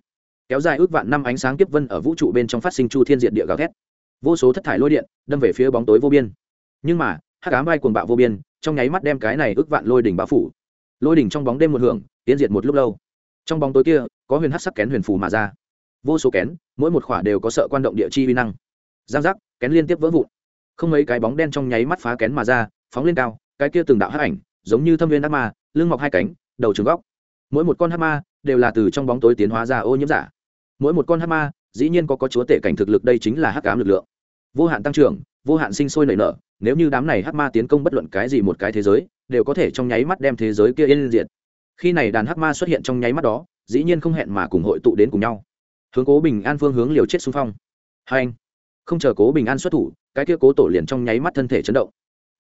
[SPEAKER 1] Kéo dài ước vạn năm ánh sáng kiếp vân ở vũ trụ bên trong phát sinh chu thiên diện địa gào thét. Vô số thất thải lôi điện đâm về phía bóng tối vô biên. Nhưng mà, hắc ám vai cuồng bạo vô biên, trong nháy mắt đem cái này ước vạn lôi đỉnh bao phủ. Lôi đỉnh trong bóng đêm một hưởng, tiến diệt một lúc lâu. Trong bóng tối kia có huyền hắc sắc kén huyền phù mà ra. Vô số kén, mỗi một khỏa đều có sợ quan động địa chi vi năng. Giang giác, kén liên tiếp vỡ vụn. Không mấy cái bóng đen trong nháy mắt phá kén mà ra, phóng lên cao, cái kia từng đạo hắc ảnh, giống như thâm viên ác ma, lưng mọc hai cánh, đầu trường góc. Mỗi một con hắc ma đều là từ trong bóng tối tiến hóa ra ô nhiễm giả. Mỗi một con hắc ma, dĩ nhiên có có chúa tể cảnh thực lực, đây chính là hắc ám lực lượng. Vô hạn tăng trưởng, vô hạn sinh sôi nảy nở, nếu như đám này hắc ma tiến công bất luận cái gì một cái thế giới, đều có thể trong nháy mắt đem thế giới kia yên diệt. Khi này đàn hắc ma xuất hiện trong nháy mắt đó dĩ nhiên không hẹn mà cùng hội tụ đến cùng nhau. Hướng cố bình an phương hướng liều chết xung phong. Hai anh, không chờ cố bình an xuất thủ, cái kia cố tổ liền trong nháy mắt thân thể chấn động.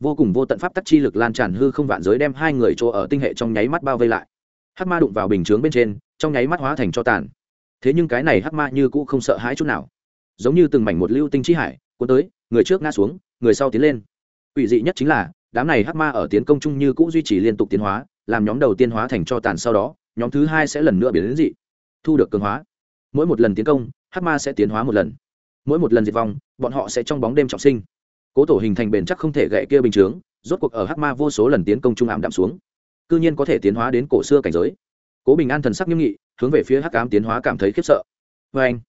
[SPEAKER 1] Vô cùng vô tận pháp tắc chi lực lan tràn hư không vạn giới đem hai người chỗ ở tinh hệ trong nháy mắt bao vây lại. Hắc ma đụng vào bình chướng bên trên, trong nháy mắt hóa thành cho tàn. Thế nhưng cái này hắc ma như cũ không sợ hãi chút nào. Giống như từng mảnh một lưu tinh chi hải, cuốn tới, người trước ngã xuống, người sau tiến lên. Ủy dị nhất chính là, đám này hắc ma ở tiến công chung như cũ duy trì liên tục tiến hóa, làm nhóm đầu tiên hóa thành cho tàn sau đó nhóm thứ hai sẽ lần nữa biến đến dị, thu được cường hóa. Mỗi một lần tiến công, hắc ma sẽ tiến hóa một lần. Mỗi một lần diệt vong, bọn họ sẽ trong bóng đêm trọng sinh. Cố tổ hình thành bền chắc không thể gậy kia bình chướng, rốt cuộc ở hắc ma vô số lần tiến công trung ảm đạm xuống. Cư nhiên có thể tiến hóa đến cổ xưa cảnh giới. Cố bình an thần sắc nghiêm nghị, hướng về phía hắc ám tiến hóa cảm thấy khiếp sợ. Vê anh,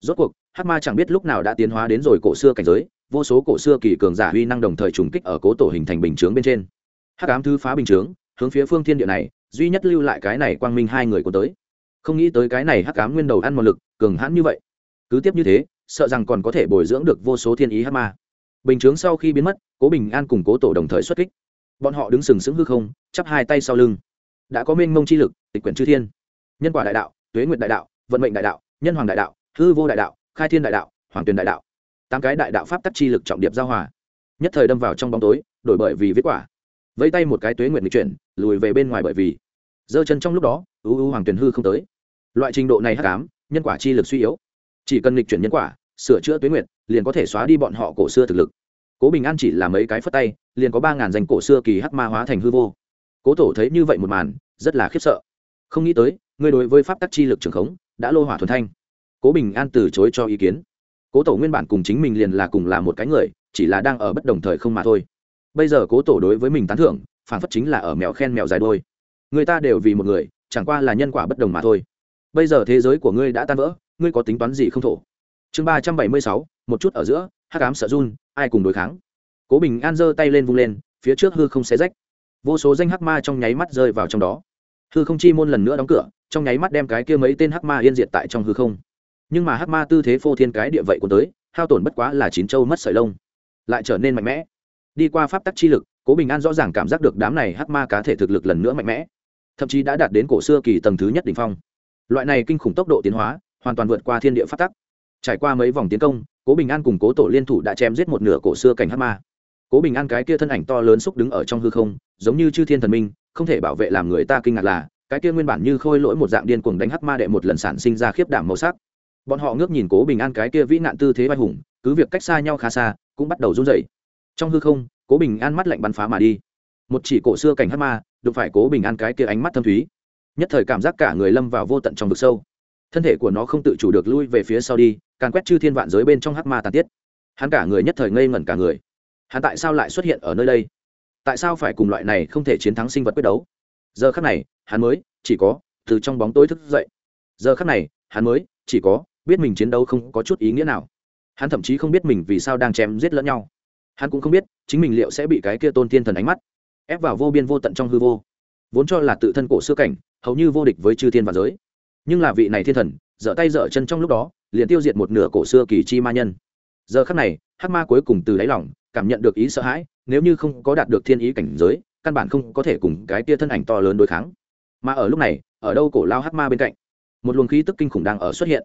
[SPEAKER 1] rốt cuộc, hắc ma chẳng biết lúc nào đã tiến hóa đến rồi cổ xưa cảnh giới, vô số cổ xưa kỳ cường giả huy năng đồng thời trùng kích ở cố tổ hình thành bình chướng bên trên. Hắc ám thư phá bình chướng, hướng phía phương thiên địa này duy nhất lưu lại cái này quang minh hai người của tới. Không nghĩ tới cái này hắc ám nguyên đầu ăn một lực, cường hãn như vậy. Cứ tiếp như thế, sợ rằng còn có thể bồi dưỡng được vô số thiên ý hắc ma. Bình chướng sau khi biến mất, cố bình an cùng cố tổ đồng thời xuất kích. Bọn họ đứng sừng sững hư không, chắp hai tay sau lưng. Đã có mênh mông chi lực, tịch quyển chư thiên. Nhân quả đại đạo, tuế nguyện đại đạo, vận mệnh đại đạo, nhân hoàng đại đạo, hư vô đại đạo, khai thiên đại đạo, hoàng tuyền đại đạo. Tám cái đại đạo pháp tắc chi lực trọng điệp giao hòa. Nhất thời đâm vào trong bóng tối, đổi bởi vì viết quả vẫy tay một cái tuế nguyện lịch chuyển, lùi về bên ngoài bởi vì giơ chân trong lúc đó, ưu ưu hoàng tuyền hư không tới. Loại trình độ này hắc ám, nhân quả chi lực suy yếu. Chỉ cần lịch chuyển nhân quả, sửa chữa tuế nguyện liền có thể xóa đi bọn họ cổ xưa thực lực. Cố bình an chỉ là mấy cái phất tay, liền có ba ngàn danh cổ xưa kỳ hắc ma hóa thành hư vô. Cố tổ thấy như vậy một màn, rất là khiếp sợ. Không nghĩ tới người đối với pháp tắc chi lực trường khống, đã lô hỏa thuần thanh. Cố bình an từ chối cho ý kiến. Cố tổ nguyên bản cùng chính mình liền là cùng là một cái người, chỉ là đang ở bất đồng thời không mà thôi bây giờ cố tổ đối với mình tán thưởng, phản phất chính là ở mèo khen mèo dài đôi. Người ta đều vì một người, chẳng qua là nhân quả bất đồng mà thôi. Bây giờ thế giới của ngươi đã tan vỡ, ngươi có tính toán gì không thổ? Chương ba trăm bảy mươi sáu, một chút ở giữa, hắc ám sợ run, ai cùng đối kháng? Cố bình an giơ tay lên vung lên, phía trước hư không xé rách. Vô số danh hắc ma trong nháy mắt rơi vào trong đó. Hư không chi môn lần nữa đóng cửa, trong nháy mắt đem cái kia mấy tên hắc ma yên diệt tại trong hư không. Nhưng mà hắc ma tư thế phô thiên cái địa vậy của tới, hao tổn bất quá là chín châu mất sợi lông. Lại trở nên mạnh mẽ đi qua pháp tắc chi lực, cố bình an rõ ràng cảm giác được đám này hắc ma cá thể thực lực lần nữa mạnh mẽ, thậm chí đã đạt đến cổ xưa kỳ tầng thứ nhất đ ỉ n h phong. Loại này kinh khủng tốc độ tiến hóa, hoàn toàn vượt qua thiên địa pháp tắc. Trải qua mấy vòng tiến công, cố bình an cùng cố tổ liên thủ đã chém giết một nửa cổ xưa cảnh hắc ma. Cố bình an cái kia thân ảnh to lớn xúc đứng ở trong hư không, giống như chư thiên thần minh, không thể bảo vệ làm người ta kinh ngạc là, cái kia nguyên bản như khôi lỗi một dạng điên cuồng đánh hắc ma đệ một lần sản sinh ra khiếp đảm màu sắc. Bọn họ ngước nhìn cố bình an cái kia vĩ nạn tư thế vai hùng, cứ việc cách xa nhau khá xa, cũng bắt đầu run rẩy trong hư không, cố bình an mắt lạnh bắn phá mà đi. Một chỉ cổ xưa cảnh hát ma, đụng phải cố bình an cái kia ánh mắt thâm thúy. Nhất thời cảm giác cả người lâm vào vô tận trong vực sâu. Thân thể của nó không tự chủ được lui về phía sau đi càng quét chư thiên vạn giới bên trong hát ma tàn tiết. Hắn cả người nhất thời ngây ngẩn cả người. Hắn tại sao lại xuất hiện ở nơi đây? Tại sao phải cùng loại này không thể chiến thắng sinh vật quyết đấu? Giờ khắc này, hắn mới chỉ có từ trong bóng tối thức dậy. Giờ khắc này, hắn mới chỉ có biết mình chiến đấu không có chút ý nghĩa nào. Hắn thậm chí không biết mình vì sao đang chém giết lẫn nhau hắn cũng không biết, chính mình liệu sẽ bị cái kia tôn tiên thần ánh mắt ép vào vô biên vô tận trong hư vô. Vốn cho là tự thân cổ xưa cảnh, hầu như vô địch với chư thiên và giới. Nhưng là vị này thiên thần, dở tay dở chân trong lúc đó, liền tiêu diệt một nửa cổ xưa kỳ chi ma nhân. Giờ khắc này, hắc ma cuối cùng từ đáy lòng, cảm nhận được ý sợ hãi, nếu như không có đạt được thiên ý cảnh giới, căn bản không có thể cùng cái tia thân ảnh to lớn đối kháng. Mà ở lúc này, ở đâu cổ lao hắc ma bên cạnh, một luồng khí tức kinh khủng đang ở xuất hiện.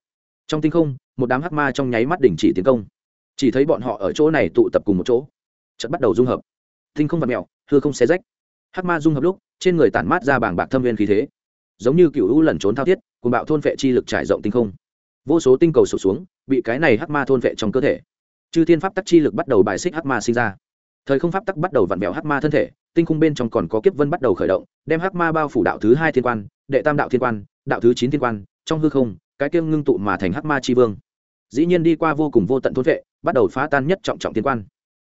[SPEAKER 1] Trong tinh không, một đám hắc ma trong nháy mắt đình chỉ tiến công chỉ thấy bọn họ ở chỗ này tụ tập cùng một chỗ. Chợt bắt đầu dung hợp. Tinh không vật mẹo hư không xé rách. Hắc ma dung hợp lúc, trên người tản mát ra bảng bạc thâm viên khí thế. Giống như cựu u lẩn trốn thao thiết cùng bạo thôn vệ chi lực trải rộng tinh không. Vô số tinh cầu sụt xuống, bị cái này hắc ma thôn vệ trong cơ thể. Chư thiên pháp tắc chi lực bắt đầu bài xích hắc ma sinh ra. Thời không pháp tắc bắt đầu vặn vẹo hắc ma thân thể, tinh khung bên trong còn có kiếp vân bắt đầu khởi động, đem hắc ma bao phủ đạo thứ hai thiên quan, đệ tam đạo thiên quan, đạo thứ chín thiên quan, trong hư không, cái kiêng ngưng tụ mà thành hắc ma tri vương dĩ nhiên đi qua vô cùng vô tận thôn vệ, bắt đầu phá tan nhất trọng trọng thiên quan.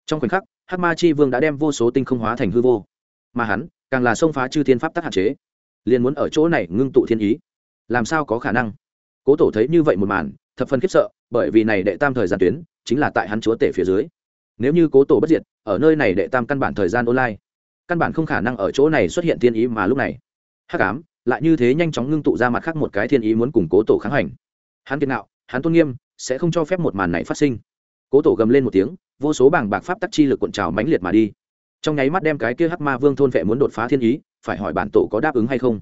[SPEAKER 1] Trong khoảnh khắc, hắc ma Chi vương đã đem vô số tinh không hóa thành hư vô. Mà hắn, càng là xông phá chư thiên pháp tắc hạn chế. Liền muốn ở chỗ này ngưng tụ thiên ý. Làm sao có khả năng? Cố tổ thấy như vậy một màn, thập phân khiếp sợ, bởi vì này đệ tam thời gian tuyến, chính là tại hắn chúa tể phía dưới. Nếu như cố tổ bất diệt, ở nơi này đệ tam căn bản thời gian online, căn bản không khả năng ở chỗ này xuất hiện thiên ý mà lúc này. Hắc ám, lại như thế nhanh chóng ngưng tụ ra mặt khác một cái thiên ý muốn củng cố tổ kháng hành. Hắn kiệt nạo, hắn tôn nghiêm sẽ không cho phép một màn này phát sinh. Cố tổ gầm lên một tiếng, vô số bảng bạc pháp tắc chi lực cuộn trào mãnh liệt mà đi. Trong nháy mắt đem cái kia hắc ma vương thôn vệ muốn đột phá thiên ý, phải hỏi bản tổ có đáp ứng hay không?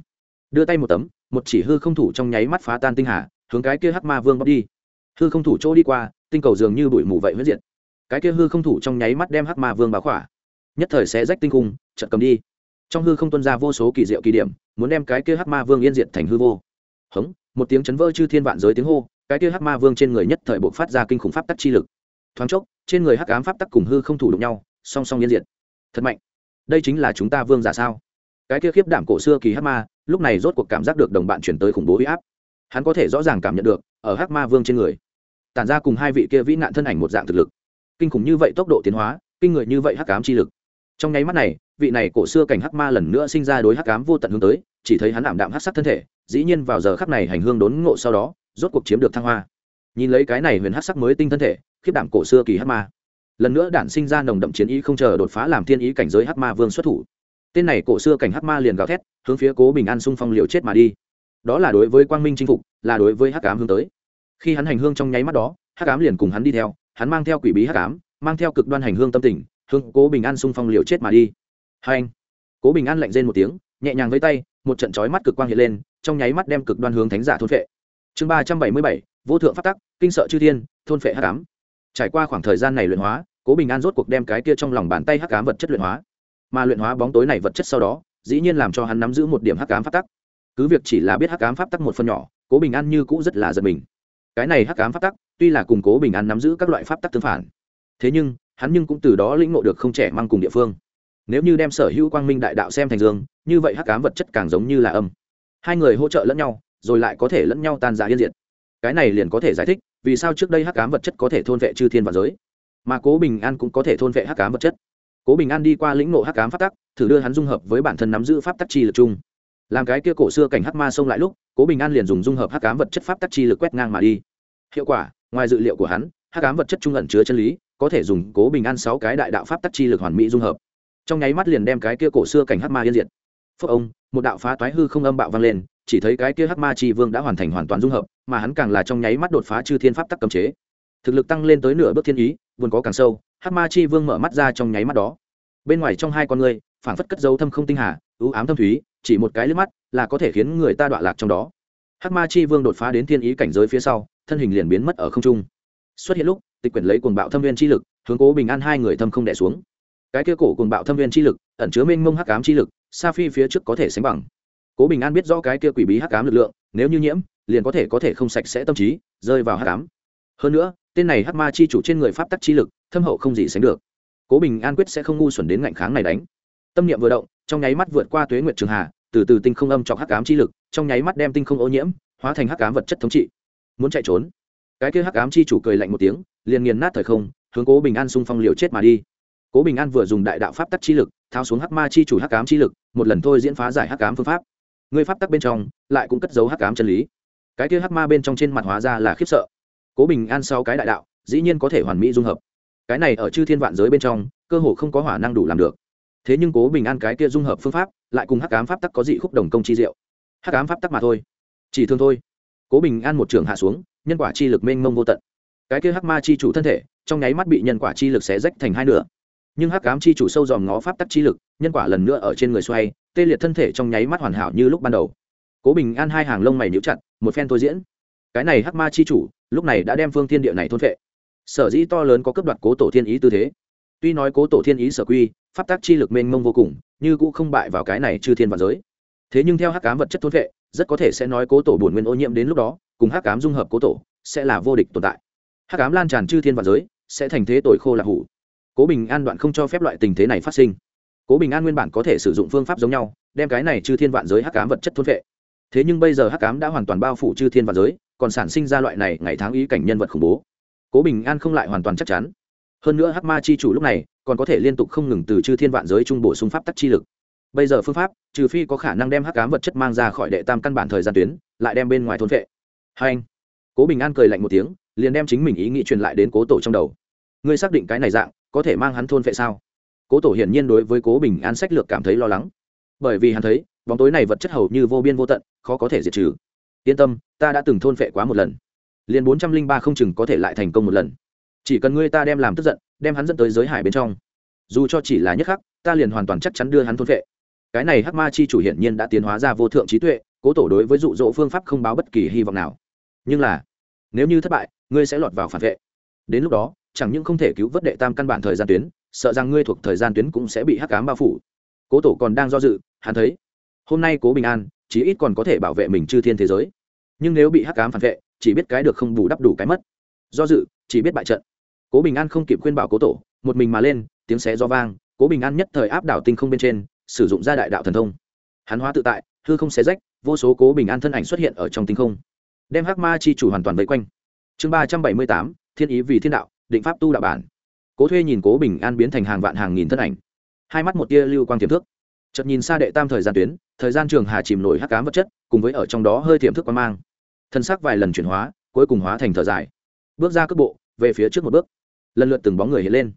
[SPEAKER 1] Đưa tay một tấm, một chỉ hư không thủ trong nháy mắt phá tan tinh hà, hướng cái kia hắc ma vương bóc đi. Hư không thủ chỗ đi qua, tinh cầu dường như bụi mù vậy huyết diệt. Cái kia hư không thủ trong nháy mắt đem hắc ma vương báo khỏa. Nhất thời sẽ rách tinh cung chợt cầm đi. Trong hư không tuân ra vô số kỳ diệu kỳ điểm, muốn đem cái kia hắc ma vương yên diệt thành hư vô. Hống, một tiếng chấn vỡ chư thiên vạn giới tiếng hô cái kia hắc ma vương trên người nhất thời buộc phát ra kinh khủng pháp tắc chi lực. Thoáng chốc, trên người hắc ám pháp tắc cùng hư không thủ đụng nhau, song song yên diệt. Thật mạnh. Đây chính là chúng ta vương giả sao? Cái kia khiếp đảm cổ xưa kỳ hắc ma, lúc này rốt cuộc cảm giác được đồng bạn chuyển tới khủng bố huy áp. Hắn có thể rõ ràng cảm nhận được, ở hắc ma vương trên người, tản ra cùng hai vị kia vĩ nạn thân ảnh một dạng thực lực. Kinh khủng như vậy tốc độ tiến hóa, kinh người như vậy hắc ám chi lực. Trong nháy mắt này, vị này cổ xưa cảnh hắc ma lần nữa sinh ra đối hắc ám vô tận hướng tới, chỉ thấy hắn ảm đạm hắc sắc thân thể, dĩ nhiên vào giờ khắc này hành hương đốn ngộ sau đó rốt cuộc chiếm được thăng hoa. Nhìn lấy cái này huyền hắc sắc mới tinh thân thể, khiếp đảm cổ xưa kỳ hắc ma. Lần nữa đản sinh ra nồng đậm chiến ý không chờ đột phá làm thiên ý cảnh giới hắc ma vương xuất thủ. Tên này cổ xưa cảnh hắc ma liền gào thét, hướng phía cố bình an xung phong liều chết mà đi. Đó là đối với quang minh chinh phục, là đối với hắc ám hướng tới. Khi hắn hành hương trong nháy mắt đó, hắc ám liền cùng hắn đi theo, hắn mang theo quỷ bí hắc ám, mang theo cực đoan hành hương tâm tình, hướng cố bình an xung phong liều chết mà đi. Hai anh, cố bình an lạnh rên một tiếng, nhẹ nhàng với tay, một trận chói mắt cực quang hiện lên, trong nháy mắt đem cực đoan hướng thánh giả thôn phệ chương ba trăm bảy mươi bảy, vô thượng phát tắc, kinh sợ chư thiên, thôn phệ hắc ám. Trải qua khoảng thời gian này luyện hóa, cố bình an rốt cuộc đem cái kia trong lòng bàn tay hắc ám vật chất luyện hóa. Mà luyện hóa bóng tối này vật chất sau đó, dĩ nhiên làm cho hắn nắm giữ một điểm hắc ám pháp tắc. Cứ việc chỉ là biết hắc ám pháp tắc một phần nhỏ, cố bình an như cũ rất là giật mình. Cái này hắc ám pháp tắc, tuy là cùng cố bình an nắm giữ các loại pháp tắc tương phản, thế nhưng, hắn nhưng cũng từ đó lĩnh ngộ được không trẻ mang cùng địa phương. Nếu như đem sở hữu quang minh đại đạo xem thành dương, như vậy hắc ám vật chất càng giống như là âm. Hai người hỗ trợ lẫn nhau rồi lại có thể lẫn nhau tan ra yên diệt. Cái này liền có thể giải thích vì sao trước đây hắc ám vật chất có thể thôn vệ chư thiên và giới, mà cố bình an cũng có thể thôn vệ hắc ám vật chất. Cố bình an đi qua lĩnh ngộ hắc ám pháp tắc, thử đưa hắn dung hợp với bản thân nắm giữ pháp tắc chi lực chung. Làm cái kia cổ xưa cảnh hắc ma xông lại lúc, cố bình an liền dùng dung hợp hắc ám vật chất pháp tắc chi lực quét ngang mà đi. Hiệu quả, ngoài dự liệu của hắn, hắc ám vật chất trung ẩn chứa chân lý, có thể dùng cố bình an sáu cái đại đạo pháp tắc chi lực hoàn mỹ dung hợp. Trong nháy mắt liền đem cái kia cổ xưa cảnh hắc ma yên diệt. Phước ông, một đạo phá toái hư không âm bạo vang lên chỉ thấy cái kia hắc ma chi vương đã hoàn thành hoàn toàn dung hợp, mà hắn càng là trong nháy mắt đột phá chư thiên pháp tắc cấm chế. Thực lực tăng lên tới nửa bước thiên ý, vốn có càng sâu, hắc ma chi vương mở mắt ra trong nháy mắt đó. Bên ngoài trong hai con người, phảng phất cất dấu thâm không tinh hà ưu ám thâm thúy, chỉ một cái lướt mắt là có thể khiến người ta đọa lạc trong đó. Hắc ma chi vương đột phá đến thiên ý cảnh giới phía sau, thân hình liền biến mất ở không trung. Xuất hiện lúc, tịch quyển lấy cuồng bạo thâm viên chi lực, hướng cố bình an hai người thâm không đẻ xuống. Cái kia cổ cuồng bạo thâm viên chi lực, ẩn chứa mênh mông hắc ám chi lực, sa phi phía trước có thể sánh bằng cố bình an biết rõ cái kia quỷ bí hắc ám lực lượng, nếu như nhiễm, liền có thể có thể không sạch sẽ tâm trí, rơi vào hắc ám. Hơn nữa, tên này hắc ma chi chủ trên người pháp tắc chi lực, thâm hậu không gì sánh được. Cố bình an quyết sẽ không ngu xuẩn đến ngạnh kháng này đánh. Tâm niệm vừa động, trong nháy mắt vượt qua tuế nguyệt trường hà, từ từ tinh không âm chọc hắc ám chi lực, trong nháy mắt đem tinh không ô nhiễm, hóa thành hắc ám vật chất thống trị. Muốn chạy trốn. Cái kia hắc ám chi chủ cười lạnh một tiếng, liền nghiền nát thời không, hướng cố bình an xung phong liều chết mà đi. Cố bình an vừa dùng đại đạo pháp tắc chi lực thao xuống hắc ma chi chủ hắc ám chi lực, một lần thôi diễn phá giải hắc ám phương pháp người pháp tắc bên trong lại cũng cất giấu hắc ám chân lý. Cái kia hắc ma bên trong trên mặt hóa ra là khiếp sợ. Cố bình an sau cái đại đạo, dĩ nhiên có thể hoàn mỹ dung hợp. Cái này ở chư thiên vạn giới bên trong, cơ hồ không có hỏa năng đủ làm được. Thế nhưng cố bình an cái kia dung hợp phương pháp lại cùng hắc ám pháp tắc có dị khúc đồng công chi diệu. Hắc ám pháp tắc mà thôi. Chỉ thương thôi. Cố bình an một trường hạ xuống, nhân quả chi lực mênh mông vô tận. Cái kia hắc ma chi chủ thân thể, trong nháy mắt bị nhân quả chi lực xé rách thành hai nửa. Nhưng hắc ám chi chủ sâu dòm ngó pháp tắc chi lực, nhân quả lần nữa ở trên người xoay tê liệt thân thể trong nháy mắt hoàn hảo như lúc ban đầu. Cố bình an hai hàng lông mày níu chặt, một phen thôi diễn. Cái này hắc ma chi chủ, lúc này đã đem phương thiên địa này thôn vệ. Sở dĩ to lớn có cấp đoạt cố tổ thiên ý tư thế. Tuy nói cố tổ thiên ý sở quy, pháp tác chi lực mênh mông vô cùng, như cũng không bại vào cái này chư thiên và giới. Thế nhưng theo hắc cám vật chất thôn vệ, rất có thể sẽ nói cố tổ bổn nguyên ô nhiễm đến lúc đó, cùng hắc cám dung hợp cố tổ, sẽ là vô địch tồn tại. Hắc cám lan tràn chư thiên và giới, sẽ thành thế tội khô lạc hủ. Cố bình an đoạn không cho phép loại tình thế này phát sinh cố bình an nguyên bản có thể sử dụng phương pháp giống nhau, đem cái này chư thiên vạn giới hắc cám vật chất thôn vệ. Thế nhưng bây giờ hắc cám đã hoàn toàn bao phủ chư thiên vạn giới, còn sản sinh ra loại này ngày tháng ý cảnh nhân vật khủng bố. Cố bình an không lại hoàn toàn chắc chắn. Hơn nữa hắc ma chi chủ lúc này còn có thể liên tục không ngừng từ chư thiên vạn giới trung bổ sung pháp tắc chi lực. Bây giờ phương pháp, trừ phi có khả năng đem hắc cám vật chất mang ra khỏi đệ tam căn bản thời gian tuyến, lại đem bên ngoài thôn vệ. Hai anh, cố bình an cười lạnh một tiếng, liền đem chính mình ý nghĩ truyền lại đến cố tổ trong đầu. Ngươi xác định cái này dạng, có thể mang hắn thôn vệ sao? Cố tổ hiển nhiên đối với cố bình an sách lược cảm thấy lo lắng. Bởi vì hắn thấy, bóng tối này vật chất hầu như vô biên vô tận, khó có thể diệt trừ. Yên tâm, ta đã từng thôn phệ quá một lần. Liền bốn trăm linh ba không chừng có thể lại thành công một lần. Chỉ cần ngươi ta đem làm tức giận, đem hắn dẫn tới giới hải bên trong. Dù cho chỉ là nhất khắc, ta liền hoàn toàn chắc chắn đưa hắn thôn phệ. cái này hắc ma chi chủ hiển nhiên đã tiến hóa ra vô thượng trí tuệ, cố tổ đối với dụ dỗ phương pháp không báo bất kỳ hy vọng nào. Nhưng là, nếu như thất bại, ngươi sẽ lọt vào phản vệ. Đến lúc đó, chẳng những không thể cứu vớt đệ tam căn bản thời gian tuyến sợ rằng ngươi thuộc thời gian tuyến cũng sẽ bị hắc cám bao phủ. Cố tổ còn đang do dự, hắn thấy, hôm nay cố bình an, chí ít còn có thể bảo vệ mình chư thiên thế giới. Nhưng nếu bị hắc cám phản vệ, chỉ biết cái được không bù đắp đủ cái mất. Do dự, chỉ biết bại trận. Cố bình an không kịp khuyên bảo cố tổ, một mình mà lên, tiếng xé do vang, cố bình an nhất thời áp đảo tinh không bên trên, sử dụng ra đại đạo thần thông. Hắn hóa tự tại, hư không xé rách, vô số cố bình an thân ảnh xuất hiện ở trong tinh không. Đem hắc ma chi chủ hoàn toàn vây quanh. Chương ba trăm bảy mươi tám, thiên ý vì thiên đạo, định pháp tu đạo bản cố thuê nhìn cố bình an biến thành hàng vạn hàng nghìn thân ảnh. Hai mắt một tia lưu quang tiềm thức chợt nhìn xa đệ tam thời gian tuyến, thời gian trường hà chìm nổi hắc cám vật chất, cùng với ở trong đó hơi tiềm thức quan mang. Thân xác vài lần chuyển hóa, cuối cùng hóa thành thở dài. Bước ra cước bộ, về phía trước một bước. Lần lượt từng bóng người hiện lên.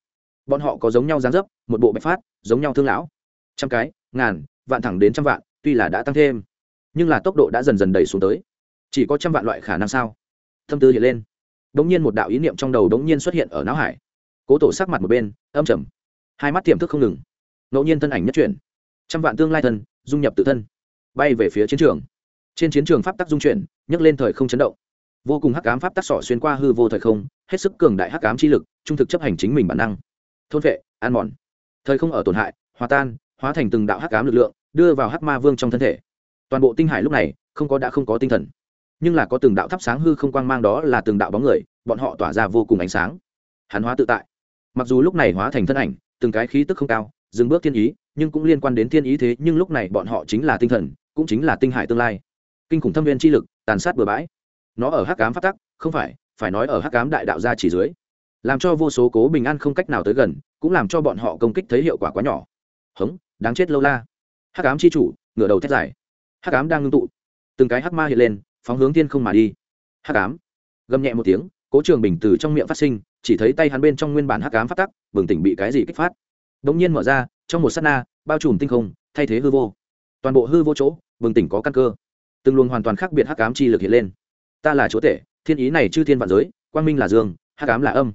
[SPEAKER 1] Bọn họ có giống nhau dáng dấp, một bộ bạch phát, giống nhau thương lão. Trăm cái, ngàn, vạn thẳng đến trăm vạn, tuy là đã tăng thêm. Nhưng là tốc độ đã dần dần đẩy xuống tới. Chỉ có trăm vạn loại khả năng sao? Thâm tư hiện lên. Đống nhiên một đạo ý niệm trong đầu đống nhiên xuất hiện ở não hải cố tổ sắc mặt một bên, âm trầm. Hai mắt tiềm thức không ngừng. Ngẫu nhiên thân ảnh nhất chuyển. Trăm vạn tương lai thân, dung nhập tự thân. Bay về phía chiến trường. Trên chiến trường pháp tắc dung chuyển, nhấc lên thời không chấn động. Vô cùng hắc ám pháp tắc sỏ xuyên qua hư vô thời không, hết sức cường đại hắc ám chi lực, trung thực chấp hành chính mình bản năng. Thôn vệ, an mòn. Thời không ở tổn hại, hòa tan, hóa thành từng đạo hắc ám lực lượng, đưa vào hắc ma vương trong thân thể. Toàn bộ tinh hải lúc này, không có đã không có tinh thần. Nhưng là có từng đạo thắp sáng hư không quang mang đó là từng đạo bóng người, bọn họ tỏa ra vô cùng ánh sáng. Hắn hóa tự tại mặc dù lúc này hóa thành thân ảnh, từng cái khí tức không cao, dừng bước thiên ý, nhưng cũng liên quan đến thiên ý thế, nhưng lúc này bọn họ chính là tinh thần, cũng chính là tinh hải tương lai. Kinh khủng thâm viên chi lực, tàn sát bừa bãi. Nó ở hắc cám phát tắc, không phải phải nói ở hắc cám đại đạo gia chỉ dưới. Làm cho vô số cố bình an không cách nào tới gần, cũng làm cho bọn họ công kích thấy hiệu quả quá nhỏ. Hống, đáng chết lâu la. Hắc ám chi chủ, ngửa đầu thét dài. Hắc ám đang ngưng tụ. Từng cái hắc ma hiện lên, phóng hướng thiên không mà đi. Hắc ám. Gầm nhẹ một tiếng cố trường bình từ trong miệng phát sinh, chỉ thấy tay hắn bên trong nguyên bản hắc ám phát tắc, bừng tỉnh bị cái gì kích phát. Đ ỗ n g nhiên mở ra, trong một s á t na, bao trùm tinh không, thay thế hư vô. Toàn bộ hư vô chỗ, bừng tỉnh có căn cơ. Từng luồng hoàn toàn khác biệt hắc ám chi lực hiện lên. Ta là chúa tể, thiên ý này chư thiên vạn giới, quang minh là dương, hắc ám là âm.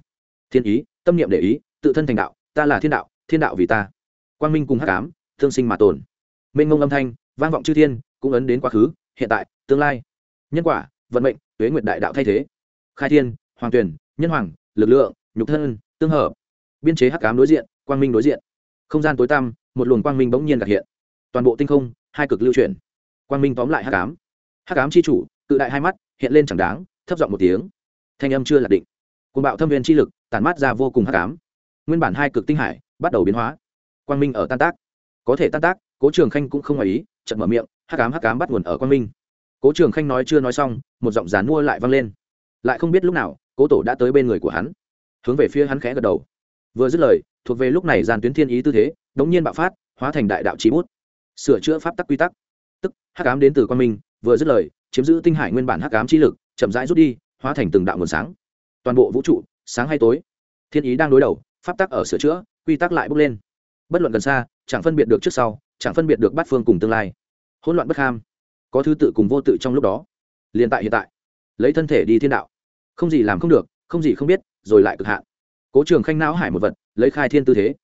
[SPEAKER 1] Thiên ý, tâm niệm để ý, tự thân thành đạo, ta là thiên đạo thiên đạo vì ta. Quang minh cùng hắc ám thương sinh mà tồn. Mênh ngông âm thanh, vang vọng chư thiên, cũng ấn đến quá khứ, hiện tại, tương lai. Nhân quả, vận mệnh, tuế nguyệt đại đạo thay thế. Khai thiên hoàng tuyển nhân hoàng, lực lượng, nhục thân, tương hợp. Biên chế hắc cám đối diện, quang minh đối diện. Không gian tối tăm, một luồng quang minh bỗng nhiên gặp hiện. Toàn bộ tinh không, hai cực lưu chuyển. Quang minh tóm lại hắc cám hắc cám chi chủ, tự đại hai mắt, hiện lên chẳng đáng, thấp giọng một tiếng. Thanh âm chưa lạc định. Côn bạo thâm viên chi lực tàn mát ra vô cùng hắc cám nguyên bản hai cực tinh hải, bắt đầu biến hóa. Quang minh ở tan tác. Có thể tan tác, cố trường khanh cũng không ngoài ý chật mở miệng, hắc cám hắc cám bắt nguồn ở quang minh. Cố trường khanh nói chưa nói xong, một giọng rán mua lại vang lên. Lại không biết lúc nào cố tổ đã tới bên người của hắn. Hướng về phía hắn khẽ gật đầu. Vừa dứt lời, thuộc về lúc này giàn tuyến thiên ý tư thế, đống nhiên bạo phát, hóa thành đại đạo trí bút. Sửa chữa pháp tắc quy tắc. Tức, hắc ám đến từ quan minh, vừa dứt lời, chiếm giữ tinh hải nguyên bản hắc ám chi lực, chậm rãi rút đi, hóa thành từng đạo nguồn sáng. Toàn bộ vũ trụ, sáng hay tối. Thiên ý đang đối đầu, pháp tắc ở sửa chữa, quy tắc lại bốc lên. Bất luận gần xa, chẳng phân biệt được trước sau, chẳng phân biệt được bát phương cùng tương lai. Hỗn loạn bất ham. Có thứ tự cùng vô tự trong lúc đó. Liền tại hiện tại. Lấy thân thể đi thiên đạo không gì làm không được, không gì không biết, rồi lại cực hạn. Cố trường khanh não hải một vật, lấy khai thiên tư thế.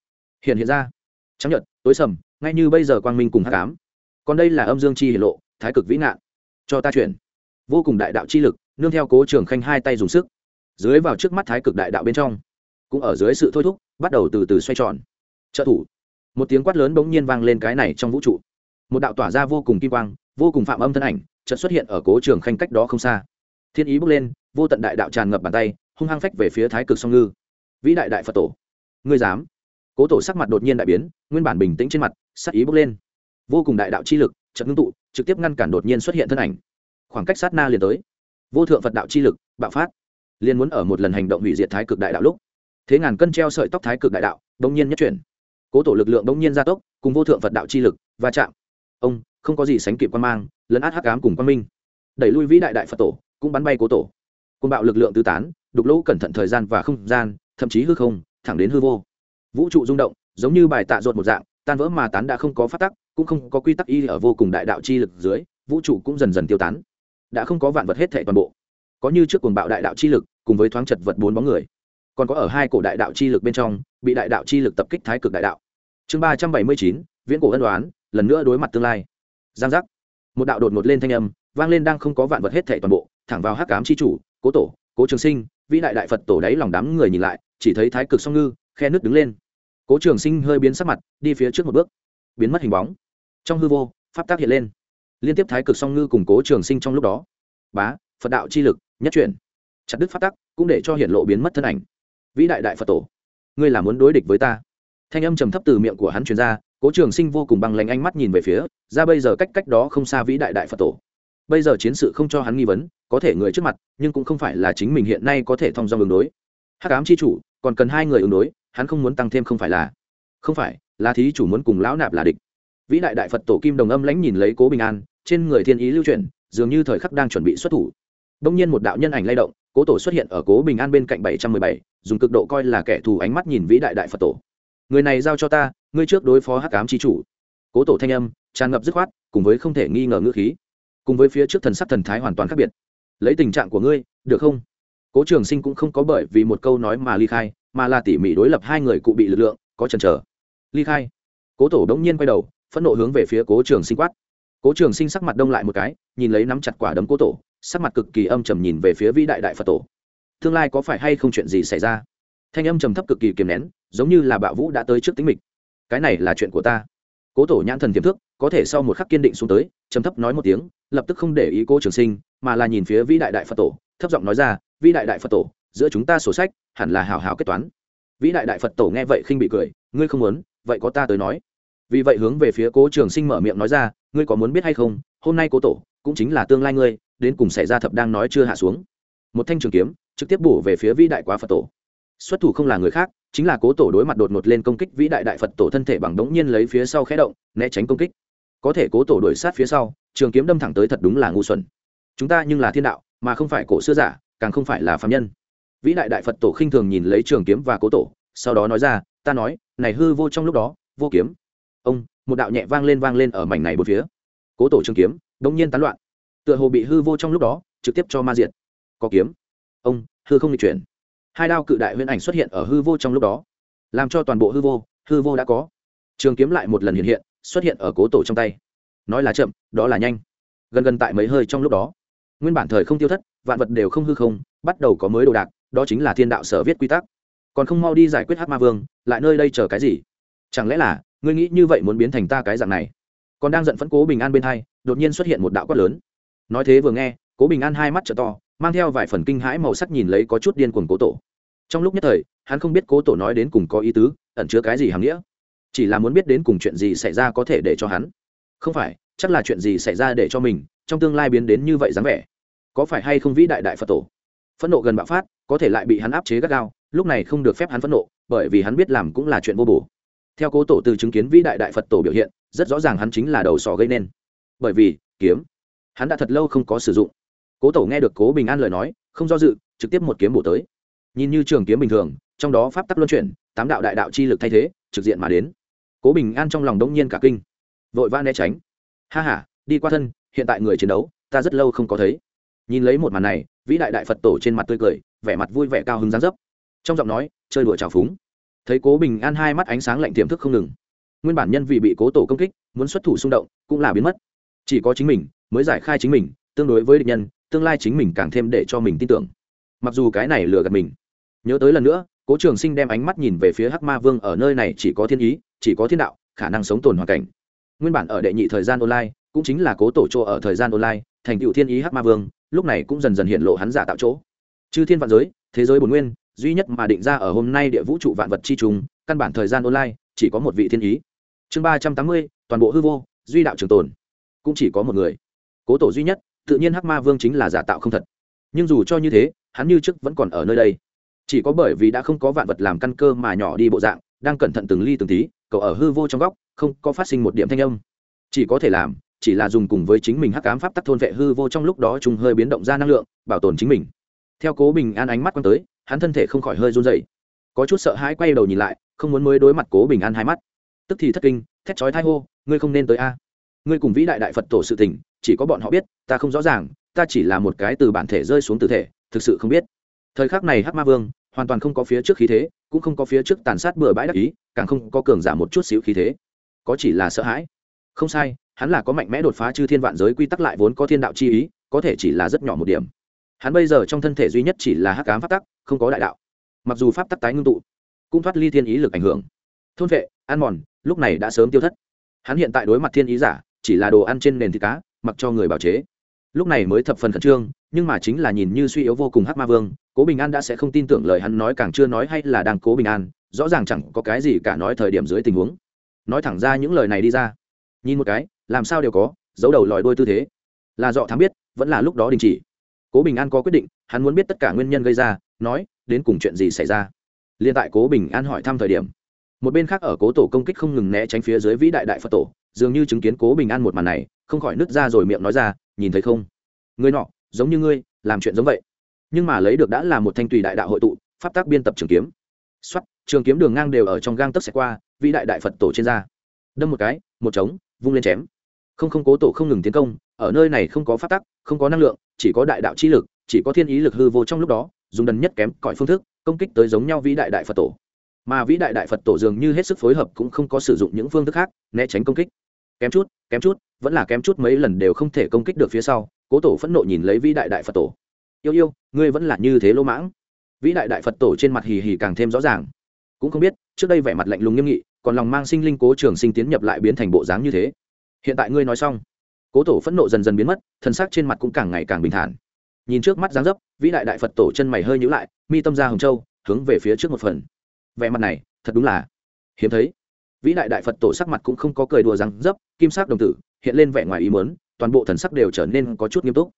[SPEAKER 1] Hiện hiện ra. Trắng nhật tối sầm, ngay như bây giờ quang minh cùng hát cám còn đây là âm dương chi hiển lộ, thái cực vĩ nạn cho ta chuyển. Vô cùng đại đạo chi lực, nương theo cố trường khanh hai tay dùng sức. Dưới vào trước mắt thái cực đại đạo bên trong, cũng ở dưới sự thôi thúc, bắt đầu từ từ xoay tròn. Trợ thủ. Một tiếng quát lớn bỗng nhiên vang lên cái này trong vũ trụ. Một đạo tỏa ra vô cùng kim quang, vô cùng phạm âm thân ảnh, chợt xuất hiện ở cố trường khanh cách đó không xa. Thiên ý bước lên vô tận đại đạo tràn ngập bàn tay, hung hăng phách về phía thái cực song ngư. Vĩ đại đại phật tổ, ngươi dám? Cố tổ sắc mặt đột nhiên đại biến, nguyên bản bình tĩnh trên mặt sắc ý bước lên. Vô cùng đại đạo chi lực trận ngưng tụ, trực tiếp ngăn cản đột nhiên xuất hiện thân ảnh. Khoảng cách sát na liền tới. Vô thượng phật đạo chi lực, bạo phát. Liền muốn ở một lần hành động hủy diệt thái cực đại đạo lúc, thế ngàn cân treo sợi tóc thái cực đại đạo đông nhiên nhất chuyển. Cố tổ lực lượng đông nhiên gia tốc, cùng vô thượng phật đạo chi lực, va chạm. Ông, không có gì sánh kịp quan mang, lấn át hắc ám cùng quan minh. Đẩy lui vĩ đại đại phật tổ, cũng bắn bay cố tổ côn bạo lực lượng tứ tán, đục lỗ cẩn thận thời gian và không gian, thậm chí hư không, thẳng đến hư vô. Vũ trụ rung động, giống như bài tạ ruột một dạng, tan vỡ mà tán đã không có phát tắc, cũng không có quy tắc y ở vô cùng đại đạo chi lực dưới, vũ trụ cũng dần dần tiêu tán. Đã không có vạn vật hết thể toàn bộ. Có như trước cuồng bạo đại đạo chi lực, cùng với thoáng chật vật bốn bóng người. Còn có ở hai cổ đại đạo chi lực bên trong, bị đại đạo chi lực tập kích thái cực đại đạo. Chương ba trăm bảy mươi chín, viễn cổ ân đoán lần nữa đối mặt tương lai. Giang giác. Một đạo đột ngột lên thanh âm, vang lên đang không có vạn vật hết thảy toàn bộ, thẳng vào hắc ám chi chủ cố tổ, cố trường sinh, vĩ đại đại phật tổ đáy lòng đám người nhìn lại, chỉ thấy thái cực song ngư, khe nước đứng lên. Cố trường sinh hơi biến sắc mặt, đi phía trước một bước. Biến mất hình bóng. Trong hư vô, pháp tác hiện lên. Liên tiếp thái cực song ngư cùng cố trường sinh trong lúc đó. Bá, phật đạo chi lực, nhất chuyển. Chặt đứt pháp tắc, cũng để cho hiện lộ biến mất thân ảnh. Vĩ đại đại phật tổ, ngươi là muốn đối địch với ta? Thanh âm trầm thấp từ miệng của hắn truyền ra, cố trường sinh vô cùng bằng lành ánh mắt nhìn về phía, ra bây giờ cách cách đó không xa vĩ đại đại phật tổ bây giờ chiến sự không cho hắn nghi vấn, có thể người trước mặt, nhưng cũng không phải là chính mình hiện nay có thể thông dong ứng đối. Hắc ám chi chủ, còn cần hai người ứng đối, hắn không muốn tăng thêm không phải là. Không phải, là thí chủ muốn cùng lão nạp là địch. Vĩ đại đại phật tổ kim đồng âm lãnh nhìn lấy cố bình an, trên người thiên ý lưu chuyển, dường như thời khắc đang chuẩn bị xuất thủ. Đông nhiên một đạo nhân ảnh lay động, cố tổ xuất hiện ở cố bình an bên cạnh bảy trăm mười bảy, dùng cực độ coi là kẻ thù ánh mắt nhìn vĩ đại đại phật tổ. Người này giao cho ta, ngươi trước đối phó hắc ám chi chủ. Cố tổ thanh âm, tràn ngập dứt khoát, cùng với không thể nghi ngờ ngữ khí cùng với phía trước thần sắc thần thái hoàn toàn khác biệt. Lấy tình trạng của ngươi, được không? Cố trường sinh cũng không có bởi vì một câu nói mà ly khai, mà là tỉ mỉ đối lập hai người cụ bị lực lượng, có chần chờ. Ly khai. Cố tổ đống nhiên quay đầu, phẫn nộ hướng về phía cố trường sinh quát. Cố trường sinh sắc mặt đông lại một cái, nhìn lấy nắm chặt quả đấm cố tổ, sắc mặt cực kỳ âm trầm nhìn về phía vĩ đại đại phật tổ. Tương lai có phải hay không chuyện gì xảy ra? Thanh âm trầm thấp cực kỳ kiềm nén, giống như là bạo vũ đã tới trước tính mịch. Cái này là chuyện của ta. Cố tổ nhãn thần tiềm thức, có thể sau một khắc kiên định xuống tới, trầm thấp nói một tiếng lập tức không để ý cô trường sinh, mà là nhìn phía vĩ đại đại phật tổ, thấp giọng nói ra, vĩ đại đại phật tổ, giữa chúng ta sổ sách hẳn là hào hào kết toán. Vĩ đại đại phật tổ nghe vậy khinh bị cười, ngươi không muốn, vậy có ta tới nói. Vì vậy hướng về phía cố trường sinh mở miệng nói ra, ngươi có muốn biết hay không, hôm nay cố tổ cũng chính là tương lai ngươi, đến cùng xảy ra thập đang nói chưa hạ xuống. Một thanh trường kiếm trực tiếp bổ về phía vĩ đại quá phật tổ. Xuất thủ không là người khác, chính là cố tổ đối mặt đột ngột lên công kích vĩ đại đại phật tổ thân thể bằng đống nhiên lấy phía sau khẽ động, né tránh công kích. Có thể cố tổ đổi sát phía sau trường kiếm đâm thẳng tới thật đúng là ngu xuẩn. Chúng ta nhưng là thiên đạo, mà không phải cổ xưa giả, càng không phải là phạm nhân. Vĩ đại đại phật tổ khinh thường nhìn lấy trường kiếm và cố tổ, sau đó nói ra, ta nói, này hư vô trong lúc đó, vô kiếm. Ông, một đạo nhẹ vang lên vang lên ở mảnh này một phía. Cố tổ trường kiếm đống nhiên tán loạn. Tựa hồ bị hư vô trong lúc đó, trực tiếp cho ma diệt. Có kiếm. Ông, hư không bị chuyển. Hai đao cự đại huyễn ảnh xuất hiện ở hư vô trong lúc đó. Làm cho toàn bộ hư vô hư vô đã có. Trường kiếm lại một lần hiện hiện, xuất hiện ở cố tổ trong tay nói là chậm, đó là nhanh. Gần gần tại mấy hơi trong lúc đó, nguyên bản thời không tiêu thất, vạn vật đều không hư không, bắt đầu có mới đồ đạc, đó chính là thiên đạo sở viết quy tắc. Còn không mau đi giải quyết hát ma vương, lại nơi đây chờ cái gì? Chẳng lẽ là, ngươi nghĩ như vậy muốn biến thành ta cái dạng này? Còn đang giận phẫn cố bình an bên hai, đột nhiên xuất hiện một đạo quát lớn. Nói thế vừa nghe, cố bình an hai mắt trở to, mang theo vài phần kinh hãi màu sắc nhìn lấy có chút điên cuồng cố tổ. Trong lúc nhất thời, hắn không biết cố tổ nói đến cùng có ý tứ, ẩn chứa cái gì hàm nghĩa. Chỉ là muốn biết đến cùng chuyện gì xảy ra có thể để cho hắn không phải, chắc là chuyện gì xảy ra để cho mình trong tương lai biến đến như vậy dáng vẻ? Có phải hay không vĩ đại đại phật tổ? Phẫn nộ gần bạo phát, có thể lại bị hắn áp chế gắt gao, lúc này không được phép hắn phẫn nộ, bởi vì hắn biết làm cũng là chuyện vô bổ. Theo cố tổ từ chứng kiến vĩ đại đại phật tổ biểu hiện, rất rõ ràng hắn chính là đầu sò gây nên. Bởi vì, kiếm, hắn đã thật lâu không có sử dụng. Cố tổ nghe được cố bình an lời nói, không do dự, trực tiếp một kiếm bổ tới. Nhìn như trường kiếm bình thường, trong đó pháp tắc luân chuyển, tám đạo đại đạo chi lực thay thế, trực diện mà đến. Cố bình an trong lòng đông nhiên cả kinh vội vã né tránh. Ha h a đi qua thân, hiện tại người chiến đấu, ta rất lâu không có thấy. Nhìn lấy một màn này, vĩ đại đại phật tổ trên mặt tươi cười, vẻ mặt vui vẻ cao hứng dáng dấp. Trong giọng nói, chơi đùa trào phúng. Thấy cố bình an hai mắt ánh sáng lạnh tiềm thức không ngừng. Nguyên bản nhân vì bị cố tổ công kích, muốn xuất thủ xung động, cũng là biến mất. Chỉ có chính mình, mới giải khai chính mình, tương đối với địch nhân, tương lai chính mình càng thêm để cho mình tin tưởng. Mặc dù cái này lừa gạt mình. Nhớ tới lần nữa, cố trường sinh đem ánh mắt nhìn về phía hắc ma vương ở nơi này chỉ có thiên ý, chỉ có thiên đạo, khả năng sống tồn hoàn cảnh nguyên bản ở đệ nhị thời gian online, cũng chính là cố tổ chỗ ở thời gian online, thành cựu thiên ý hắc ma vương, lúc này cũng dần dần hiện lộ hắn giả tạo chỗ. Chư thiên vạn giới, thế giới bồn nguyên, duy nhất mà định ra ở hôm nay địa vũ trụ vạn vật chi trùng, căn bản thời gian online, chỉ có một vị thiên ý. Chương ba trăm tám mươi, toàn bộ hư vô, duy đạo trường tồn. Cũng chỉ có một người. Cố tổ duy nhất, tự nhiên hắc ma vương chính là giả tạo không thật. Nhưng dù cho như thế, hắn như trước vẫn còn ở nơi đây. Chỉ có bởi vì đã không có vạn vật làm căn cơ mà nhỏ đi bộ dạng, đang cẩn thận từng ly từng tí cậu ở hư vô trong góc, không có phát sinh một điểm thanh âm. Chỉ có thể làm, chỉ là dùng cùng với chính mình hắc ám pháp tắc thôn vệ hư vô trong lúc đó chúng hơi biến động ra năng lượng, bảo tồn chính mình. Theo cố bình an ánh mắt quăng tới, hắn thân thể không khỏi hơi run dậy có chút sợ hãi quay đầu nhìn lại, không muốn mới đối mặt cố bình an hai mắt. Tức thì thất kinh, thét chói thai hô, ngươi không nên tới a. Ngươi cùng vĩ đại đại phật tổ sự tình, chỉ có bọn họ biết, ta không rõ ràng, ta chỉ là một cái từ bản thể rơi xuống từ thể, thực sự không biết. Thời khắc này hắc ma vương hoàn toàn không có phía trước khí thế, cũng không có phía trước tàn sát bừa bãi đắc ý càng không có cường giả một chút xíu khí thế. Có chỉ là sợ hãi. Không sai, hắn là có mạnh mẽ đột phá chư thiên vạn giới quy tắc lại vốn có thiên đạo chi ý, có thể chỉ là rất nhỏ một điểm. Hắn bây giờ trong thân thể duy nhất chỉ là hắc cám pháp tắc, không có đại đạo. Mặc dù pháp tắc tái ngưng tụ, cũng thoát ly thiên ý lực ảnh hưởng. Thôn vệ, ăn mòn, lúc này đã sớm tiêu thất. Hắn hiện tại đối mặt thiên ý giả, chỉ là đồ ăn trên nền thịt cá, mặc cho người bảo chế. Lúc này mới thập phần khẩn trương, nhưng mà chính là nhìn như suy yếu vô cùng hắc ma vương, cố bình an đã sẽ không tin tưởng lời hắn nói càng chưa nói hay là đang cố bình an rõ ràng chẳng có cái gì cả nói thời điểm dưới tình huống. Nói thẳng ra những lời này đi ra. Nhìn một cái, làm sao đều có, giấu đầu lòi đôi tư thế. Là dọ thám biết, vẫn là lúc đó đình chỉ. Cố bình an có quyết định, hắn muốn biết tất cả nguyên nhân gây ra, nói, đến cùng chuyện gì xảy ra. Liên tại cố bình an hỏi thăm thời điểm, một bên khác ở cố tổ công kích không ngừng né tránh phía dưới vĩ đại đại phật tổ, dường như chứng kiến cố bình an một màn này, không khỏi nứt ra rồi miệng nói ra, nhìn thấy không? Người nọ, giống như ngươi, làm chuyện giống vậy. Nhưng mà lấy được đã là một thanh tùy đại đạo hội tụ, pháp tác biên tập trường kiếm xuất trường kiếm đường ngang đều ở trong gang tấc xẹt qua, vĩ đại đại phật tổ trên da. Đâm một cái, một trống, vung lên chém. Không không cố tổ không ngừng tiến công, ở nơi này không có pháp tắc, không có năng lượng, chỉ có đại đạo chi lực, chỉ có thiên ý lực hư vô trong lúc đó, dùng đần nhất kém cõi phương thức, công kích tới giống nhau vĩ đại đại phật tổ. Mà vĩ đại đại phật tổ dường như hết sức phối hợp cũng không có sử dụng những phương thức khác, né tránh công kích. Kém chút kém chút, vẫn là kém chút mấy lần đều không thể công kích được phía sau, cố tổ phẫn nộ nhìn lấy vĩ đại đại phật tổ. Yêu yêu, ngươi vẫn là như thế lỗ mãng vĩ đại đại phật tổ trên mặt hì hì càng thêm rõ ràng cũng không biết trước đây vẻ mặt lạnh lùng nghiêm nghị còn lòng mang sinh linh cố trường sinh tiến nhập lại biến thành bộ dáng như thế hiện tại ngươi nói xong cố tổ phẫn nộ dần dần biến mất thân xác trên mặt cũng càng ngày càng bình thản nhìn trước mắt dáng dấp vĩ đại đại phật tổ chân mày hơi nhữ lại mi tâm ra hồng châu hướng về phía trước một phần vẻ mặt này thật đúng là hiếm thấy vĩ đại đại phật tổ sắc mặt cũng không có cười đùa răng dấp kim sắc đồng tử hiện lên vẻ ngoài ý mớn toàn bộ thần sắc đều trở nên có chút nghiêm túc.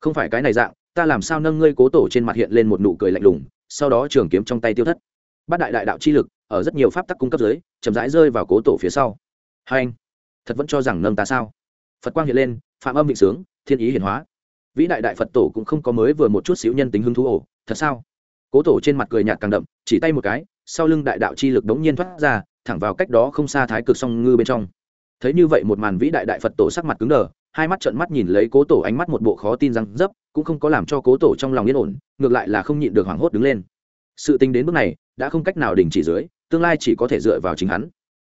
[SPEAKER 1] Không phải cái này dạng, ta làm sao nâng ngươi cố tổ trên mặt hiện lên một nụ cười lạnh lùng sau đó trường kiếm trong tay tiêu thất. Bát đại đại đạo chi lực, ở rất nhiều pháp tắc cung cấp dưới chậm rãi rơi vào cố tổ phía sau. Hai anh, thật vẫn cho rằng nâng ta sao? Phật quang hiện lên, phạm âm định sướng, thiên ý hiển hóa. Vĩ đại đại phật tổ cũng không có mới vừa một chút xíu nhân tính hứng thú ổ, thật sao? Cố tổ trên mặt cười nhạt càng đậm, chỉ tay một cái, sau lưng đại đạo chi lực đống nhiên thoát ra, thẳng vào cách đó không xa thái cực song ngư bên trong. Thấy như vậy một màn vĩ đại đại phật tổ sắc mặt cứng đờ hai mắt trợn mắt nhìn lấy cố tổ ánh mắt một bộ khó tin rằng dấp, cũng không có làm cho cố tổ trong lòng yên ổn, ngược lại là không nhịn được hoảng hốt đứng lên. Sự tính đến bước này, đã không cách nào đình chỉ dưới, tương lai chỉ có thể dựa vào chính hắn.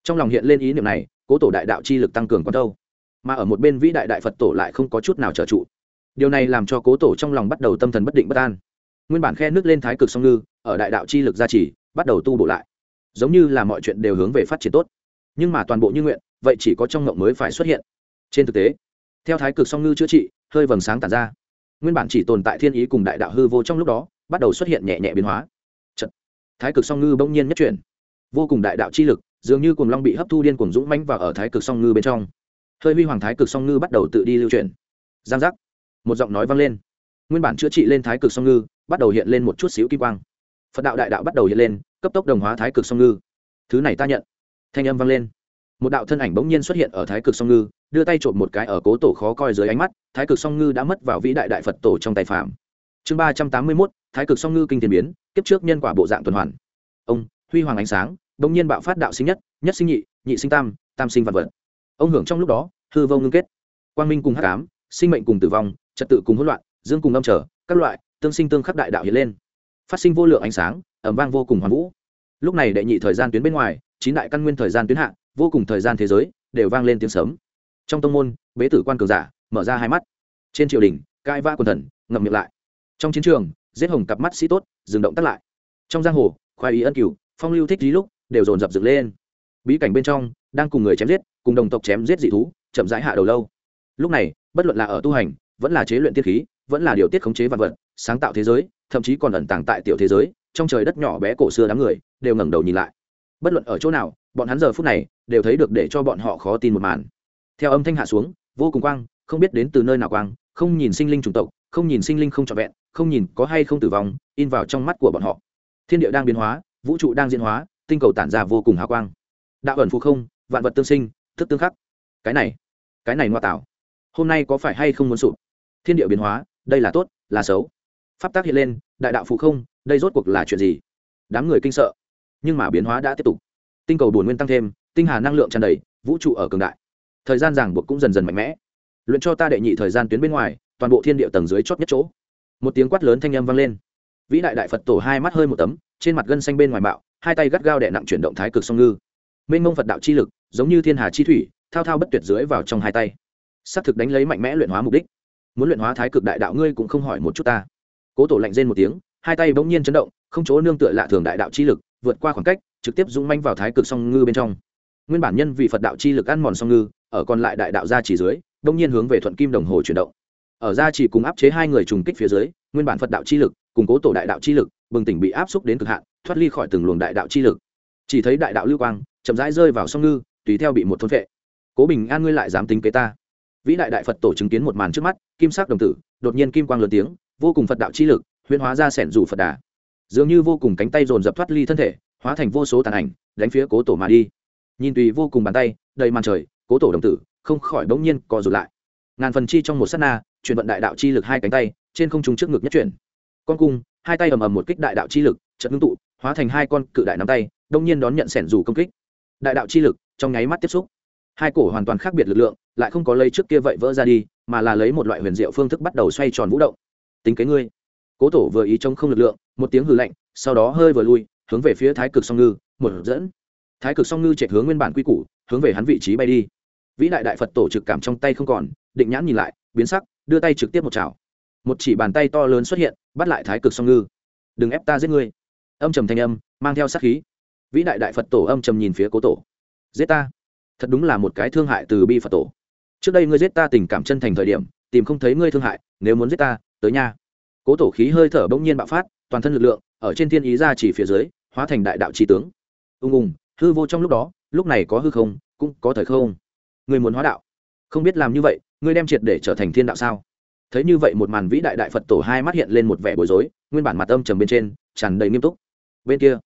[SPEAKER 1] Trong lòng hiện lên ý niệm này, cố tổ đại đạo chi lực tăng cường con đâu. Mà ở một bên vĩ đại đại phật tổ lại không có chút nào trợ trụ. Điều này làm cho cố tổ trong lòng bắt đầu tâm thần bất định bất an. Nguyên bản khe nước lên thái cực song ngư, ở đại đạo chi lực gia trì, bắt đầu tu bổ lại. Giống như là mọi chuyện đều hướng về phát triển tốt. Nhưng mà toàn bộ như nguyện, vậy chỉ có trong ngộng mới phải xuất hiện. Trên thực tế theo thái cực song ngư chữa trị, hơi vầng sáng tản ra. Nguyên bản chỉ tồn tại thiên ý cùng đại đạo hư vô trong lúc đó, bắt đầu xuất hiện nhẹ nhẹ biến hóa. Chật. thái cực song ngư bỗng nhiên nhất chuyển. Vô cùng đại đạo chi lực, dường như cùng long bị hấp thu điên cuồng dũng mãnh vào ở thái cực song ngư bên trong. Hơi huy hoàng thái cực song ngư bắt đầu tự đi lưu chuyển. Giang giác, một giọng nói vang lên. Nguyên bản chữa trị lên thái cực song ngư, bắt đầu hiện lên một chút xíu kim quang. Phật đạo đại đạo bắt đầu hiện lên, cấp tốc đồng hóa thái cực song ngư. Thứ này ta nhận. Thanh âm vang lên một đạo thân ảnh bỗng nhiên xuất hiện ở thái cực song ngư, đưa tay trộm một cái ở cố tổ khó coi dưới ánh mắt, thái cực song ngư đã mất vào vĩ đại đại phật tổ trong tay phạm chương ba trăm tám mươi mốt, thái cực song ngư kinh thiên biến, kiếp trước nhân quả bộ dạng tuần hoàn. Ông, huy hoàng ánh sáng, bỗng nhiên bạo phát đạo sinh nhất nhất sinh nhị nhị sinh tam tam sinh vật vật. Ông hưởng trong lúc đó, hư vô ngưng kết. Quang minh cùng hắc ám, sinh mệnh cùng tử vong, trật tự cùng hỗn loạn, dương cùng âm trở, các loại, tương sinh tương khắc đại đạo hiện lên. Phát sinh vô lượng ánh sáng ẩm vang vô cùng hoàn vũ. Lúc này đệ nhị thời gian tuyến bên ngoài, chín đại căn nguyên thời gian tuyến hạ vô cùng thời gian thế giới đều vang lên tiếng sớm trong tông môn, bế tử quan cường giả mở ra hai mắt. Trên triều đình cai va quần thần, ngậm miệng lại. Trong chiến trường, giết hồng cặp mắt sĩ tốt, dừng động tắt lại. Trong giang hồ khoai ý ân cửu, phong lưu thích lý lúc, đều dồn dập dựng lên. Bí cảnh bên trong, đang cùng người chém giết, cùng đồng tộc chém giết dị thú, chậm rãi hạ đầu lâu. Lúc này, bất luận là ở tu hành, vẫn là chế luyện tiết khí, vẫn là điều tiết khống chế vạn vật, sáng tạo thế giới, thậm chí còn ẩn tàng tại tiểu thế giới, trong trời đất nhỏ bé cổ xưa đám người, đều ngẩng đầu nhìn lại. Bất luận ở chỗ nào bọn hắn giờ phút này đều thấy được để cho bọn họ khó tin một màn. Theo âm thanh hạ xuống, vô cùng quang, không biết đến từ nơi nào quang, không nhìn sinh linh chủng tộc, không nhìn sinh linh không trọn vẹn, không nhìn có hay không tử vong, in vào trong mắt của bọn họ. Thiên địa đang biến hóa, vũ trụ đang diễn hóa, tinh cầu tản ra vô cùng hào quang. Đạo ẩn phù không, vạn vật tương sinh, thức tương khắc. Cái này cái này ngoa tạo. Hôm nay có phải hay không muốn sụp? Thiên địa biến hóa, đây là tốt, là xấu. Pháp tác hiện lên, đại đạo phụ không, đây rốt cuộc là chuyện gì? Đám người kinh sợ. Nhưng mà biến hóa đã tiếp tục tinh cầu bổn nguyên tăng thêm, tinh hà năng lượng tràn đầy, vũ trụ ở cường đại. Thời gian ràng buộc cũng dần dần mạnh mẽ. Luyện cho ta đệ nhị thời gian tuyến bên ngoài, toàn bộ thiên địa tầng dưới chót nhất chỗ. Một tiếng quát lớn thanh âm vang lên. Vĩ đại đại phật tổ hai mắt hơi một tấm, trên mặt gân xanh bên ngoài bạo hai tay gắt gao đè nặng chuyển động thái cực song ngư. Mênh mông phật đạo chi lực, giống như thiên hà chi thủy, thao thao bất tuyệt dưới vào trong hai tay. S c thực đánh lấy mạnh mẽ luyện hóa mục đích. Muốn luyện hóa thái cực đại đạo ngươi cũng không hỏi một chút ta. Cố tổ lạnh rên một tiếng, hai tay bỗng nhiên chấn động, không chỗ nương tựa lạ thường đại đạo chi lực, vượt qua khoảng cách trực tiếp dũng manh vào thái cực song ngư bên trong. Nguyên bản nhân vì phật đạo chi lực ăn mòn song ngư, ở còn lại đại đạo gia chỉ dưới, đông nhiên hướng về thuận kim đồng hồ chuyển động. Ở gia chỉ cùng áp chế hai người trùng kích phía dưới, nguyên bản phật đạo chi lực cùng cố tổ đại đạo chi lực bừng tỉnh bị áp xúc đến cực hạn, thoát ly khỏi từng luồng đại đạo chi lực. Chỉ thấy đại đạo lưu quang chậm rãi rơi vào song ngư, tùy theo bị một thôn vệ. Cố bình an ngươi lại dám tính kế ta? Vĩ đại đại phật tổ chứng kiến một màn trước mắt, kim sắc đồng tử, đột nhiên kim quang lớn tiếng, vô cùng phật đạo chi lực, huyễn hóa ra sẻn rủ phật đà. Dường như vô cùng cánh tay dồn dập thoát ly thân thể hóa thành vô số tàn ảnh, đánh phía cố tổ mà đi. Nhìn tùy vô cùng bàn tay, đầy màn trời, cố tổ đồng tử, không khỏi bỗng nhiên co rụt lại. Ngàn phần chi trong một s á t na, chuyển vận đại đạo chi lực hai cánh tay, trên không trung trước ngực nhất chuyển. Con cung, hai tay ầm ầm một kích đại đạo chi lực trận ngưng tụ, hóa thành hai con cự đại nắm tay, đông nhiên đón nhận sẻn dù công kích. Đại đạo chi lực trong nháy mắt tiếp xúc. Hai cổ hoàn toàn khác biệt lực lượng, lại không có lấy trước kia vậy vỡ ra đi, mà là lấy một loại huyền diệu phương thức bắt đầu xoay tròn vũ động. Tính kế ngươi. Cố tổ vừa ý trong không lực lượng, một tiếng hư lạnh, sau đó hơi vừa lui hướng về phía thái cực song ngư, một dẫn. Thái cực song ngư chạy hướng nguyên bản quy củ, hướng về hắn vị trí bay đi. Vĩ đại đại phật tổ trực cảm trong tay không còn, định nhãn nhìn lại, biến sắc, đưa tay trực tiếp một chảo. Một chỉ bàn tay to lớn xuất hiện, bắt lại thái cực song ngư. Đừng ép ta giết ngươi. Âm trầm thanh âm, mang theo sát khí. Vĩ đại đại phật tổ âm trầm nhìn phía cố tổ. Giết ta? Thật đúng là một cái thương hại từ bi phật tổ. Trước đây ngươi giết ta tình cảm chân thành thời điểm, tìm không thấy ngươi thương hại, nếu muốn giết ta, tới nha. Cố tổ khí hơi thở bỗng nhiên bạo phát, toàn thân lực lượng, ở trên thiên ý ra chỉ phía dưới hóa thành đại đạo trí tướng. Ung ung, hư vô trong lúc đó, lúc này có hư không, cũng có thời không. Người muốn hóa đạo. Không biết làm như vậy ngươi đem triệt để trở thành thiên đạo sao? Thấy như vậy một màn vĩ đại đại phật tổ hai mắt hiện lên một vẻ bối rối, nguyên bản mặt âm trầm bên trên, tràn đầy nghiêm túc. Bên kia,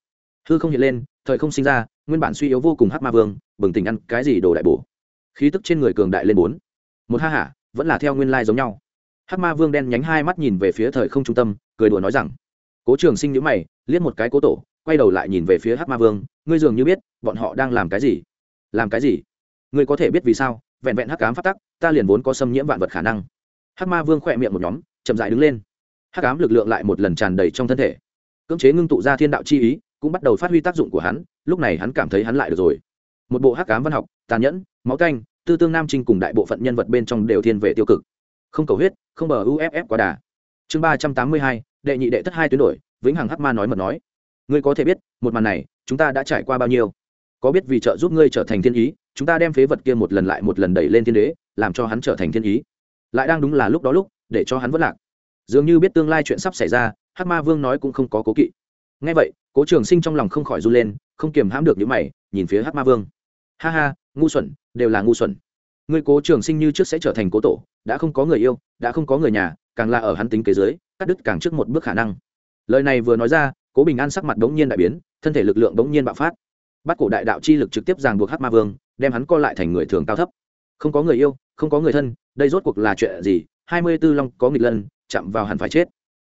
[SPEAKER 1] hư không hiện lên, thời không sinh ra, nguyên bản suy yếu vô cùng hát ma vương, bừng tỉnh ăn cái gì đồ đại bổ. Khí tức trên người cường đại lên bốn. Một ha hả vẫn là theo nguyên lai giống nhau. Hát ma vương đen nhánh hai mắt nhìn về phía thời không trung tâm, cười đùa nói rằng, cố trường sinh nhữ mày, liếc một cái cố tổ quay đầu lại nhìn về phía hát ma vương, ngươi dường như biết, bọn họ đang làm cái gì. Làm cái gì? Ngươi có thể biết vì sao? Vẹn vẹn hắc cám phát tắc, ta liền vốn có xâm nhiễm vạn vật khả năng. Hắc ma vương khỏe miệng một nhóm, chậm dại đứng lên. Hắc ám lực lượng lại một lần tràn đầy trong thân thể. Cưỡng chế ngưng tụ ra thiên đạo chi ý, cũng bắt đầu phát huy tác dụng của hắn, lúc này hắn cảm thấy hắn lại được rồi. Một bộ hắc ám văn học, tàn nhẫn, máu canh tư tương nam trinh cùng đại bộ phận nhân vật bên trong đều thiên về tiêu cực. Không cầu huyết, không bờ uff quá đà. Chương ba trăm tám mươi hai, đệ nhị đệ thất hai tuyến đổi, vĩnh hằng hắc ma nói mật nói ngươi có thể biết, một màn này, chúng ta đã trải qua bao nhiêu. Có biết vì trợ giúp ngươi trở thành thiên ý, chúng ta đem phế vật kia một lần lại một lần đẩy lên thiên đế, làm cho hắn trở thành thiên ý. Lại đang đúng là lúc đó lúc, để cho hắn vất lạc. Dường như biết tương lai chuyện sắp xảy ra Hát ma vương nói cũng không có cố kỵ. Ngay vậy, cố trường sinh trong lòng không khỏi run lên, không kiềm hãm được những mày, nhìn phía Hát ma vương. Ha ha, ngu xuẩn, đều là ngu xuẩn. Ngươi cố trường sinh như trước sẽ trở thành cố tổ, đã không có người yêu, đã không có người nhà, càng là ở hắn tính kế giới, cắt đứt càng trước một bước khả năng. Lời này vừa nói ra cố bình an sắc mặt đống nhiên đại biến, thân thể lực lượng đống nhiên bạo phát. Bắt cổ đại đạo chi lực trực tiếp ràng buộc hắc ma vương, đem hắn co lại thành người thường cao thấp. Không có người yêu, không có người thân, đây rốt cuộc là chuyện gì? Hai mươi tư long có nghịch lân, chạm vào hẳn phải chết.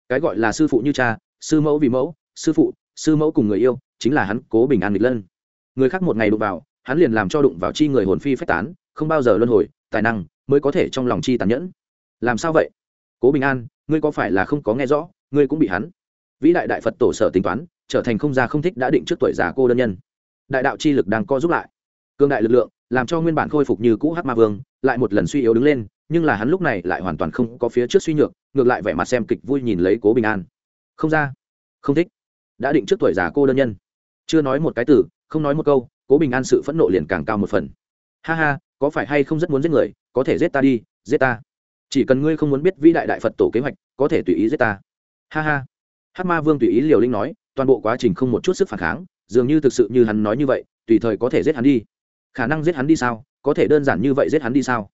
[SPEAKER 1] Cái gọi là sư phụ như cha, sư mẫu vì mẫu, sư phụ, sư mẫu cùng người yêu, chính là hắn cố bình an nghịch lân. Người khác một ngày đụng vào, hắn liền làm cho đụng vào chi người hồn phi phách tán, không bao giờ luân hồi, tài năng mới có thể trong lòng chi tàn nhẫn. Làm sao vậy? Cố bình an, ngươi có phải là không có nghe rõ, ngươi cũng bị hắn vĩ đại đại phật tổ sở tính toán, trở thành không già không thích đã định trước tuổi già cô đơn nhân. Đại đạo chi lực đang co giúp lại. Cương đại lực lượng làm cho nguyên bản khôi phục như cũ hát ma vương lại một lần suy yếu đứng lên, nhưng là hắn lúc này lại hoàn toàn không có phía trước suy nhược, ngược lại vẻ mặt xem kịch vui nhìn lấy cố bình an. Không ra, không thích. Đã định trước tuổi già cô đơn nhân. Chưa nói một cái từ, không nói một câu, cố bình an sự phẫn nộ liền càng cao một phần. Ha ha, có phải hay không rất muốn giết người, có thể giết ta đi, giết ta. Chỉ cần ngươi không muốn biết vĩ đại đại phật tổ kế hoạch, có thể tùy ý giết ta. Ha ha hát ma vương tùy ý liều linh nói, toàn bộ quá trình không một chút sức phản kháng, dường như thực sự như hắn nói như vậy, tùy thời có thể giết hắn đi. Khả năng giết hắn đi sao? Có thể đơn giản như vậy giết hắn đi sao?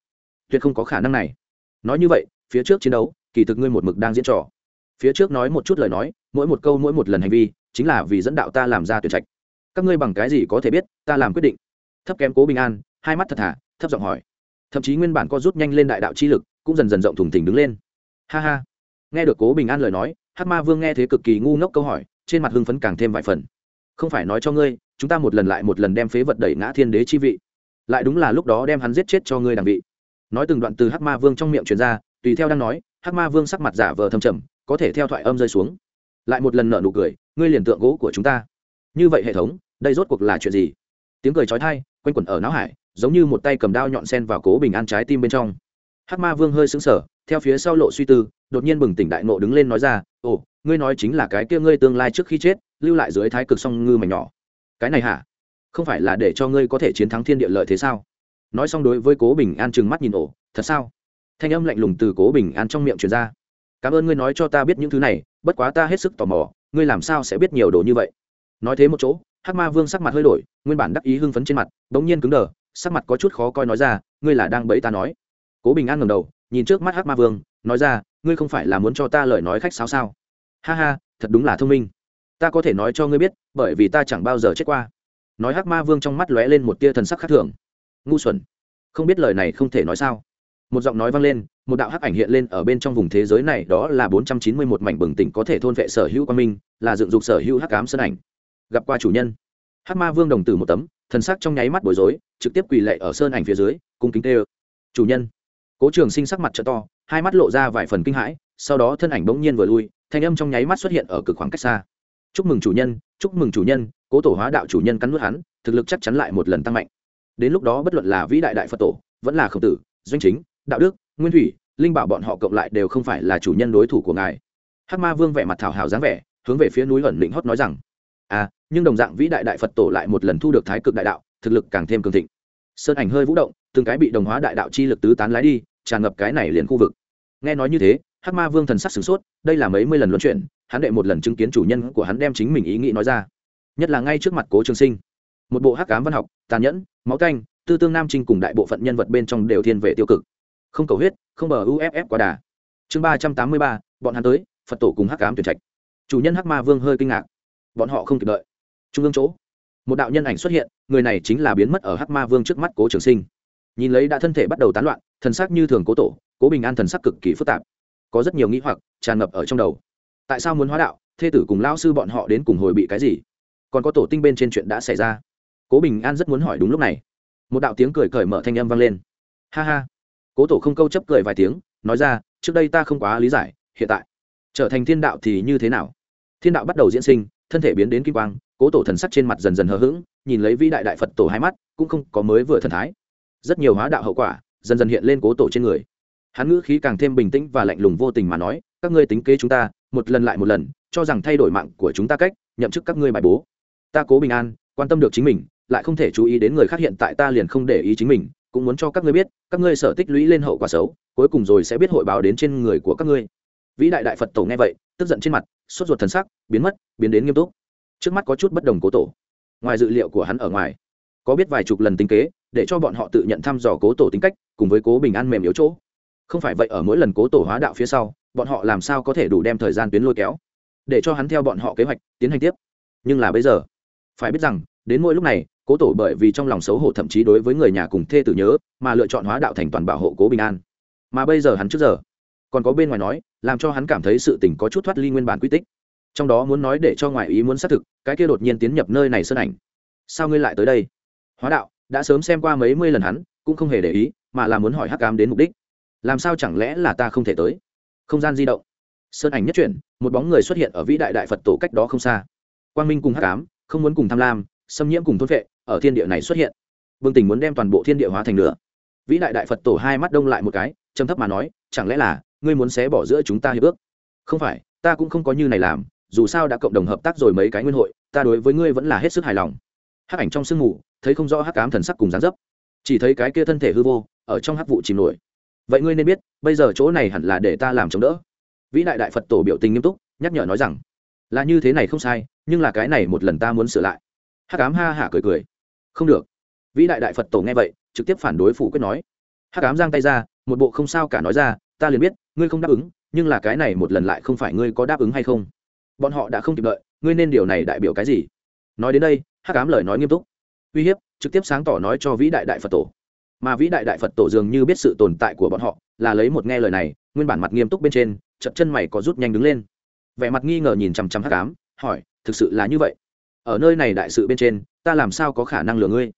[SPEAKER 1] Tuyệt không có khả năng này. Nói như vậy, phía trước chiến đấu, kỳ thực ngươi một mực đang diễn trò. Phía trước nói một chút lời nói, mỗi một câu mỗi một lần hành vi, chính là vì dẫn đạo ta làm ra tuyệt trạch. Các ngươi bằng cái gì có thể biết, ta làm quyết định. Thấp kém cố bình an, hai mắt thật thả thấp giọng hỏi. Thậm chí nguyên bản có rút nhanh lên đại đạo chi lực, cũng dần dần rộng thùng thỉnh đứng lên. Ha ha. Nghe được cố bình an lời nói hát ma vương nghe thế cực kỳ ngu ngốc câu hỏi, trên mặt hưng phấn càng thêm vài phần. Không phải nói cho ngươi, chúng ta một lần lại một lần đem phế vật đẩy ngã thiên đế chi vị. Lại đúng là lúc đó đem hắn giết chết cho ngươi đằng vị. Nói từng đoạn từ hắc ma vương trong miệng truyền ra, tùy theo đang nói, hắc ma vương sắc mặt giả vờ thâm trầm, có thể theo thoại âm rơi xuống. Lại một lần nở nụ cười, ngươi liền tượng gỗ của chúng ta. Như vậy hệ thống, đây rốt cuộc là chuyện gì? Tiếng cười trói thai quanh quẩn ở não hải, giống như một tay cầm đao nhọn sen vào cố bình an trái tim bên trong. Hắc ma vương hơi sững sờ, theo phía sau lộ suy tư đột nhiên bừng tỉnh đại nộ đứng lên nói ra, ồ, ngươi nói chính là cái kia ngươi tương lai trước khi chết, lưu lại dưới thái cực song ngư mảnh nhỏ. Cái này hả? Không phải là để cho ngươi có thể chiến thắng thiên địa lợi thế sao? Nói xong đối với cố bình an trừng mắt nhìn ổ thật sao? Thanh âm lạnh lùng từ cố bình an trong miệng truyền ra. Cảm ơn ngươi nói cho ta biết những thứ này, bất quá ta hết sức tò mò, ngươi làm sao sẽ biết nhiều đồ như vậy? Nói thế một chỗ, hắc ma vương sắc mặt hơi đổi, nguyên bản đắc ý hưng phấn trên mặt, bỗng nhiên cứng đờ, sắc mặt có chút khó coi nói ra, ngươi là đang bẫy ta nói. Cố bình an ngầm đầu, nhìn trước mắt hắc ma vương, nói ra ngươi không phải là muốn cho ta lời nói khách sáo sao? Ha ha, thật đúng là thông minh. Ta có thể nói cho ngươi biết, bởi vì ta chẳng bao giờ chết qua. Nói hắc ma vương trong mắt lóe lên một tia thần sắc khác thường. Ngu xuẩn. Không biết lời này không thể nói sao. Một giọng nói vang lên, một đạo hắc ảnh hiện lên ở bên trong vùng thế giới này, đó là bốn trăm chín mươi một mảnh bừng tỉnh có thể thôn vệ sở hữu quang minh, là dựng dục sở hữu hắc cám sân ảnh. Gặp qua chủ nhân. Hắc ma vương đồng tử một tấm, thần sắc trong nháy mắt bối rối, trực tiếp quỳ lệ ở sơn ảnh phía dưới, cung kính tê ơ chủ nhân. Cố trường sinh sắc mặt t to hai mắt lộ ra vài phần kinh hãi, sau đó thân ảnh bỗng nhiên vừa lui, thanh âm trong nháy mắt xuất hiện ở cực khoảng cách xa. Chúc mừng chủ nhân, chúc mừng chủ nhân, cố tổ hóa đạo chủ nhân cắn nuốt hắn, thực lực chắc chắn lại một lần tăng mạnh. Đến lúc đó bất luận là vĩ đại đại phật tổ, vẫn là khổng tử, doanh chính, đạo đức, nguyên thủy, linh bảo bọn họ cộng lại đều không phải là chủ nhân đối thủ của ngài. Hắc ma vương vẻ mặt thảo hào dáng vẻ, hướng về phía núi ẩn định hót nói rằng à nhưng đồng dạng vĩ đại đại phật tổ lại một lần thu được thái cực đại đạo, thực lực càng thêm cường thịnh. Sơn ảnh hơi vũ động, từng cái bị đồng hóa đại đạo chi lực tứ tán lái đi tràn ngập cái này liền khu vực. Nghe nói như thế, hắc ma vương thần sắc sửng sốt, đây là mấy mươi lần luân chuyển, hắn đệ một lần chứng kiến chủ nhân của hắn đem chính mình ý nghĩ nói ra. Nhất là ngay trước mặt cố trường sinh. Một bộ hắc cám văn học, tàn nhẫn, máu canh tư tương nam trinh cùng đại bộ phận nhân vật bên trong đều thiên về tiêu cực. Không cầu huyết, không bờ uff quá đà. Chương ba trăm tám mươi ba, bọn hắn tới, phật tổ cùng hắc cám tuyển trạch. Chủ nhân hắc ma vương hơi kinh ngạc. Bọn họ không kịp đợi. Trung ương chỗ, một đạo nhân ảnh xuất hiện, người này chính là biến mất ở hắc ma vương trước mắt cố trường sinh. Nhìn lấy đã thân thể bắt đầu tán loạn thần sắc như thường cố tổ, cố bình an thần sắc cực kỳ phức tạp. Có rất nhiều nghĩ hoặc tràn ngập ở trong đầu. Tại sao muốn hóa đạo? Thê tử cùng lao sư bọn họ đến cùng hồi bị cái gì? Còn có tổ tinh bên trên chuyện đã xảy ra. Cố bình an rất muốn hỏi đúng lúc này. Một đạo tiếng cười cởi mở thanh âm vang lên. Ha ha. Cố tổ không câu chấp cười vài tiếng, nói ra, trước đây ta không quá lý giải, hiện tại trở thành thiên đạo thì như thế nào? Thiên đạo bắt đầu diễn sinh, thân thể biến đến kim quang, cố tổ thần sắc trên mặt dần dần hờ hững, nhìn lấy vĩ đại đại phật tổ hai mắt, cũng không có mới vừa thần thái. Rất nhiều hóa đạo hậu quả dần dần hiện lên cố tổ trên người. Hắn ngữ khí càng thêm bình tĩnh và lạnh lùng vô tình mà nói, các ngươi tính kế chúng ta, một lần lại một lần, cho rằng thay đổi mạng của chúng ta cách, nhậm chức các ngươi bài bố. Ta cố bình an, quan tâm được chính mình, lại không thể chú ý đến người khác hiện tại ta liền không để ý chính mình, cũng muốn cho các ngươi biết, các ngươi sở tích lũy lên hậu quả xấu, cuối cùng rồi sẽ biết hội báo đến trên người của các ngươi. Vĩ đại đại phật tổ nghe vậy, tức giận trên mặt, sốt ruột thần sắc, biến mất, biến đến nghiêm túc. Trước mắt có chút bất đồng cố tổ. Ngoài dự liệu của hắn ở ngoài, có biết vài chục lần tính kế để cho bọn họ tự nhận thăm dò cố tổ tính cách, cùng với cố bình an mềm yếu chỗ. Không phải vậy ở mỗi lần cố tổ hóa đạo phía sau, bọn họ làm sao có thể đủ đem thời gian tuyến lôi kéo. Để cho hắn theo bọn họ kế hoạch, tiến hành tiếp. Nhưng là bây giờ, phải biết rằng, đến mỗi lúc này, cố tổ bởi vì trong lòng xấu hổ thậm chí đối với người nhà cùng thê tử nhớ, mà lựa chọn hóa đạo thành toàn bảo hộ cố bình an. Mà bây giờ hắn trước giờ, còn có bên ngoài nói, làm cho hắn cảm thấy sự tình có chút thoát ly nguyên bản quy tích. Trong đó muốn nói để cho ngoại ý muốn xác thực, cái kia đột nhiên tiến nhập nơi này sơn ảnh. Sao ngươi lại tới đây? Hóa đạo đã sớm xem qua mấy mươi lần hắn, cũng không hề để ý, mà là muốn hỏi hắc cám đến mục đích. Làm sao chẳng lẽ là ta không thể tới? Không gian di động. Sơn ảnh nhất chuyển một bóng người xuất hiện ở vĩ đại đại phật tổ cách đó không xa. Quang minh cùng hắc cám không muốn cùng tham lam xâm nhiễm cùng thôn vệ ở thiên địa này xuất hiện. Vương tình muốn đem toàn bộ thiên địa hóa thành nửa vĩ đại đại phật tổ hai mắt đông lại một cái, trầm thấp mà nói, chẳng lẽ là ngươi muốn xé bỏ giữa chúng ta hiệp ước? Không phải, ta cũng không có như này làm, dù sao đã cộng đồng hợp tác rồi mấy cái nguyên hội, ta đối với ngươi vẫn là hết sức hài lòng. Hắc ảnh trong sương mù thấy không rõ hắc cám thần sắc cùng dáng dấp. Chỉ thấy cái kia thân thể hư vô, ở trong hắc vụ chìm nổi. Vậy ngươi nên biết, bây giờ chỗ này hẳn là để ta làm chống đỡ. Vĩ đại đại phật tổ biểu tình nghiêm túc, nhắc nhở nói rằng, là như thế này không sai, nhưng là cái này một lần ta muốn sửa lại. Hắc ám ha hả cười cười. Không được. Vĩ đại đại phật tổ nghe vậy, trực tiếp phản đối phủ quyết nói. Hắc ám giang tay ra, một bộ không sao cả nói ra, ta liền biết, ngươi không đáp ứng, nhưng là cái này một lần lại không phải ngươi có đáp ứng hay không? Bọn họ đã không kịp đợi, ngươi nên điều này đại biểu cái gì? Nói đến đây, hắc ám lời nói nghiêm túc uy hiếp, trực tiếp sáng tỏ nói cho vĩ đại đại phật tổ. Mà vĩ đại đại phật tổ dường như biết sự tồn tại của bọn họ, là lấy một nghe lời này, nguyên bản mặt nghiêm túc bên trên chậm chân mày có rút nhanh đứng lên. Vẻ mặt nghi ngờ nhìn chằm chằm hắc ám, hỏi, thực sự là như vậy? Ở nơi này đại sự bên trên, ta làm sao có khả năng lừa ngươi?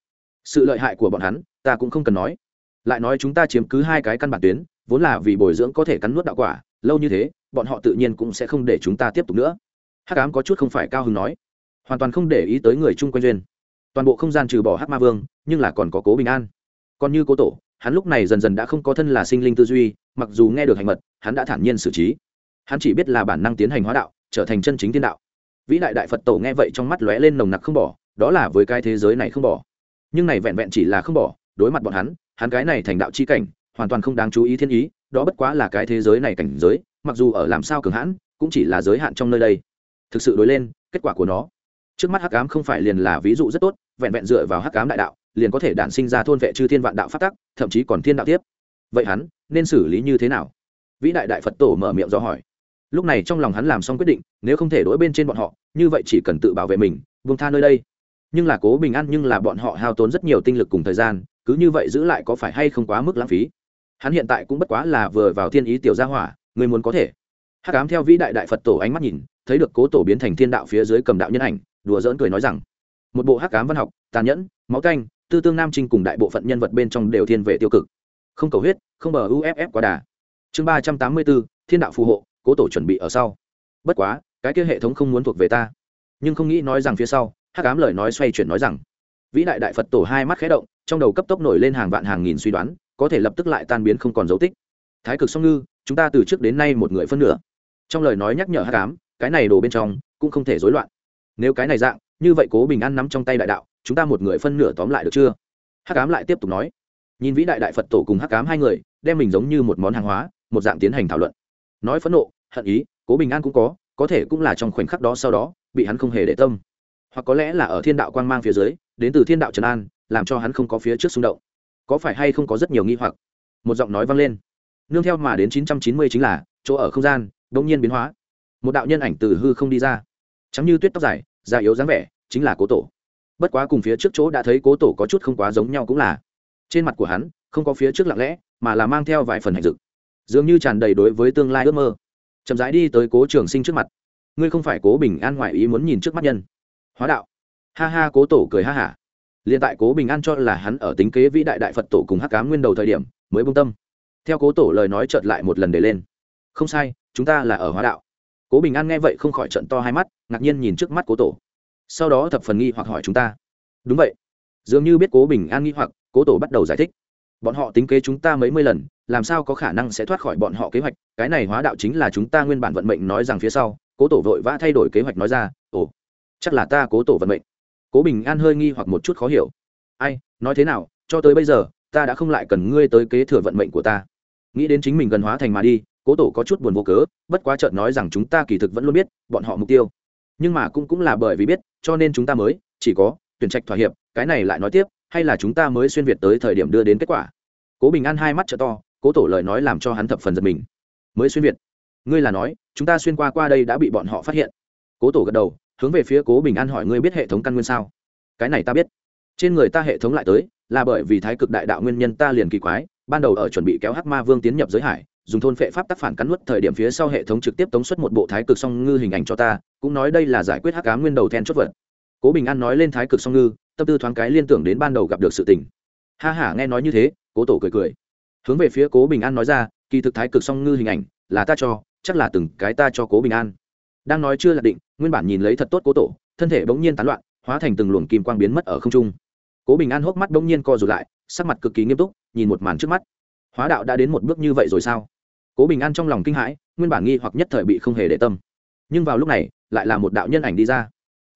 [SPEAKER 1] Sự lợi hại của bọn hắn, ta cũng không cần nói. Lại nói chúng ta chiếm cứ hai cái căn bản tuyến, vốn là vì bồi dưỡng có thể cắn nuốt đạo quả, lâu như thế, bọn họ tự nhiên cũng sẽ không để chúng ta tiếp tục nữa. Hắc ám có chút không phải cao hứng nói, hoàn toàn không để ý tới người chung quanh duyên toàn bộ không gian trừ bỏ hắc ma vương, nhưng là còn có cố bình an. Còn như cố tổ, hắn lúc này dần dần đã không có thân là sinh linh tư duy, mặc dù nghe được hành mật, hắn đã thản nhiên xử trí. Hắn chỉ biết là bản năng tiến hành hóa đạo, trở thành chân chính tiên đạo. Vĩ đại đại phật tổ nghe vậy trong mắt lóe lên nồng nặc không bỏ, đó là với cái thế giới này không bỏ. Nhưng này vẹn vẹn chỉ là không bỏ, đối mặt bọn hắn hắn cái này thành đạo chi cảnh, hoàn toàn không đáng chú ý thiên ý, đó bất quá là cái thế giới này cảnh giới, mặc dù ở làm sao cường hãn, cũng chỉ là giới hạn trong nơi đây. Thực sự đối lên, kết quả của nó trước mắt hắc ám không phải liền là ví dụ rất tốt, vẹn vẹn dựa vào hắc ám đại đạo, liền có thể đản sinh ra thôn vệ chư thiên vạn đạo phát tắc, thậm chí còn thiên đạo tiếp. Vậy hắn nên xử lý như thế nào? Vĩ đại đại phật tổ mở miệng do hỏi. Lúc này trong lòng hắn làm xong quyết định, nếu không thể đối bên trên bọn họ, như vậy chỉ cần tự bảo vệ mình, vương tha nơi đây. Nhưng là cố bình an, nhưng là bọn họ hao tốn rất nhiều tinh lực cùng thời gian, cứ như vậy giữ lại có phải hay không quá mức lãng phí? Hắn hiện tại cũng bất quá là vừa vào thiên ý tiểu gia hỏa, người muốn có thể. Hắc ám theo vĩ đại đại phật tổ ánh mắt nhìn, thấy được cố tổ biến thành thiên đạo phía dưới cầm đạo nhân ảnh đùa dỡn cười nói rằng, một bộ hắc cám văn học, tàn nhẫn, máu canh, tư tương nam trinh cùng đại bộ phận nhân vật bên trong đều thiên về tiêu cực. Không cầu huyết, không bờ uff quá đà. Chương ba trăm tám mươi bốn, thiên đạo phù hộ, cố tổ chuẩn bị ở sau. Bất quá, cái kia hệ thống không muốn thuộc về ta. Nhưng không nghĩ nói rằng phía sau, hắc ám lời nói xoay chuyển nói rằng, vĩ đại đại phật tổ hai mắt khé động, trong đầu cấp tốc nổi lên hàng vạn hàng nghìn suy đoán, có thể lập tức lại tan biến không còn dấu tích. Thái cực song ngư, chúng ta từ trước đến nay một người phân nửa. Trong lời nói nhắc nhở hắc ám, cái này đồ bên trong cũng không thể rối loạn nếu cái này dạng, như vậy cố bình an nắm trong tay đại đạo, chúng ta một người phân nửa tóm lại được chưa? Hắc ám lại tiếp tục nói. Nhìn vĩ đại đại phật tổ cùng hắc ám hai người, đem mình giống như một món hàng hóa, một dạng tiến hành thảo luận. Nói phẫn nộ, hận ý, cố bình an cũng có có thể cũng là trong khoảnh khắc đó sau đó, bị hắn không hề để tâm. Hoặc có lẽ là ở thiên đạo quang mang phía dưới, đến từ thiên đạo trần an, làm cho hắn không có phía trước xung động. Có phải hay không có rất nhiều nghi hoặc? Một giọng nói vang lên. Nương theo mà đến chín trăm chín mươi chính là, chỗ ở không gian, đột nhiên biến hóa. Một đạo nhân ảnh từ hư không đi ra. Trắng như tuyết tóc dài già yếu dáng vẻ, chính là cố tổ. Bất quá cùng phía trước chỗ đã thấy cố tổ có chút không quá giống nhau cũng là, trên mặt của hắn, không có phía trước lặng lẽ, mà là mang theo vài phần hành dực dường như tràn đầy đối với tương lai ước mơ. Chậm rãi đi tới cố trường sinh trước mặt. Ngươi không phải cố bình an ngoại ý muốn nhìn trước mắt nhân. Hóa đạo. Ha ha, cố tổ cười ha hả. Liền tại cố bình an cho là hắn ở tính kế vĩ đại đại phật tổ cùng hắc cá nguyên đầu thời điểm, mới bông tâm. Theo cố tổ lời nói chợt lại một lần để lên. Không sai, chúng ta là ở hóa đạo cố bình an nghe vậy không khỏi trận to hai mắt, ngạc nhiên nhìn trước mắt cố tổ. Sau đó thập phần nghi hoặc hỏi chúng ta. Đúng vậy. Dường như biết cố bình an nghi hoặc, cố tổ bắt đầu giải thích. Bọn họ tính kế chúng ta mấy mươi lần, làm sao có khả năng sẽ thoát khỏi bọn họ kế hoạch? Cái này hóa đạo chính là chúng ta nguyên bản vận mệnh nói rằng phía sau, cố tổ vội vã thay đổi kế hoạch nói ra, ồ, chắc là ta cố tổ vận mệnh. Cố bình an hơi nghi hoặc một chút khó hiểu. Ai, nói thế nào? Cho tới bây giờ, ta đã không lại cần ngươi tới kế thừa vận mệnh của ta. Nghĩ đến chính mình gần hóa thành mà đi cố tổ có chút buồn vô cớ, bất quá chợt nói rằng chúng ta kỳ thực vẫn luôn biết bọn họ mục tiêu. Nhưng mà cũng cũng là bởi vì biết, cho nên chúng ta mới, chỉ có tuyển trạch thỏa hiệp, cái này lại nói tiếp, hay là chúng ta mới xuyên việt tới thời điểm đưa đến kết quả. Cố bình an hai mắt t to, cố tổ lời nói làm cho hắn thập phần giật mình. Mới xuyên việt. Ngươi là nói, chúng ta xuyên qua qua đây đã bị bọn họ phát hiện. Cố tổ gật đầu, hướng về phía cố bình an hỏi ngươi biết hệ thống căn nguyên sao? Cái này ta biết. Trên người ta hệ thống lại tới, là bởi vì thái cực đại đạo nguyên nhân ta liền kỳ quái ban đầu ở chuẩn bị kéo hắc ma vương tiến nhập giới hải, dùng thôn phệ pháp tác phản cắn nuốt thời điểm phía sau hệ thống trực tiếp tống xuất một bộ thái cực song ngư hình ảnh cho ta, cũng nói đây là giải quyết hắc cá nguyên đầu then chốt vật. Cố bình an nói lên thái cực song ngư, tâm tư thoáng cái liên tưởng đến ban đầu gặp được sự tình. Ha hả nghe nói như thế, cố tổ cười cười. Hướng về phía cố bình an nói ra, kỳ thực thái cực song ngư hình ảnh, là ta cho, chắc là từng cái ta cho cố bình an. Đang nói chưa là định, nguyên bản nhìn lấy thật tốt cố tổ, thân thể bỗng nhiên tán loạn, hóa thành từng luồng kim quang biến mất ở không trung. Cố bình an hốc mắt bỗng nhiên co rụt lại, sắc mặt cực kỳ nghiêm túc nhìn một màn trước mắt. Hóa đạo đã đến một bước như vậy rồi sao? Cố bình an trong lòng kinh hãi, nguyên bản nghi hoặc nhất thời bị không hề để tâm. Nhưng vào lúc này, lại là một đạo nhân ảnh đi ra.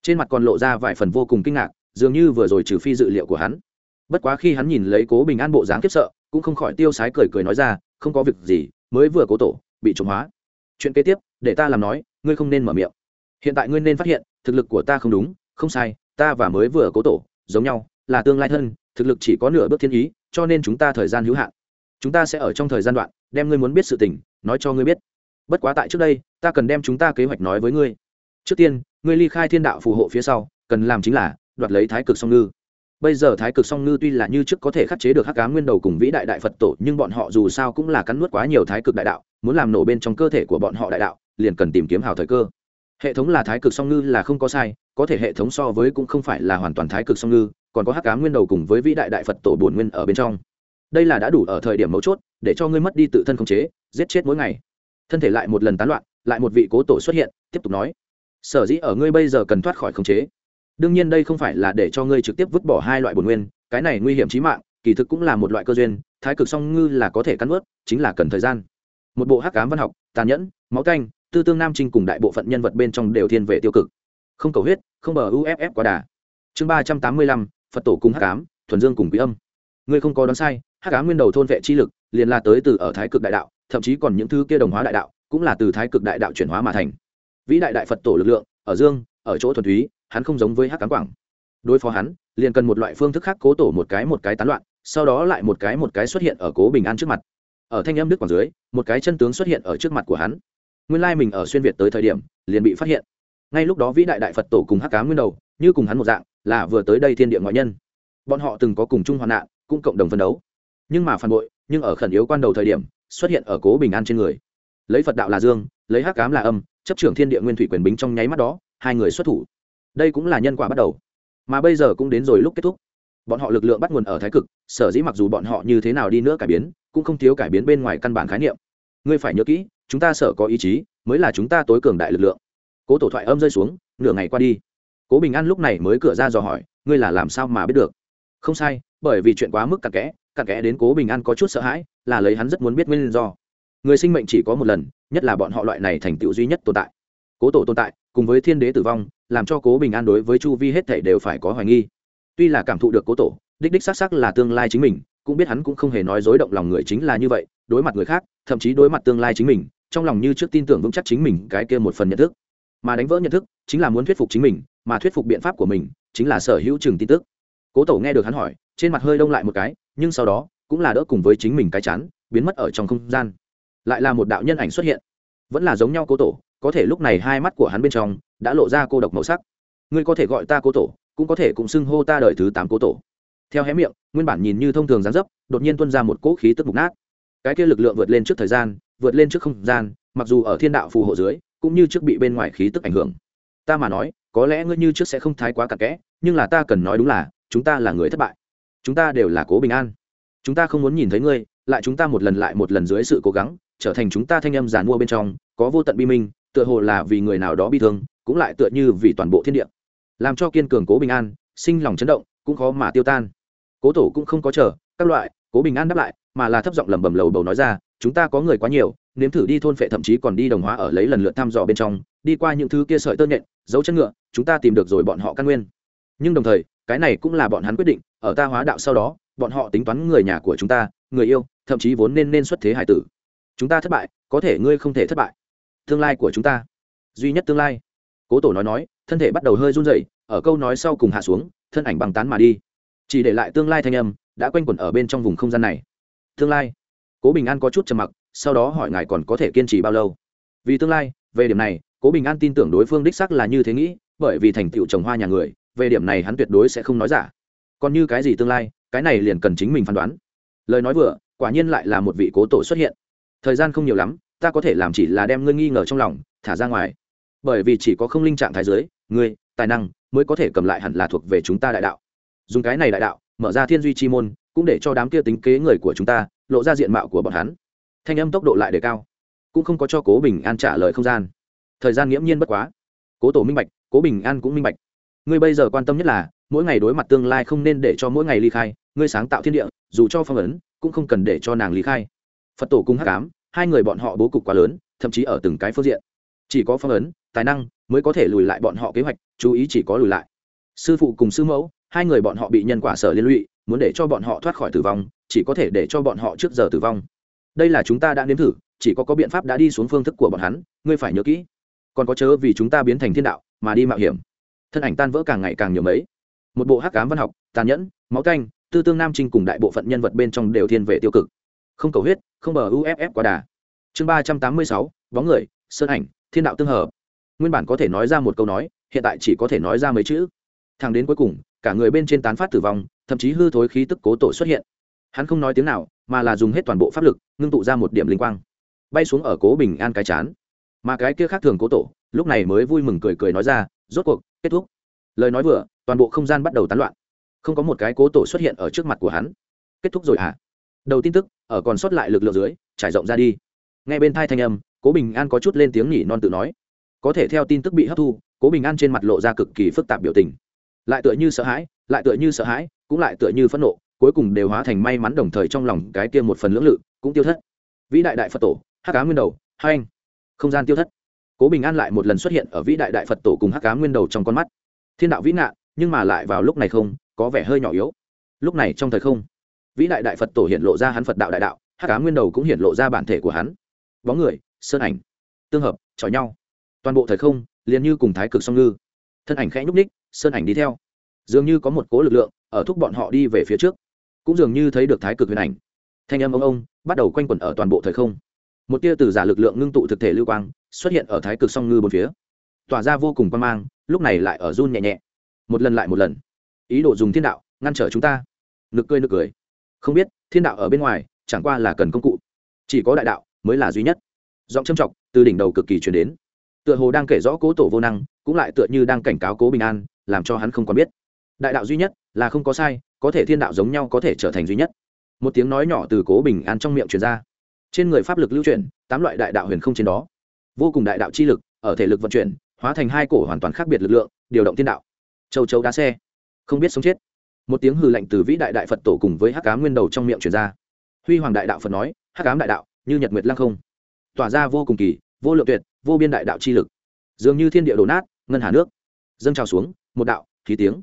[SPEAKER 1] Trên mặt còn lộ ra vài phần vô cùng kinh ngạc, dường như vừa rồi trừ phi dự liệu của hắn. Bất quá khi hắn nhìn lấy cố bình an bộ dáng kiếp sợ, cũng không khỏi tiêu sái cười cười nói ra, không có việc gì, mới vừa cố tổ, bị trộm hóa. Chuyện kế tiếp, để ta làm nói, ngươi không nên mở miệng. Hiện tại ngươi nên phát hiện, thực lực của ta không đúng, không sai, ta và mới vừa cố tổ, giống nhau là tương lai thân, thực lực chỉ có nửa bước thiên ý, cho nên chúng ta thời gian hữu hạn. Chúng ta sẽ ở trong thời gian đoạn, đem ngươi muốn biết sự tình, nói cho ngươi biết. Bất quá tại trước đây, ta cần đem chúng ta kế hoạch nói với ngươi. Trước tiên, ngươi ly khai thiên đạo phù hộ phía sau, cần làm chính là đoạt lấy thái cực song ngư. Bây giờ thái cực song ngư tuy là như trước có thể khắc chế được hắc cá nguyên đầu cùng vĩ đại đại phật tổ, nhưng bọn họ dù sao cũng là cắn nuốt quá nhiều thái cực đại đạo, muốn làm nổ bên trong cơ thể của bọn họ đại đạo, liền cần tìm kiếm hào thời cơ. Hệ thống là thái cực song ngư là không có sai, có thể hệ thống so với cũng không phải là hoàn toàn thái cực song ngư còn có hắc cá nguyên đầu cùng với vĩ đại đại phật tổ bổn nguyên ở bên trong đây là đã đủ ở thời điểm mấu chốt để cho ngươi mất đi tự thân khống chế giết chết mỗi ngày thân thể lại một lần tán loạn lại một vị cố tổ xuất hiện tiếp tục nói sở dĩ ở ngươi bây giờ cần thoát khỏi khống chế đương nhiên đây không phải là để cho ngươi trực tiếp vứt bỏ hai loại bổn nguyên cái này nguy hiểm chí mạng kỳ thực cũng là một loại cơ duyên thái cực song ngư là có thể cắn ướt chính là cần thời gian một bộ hắc cám văn học tàn nhẫn máu canh tư tương nam trinh cùng đại bộ phận nhân vật bên trong đều thiên về tiêu cực không cầu huyết không bờ uff quá đà chương ba trăm tám mươi lăm phật tổ cùng hắc ám, thuần dương cùng quý âm. Ngươi không có đoán sai hắc ám nguyên đầu thôn vệ chi lực liền là tới từ ở thái cực đại đạo thậm chí còn những thứ kia đồng hóa đại đạo cũng là từ thái cực đại đạo chuyển hóa mà thành. Vĩ đại đại phật tổ lực lượng ở dương ở chỗ thuần túy hắn không giống với hắc ám quảng. Đối phó hắn liền cần một loại phương thức khác cố tổ một cái một cái tán loạn sau đó lại một cái một cái xuất hiện ở cố bình an trước mặt. Ở thanh âm đức quảng dưới một cái chân tướng xuất hiện ở trước mặt của hắn. Nguyên lai mình ở xuyên việt tới thời điểm liền bị phát hiện. Ngay lúc đó vĩ đại đại phật tổ cùng hắc cá nguyên đầu như cùng hắn một dạng, là vừa tới đây thiên địa ngoại nhân. Bọn họ từng có cùng chung hoạn nạn, cũng cộng đồng phân đấu. Nhưng mà phản bội, nhưng ở khẩn yếu quan đầu thời điểm, xuất hiện ở cố bình an trên người. Lấy phật đạo là dương, lấy hắc cám là âm, chấp trưởng thiên địa nguyên thủy quyền bính trong nháy mắt đó, hai người xuất thủ. Đây cũng là nhân quả bắt đầu. Mà bây giờ cũng đến rồi lúc kết thúc. Bọn họ lực lượng bắt nguồn ở thái cực, sở dĩ mặc dù bọn họ như thế nào đi nữa cải biến, cũng không thiếu cải biến bên ngoài căn bản khái niệm. Ngươi phải nhớ kỹ, chúng ta sở có ý chí, mới là chúng ta tối cường đại lực lượng. Cố tổ thoại âm rơi xuống, nửa ngày qua đi cố bình an lúc này mới cửa ra dò hỏi, ngươi là làm sao mà biết được? Không sai, bởi vì chuyện quá mức cặn kẽ cặn kẽ đến cố bình an có chút sợ hãi, là lấy hắn rất muốn biết nguyên do. Người sinh mệnh chỉ có một lần, nhất là bọn họ loại này thành tựu duy nhất tồn tại. Cố tổ tồn tại, cùng với thiên đế tử vong, làm cho cố bình an đối với chu vi hết thể đều phải có hoài nghi. Tuy là cảm thụ được cố tổ, đích đích xác xác là tương lai chính mình, cũng biết hắn cũng không hề nói dối động lòng người chính là như vậy, đối mặt người khác, thậm chí đối mặt tương lai chính mình, trong lòng như trước tin tưởng vững chắc chính mình cái kia một phần nhận thức. Mà đánh vỡ nhận thức, chính là muốn thuyết phục chính mình mà thuyết phục biện pháp của mình chính là sở hữu chừng tin tức. Cố tổ nghe được hắn hỏi, trên mặt hơi đông lại một cái, nhưng sau đó cũng là đỡ cùng với chính mình cái chán, biến mất ở trong không gian. Lại là một đạo nhân ảnh xuất hiện. Vẫn là giống nhau cố tổ, có thể lúc này hai mắt của hắn bên trong đã lộ ra cô độc màu sắc. Ngươi có thể gọi ta cố tổ, cũng có thể cũng xưng hô ta đợi thứ tám cố tổ. Theo hé miệng, nguyên bản nhìn như thông thường gián dấp, đột nhiên tuân ra một cỗ khí tức mục nát. Cái kia lực lượng vượt lên trước thời gian, vượt lên trước không gian, mặc dù ở thiên đạo phù hộ dưới, cũng như trước bị bên ngoài khí tức ảnh hưởng. Ta mà nói có lẽ ngươi như trước sẽ không thái quá cặn kẽ, nhưng là ta cần nói đúng là, chúng ta là người thất bại. Chúng ta đều là cố bình an. Chúng ta không muốn nhìn thấy ngươi, lại chúng ta một lần lại một lần dưới sự cố gắng, trở thành chúng ta thanh âm giàn mua bên trong, có vô tận bi minh, tựa hồ là vì người nào đó bi thương, cũng lại tựa như vì toàn bộ thiên địa. Làm cho kiên cường cố bình an, sinh lòng chấn động, cũng khó mà tiêu tan. Cố tổ cũng không có chờ, các loại, cố bình an đáp lại, mà là thấp giọng lẩm bẩm lầu bầu nói ra, chúng ta có người quá nhiều nếm thử đi thôn phệ thậm chí còn đi đồng hóa ở lấy lần lượt thăm dò bên trong, đi qua những thứ kia sợi tơ nhện, dấu chân ngựa, chúng ta tìm được rồi bọn họ căn nguyên. Nhưng đồng thời, cái này cũng là bọn hắn quyết định, ở ta hóa đạo sau đó, bọn họ tính toán người nhà của chúng ta, người yêu, thậm chí vốn nên nên xuất thế hải tử. Chúng ta thất bại, có thể ngươi không thể thất bại. Tương lai của chúng ta. Duy nhất tương lai. Cố tổ nói nói, thân thể bắt đầu hơi run rẩy, ở câu nói sau cùng hạ xuống, thân ảnh bằng tán mà đi. Chỉ để lại tương lai thanh âm, đã quanh quẩn ở bên trong vùng không gian này. Tương lai. Cố bình an có chút trầm mặc sau đó hỏi ngài còn có thể kiên trì bao lâu? Vì tương lai, về điểm này, cố bình an tin tưởng đối phương đích sắc là như thế nghĩ, bởi vì thành tựu trồng hoa nhà người, về điểm này hắn tuyệt đối sẽ không nói giả. Còn như cái gì tương lai, cái này liền cần chính mình phán đoán. Lời nói vừa, quả nhiên lại là một vị cố tổ xuất hiện. Thời gian không nhiều lắm, ta có thể làm chỉ là đem ngươi nghi ngờ trong lòng, thả ra ngoài. Bởi vì chỉ có không linh trạng thái giới, ngươi, tài năng, mới có thể cầm lại hẳn là thuộc về chúng ta đại đạo. Dùng cái này đại đạo, mở ra thiên duy chi môn, cũng để cho đám kia tính kế người của chúng ta, lộ ra diện mạo của bọn hắn thanh âm tốc độ lại đề cao, cũng không có cho cố bình an trả lời không gian. Thời gian nghiễm nhiên bất quá. Cố tổ minh bạch, cố bình an cũng minh bạch. Ngươi bây giờ quan tâm nhất là, mỗi ngày đối mặt tương lai không nên để cho mỗi ngày ly khai, ngươi sáng tạo thiên địa, dù cho phong ấn, cũng không cần để cho nàng ly khai. Phật tổ cung hắc ám, hai người bọn họ bố cục quá lớn, thậm chí ở từng cái phương diện. Chỉ có phong ấn, tài năng mới có thể lùi lại bọn họ kế hoạch, chú ý chỉ có lùi lại. Sư phụ cùng sư mẫu, hai người bọn họ bị nhân quả sở liên lụy, muốn để cho bọn họ thoát khỏi tử vong, chỉ có thể để cho bọn họ trước giờ tử vong đây là chúng ta đã nếm thử, chỉ có có biện pháp đã đi xuống phương thức của bọn hắn, ngươi phải nhớ kỹ. Còn có chớ vì chúng ta biến thành thiên đạo mà đi mạo hiểm. Thân ảnh tan vỡ càng ngày càng nhiều mấy. Một bộ hắc cám văn học, tàn nhẫn, máu canh tư tương nam trinh cùng đại bộ phận nhân vật bên trong đều thiên về tiêu cực. Không cầu huyết, không bờ uff quá đà. Chương ba trăm tám mươi sáu, bóng người, sơn ảnh, thiên đạo tương hợp. Nguyên bản có thể nói ra một câu nói, hiện tại chỉ có thể nói ra mấy chữ. Thằng đến cuối cùng, cả người bên trên tán phát tử vong, thậm chí hư thối khí tức cố tổ xuất hiện. Hắn không nói tiếng nào mà là dùng hết toàn bộ pháp lực, ngưng tụ ra một điểm linh quang. Bay xuống ở cố bình an cái chán. Mà cái kia khác thường cố tổ, lúc này mới vui mừng cười cười nói ra, rốt cuộc, kết thúc. Lời nói vừa, toàn bộ không gian bắt đầu tán loạn. Không có một cái cố tổ xuất hiện ở trước mặt của hắn. Kết thúc rồi hả? À? đầu tin tức, ở còn sót lại lực lượng dưới, trải rộng ra đi. Ngay bên thai thanh âm, cố bình an có chút lên tiếng nhỉ non tự nói. Có thể theo tin tức bị hấp thu, cố bình an trên mặt lộ ra cực kỳ phức tạp biểu tình. Lại tựa như sợ hãi, lại tựa như sợ hãi, cũng lại tựa như phẫn nộ cuối cùng đều hóa thành may mắn đồng thời trong lòng cái kia một phần lưỡng lự, cũng tiêu thất. Vĩ đại đại phật tổ, hắc cá nguyên đầu, hai anh. Không gian tiêu thất. Cố bình an lại một lần xuất hiện ở vĩ đại đại phật tổ cùng hắc cá nguyên đầu trong con mắt. Thiên đạo vĩ ngạ, nhưng mà lại vào lúc này không, có vẻ hơi nhỏ yếu. Lúc này trong thời không, vĩ đại đại phật tổ hiện lộ ra hắn phật đạo đại đạo, hắc cá nguyên đầu cũng hiện lộ ra bản thể của hắn. Bóng người, sơn ảnh, tương hợp, chọi nhau. Toàn bộ thời không, liền như cùng thái cực song ngư. Thân ảnh khẽ nhúc ních sơn ảnh đi theo. Dường như có một cố lực lượng, ở thúc bọn họ đi về phía trước cũng dường như thấy được thái cực huyền ảnh. Thanh âm ông ông bắt đầu quanh quẩn ở toàn bộ thời không. Một tia từ giả lực lượng ngưng tụ thực thể lưu quang xuất hiện ở thái cực song ngư bốn phía. Tỏa ra vô cùng quan mang, lúc này lại ở run nhẹ nhẹ. Một lần lại một lần. Ý đồ dùng thiên đạo ngăn trở chúng ta. Nực cười nực cười. Không biết, thiên đạo ở bên ngoài, chẳng qua là cần công cụ. Chỉ có đại đạo mới là duy nhất. Giọng châm chọc từ đỉnh đầu cực kỳ chuyển đến. Tựa hồ đang kể rõ cố tổ vô năng, cũng lại tựa như đang cảnh cáo cố bình an, làm cho hắn không còn biết đại đạo duy nhất là không có sai, có thể thiên đạo giống nhau có thể trở thành duy nhất. Một tiếng nói nhỏ từ cố bình an trong miệng truyền ra. Trên người pháp lực lưu chuyển, tám loại đại đạo huyền không trên đó. Vô cùng đại đạo chi lực, ở thể lực vận chuyển, hóa thành hai cổ hoàn toàn khác biệt lực lượng, điều động thiên đạo. Châu châu đá xe. Không biết sống chết. Một tiếng hừ lạnh từ vĩ đại đại phật tổ cùng với hắc cá nguyên đầu trong miệng truyền ra. Huy hoàng đại đạo phật nói, hắc cám đại đạo, như nhật nguyệt lăng không. Tỏa ra vô cùng kỳ, vô lượng tuyệt, vô biên đại đạo chi lực. Dường như thiên địa đổ nát, ngân hà nước. Dâng trào xuống, một đạo, khí tiếng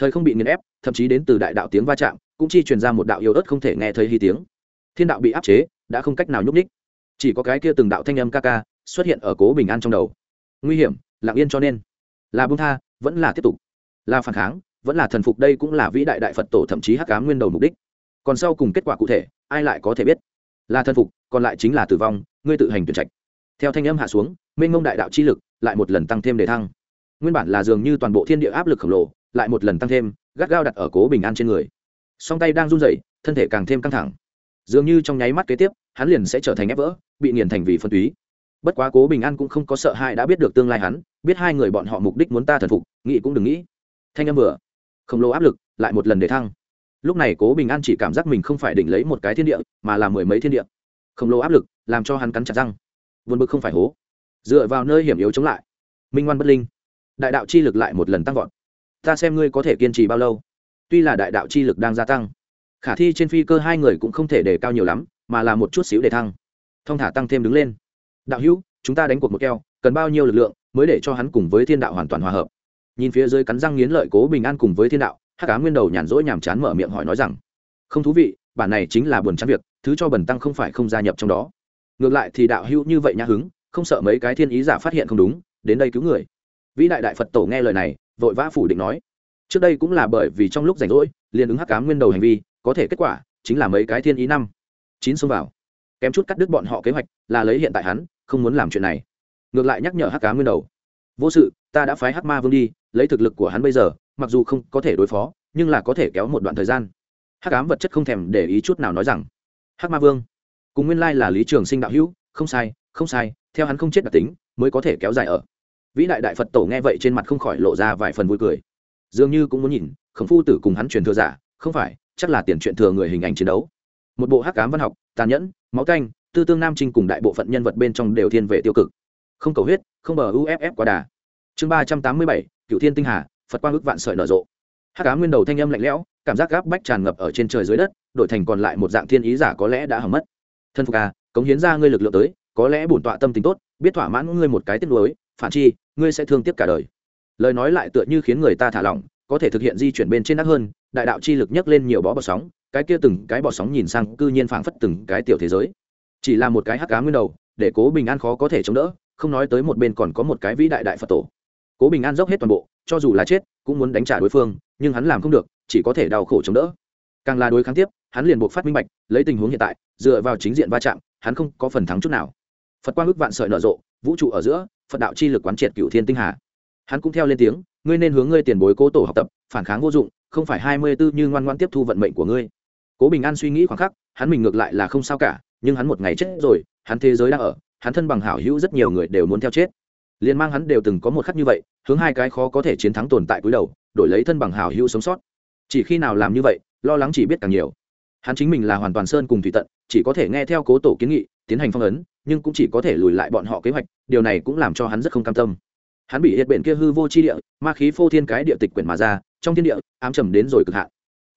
[SPEAKER 1] thời không bị nghiền ép, thậm chí đến từ đại đạo tiếng va chạm, cũng chi truyền ra một đạo yếu ớt không thể nghe thấy hy tiếng. Thiên đạo bị áp chế, đã không cách nào nhúc ních chỉ có cái kia từng đạo thanh âm ca ca xuất hiện ở cố bình an trong đầu. Nguy hiểm, lặng yên cho nên. Là bung tha, vẫn là tiếp tục. Là phản kháng, vẫn là thần phục đây cũng là vĩ đại đại phật tổ thậm chí hắc cá nguyên đầu mục đích. Còn sau cùng kết quả cụ thể, ai lại có thể biết? Là thần phục, còn lại chính là tử vong, ngươi tự hành tuyển trạch. Theo thanh âm hạ xuống, mênh mông đại đạo chi lực lại một lần tăng thêm đề thăng. Nguyên bản là dường như toàn bộ thiên địa áp lực khổng lồ lại một lần tăng thêm, gắt gao đặt ở cố bình an trên người. Song tay đang run rẩy, thân thể càng thêm căng thẳng. Dường như trong nháy mắt kế tiếp, hắn liền sẽ trở thành ép vỡ, bị nghiền thành vì phân túy. Bất quá cố bình an cũng không có sợ hãi đã biết được tương lai hắn, biết hai người bọn họ mục đích muốn ta thần phục, nghĩ cũng đừng nghĩ. Thanh âm vừa, khổng lồ áp lực lại một lần để thăng. Lúc này cố bình an chỉ cảm giác mình không phải đỉnh lấy một cái thiên địa, mà là mười mấy thiên địa. Khổng lồ áp lực làm cho hắn cắn chặt răng. Vượt bực không phải hố. Dựa vào nơi hiểm yếu chống lại. Minh ngoan bất linh. Đại đạo chi lực lại một lần tăng vọt ta xem ngươi có thể kiên trì bao lâu. Tuy là đại đạo chi lực đang gia tăng, khả thi trên phi cơ hai người cũng không thể đề cao nhiều lắm, mà là một chút xíu để thăng. Thông thả tăng thêm đứng lên. Đạo hữu, chúng ta đánh cuộc một keo, cần bao nhiêu lực lượng mới để cho hắn cùng với thiên đạo hoàn toàn hòa hợp? Nhìn phía dưới cắn răng nghiến lợi cố bình an cùng với thiên đạo hát cá nguyên đầu nhàn rỗi nhàm chán mở miệng hỏi nói rằng, không thú vị, bản này chính là buồn chán việc, thứ cho bần tăng không phải không gia nhập trong đó. Ngược lại thì đạo hữu như vậy nhã hứng, không sợ mấy cái thiên ý giả phát hiện không đúng, đến đây cứu người. Vĩ đại đại phật tổ nghe lời này vội vã phủ định nói. Trước đây cũng là bởi vì trong lúc rảnh rỗi, liền ứng hắc cám nguyên đầu hành vi, có thể kết quả chính là mấy cái thiên ý năm. Chín xông vào. Kém chút cắt đứt bọn họ kế hoạch, là lấy hiện tại hắn, không muốn làm chuyện này. Ngược lại nhắc nhở hắc cá nguyên đầu. Vô sự, ta đã phái hắc ma vương đi, lấy thực lực của hắn bây giờ, mặc dù không có thể đối phó, nhưng là có thể kéo một đoạn thời gian. Hắc ám vật chất không thèm để ý chút nào nói rằng, hắc ma vương, cùng nguyên lai là lý trường sinh đạo hữu, không sai không sai, theo hắn không chết đặc tính, mới có thể kéo dài ở vĩ đại đại phật tổ nghe vậy trên mặt không khỏi lộ ra vài phần vui cười. Dường như cũng muốn nhìn, khổng phu tử cùng hắn truyền thừa giả, không phải, chắc là tiền chuyện thừa người hình ảnh chiến đấu. Một bộ hắc cám văn học, tàn nhẫn, máu canh, tư tương nam trinh cùng đại bộ phận nhân vật bên trong đều thiên về tiêu cực. Không cầu huyết, không bờ uff quá đà. Chương ba trăm tám mươi bảy cựu thiên tinh hà, phật quang ước vạn sợi nở rộ. Hắc cá nguyên đầu thanh âm lạnh lẽo, cảm giác gáp bách tràn ngập ở trên trời dưới đất, đổi thành còn lại một dạng thiên ý giả có lẽ đã hỏng mất. Thân phục à cống hiến ra ngươi lực lượng tới, có lẽ bổn tọa tâm tính tốt, biết thỏa mãn ngươi một cái tiếc nuối phản chi, ngươi sẽ thương tiếc cả đời. Lời nói lại tựa như khiến người ta thả lỏng, có thể thực hiện di chuyển bên trên đắt hơn, đại đạo chi lực nhấc lên nhiều bó bọt sóng, cái kia từng cái bọt sóng nhìn sang cư nhiên phảng phất từng cái tiểu thế giới. Chỉ là một cái hắc cá nguyên đầu, để cố bình an khó có thể chống đỡ, không nói tới một bên còn có một cái vĩ đại đại phật tổ. Cố bình an dốc hết toàn bộ, cho dù là chết, cũng muốn đánh trả đối phương, nhưng hắn làm không được, chỉ có thể đau khổ chống đỡ. Càng là đối kháng tiếp, hắn liền buộc phát minh bạch, lấy tình huống hiện tại, dựa vào chính diện va chạm, hắn không có phần thắng chút nào. Phật quang ước vạn sợi nở rộ, vũ trụ ở giữa phật đạo chi lực quán triệt cựu thiên tinh hà. Hắn cũng theo lên tiếng, ngươi nên hướng ngươi tiền bối cố tổ học tập, phản kháng vô dụng, không phải hai mươi tư như ngoan ngoan tiếp thu vận mệnh của ngươi. Cố bình an suy nghĩ khoảng khắc, hắn mình ngược lại là không sao cả, nhưng hắn một ngày chết rồi, hắn thế giới đang ở, hắn thân bằng hảo hữu rất nhiều người đều muốn theo chết. Liền mang hắn đều từng có một khắc như vậy, hướng hai cái khó có thể chiến thắng tồn tại cuối đầu, đổi lấy thân bằng hảo hữu sống sót. Chỉ khi nào làm như vậy, lo lắng chỉ biết càng nhiều. Hắn chính mình là hoàn toàn sơn cùng thủy tận, chỉ có thể nghe theo cố tổ kiến nghị, tiến hành phong ấn nhưng cũng chỉ có thể lùi lại bọn họ kế hoạch, điều này cũng làm cho hắn rất không cam tâm. Hắn bị hiện bệnh kia hư vô chi địa, ma khí phô thiên cái địa tịch quyển mà ra, trong thiên địa, ám trầm đến rồi cực hạn.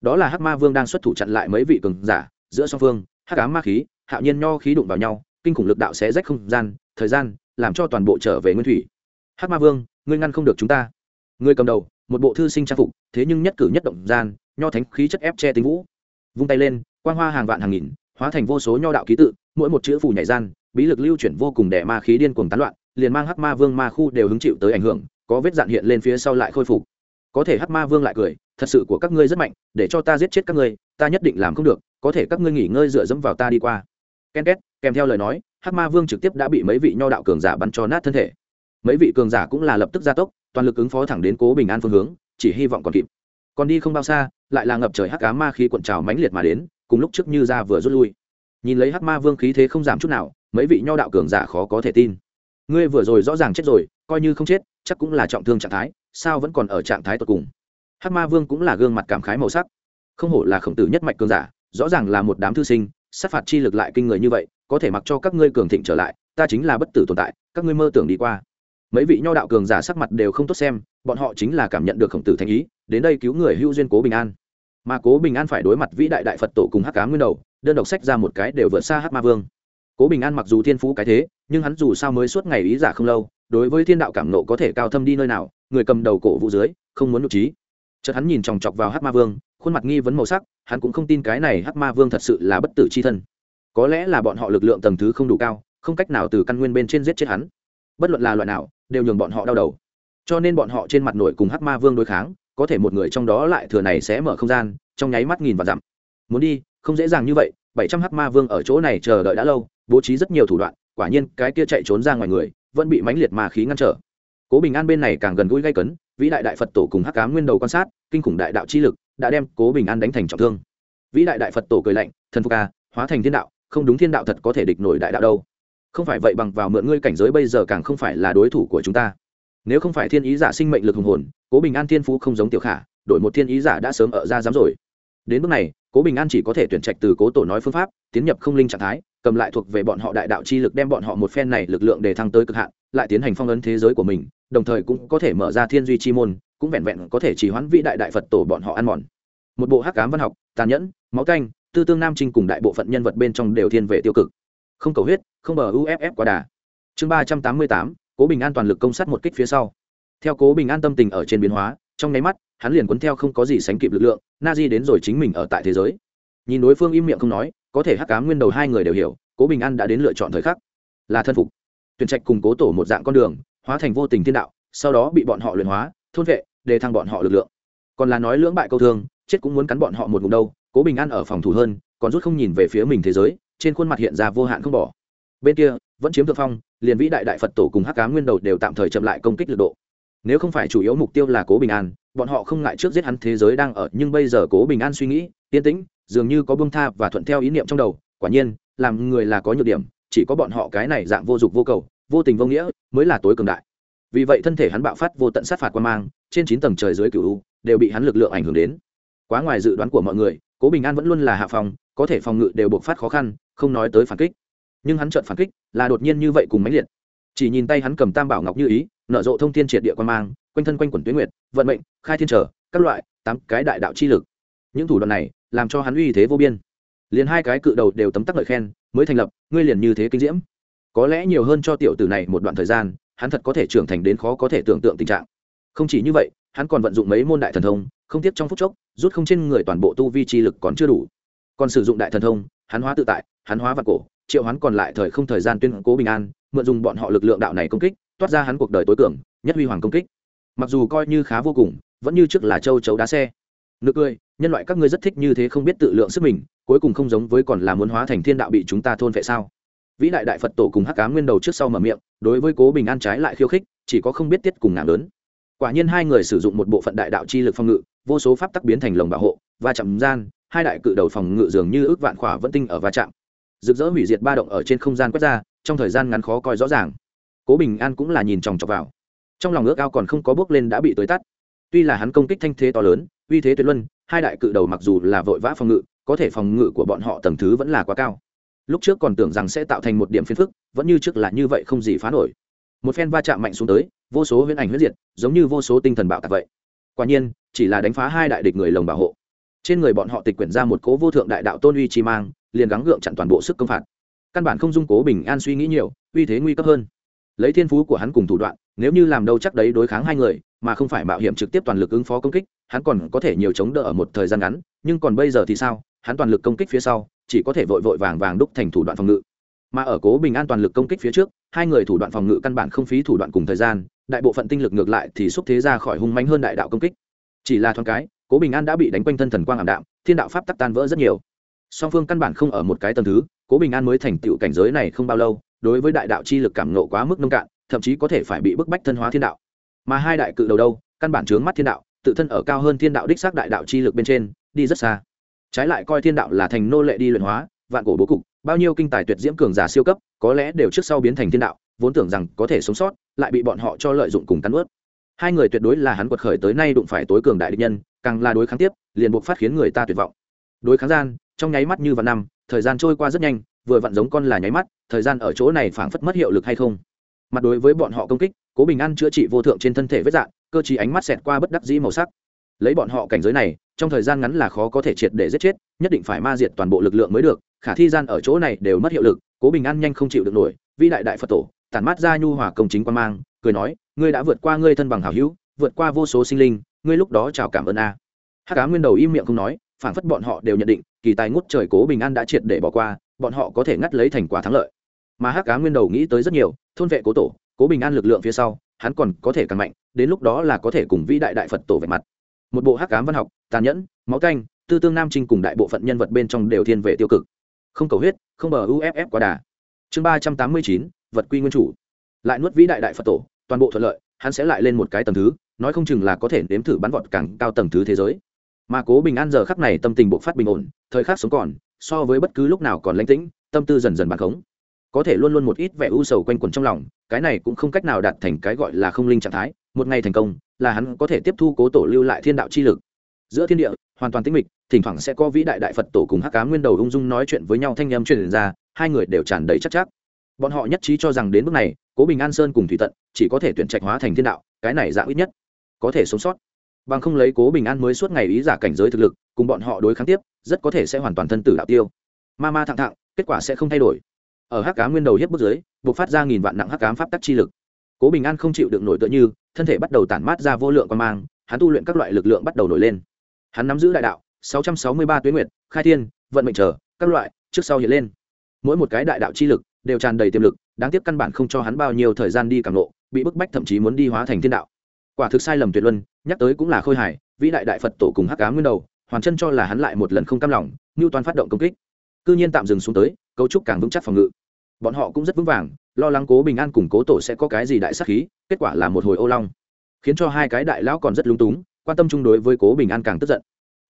[SPEAKER 1] Đó là hắc ma vương đang xuất thủ chặn lại mấy vị cường giả, giữa song phương, hắc ám ma khí, hạo nhiên nho khí đụng vào nhau, kinh khủng lực đạo sẽ rách không gian, thời gian, làm cho toàn bộ trở về nguyên thủy. Hắc ma vương, ngươi ngăn không được chúng ta. Ngươi cầm đầu, một bộ thư sinh trang phục, thế nhưng nhất cử nhất động gian, nho thánh khí chất ép che tính vũ. Vung tay lên, quang hoa hàng vạn hàng nghìn, hóa thành vô số nho đạo ký tự, mỗi một chữ phù nhảy gian bí lực lưu chuyển vô cùng đẻ ma khí điên cuồng tán loạn, liền mang hắc ma vương ma khu đều hứng chịu tới ảnh hưởng, có vết dạn hiện lên phía sau lại khôi phục. Có thể hắc ma vương lại cười, thật sự của các ngươi rất mạnh, để cho ta giết chết các ngươi, ta nhất định làm không được, có thể các ngươi nghỉ ngơi dựa dẫm vào ta đi qua. Ken két, kèm theo lời nói, hắc ma vương trực tiếp đã bị mấy vị nho đạo cường giả bắn cho nát thân thể. Mấy vị cường giả cũng là lập tức gia tốc, toàn lực ứng phó thẳng đến cố bình an phương hướng, chỉ hy vọng còn kịp. Còn đi không bao xa, lại là ngập trời hắc á ma khí cuộn trào mãnh liệt mà đến, cùng lúc trước như ra vừa rút lui. Nhìn lấy hắc ma vương khí thế không giảm chút nào mấy vị nho đạo cường giả khó có thể tin. Ngươi vừa rồi rõ ràng chết rồi, coi như không chết, chắc cũng là trọng thương trạng thái, sao vẫn còn ở trạng thái tột cùng? Hát ma vương cũng là gương mặt cảm khái màu sắc. Không hổ là khổng tử nhất mạch cường giả, rõ ràng là một đám thư sinh, sát phạt chi lực lại kinh người như vậy, có thể mặc cho các ngươi cường thịnh trở lại, ta chính là bất tử tồn tại, các ngươi mơ tưởng đi qua. Mấy vị nho đạo cường giả sắc mặt đều không tốt xem, bọn họ chính là cảm nhận được khổng tử thành ý, đến đây cứu người hưu duyên cố bình an. Mà cố bình an phải đối mặt vĩ đại đại phật tổ cùng hắc cá nguyên đầu, đơn độc sách ra một cái đều vượt xa hắc ma vương cố bình an mặc dù thiên phú cái thế, nhưng hắn dù sao mới suốt ngày ý giả không lâu, đối với thiên đạo cảm nộ có thể cao thâm đi nơi nào, người cầm đầu cổ vũ dưới, không muốn nội trí. Chợt hắn nhìn chòng chọc vào hắc ma vương, khuôn mặt nghi vấn màu sắc, hắn cũng không tin cái này hắc ma vương thật sự là bất tử c h i thân. Có lẽ là bọn họ lực lượng tầng thứ không đủ cao, không cách nào từ căn nguyên bên trên giết chết hắn. Bất luận là loại nào, đều nhường bọn họ đau đầu. Cho nên bọn họ trên mặt nổi cùng hắc ma vương đối kháng, có thể một người trong đó lại thừa này sẽ mở không gian, trong nháy mắt nghìn và dặm. Muốn đi, không dễ dàng như vậy bảy trăm hắc ma vương ở chỗ này chờ đợi đã lâu, bố trí rất nhiều thủ đoạn, quả nhiên cái kia chạy trốn ra ngoài người, vẫn bị mãnh liệt ma khí ngăn trở. Cố bình an bên này càng gần gũi gây cấn, vĩ đại đại phật tổ cùng hắc cá nguyên đầu quan sát, kinh khủng đại đạo chi lực, đã đem cố bình an đánh thành trọng thương. Vĩ đại đại phật tổ cười lạnh, thần phục ca hóa thành thiên đạo, không đúng thiên đạo thật có thể địch nổi đại đạo đâu. Không phải vậy bằng vào mượn ngươi cảnh giới bây giờ càng không phải là đối thủ của chúng ta. Nếu không phải thiên ý giả sinh mệnh lực hùng hồn, cố bình an thiên phú không giống tiểu khả, đổi một thiên ý giả đã sớm ở ra dám rồi. Đến bước này cố bình an chỉ có thể tuyển trạch từ cố tổ nói phương pháp, tiến nhập không linh trạng thái, cầm lại thuộc về bọn họ đại đạo chi lực đem bọn họ một phen này lực lượng để thăng tới cực hạn, lại tiến hành phong ấn thế giới của mình, đồng thời cũng có thể mở ra thiên duy chi môn, cũng vẹn vẹn có thể chỉ hoãn vĩ đại đại phật tổ bọn họ ăn mòn. Một bộ hắc cám văn học, tàn nhẫn, máu canh, tư tương nam trinh cùng đại bộ phận nhân vật bên trong đều thiên về tiêu cực. Không cầu huyết, không bờ uff quá đà. Chương ba trăm tám mươi tám, cố bình an toàn lực công sát một kích phía sau. Theo cố bình an tâm tình ở trên biến hóa, trong nháy mắt hắn liền cuốn theo không có gì sánh kịp lực lượng na di đến rồi chính mình ở tại thế giới. Nhìn đối phương im miệng không nói, có thể hắc cá nguyên đầu hai người đều hiểu, cố bình an đã đến lựa chọn thời khắc. Là thân phục. Tuyển trạch cùng cố tổ một dạng con đường, hóa thành vô tình thiên đạo, sau đó bị bọn họ luyện hóa, thôn vệ, để thăng bọn họ lực lượng. Còn là nói lưỡng bại câu thương, chết cũng muốn cắn bọn họ một ngụm đâu, cố bình an ở phòng thủ hơn, còn rút không nhìn về phía mình thế giới, trên khuôn mặt hiện ra vô hạn không bỏ. Bên kia, vẫn chiếm thượng phong, liền vĩ đại đại phật tổ cùng hắc cá nguyên đầu đều tạm thời chậm lại công kích lực độ nếu không phải chủ yếu mục tiêu là cố bình an, bọn họ không ngại trước giết hắn thế giới đang ở, nhưng bây giờ cố bình an suy nghĩ, yên tĩnh, dường như có bông tha và thuận theo ý niệm trong đầu. Quả nhiên, làm người là có nhược điểm, chỉ có bọn họ cái này dạng vô dụng vô cầu, vô tình vô nghĩa mới là tối cường đại. Vì vậy thân thể hắn bạo phát vô tận sát phạt quan mang, trên chín tầng trời dưới cửu đều bị hắn lực lượng ảnh hưởng đến. Quá ngoài dự đoán của mọi người, cố bình an vẫn luôn là hạ phòng, có thể phòng ngự đều buộc phát khó khăn, không nói tới phản kích. Nhưng hắn chợt phản kích, là đột nhiên như vậy cùng máy liệt. Chỉ nhìn tay hắn cầm tam bảo ngọc như ý nở rộ thông thiên triệt địa quan mang, quanh thân quanh quần tuyến nguyệt, vận mệnh, khai thiên trở, các loại, tám cái đại đạo chi lực. Những thủ đoạn này, làm cho hắn uy thế vô biên. Liền hai cái cự đầu đều tấm tắc lợi khen, mới thành lập, ngươi liền như thế kinh diễm. Có lẽ nhiều hơn cho tiểu tử này một đoạn thời gian, hắn thật có thể trưởng thành đến khó có thể tưởng tượng tình trạng. Không chỉ như vậy, hắn còn vận dụng mấy môn đại thần thông, không tiếc trong phút chốc, rút không trên người toàn bộ tu vi chi lực còn chưa đủ. Còn sử dụng đại thần thông, hắn hóa tự tại, hắn hóa vật cổ, triệu hắn còn lại thời không thời gian tuyên cố bình an, mượn dùng bọn họ lực lượng đạo này công kích toát ra hắn cuộc đời tối cường, nhất huy hoàng công kích. Mặc dù coi như khá vô cùng, vẫn như trước là châu chấu đá xe. Nực cười, nhân loại các ngươi rất thích như thế không biết tự lượng sức mình, cuối cùng không giống với còn là muốn hóa thành thiên đạo bị chúng ta thôn vệ sao? Vĩ đại đại phật tổ cùng hắc cá nguyên đầu trước sau mở miệng, đối với cố bình an trái lại khiêu khích, chỉ có không biết tiết cùng nàng lớn. Quả nhiên hai người sử dụng một bộ phận đại đạo chi lực phòng ngự, vô số pháp tắc biến thành lồng bảo hộ và chạm gian, hai đại cự đầu phòng ngự dường như ước vạn khỏa vẫn tinh ở va chạm. Rực rỡ hủy diệt ba động ở trên không gian quét ra, trong thời gian ngắn khó coi rõ ràng cố bình an cũng là nhìn chòng chọc vào trong lòng ước ao còn không có bước lên đã bị tới tắt tuy là hắn công kích thanh thế to lớn uy thế tuyệt luân hai đại cự đầu mặc dù là vội vã phòng ngự có thể phòng ngự của bọn họ tầng thứ vẫn là quá cao lúc trước còn tưởng rằng sẽ tạo thành một điểm phiền phức vẫn như trước là như vậy không gì phá nổi một phen va chạm mạnh xuống tới vô số huyễn ảnh huyết diệt giống như vô số tinh thần bạo tạc vậy quả nhiên chỉ là đánh phá hai đại địch người lồng bảo hộ trên người bọn họ tịch quyển ra một cố vô thượng đại đạo tôn uy chi mang liền gắng gượng chặn toàn bộ sức công phạt căn bản không dung cố bình an suy nghĩ nhiều uy thế nguy cấp hơn lấy thiên phú của hắn cùng thủ đoạn, nếu như làm đâu chắc đấy đối kháng hai người, mà không phải mạo hiểm trực tiếp toàn lực ứng phó công kích, hắn còn có thể nhiều chống đỡ ở một thời gian ngắn, nhưng còn bây giờ thì sao? Hắn toàn lực công kích phía sau, chỉ có thể vội vội vàng vàng đúc thành thủ đoạn phòng ngự. Mà ở cố bình an toàn lực công kích phía trước, hai người thủ đoạn phòng ngự căn bản không phí thủ đoạn cùng thời gian, đại bộ phận tinh lực ngược lại thì xúc thế ra khỏi hung manh hơn đại đạo công kích. Chỉ là thoáng cái, cố bình an đã bị đánh quanh thân thần quang ảm đạm, thiên đạo pháp tắc tan vỡ rất nhiều. Song phương căn bản không ở một cái tầm thứ, cố bình an mới thành tựu cảnh giới này không bao lâu đối với đại đạo chi lực cảm nộ quá mức nông cạn, thậm chí có thể phải bị bức bách thân hóa thiên đạo. Mà hai đại cự đầu đâu, căn bản chướng mắt thiên đạo, tự thân ở cao hơn thiên đạo đích xác đại đạo chi lực bên trên, đi rất xa. Trái lại coi thiên đạo là thành nô lệ đi luyện hóa, vạn cổ bố cục, bao nhiêu kinh tài tuyệt diễm cường giả siêu cấp, có lẽ đều trước sau biến thành thiên đạo, vốn tưởng rằng có thể sống sót, lại bị bọn họ cho lợi dụng cùng cắn ướt. Hai người tuyệt đối là hắn quật khởi tới nay đụng phải tối cường đại địch nhân, càng là đối kháng tiếp, liền buộc phát khiến người ta tuyệt vọng. Đối kháng gian, trong nháy mắt như vạn năm, thời gian trôi qua rất nhanh vừa vặn giống con là nháy mắt, thời gian ở chỗ này phảng phất mất hiệu lực hay không. Mặt đối với bọn họ công kích, cố bình an chữa trị vô thượng trên thân thể vết dạng, cơ chí ánh mắt xẹt qua bất đắc dĩ màu sắc. Lấy bọn họ cảnh giới này, trong thời gian ngắn là khó có thể triệt để giết chết, nhất định phải ma diệt toàn bộ lực lượng mới được, khả thi gian ở chỗ này đều mất hiệu lực, cố bình an nhanh không chịu được nổi, vĩ đại đại phật tổ, tản mát ra nhu hòa công chính quan mang, cười nói, ngươi đã vượt qua ngươi thân bằng hảo hữu, vượt qua vô số sinh linh, ngươi lúc đó chào cảm ơn a. Hắc cá nguyên đầu im miệng không nói phản phất bọn họ đều nhận định, kỳ tài ngút trời cố bình an đã triệt để bỏ qua bọn họ có thể ngắt lấy thành quả thắng lợi. Mà hắc cá nguyên đầu nghĩ tới rất nhiều, thôn vệ cố tổ, cố bình an lực lượng phía sau, hắn còn có thể càng mạnh, đến lúc đó là có thể cùng vĩ đại đại phật tổ vẹn mặt. Một bộ hắc cám văn học, tàn nhẫn, máu canh, tư tương nam trinh cùng đại bộ phận nhân vật bên trong đều thiên về tiêu cực. Không cầu huyết, không bờ uff quá đà. Chương ba trăm tám mươi chín, vật quy nguyên chủ. Lại nuốt vĩ đại đại phật tổ, toàn bộ thuận lợi, hắn sẽ lại lên một cái tầng thứ, nói không chừng là có thể nếm thử bắn vọt càng cao tầng thứ thế giới. Mà cố bình an giờ khắc này tâm tình bộc phát bình ổn, thời khắc sống còn so với bất cứ lúc nào còn lánh tĩnh, tâm tư dần dần bàn khống. Có thể luôn luôn một ít vẻ u sầu quanh quẩn trong lòng, cái này cũng không cách nào đạt thành cái gọi là không linh trạng thái, một ngày thành công, là hắn có thể tiếp thu cố tổ lưu lại thiên đạo chi lực. Giữa thiên địa, hoàn toàn tĩnh mịch, thỉnh thoảng sẽ có vĩ đại đại phật tổ cùng hắc cá nguyên đầu ung dung nói chuyện với nhau thanh â truyền ra, hai người đều tràn đầy chắc chắc. Bọn họ nhất trí cho rằng đến bước này, cố bình an sơn cùng thủy tận, chỉ có thể tuyển trạch hóa thành thiên đạo, cái này dạng ít nhất có thể sống sót bằng không lấy cố bình an mới suốt ngày ý giả cảnh giới thực lực, cùng bọn họ đối kháng tiếp, rất có thể sẽ hoàn toàn thân tử đạo tiêu. Ma ma thẳng thẳng, kết quả sẽ không thay đổi. Ở hắc cá nguyên đầu hiếp bước dưới, buộc phát ra nghìn vạn nặng hắc cám pháp tắc chi lực. Cố bình an không chịu được nổi tựa như, thân thể bắt đầu tản mát ra vô lượng quan mang, hắn tu luyện các loại lực lượng bắt đầu nổi lên. Hắn nắm giữ đại đạo, sáu trăm sáu mươi ba tuyến nguyệt, khai thiên, vận mệnh trở, các loại, trước sau hiện lên. Mỗi một cái đại đạo chi lực, đều tràn đầy tiềm lực, đáng tiếc căn bản không cho hắn bao nhiêu thời gian đi càng lộ bị bức bách thậm chí muốn đi hóa thành thiên đạo quả thực sai lầm tuyệt luân, nhắc tới cũng là khôi hài, vĩ đại đại phật tổ cùng hắc cá nguyên đầu, hoàn chân cho là hắn lại một lần không cam lòng, ngưu toàn phát động công kích. Cư nhiên tạm dừng xuống tới, cấu trúc càng vững chắc phòng ngự. Bọn họ cũng rất vững vàng, lo lắng cố bình an cùng cố tổ sẽ có cái gì đại sắc khí, kết quả là một hồi ô long. Khiến cho hai cái đại lão còn rất lung túng, quan tâm chung đối với cố bình an càng tức giận.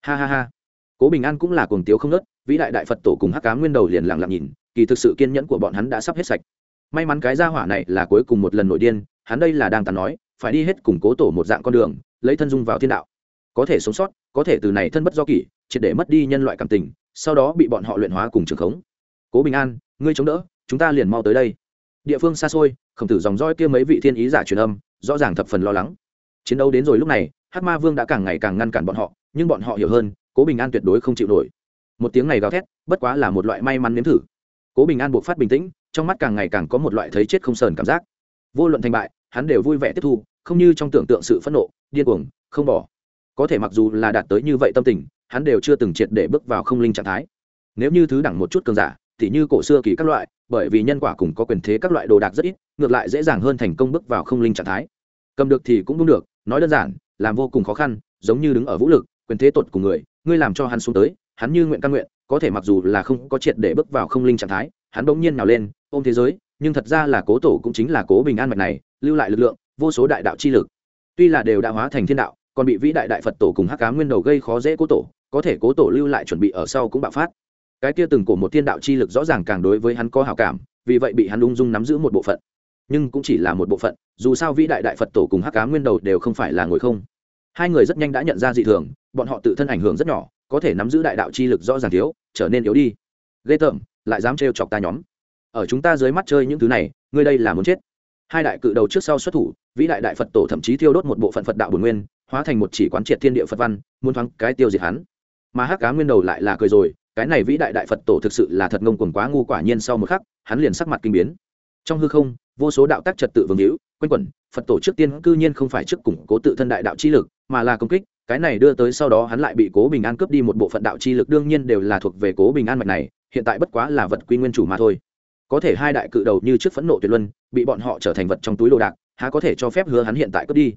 [SPEAKER 1] Ha ha ha. Cố bình an cũng là cuồng tiếu không nớt vĩ đại đại phật tổ cùng hắc cá nguyên đầu liền lặng lặng nhìn, kỳ thực sự kiên nhẫn của bọn hắn đã sắp hết sạch. May mắn cái gia hỏa này là cuối cùng một lần nổi điên, hắn đây là đang tàn nói phải đi hết củng cố tổ một dạng con đường, lấy thân dung vào thiên đạo. Có thể sống sót, có thể từ này thân bất do kỷ, triệt để mất đi nhân loại cảm tình, sau đó bị bọn họ luyện hóa cùng trường khống. Cố bình an, ngươi chống đỡ, chúng ta liền mau tới đây. Địa phương xa xôi, khổng tử dòng roi kia mấy vị thiên ý giả truyền âm, rõ ràng thập phần lo lắng. Chiến đấu đến rồi lúc này hát ma vương đã càng ngày càng ngăn cản bọn họ, nhưng bọn họ hiểu hơn, cố bình an tuyệt đối không chịu nổi. Một tiếng này gào thét, bất quá là một loại may mắn nếm thử. Cố bình an buộc phát bình tĩnh, trong mắt càng ngày càng có một loại thấy chết không sờn cảm giác. Vô luận thành bại hắn đều vui vẻ tiếp thu, không như trong tưởng tượng sự phẫn nộ, điên cuồng, không bỏ. Có thể mặc dù là đạt tới như vậy tâm tình, hắn đều chưa từng triệt để bước vào không linh trạng thái. Nếu như thứ đẳng một chút cường giả, thì như cổ xưa kỳ các loại, bởi vì nhân quả cùng có quyền thế các loại đồ đạc rất ít, ngược lại dễ dàng hơn thành công bước vào không linh trạng thái. Cầm được thì cũng đúng được, nói đơn giản, làm vô cùng khó khăn, giống như đứng ở vũ lực, quyền thế tột của người, ngươi làm cho hắn xuống tới, hắn như nguyện căn nguyện, có thể mặc dù là không có triệt để bước vào không linh trạng thái, hắn bỗng nhiên nào lên, ôm thế giới nhưng thật ra là cố tổ cũng chính là cố bình an mạch này, lưu lại lực lượng, vô số đại đạo chi lực. Tuy là đều đã hóa thành thiên đạo, còn bị vĩ đại đại phật tổ cùng hắc cá nguyên đầu gây khó dễ cố tổ, có thể cố tổ lưu lại chuẩn bị ở sau cũng bạo phát. Cái kia từng của một thiên đạo chi lực rõ ràng càng đối với hắn có hào cảm, vì vậy bị hắn ung dung nắm giữ một bộ phận. Nhưng cũng chỉ là một bộ phận, dù sao vĩ đại đại phật tổ cùng hắc cá nguyên đầu đều không phải là ngồi không. Hai người rất nhanh đã nhận ra dị thường, bọn họ tự thân ảnh hưởng rất nhỏ, có thể nắm giữ đại đạo chi lực rõ ràng thiếu, trở nên yếu đi. Ghê tởm, lại dám trêu chọc ta nhóm ở chúng ta dưới mắt chơi những thứ này, ngươi đây là muốn chết. Hai đại cự đầu trước sau xuất thủ, vĩ đại đại phật tổ thậm chí thiêu đốt một bộ phận phật đạo bồn nguyên, hóa thành một chỉ quán triệt thiên địa phật văn, muốn thoáng cái tiêu diệt hắn. Mà hắc cá nguyên đầu lại là cười rồi, cái này vĩ đại đại phật tổ thực sự là thật ngông cuồng quá ngu quả nhiên sau một khắc, hắn liền sắc mặt kinh biến. Trong hư không, vô số đạo tác trật tự vương hữu quanh quẩn, phật tổ trước tiên cư nhiên không phải trước củng cố tự thân đại đạo chi lực, mà là công kích, cái này đưa tới sau đó hắn lại bị cố bình an cướp đi một bộ phận đạo chi lực, đương nhiên đều là thuộc về cố bình an mạch này, hiện tại bất quá là vật quy nguyên chủ mà thôi có thể hai đại cự đầu như trước phẫn nộ tuyệt luân, bị bọn họ trở thành vật trong túi đồ đạc, há có thể cho phép hứa hắn hiện tại cướp đi.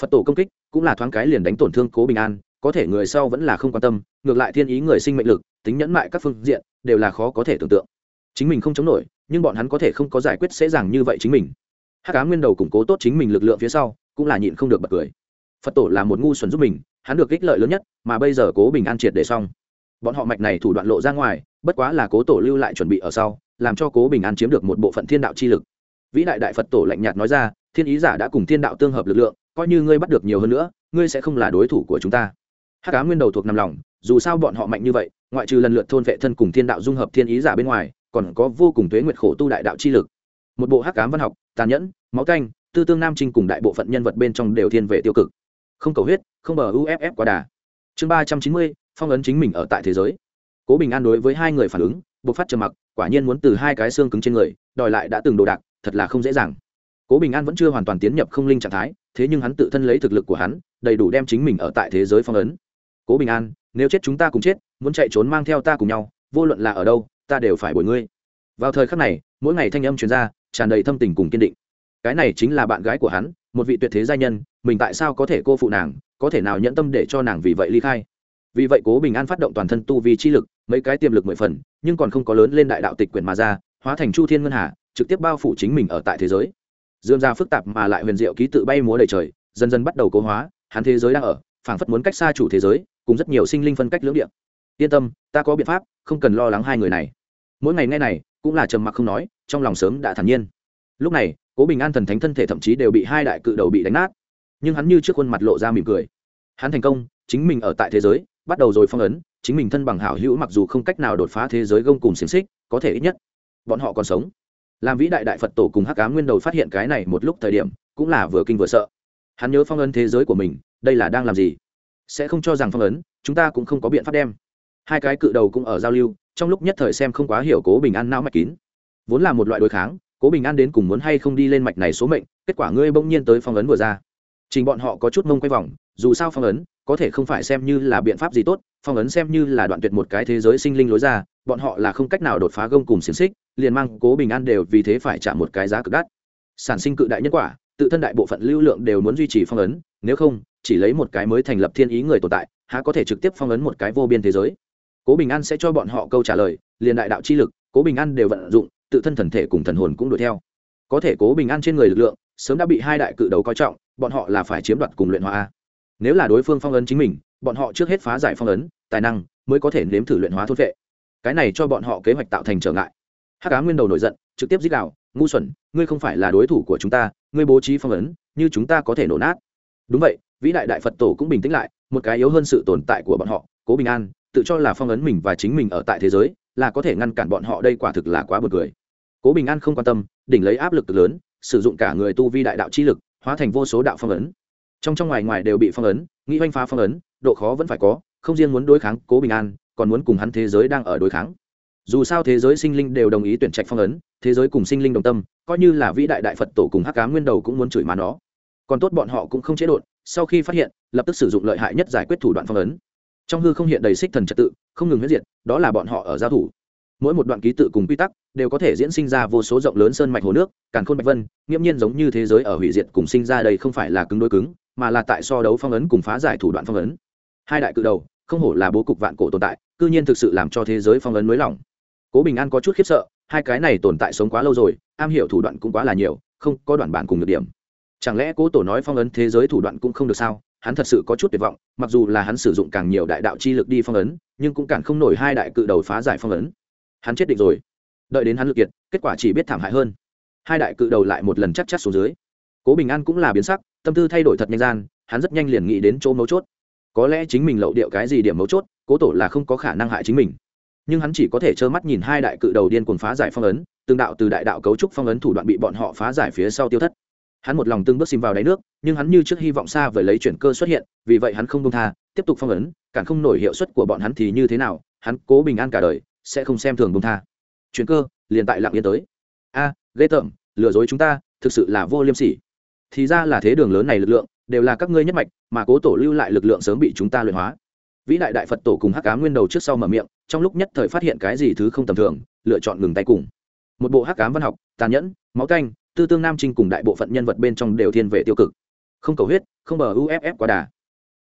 [SPEAKER 1] Phật tổ công kích cũng là thoáng cái liền đánh tổn thương cố bình an, có thể người sau vẫn là không quan tâm, ngược lại thiên ý người sinh mệnh lực, tính nhẫn mại các phương diện, đều là khó có thể tưởng tượng. Chính mình không chống nổi, nhưng bọn hắn có thể không có giải quyết dễ dàng như vậy chính mình. Hát cá nguyên đầu củng cố tốt chính mình lực lượng phía sau, cũng là nhịn không được bật cười. Phật tổ là một ngu xuẩn giúp mình, hắn được ích lợi lớn nhất, mà bây giờ cố bình an triệt để xong bọn họ mạch này thủ đoạn lộ ra ngoài, bất quá là cố tổ lưu lại chuẩn bị ở sau, làm cho cố bình an chiếm được một bộ phận thiên đạo chi lực. Vĩ đại đại phật tổ lạnh nhạt nói ra, thiên ý giả đã cùng thiên đạo tương hợp lực lượng, coi như ngươi bắt được nhiều hơn nữa, ngươi sẽ không là đối thủ của chúng ta. Hát cá nguyên đầu thuộc nằm lòng, dù sao bọn họ mạnh như vậy, ngoại trừ lần lượt thôn vệ thân cùng thiên đạo dung hợp thiên ý giả bên ngoài, còn có vô cùng tuế nguyệt khổ tu đại đạo chi lực. Một bộ hắc cám văn học, tàn nhẫn, máu canh, tư tương nam trinh cùng đại bộ phận nhân vật bên trong đều thiên về tiêu cực. Không cầu huyết, không bờ uff quá đà. Chương ba trăm chín mươi phong ấn chính mình ở tại thế giới. Cố bình an đối với hai người phản ứng buộc phát trầm mặc, quả nhiên muốn từ hai cái xương cứng trên người, đòi lại đã từng đồ đạc, thật là không dễ dàng. Cố bình an vẫn chưa hoàn toàn tiến nhập không linh trạng thái, thế nhưng hắn tự thân lấy thực lực của hắn, đầy đủ đem chính mình ở tại thế giới phong ấn. Cố bình an, nếu chết chúng ta cùng chết, muốn chạy trốn mang theo ta cùng nhau, vô luận là ở đâu, ta đều phải bồi ngươi. Vào thời khắc này, mỗi ngày thanh âm truyền ra, tràn đầy thâm tình cùng kiên định. Cái này chính là bạn gái của hắn, một vị tuyệt thế gia nhân, mình tại sao có thể cô phụ nàng, có thể nào nhẫn tâm để cho nàng vì vậy ly khai? Vì vậy cố bình an phát động toàn thân tu vi chi lực, mấy cái tiềm lực mười phần, nhưng còn không có lớn lên đại đạo tịch quyền mà ra, hóa thành chu thiên ngân hà, trực tiếp bao phủ chính mình ở tại thế giới. Dương ra phức tạp mà lại huyền diệu ký tự bay múa đầy trời, dần dần bắt đầu cố hóa, hắn thế giới đang ở, phảng phất muốn cách xa chủ thế giới, cùng rất nhiều sinh linh phân cách lưỡng địa. Yên tâm, ta có biện pháp, không cần lo lắng hai người này. Mỗi ngày ngay này, cũng là trầm mặc không nói, trong lòng sớm đã thản nhiên. Lúc này, cố bình an thần thánh thân thể thậm chí đều bị hai đại cự đầu bị đánh nát. Nhưng hắn như trước khuôn mặt lộ ra mỉm cười. Hắn thành công, chính mình ở tại thế giới bắt đầu rồi phong ấn, chính mình thân bằng hảo hữu mặc dù không cách nào đột phá thế giới gông cùng xiềng xích, có thể ít nhất, bọn họ còn sống. Làm vĩ đại đại phật tổ cùng hắc cá nguyên đầu phát hiện cái này một lúc thời điểm, cũng là vừa kinh vừa sợ. Hắn nhớ phong ấn thế giới của mình, đây là đang làm gì? Sẽ không cho rằng phong ấn, chúng ta cũng không có biện pháp đem. Hai cái cự đầu cũng ở giao lưu, trong lúc nhất thời xem không quá hiểu cố bình an não mạch kín. Vốn là một loại đối kháng, cố bình an đến cùng muốn hay không đi lên mạch này số mệnh, kết quả ngươi bỗng nhiên tới phong ấn vừa ra trình bọn họ có chút mông quay vòng, dù sao phong ấn, có thể không phải xem như là biện pháp gì tốt, phong ấn xem như là đoạn tuyệt một cái thế giới sinh linh lối ra, bọn họ là không cách nào đột phá gông cùng xiển xích, liền mang cố bình an đều vì thế phải trả một cái giá cực đắt. Sản sinh cự đại nhân quả, tự thân đại bộ phận lưu lượng đều muốn duy trì phong ấn, nếu không, chỉ lấy một cái mới thành lập thiên ý người tồn tại, há có thể trực tiếp phong ấn một cái vô biên thế giới. Cố bình an sẽ cho bọn họ câu trả lời, liền đại đạo chi lực, cố bình an đều vận dụng, tự thân thần thể cùng thần hồn cũng đuổi theo. Có thể cố bình an trên người lực lượng, sớm đã bị hai đại cự đầu coi trọng bọn họ là phải chiếm đoạt cùng luyện hóa a. Nếu là đối phương phong ấn chính mình, bọn họ trước hết phá giải phong ấn, tài năng, mới có thể nếm thử luyện hóa thốt vệ. Cái này cho bọn họ kế hoạch tạo thành trở ngại. Hắc cá nguyên đầu nổi giận, trực tiếp giết đạo ngu xuẩn, ngươi không phải là đối thủ của chúng ta, ngươi bố trí phong ấn, như chúng ta có thể nổ nát. Đúng vậy, vĩ đại đại phật tổ cũng bình tĩnh lại, một cái yếu hơn sự tồn tại của bọn họ, cố bình an, tự cho là phong ấn mình và chính mình ở tại thế giới, là có thể ngăn cản bọn họ đây quả thực là quá buồn cười. Cố bình an không quan tâm, đỉnh lấy áp lực lớn, sử dụng cả người tu vi đại đạo chi lực hóa thành vô số đạo phong ấn. Trong trong ngoài ngoài đều bị phong ấn, nghĩ oanh phá phong ấn, độ khó vẫn phải có, không riêng muốn đối kháng cố bình an, còn muốn cùng hắn thế giới đang ở đối kháng. Dù sao thế giới sinh linh đều đồng ý tuyển trạch phong ấn, thế giới cùng sinh linh đồng tâm, coi như là vĩ đại đại phật tổ cùng hắc cá nguyên đầu cũng muốn chửi mà nó. Còn tốt bọn họ cũng không chế đột sau khi phát hiện, lập tức sử dụng lợi hại nhất giải quyết thủ đoạn phong ấn. Trong hư không hiện đầy xích thần trật tự, không ngừng huyết diệt, đó là bọn họ ở giao thủ mỗi một đoạn ký tự cùng quy tắc đều có thể diễn sinh ra vô số rộng lớn sơn mạch hồ nước, càn khôn bạch vân, nghiễm nhiên giống như thế giới ở hủy diệt cùng sinh ra đây không phải là cứng đối cứng, mà là tại so đấu phong ấn cùng phá giải thủ đoạn phong ấn. Hai đại cự đầu, không hổ là bố cục vạn cổ tồn tại, cư nhiên thực sự làm cho thế giới phong ấn mới lỏng. Cố bình an có chút khiếp sợ, hai cái này tồn tại sống quá lâu rồi, am hiểu thủ đoạn cũng quá là nhiều, không có đoạn bản cùng được điểm. Chẳng lẽ cố tổ nói phong ấn thế giới thủ đoạn cũng không được sao? Hắn thật sự có chút tuyệt vọng, mặc dù là hắn sử dụng càng nhiều đại đạo chi lực đi phong ấn, nhưng cũng càng không nổi hai đại cự đầu phá giải phong ấn hắn chết định rồi. Đợi đến hắn lực kiệt, kết quả chỉ biết thảm hại hơn. Hai đại cự đầu lại một lần chắc chắc xuống dưới. Cố bình an cũng là biến sắc, tâm tư thay đổi thật nhanh gian, hắn rất nhanh liền nghĩ đến chỗ mấu chốt. Có lẽ chính mình lậu điệu cái gì điểm mấu chốt, cố tổ là không có khả năng hại chính mình. Nhưng hắn chỉ có thể trơ mắt nhìn hai đại cự đầu điên cuồng phá giải phong ấn tương đạo từ đại đạo cấu trúc phong ấn thủ đoạn bị bọn họ phá giải phía sau tiêu thất. Hắn một lòng tương bước xin vào đáy nước, nhưng hắn như trước hy vọng xa với lấy chuyển cơ xuất hiện, vì vậy hắn không đông tha, tiếp tục phong ấn cản không nổi hiệu suất của bọn hắn thì như thế nào, hắn cố bình an cả đời sẽ không xem thường bông tha. Chuyện cơ liền tại lặng yên tới. A à, ghê tởm lừa dối chúng ta thực sự là vô liêm sỉ. Thì ra là thế đường lớn này lực lượng đều là các ngươi nhất mạch mà cố tổ lưu lại lực lượng sớm bị chúng ta luyện hóa. Vĩ đại đại phật tổ cùng hắc cá nguyên đầu trước sau mở miệng trong lúc nhất thời phát hiện cái gì thứ không tầm thường lựa chọn ngừng tay cùng. Một bộ hắc cám văn học tàn nhẫn máu canh tư tương nam trinh cùng đại bộ phận nhân vật bên trong đều thiên về tiêu cực. Không cầu huyết không bờ uff quá đà.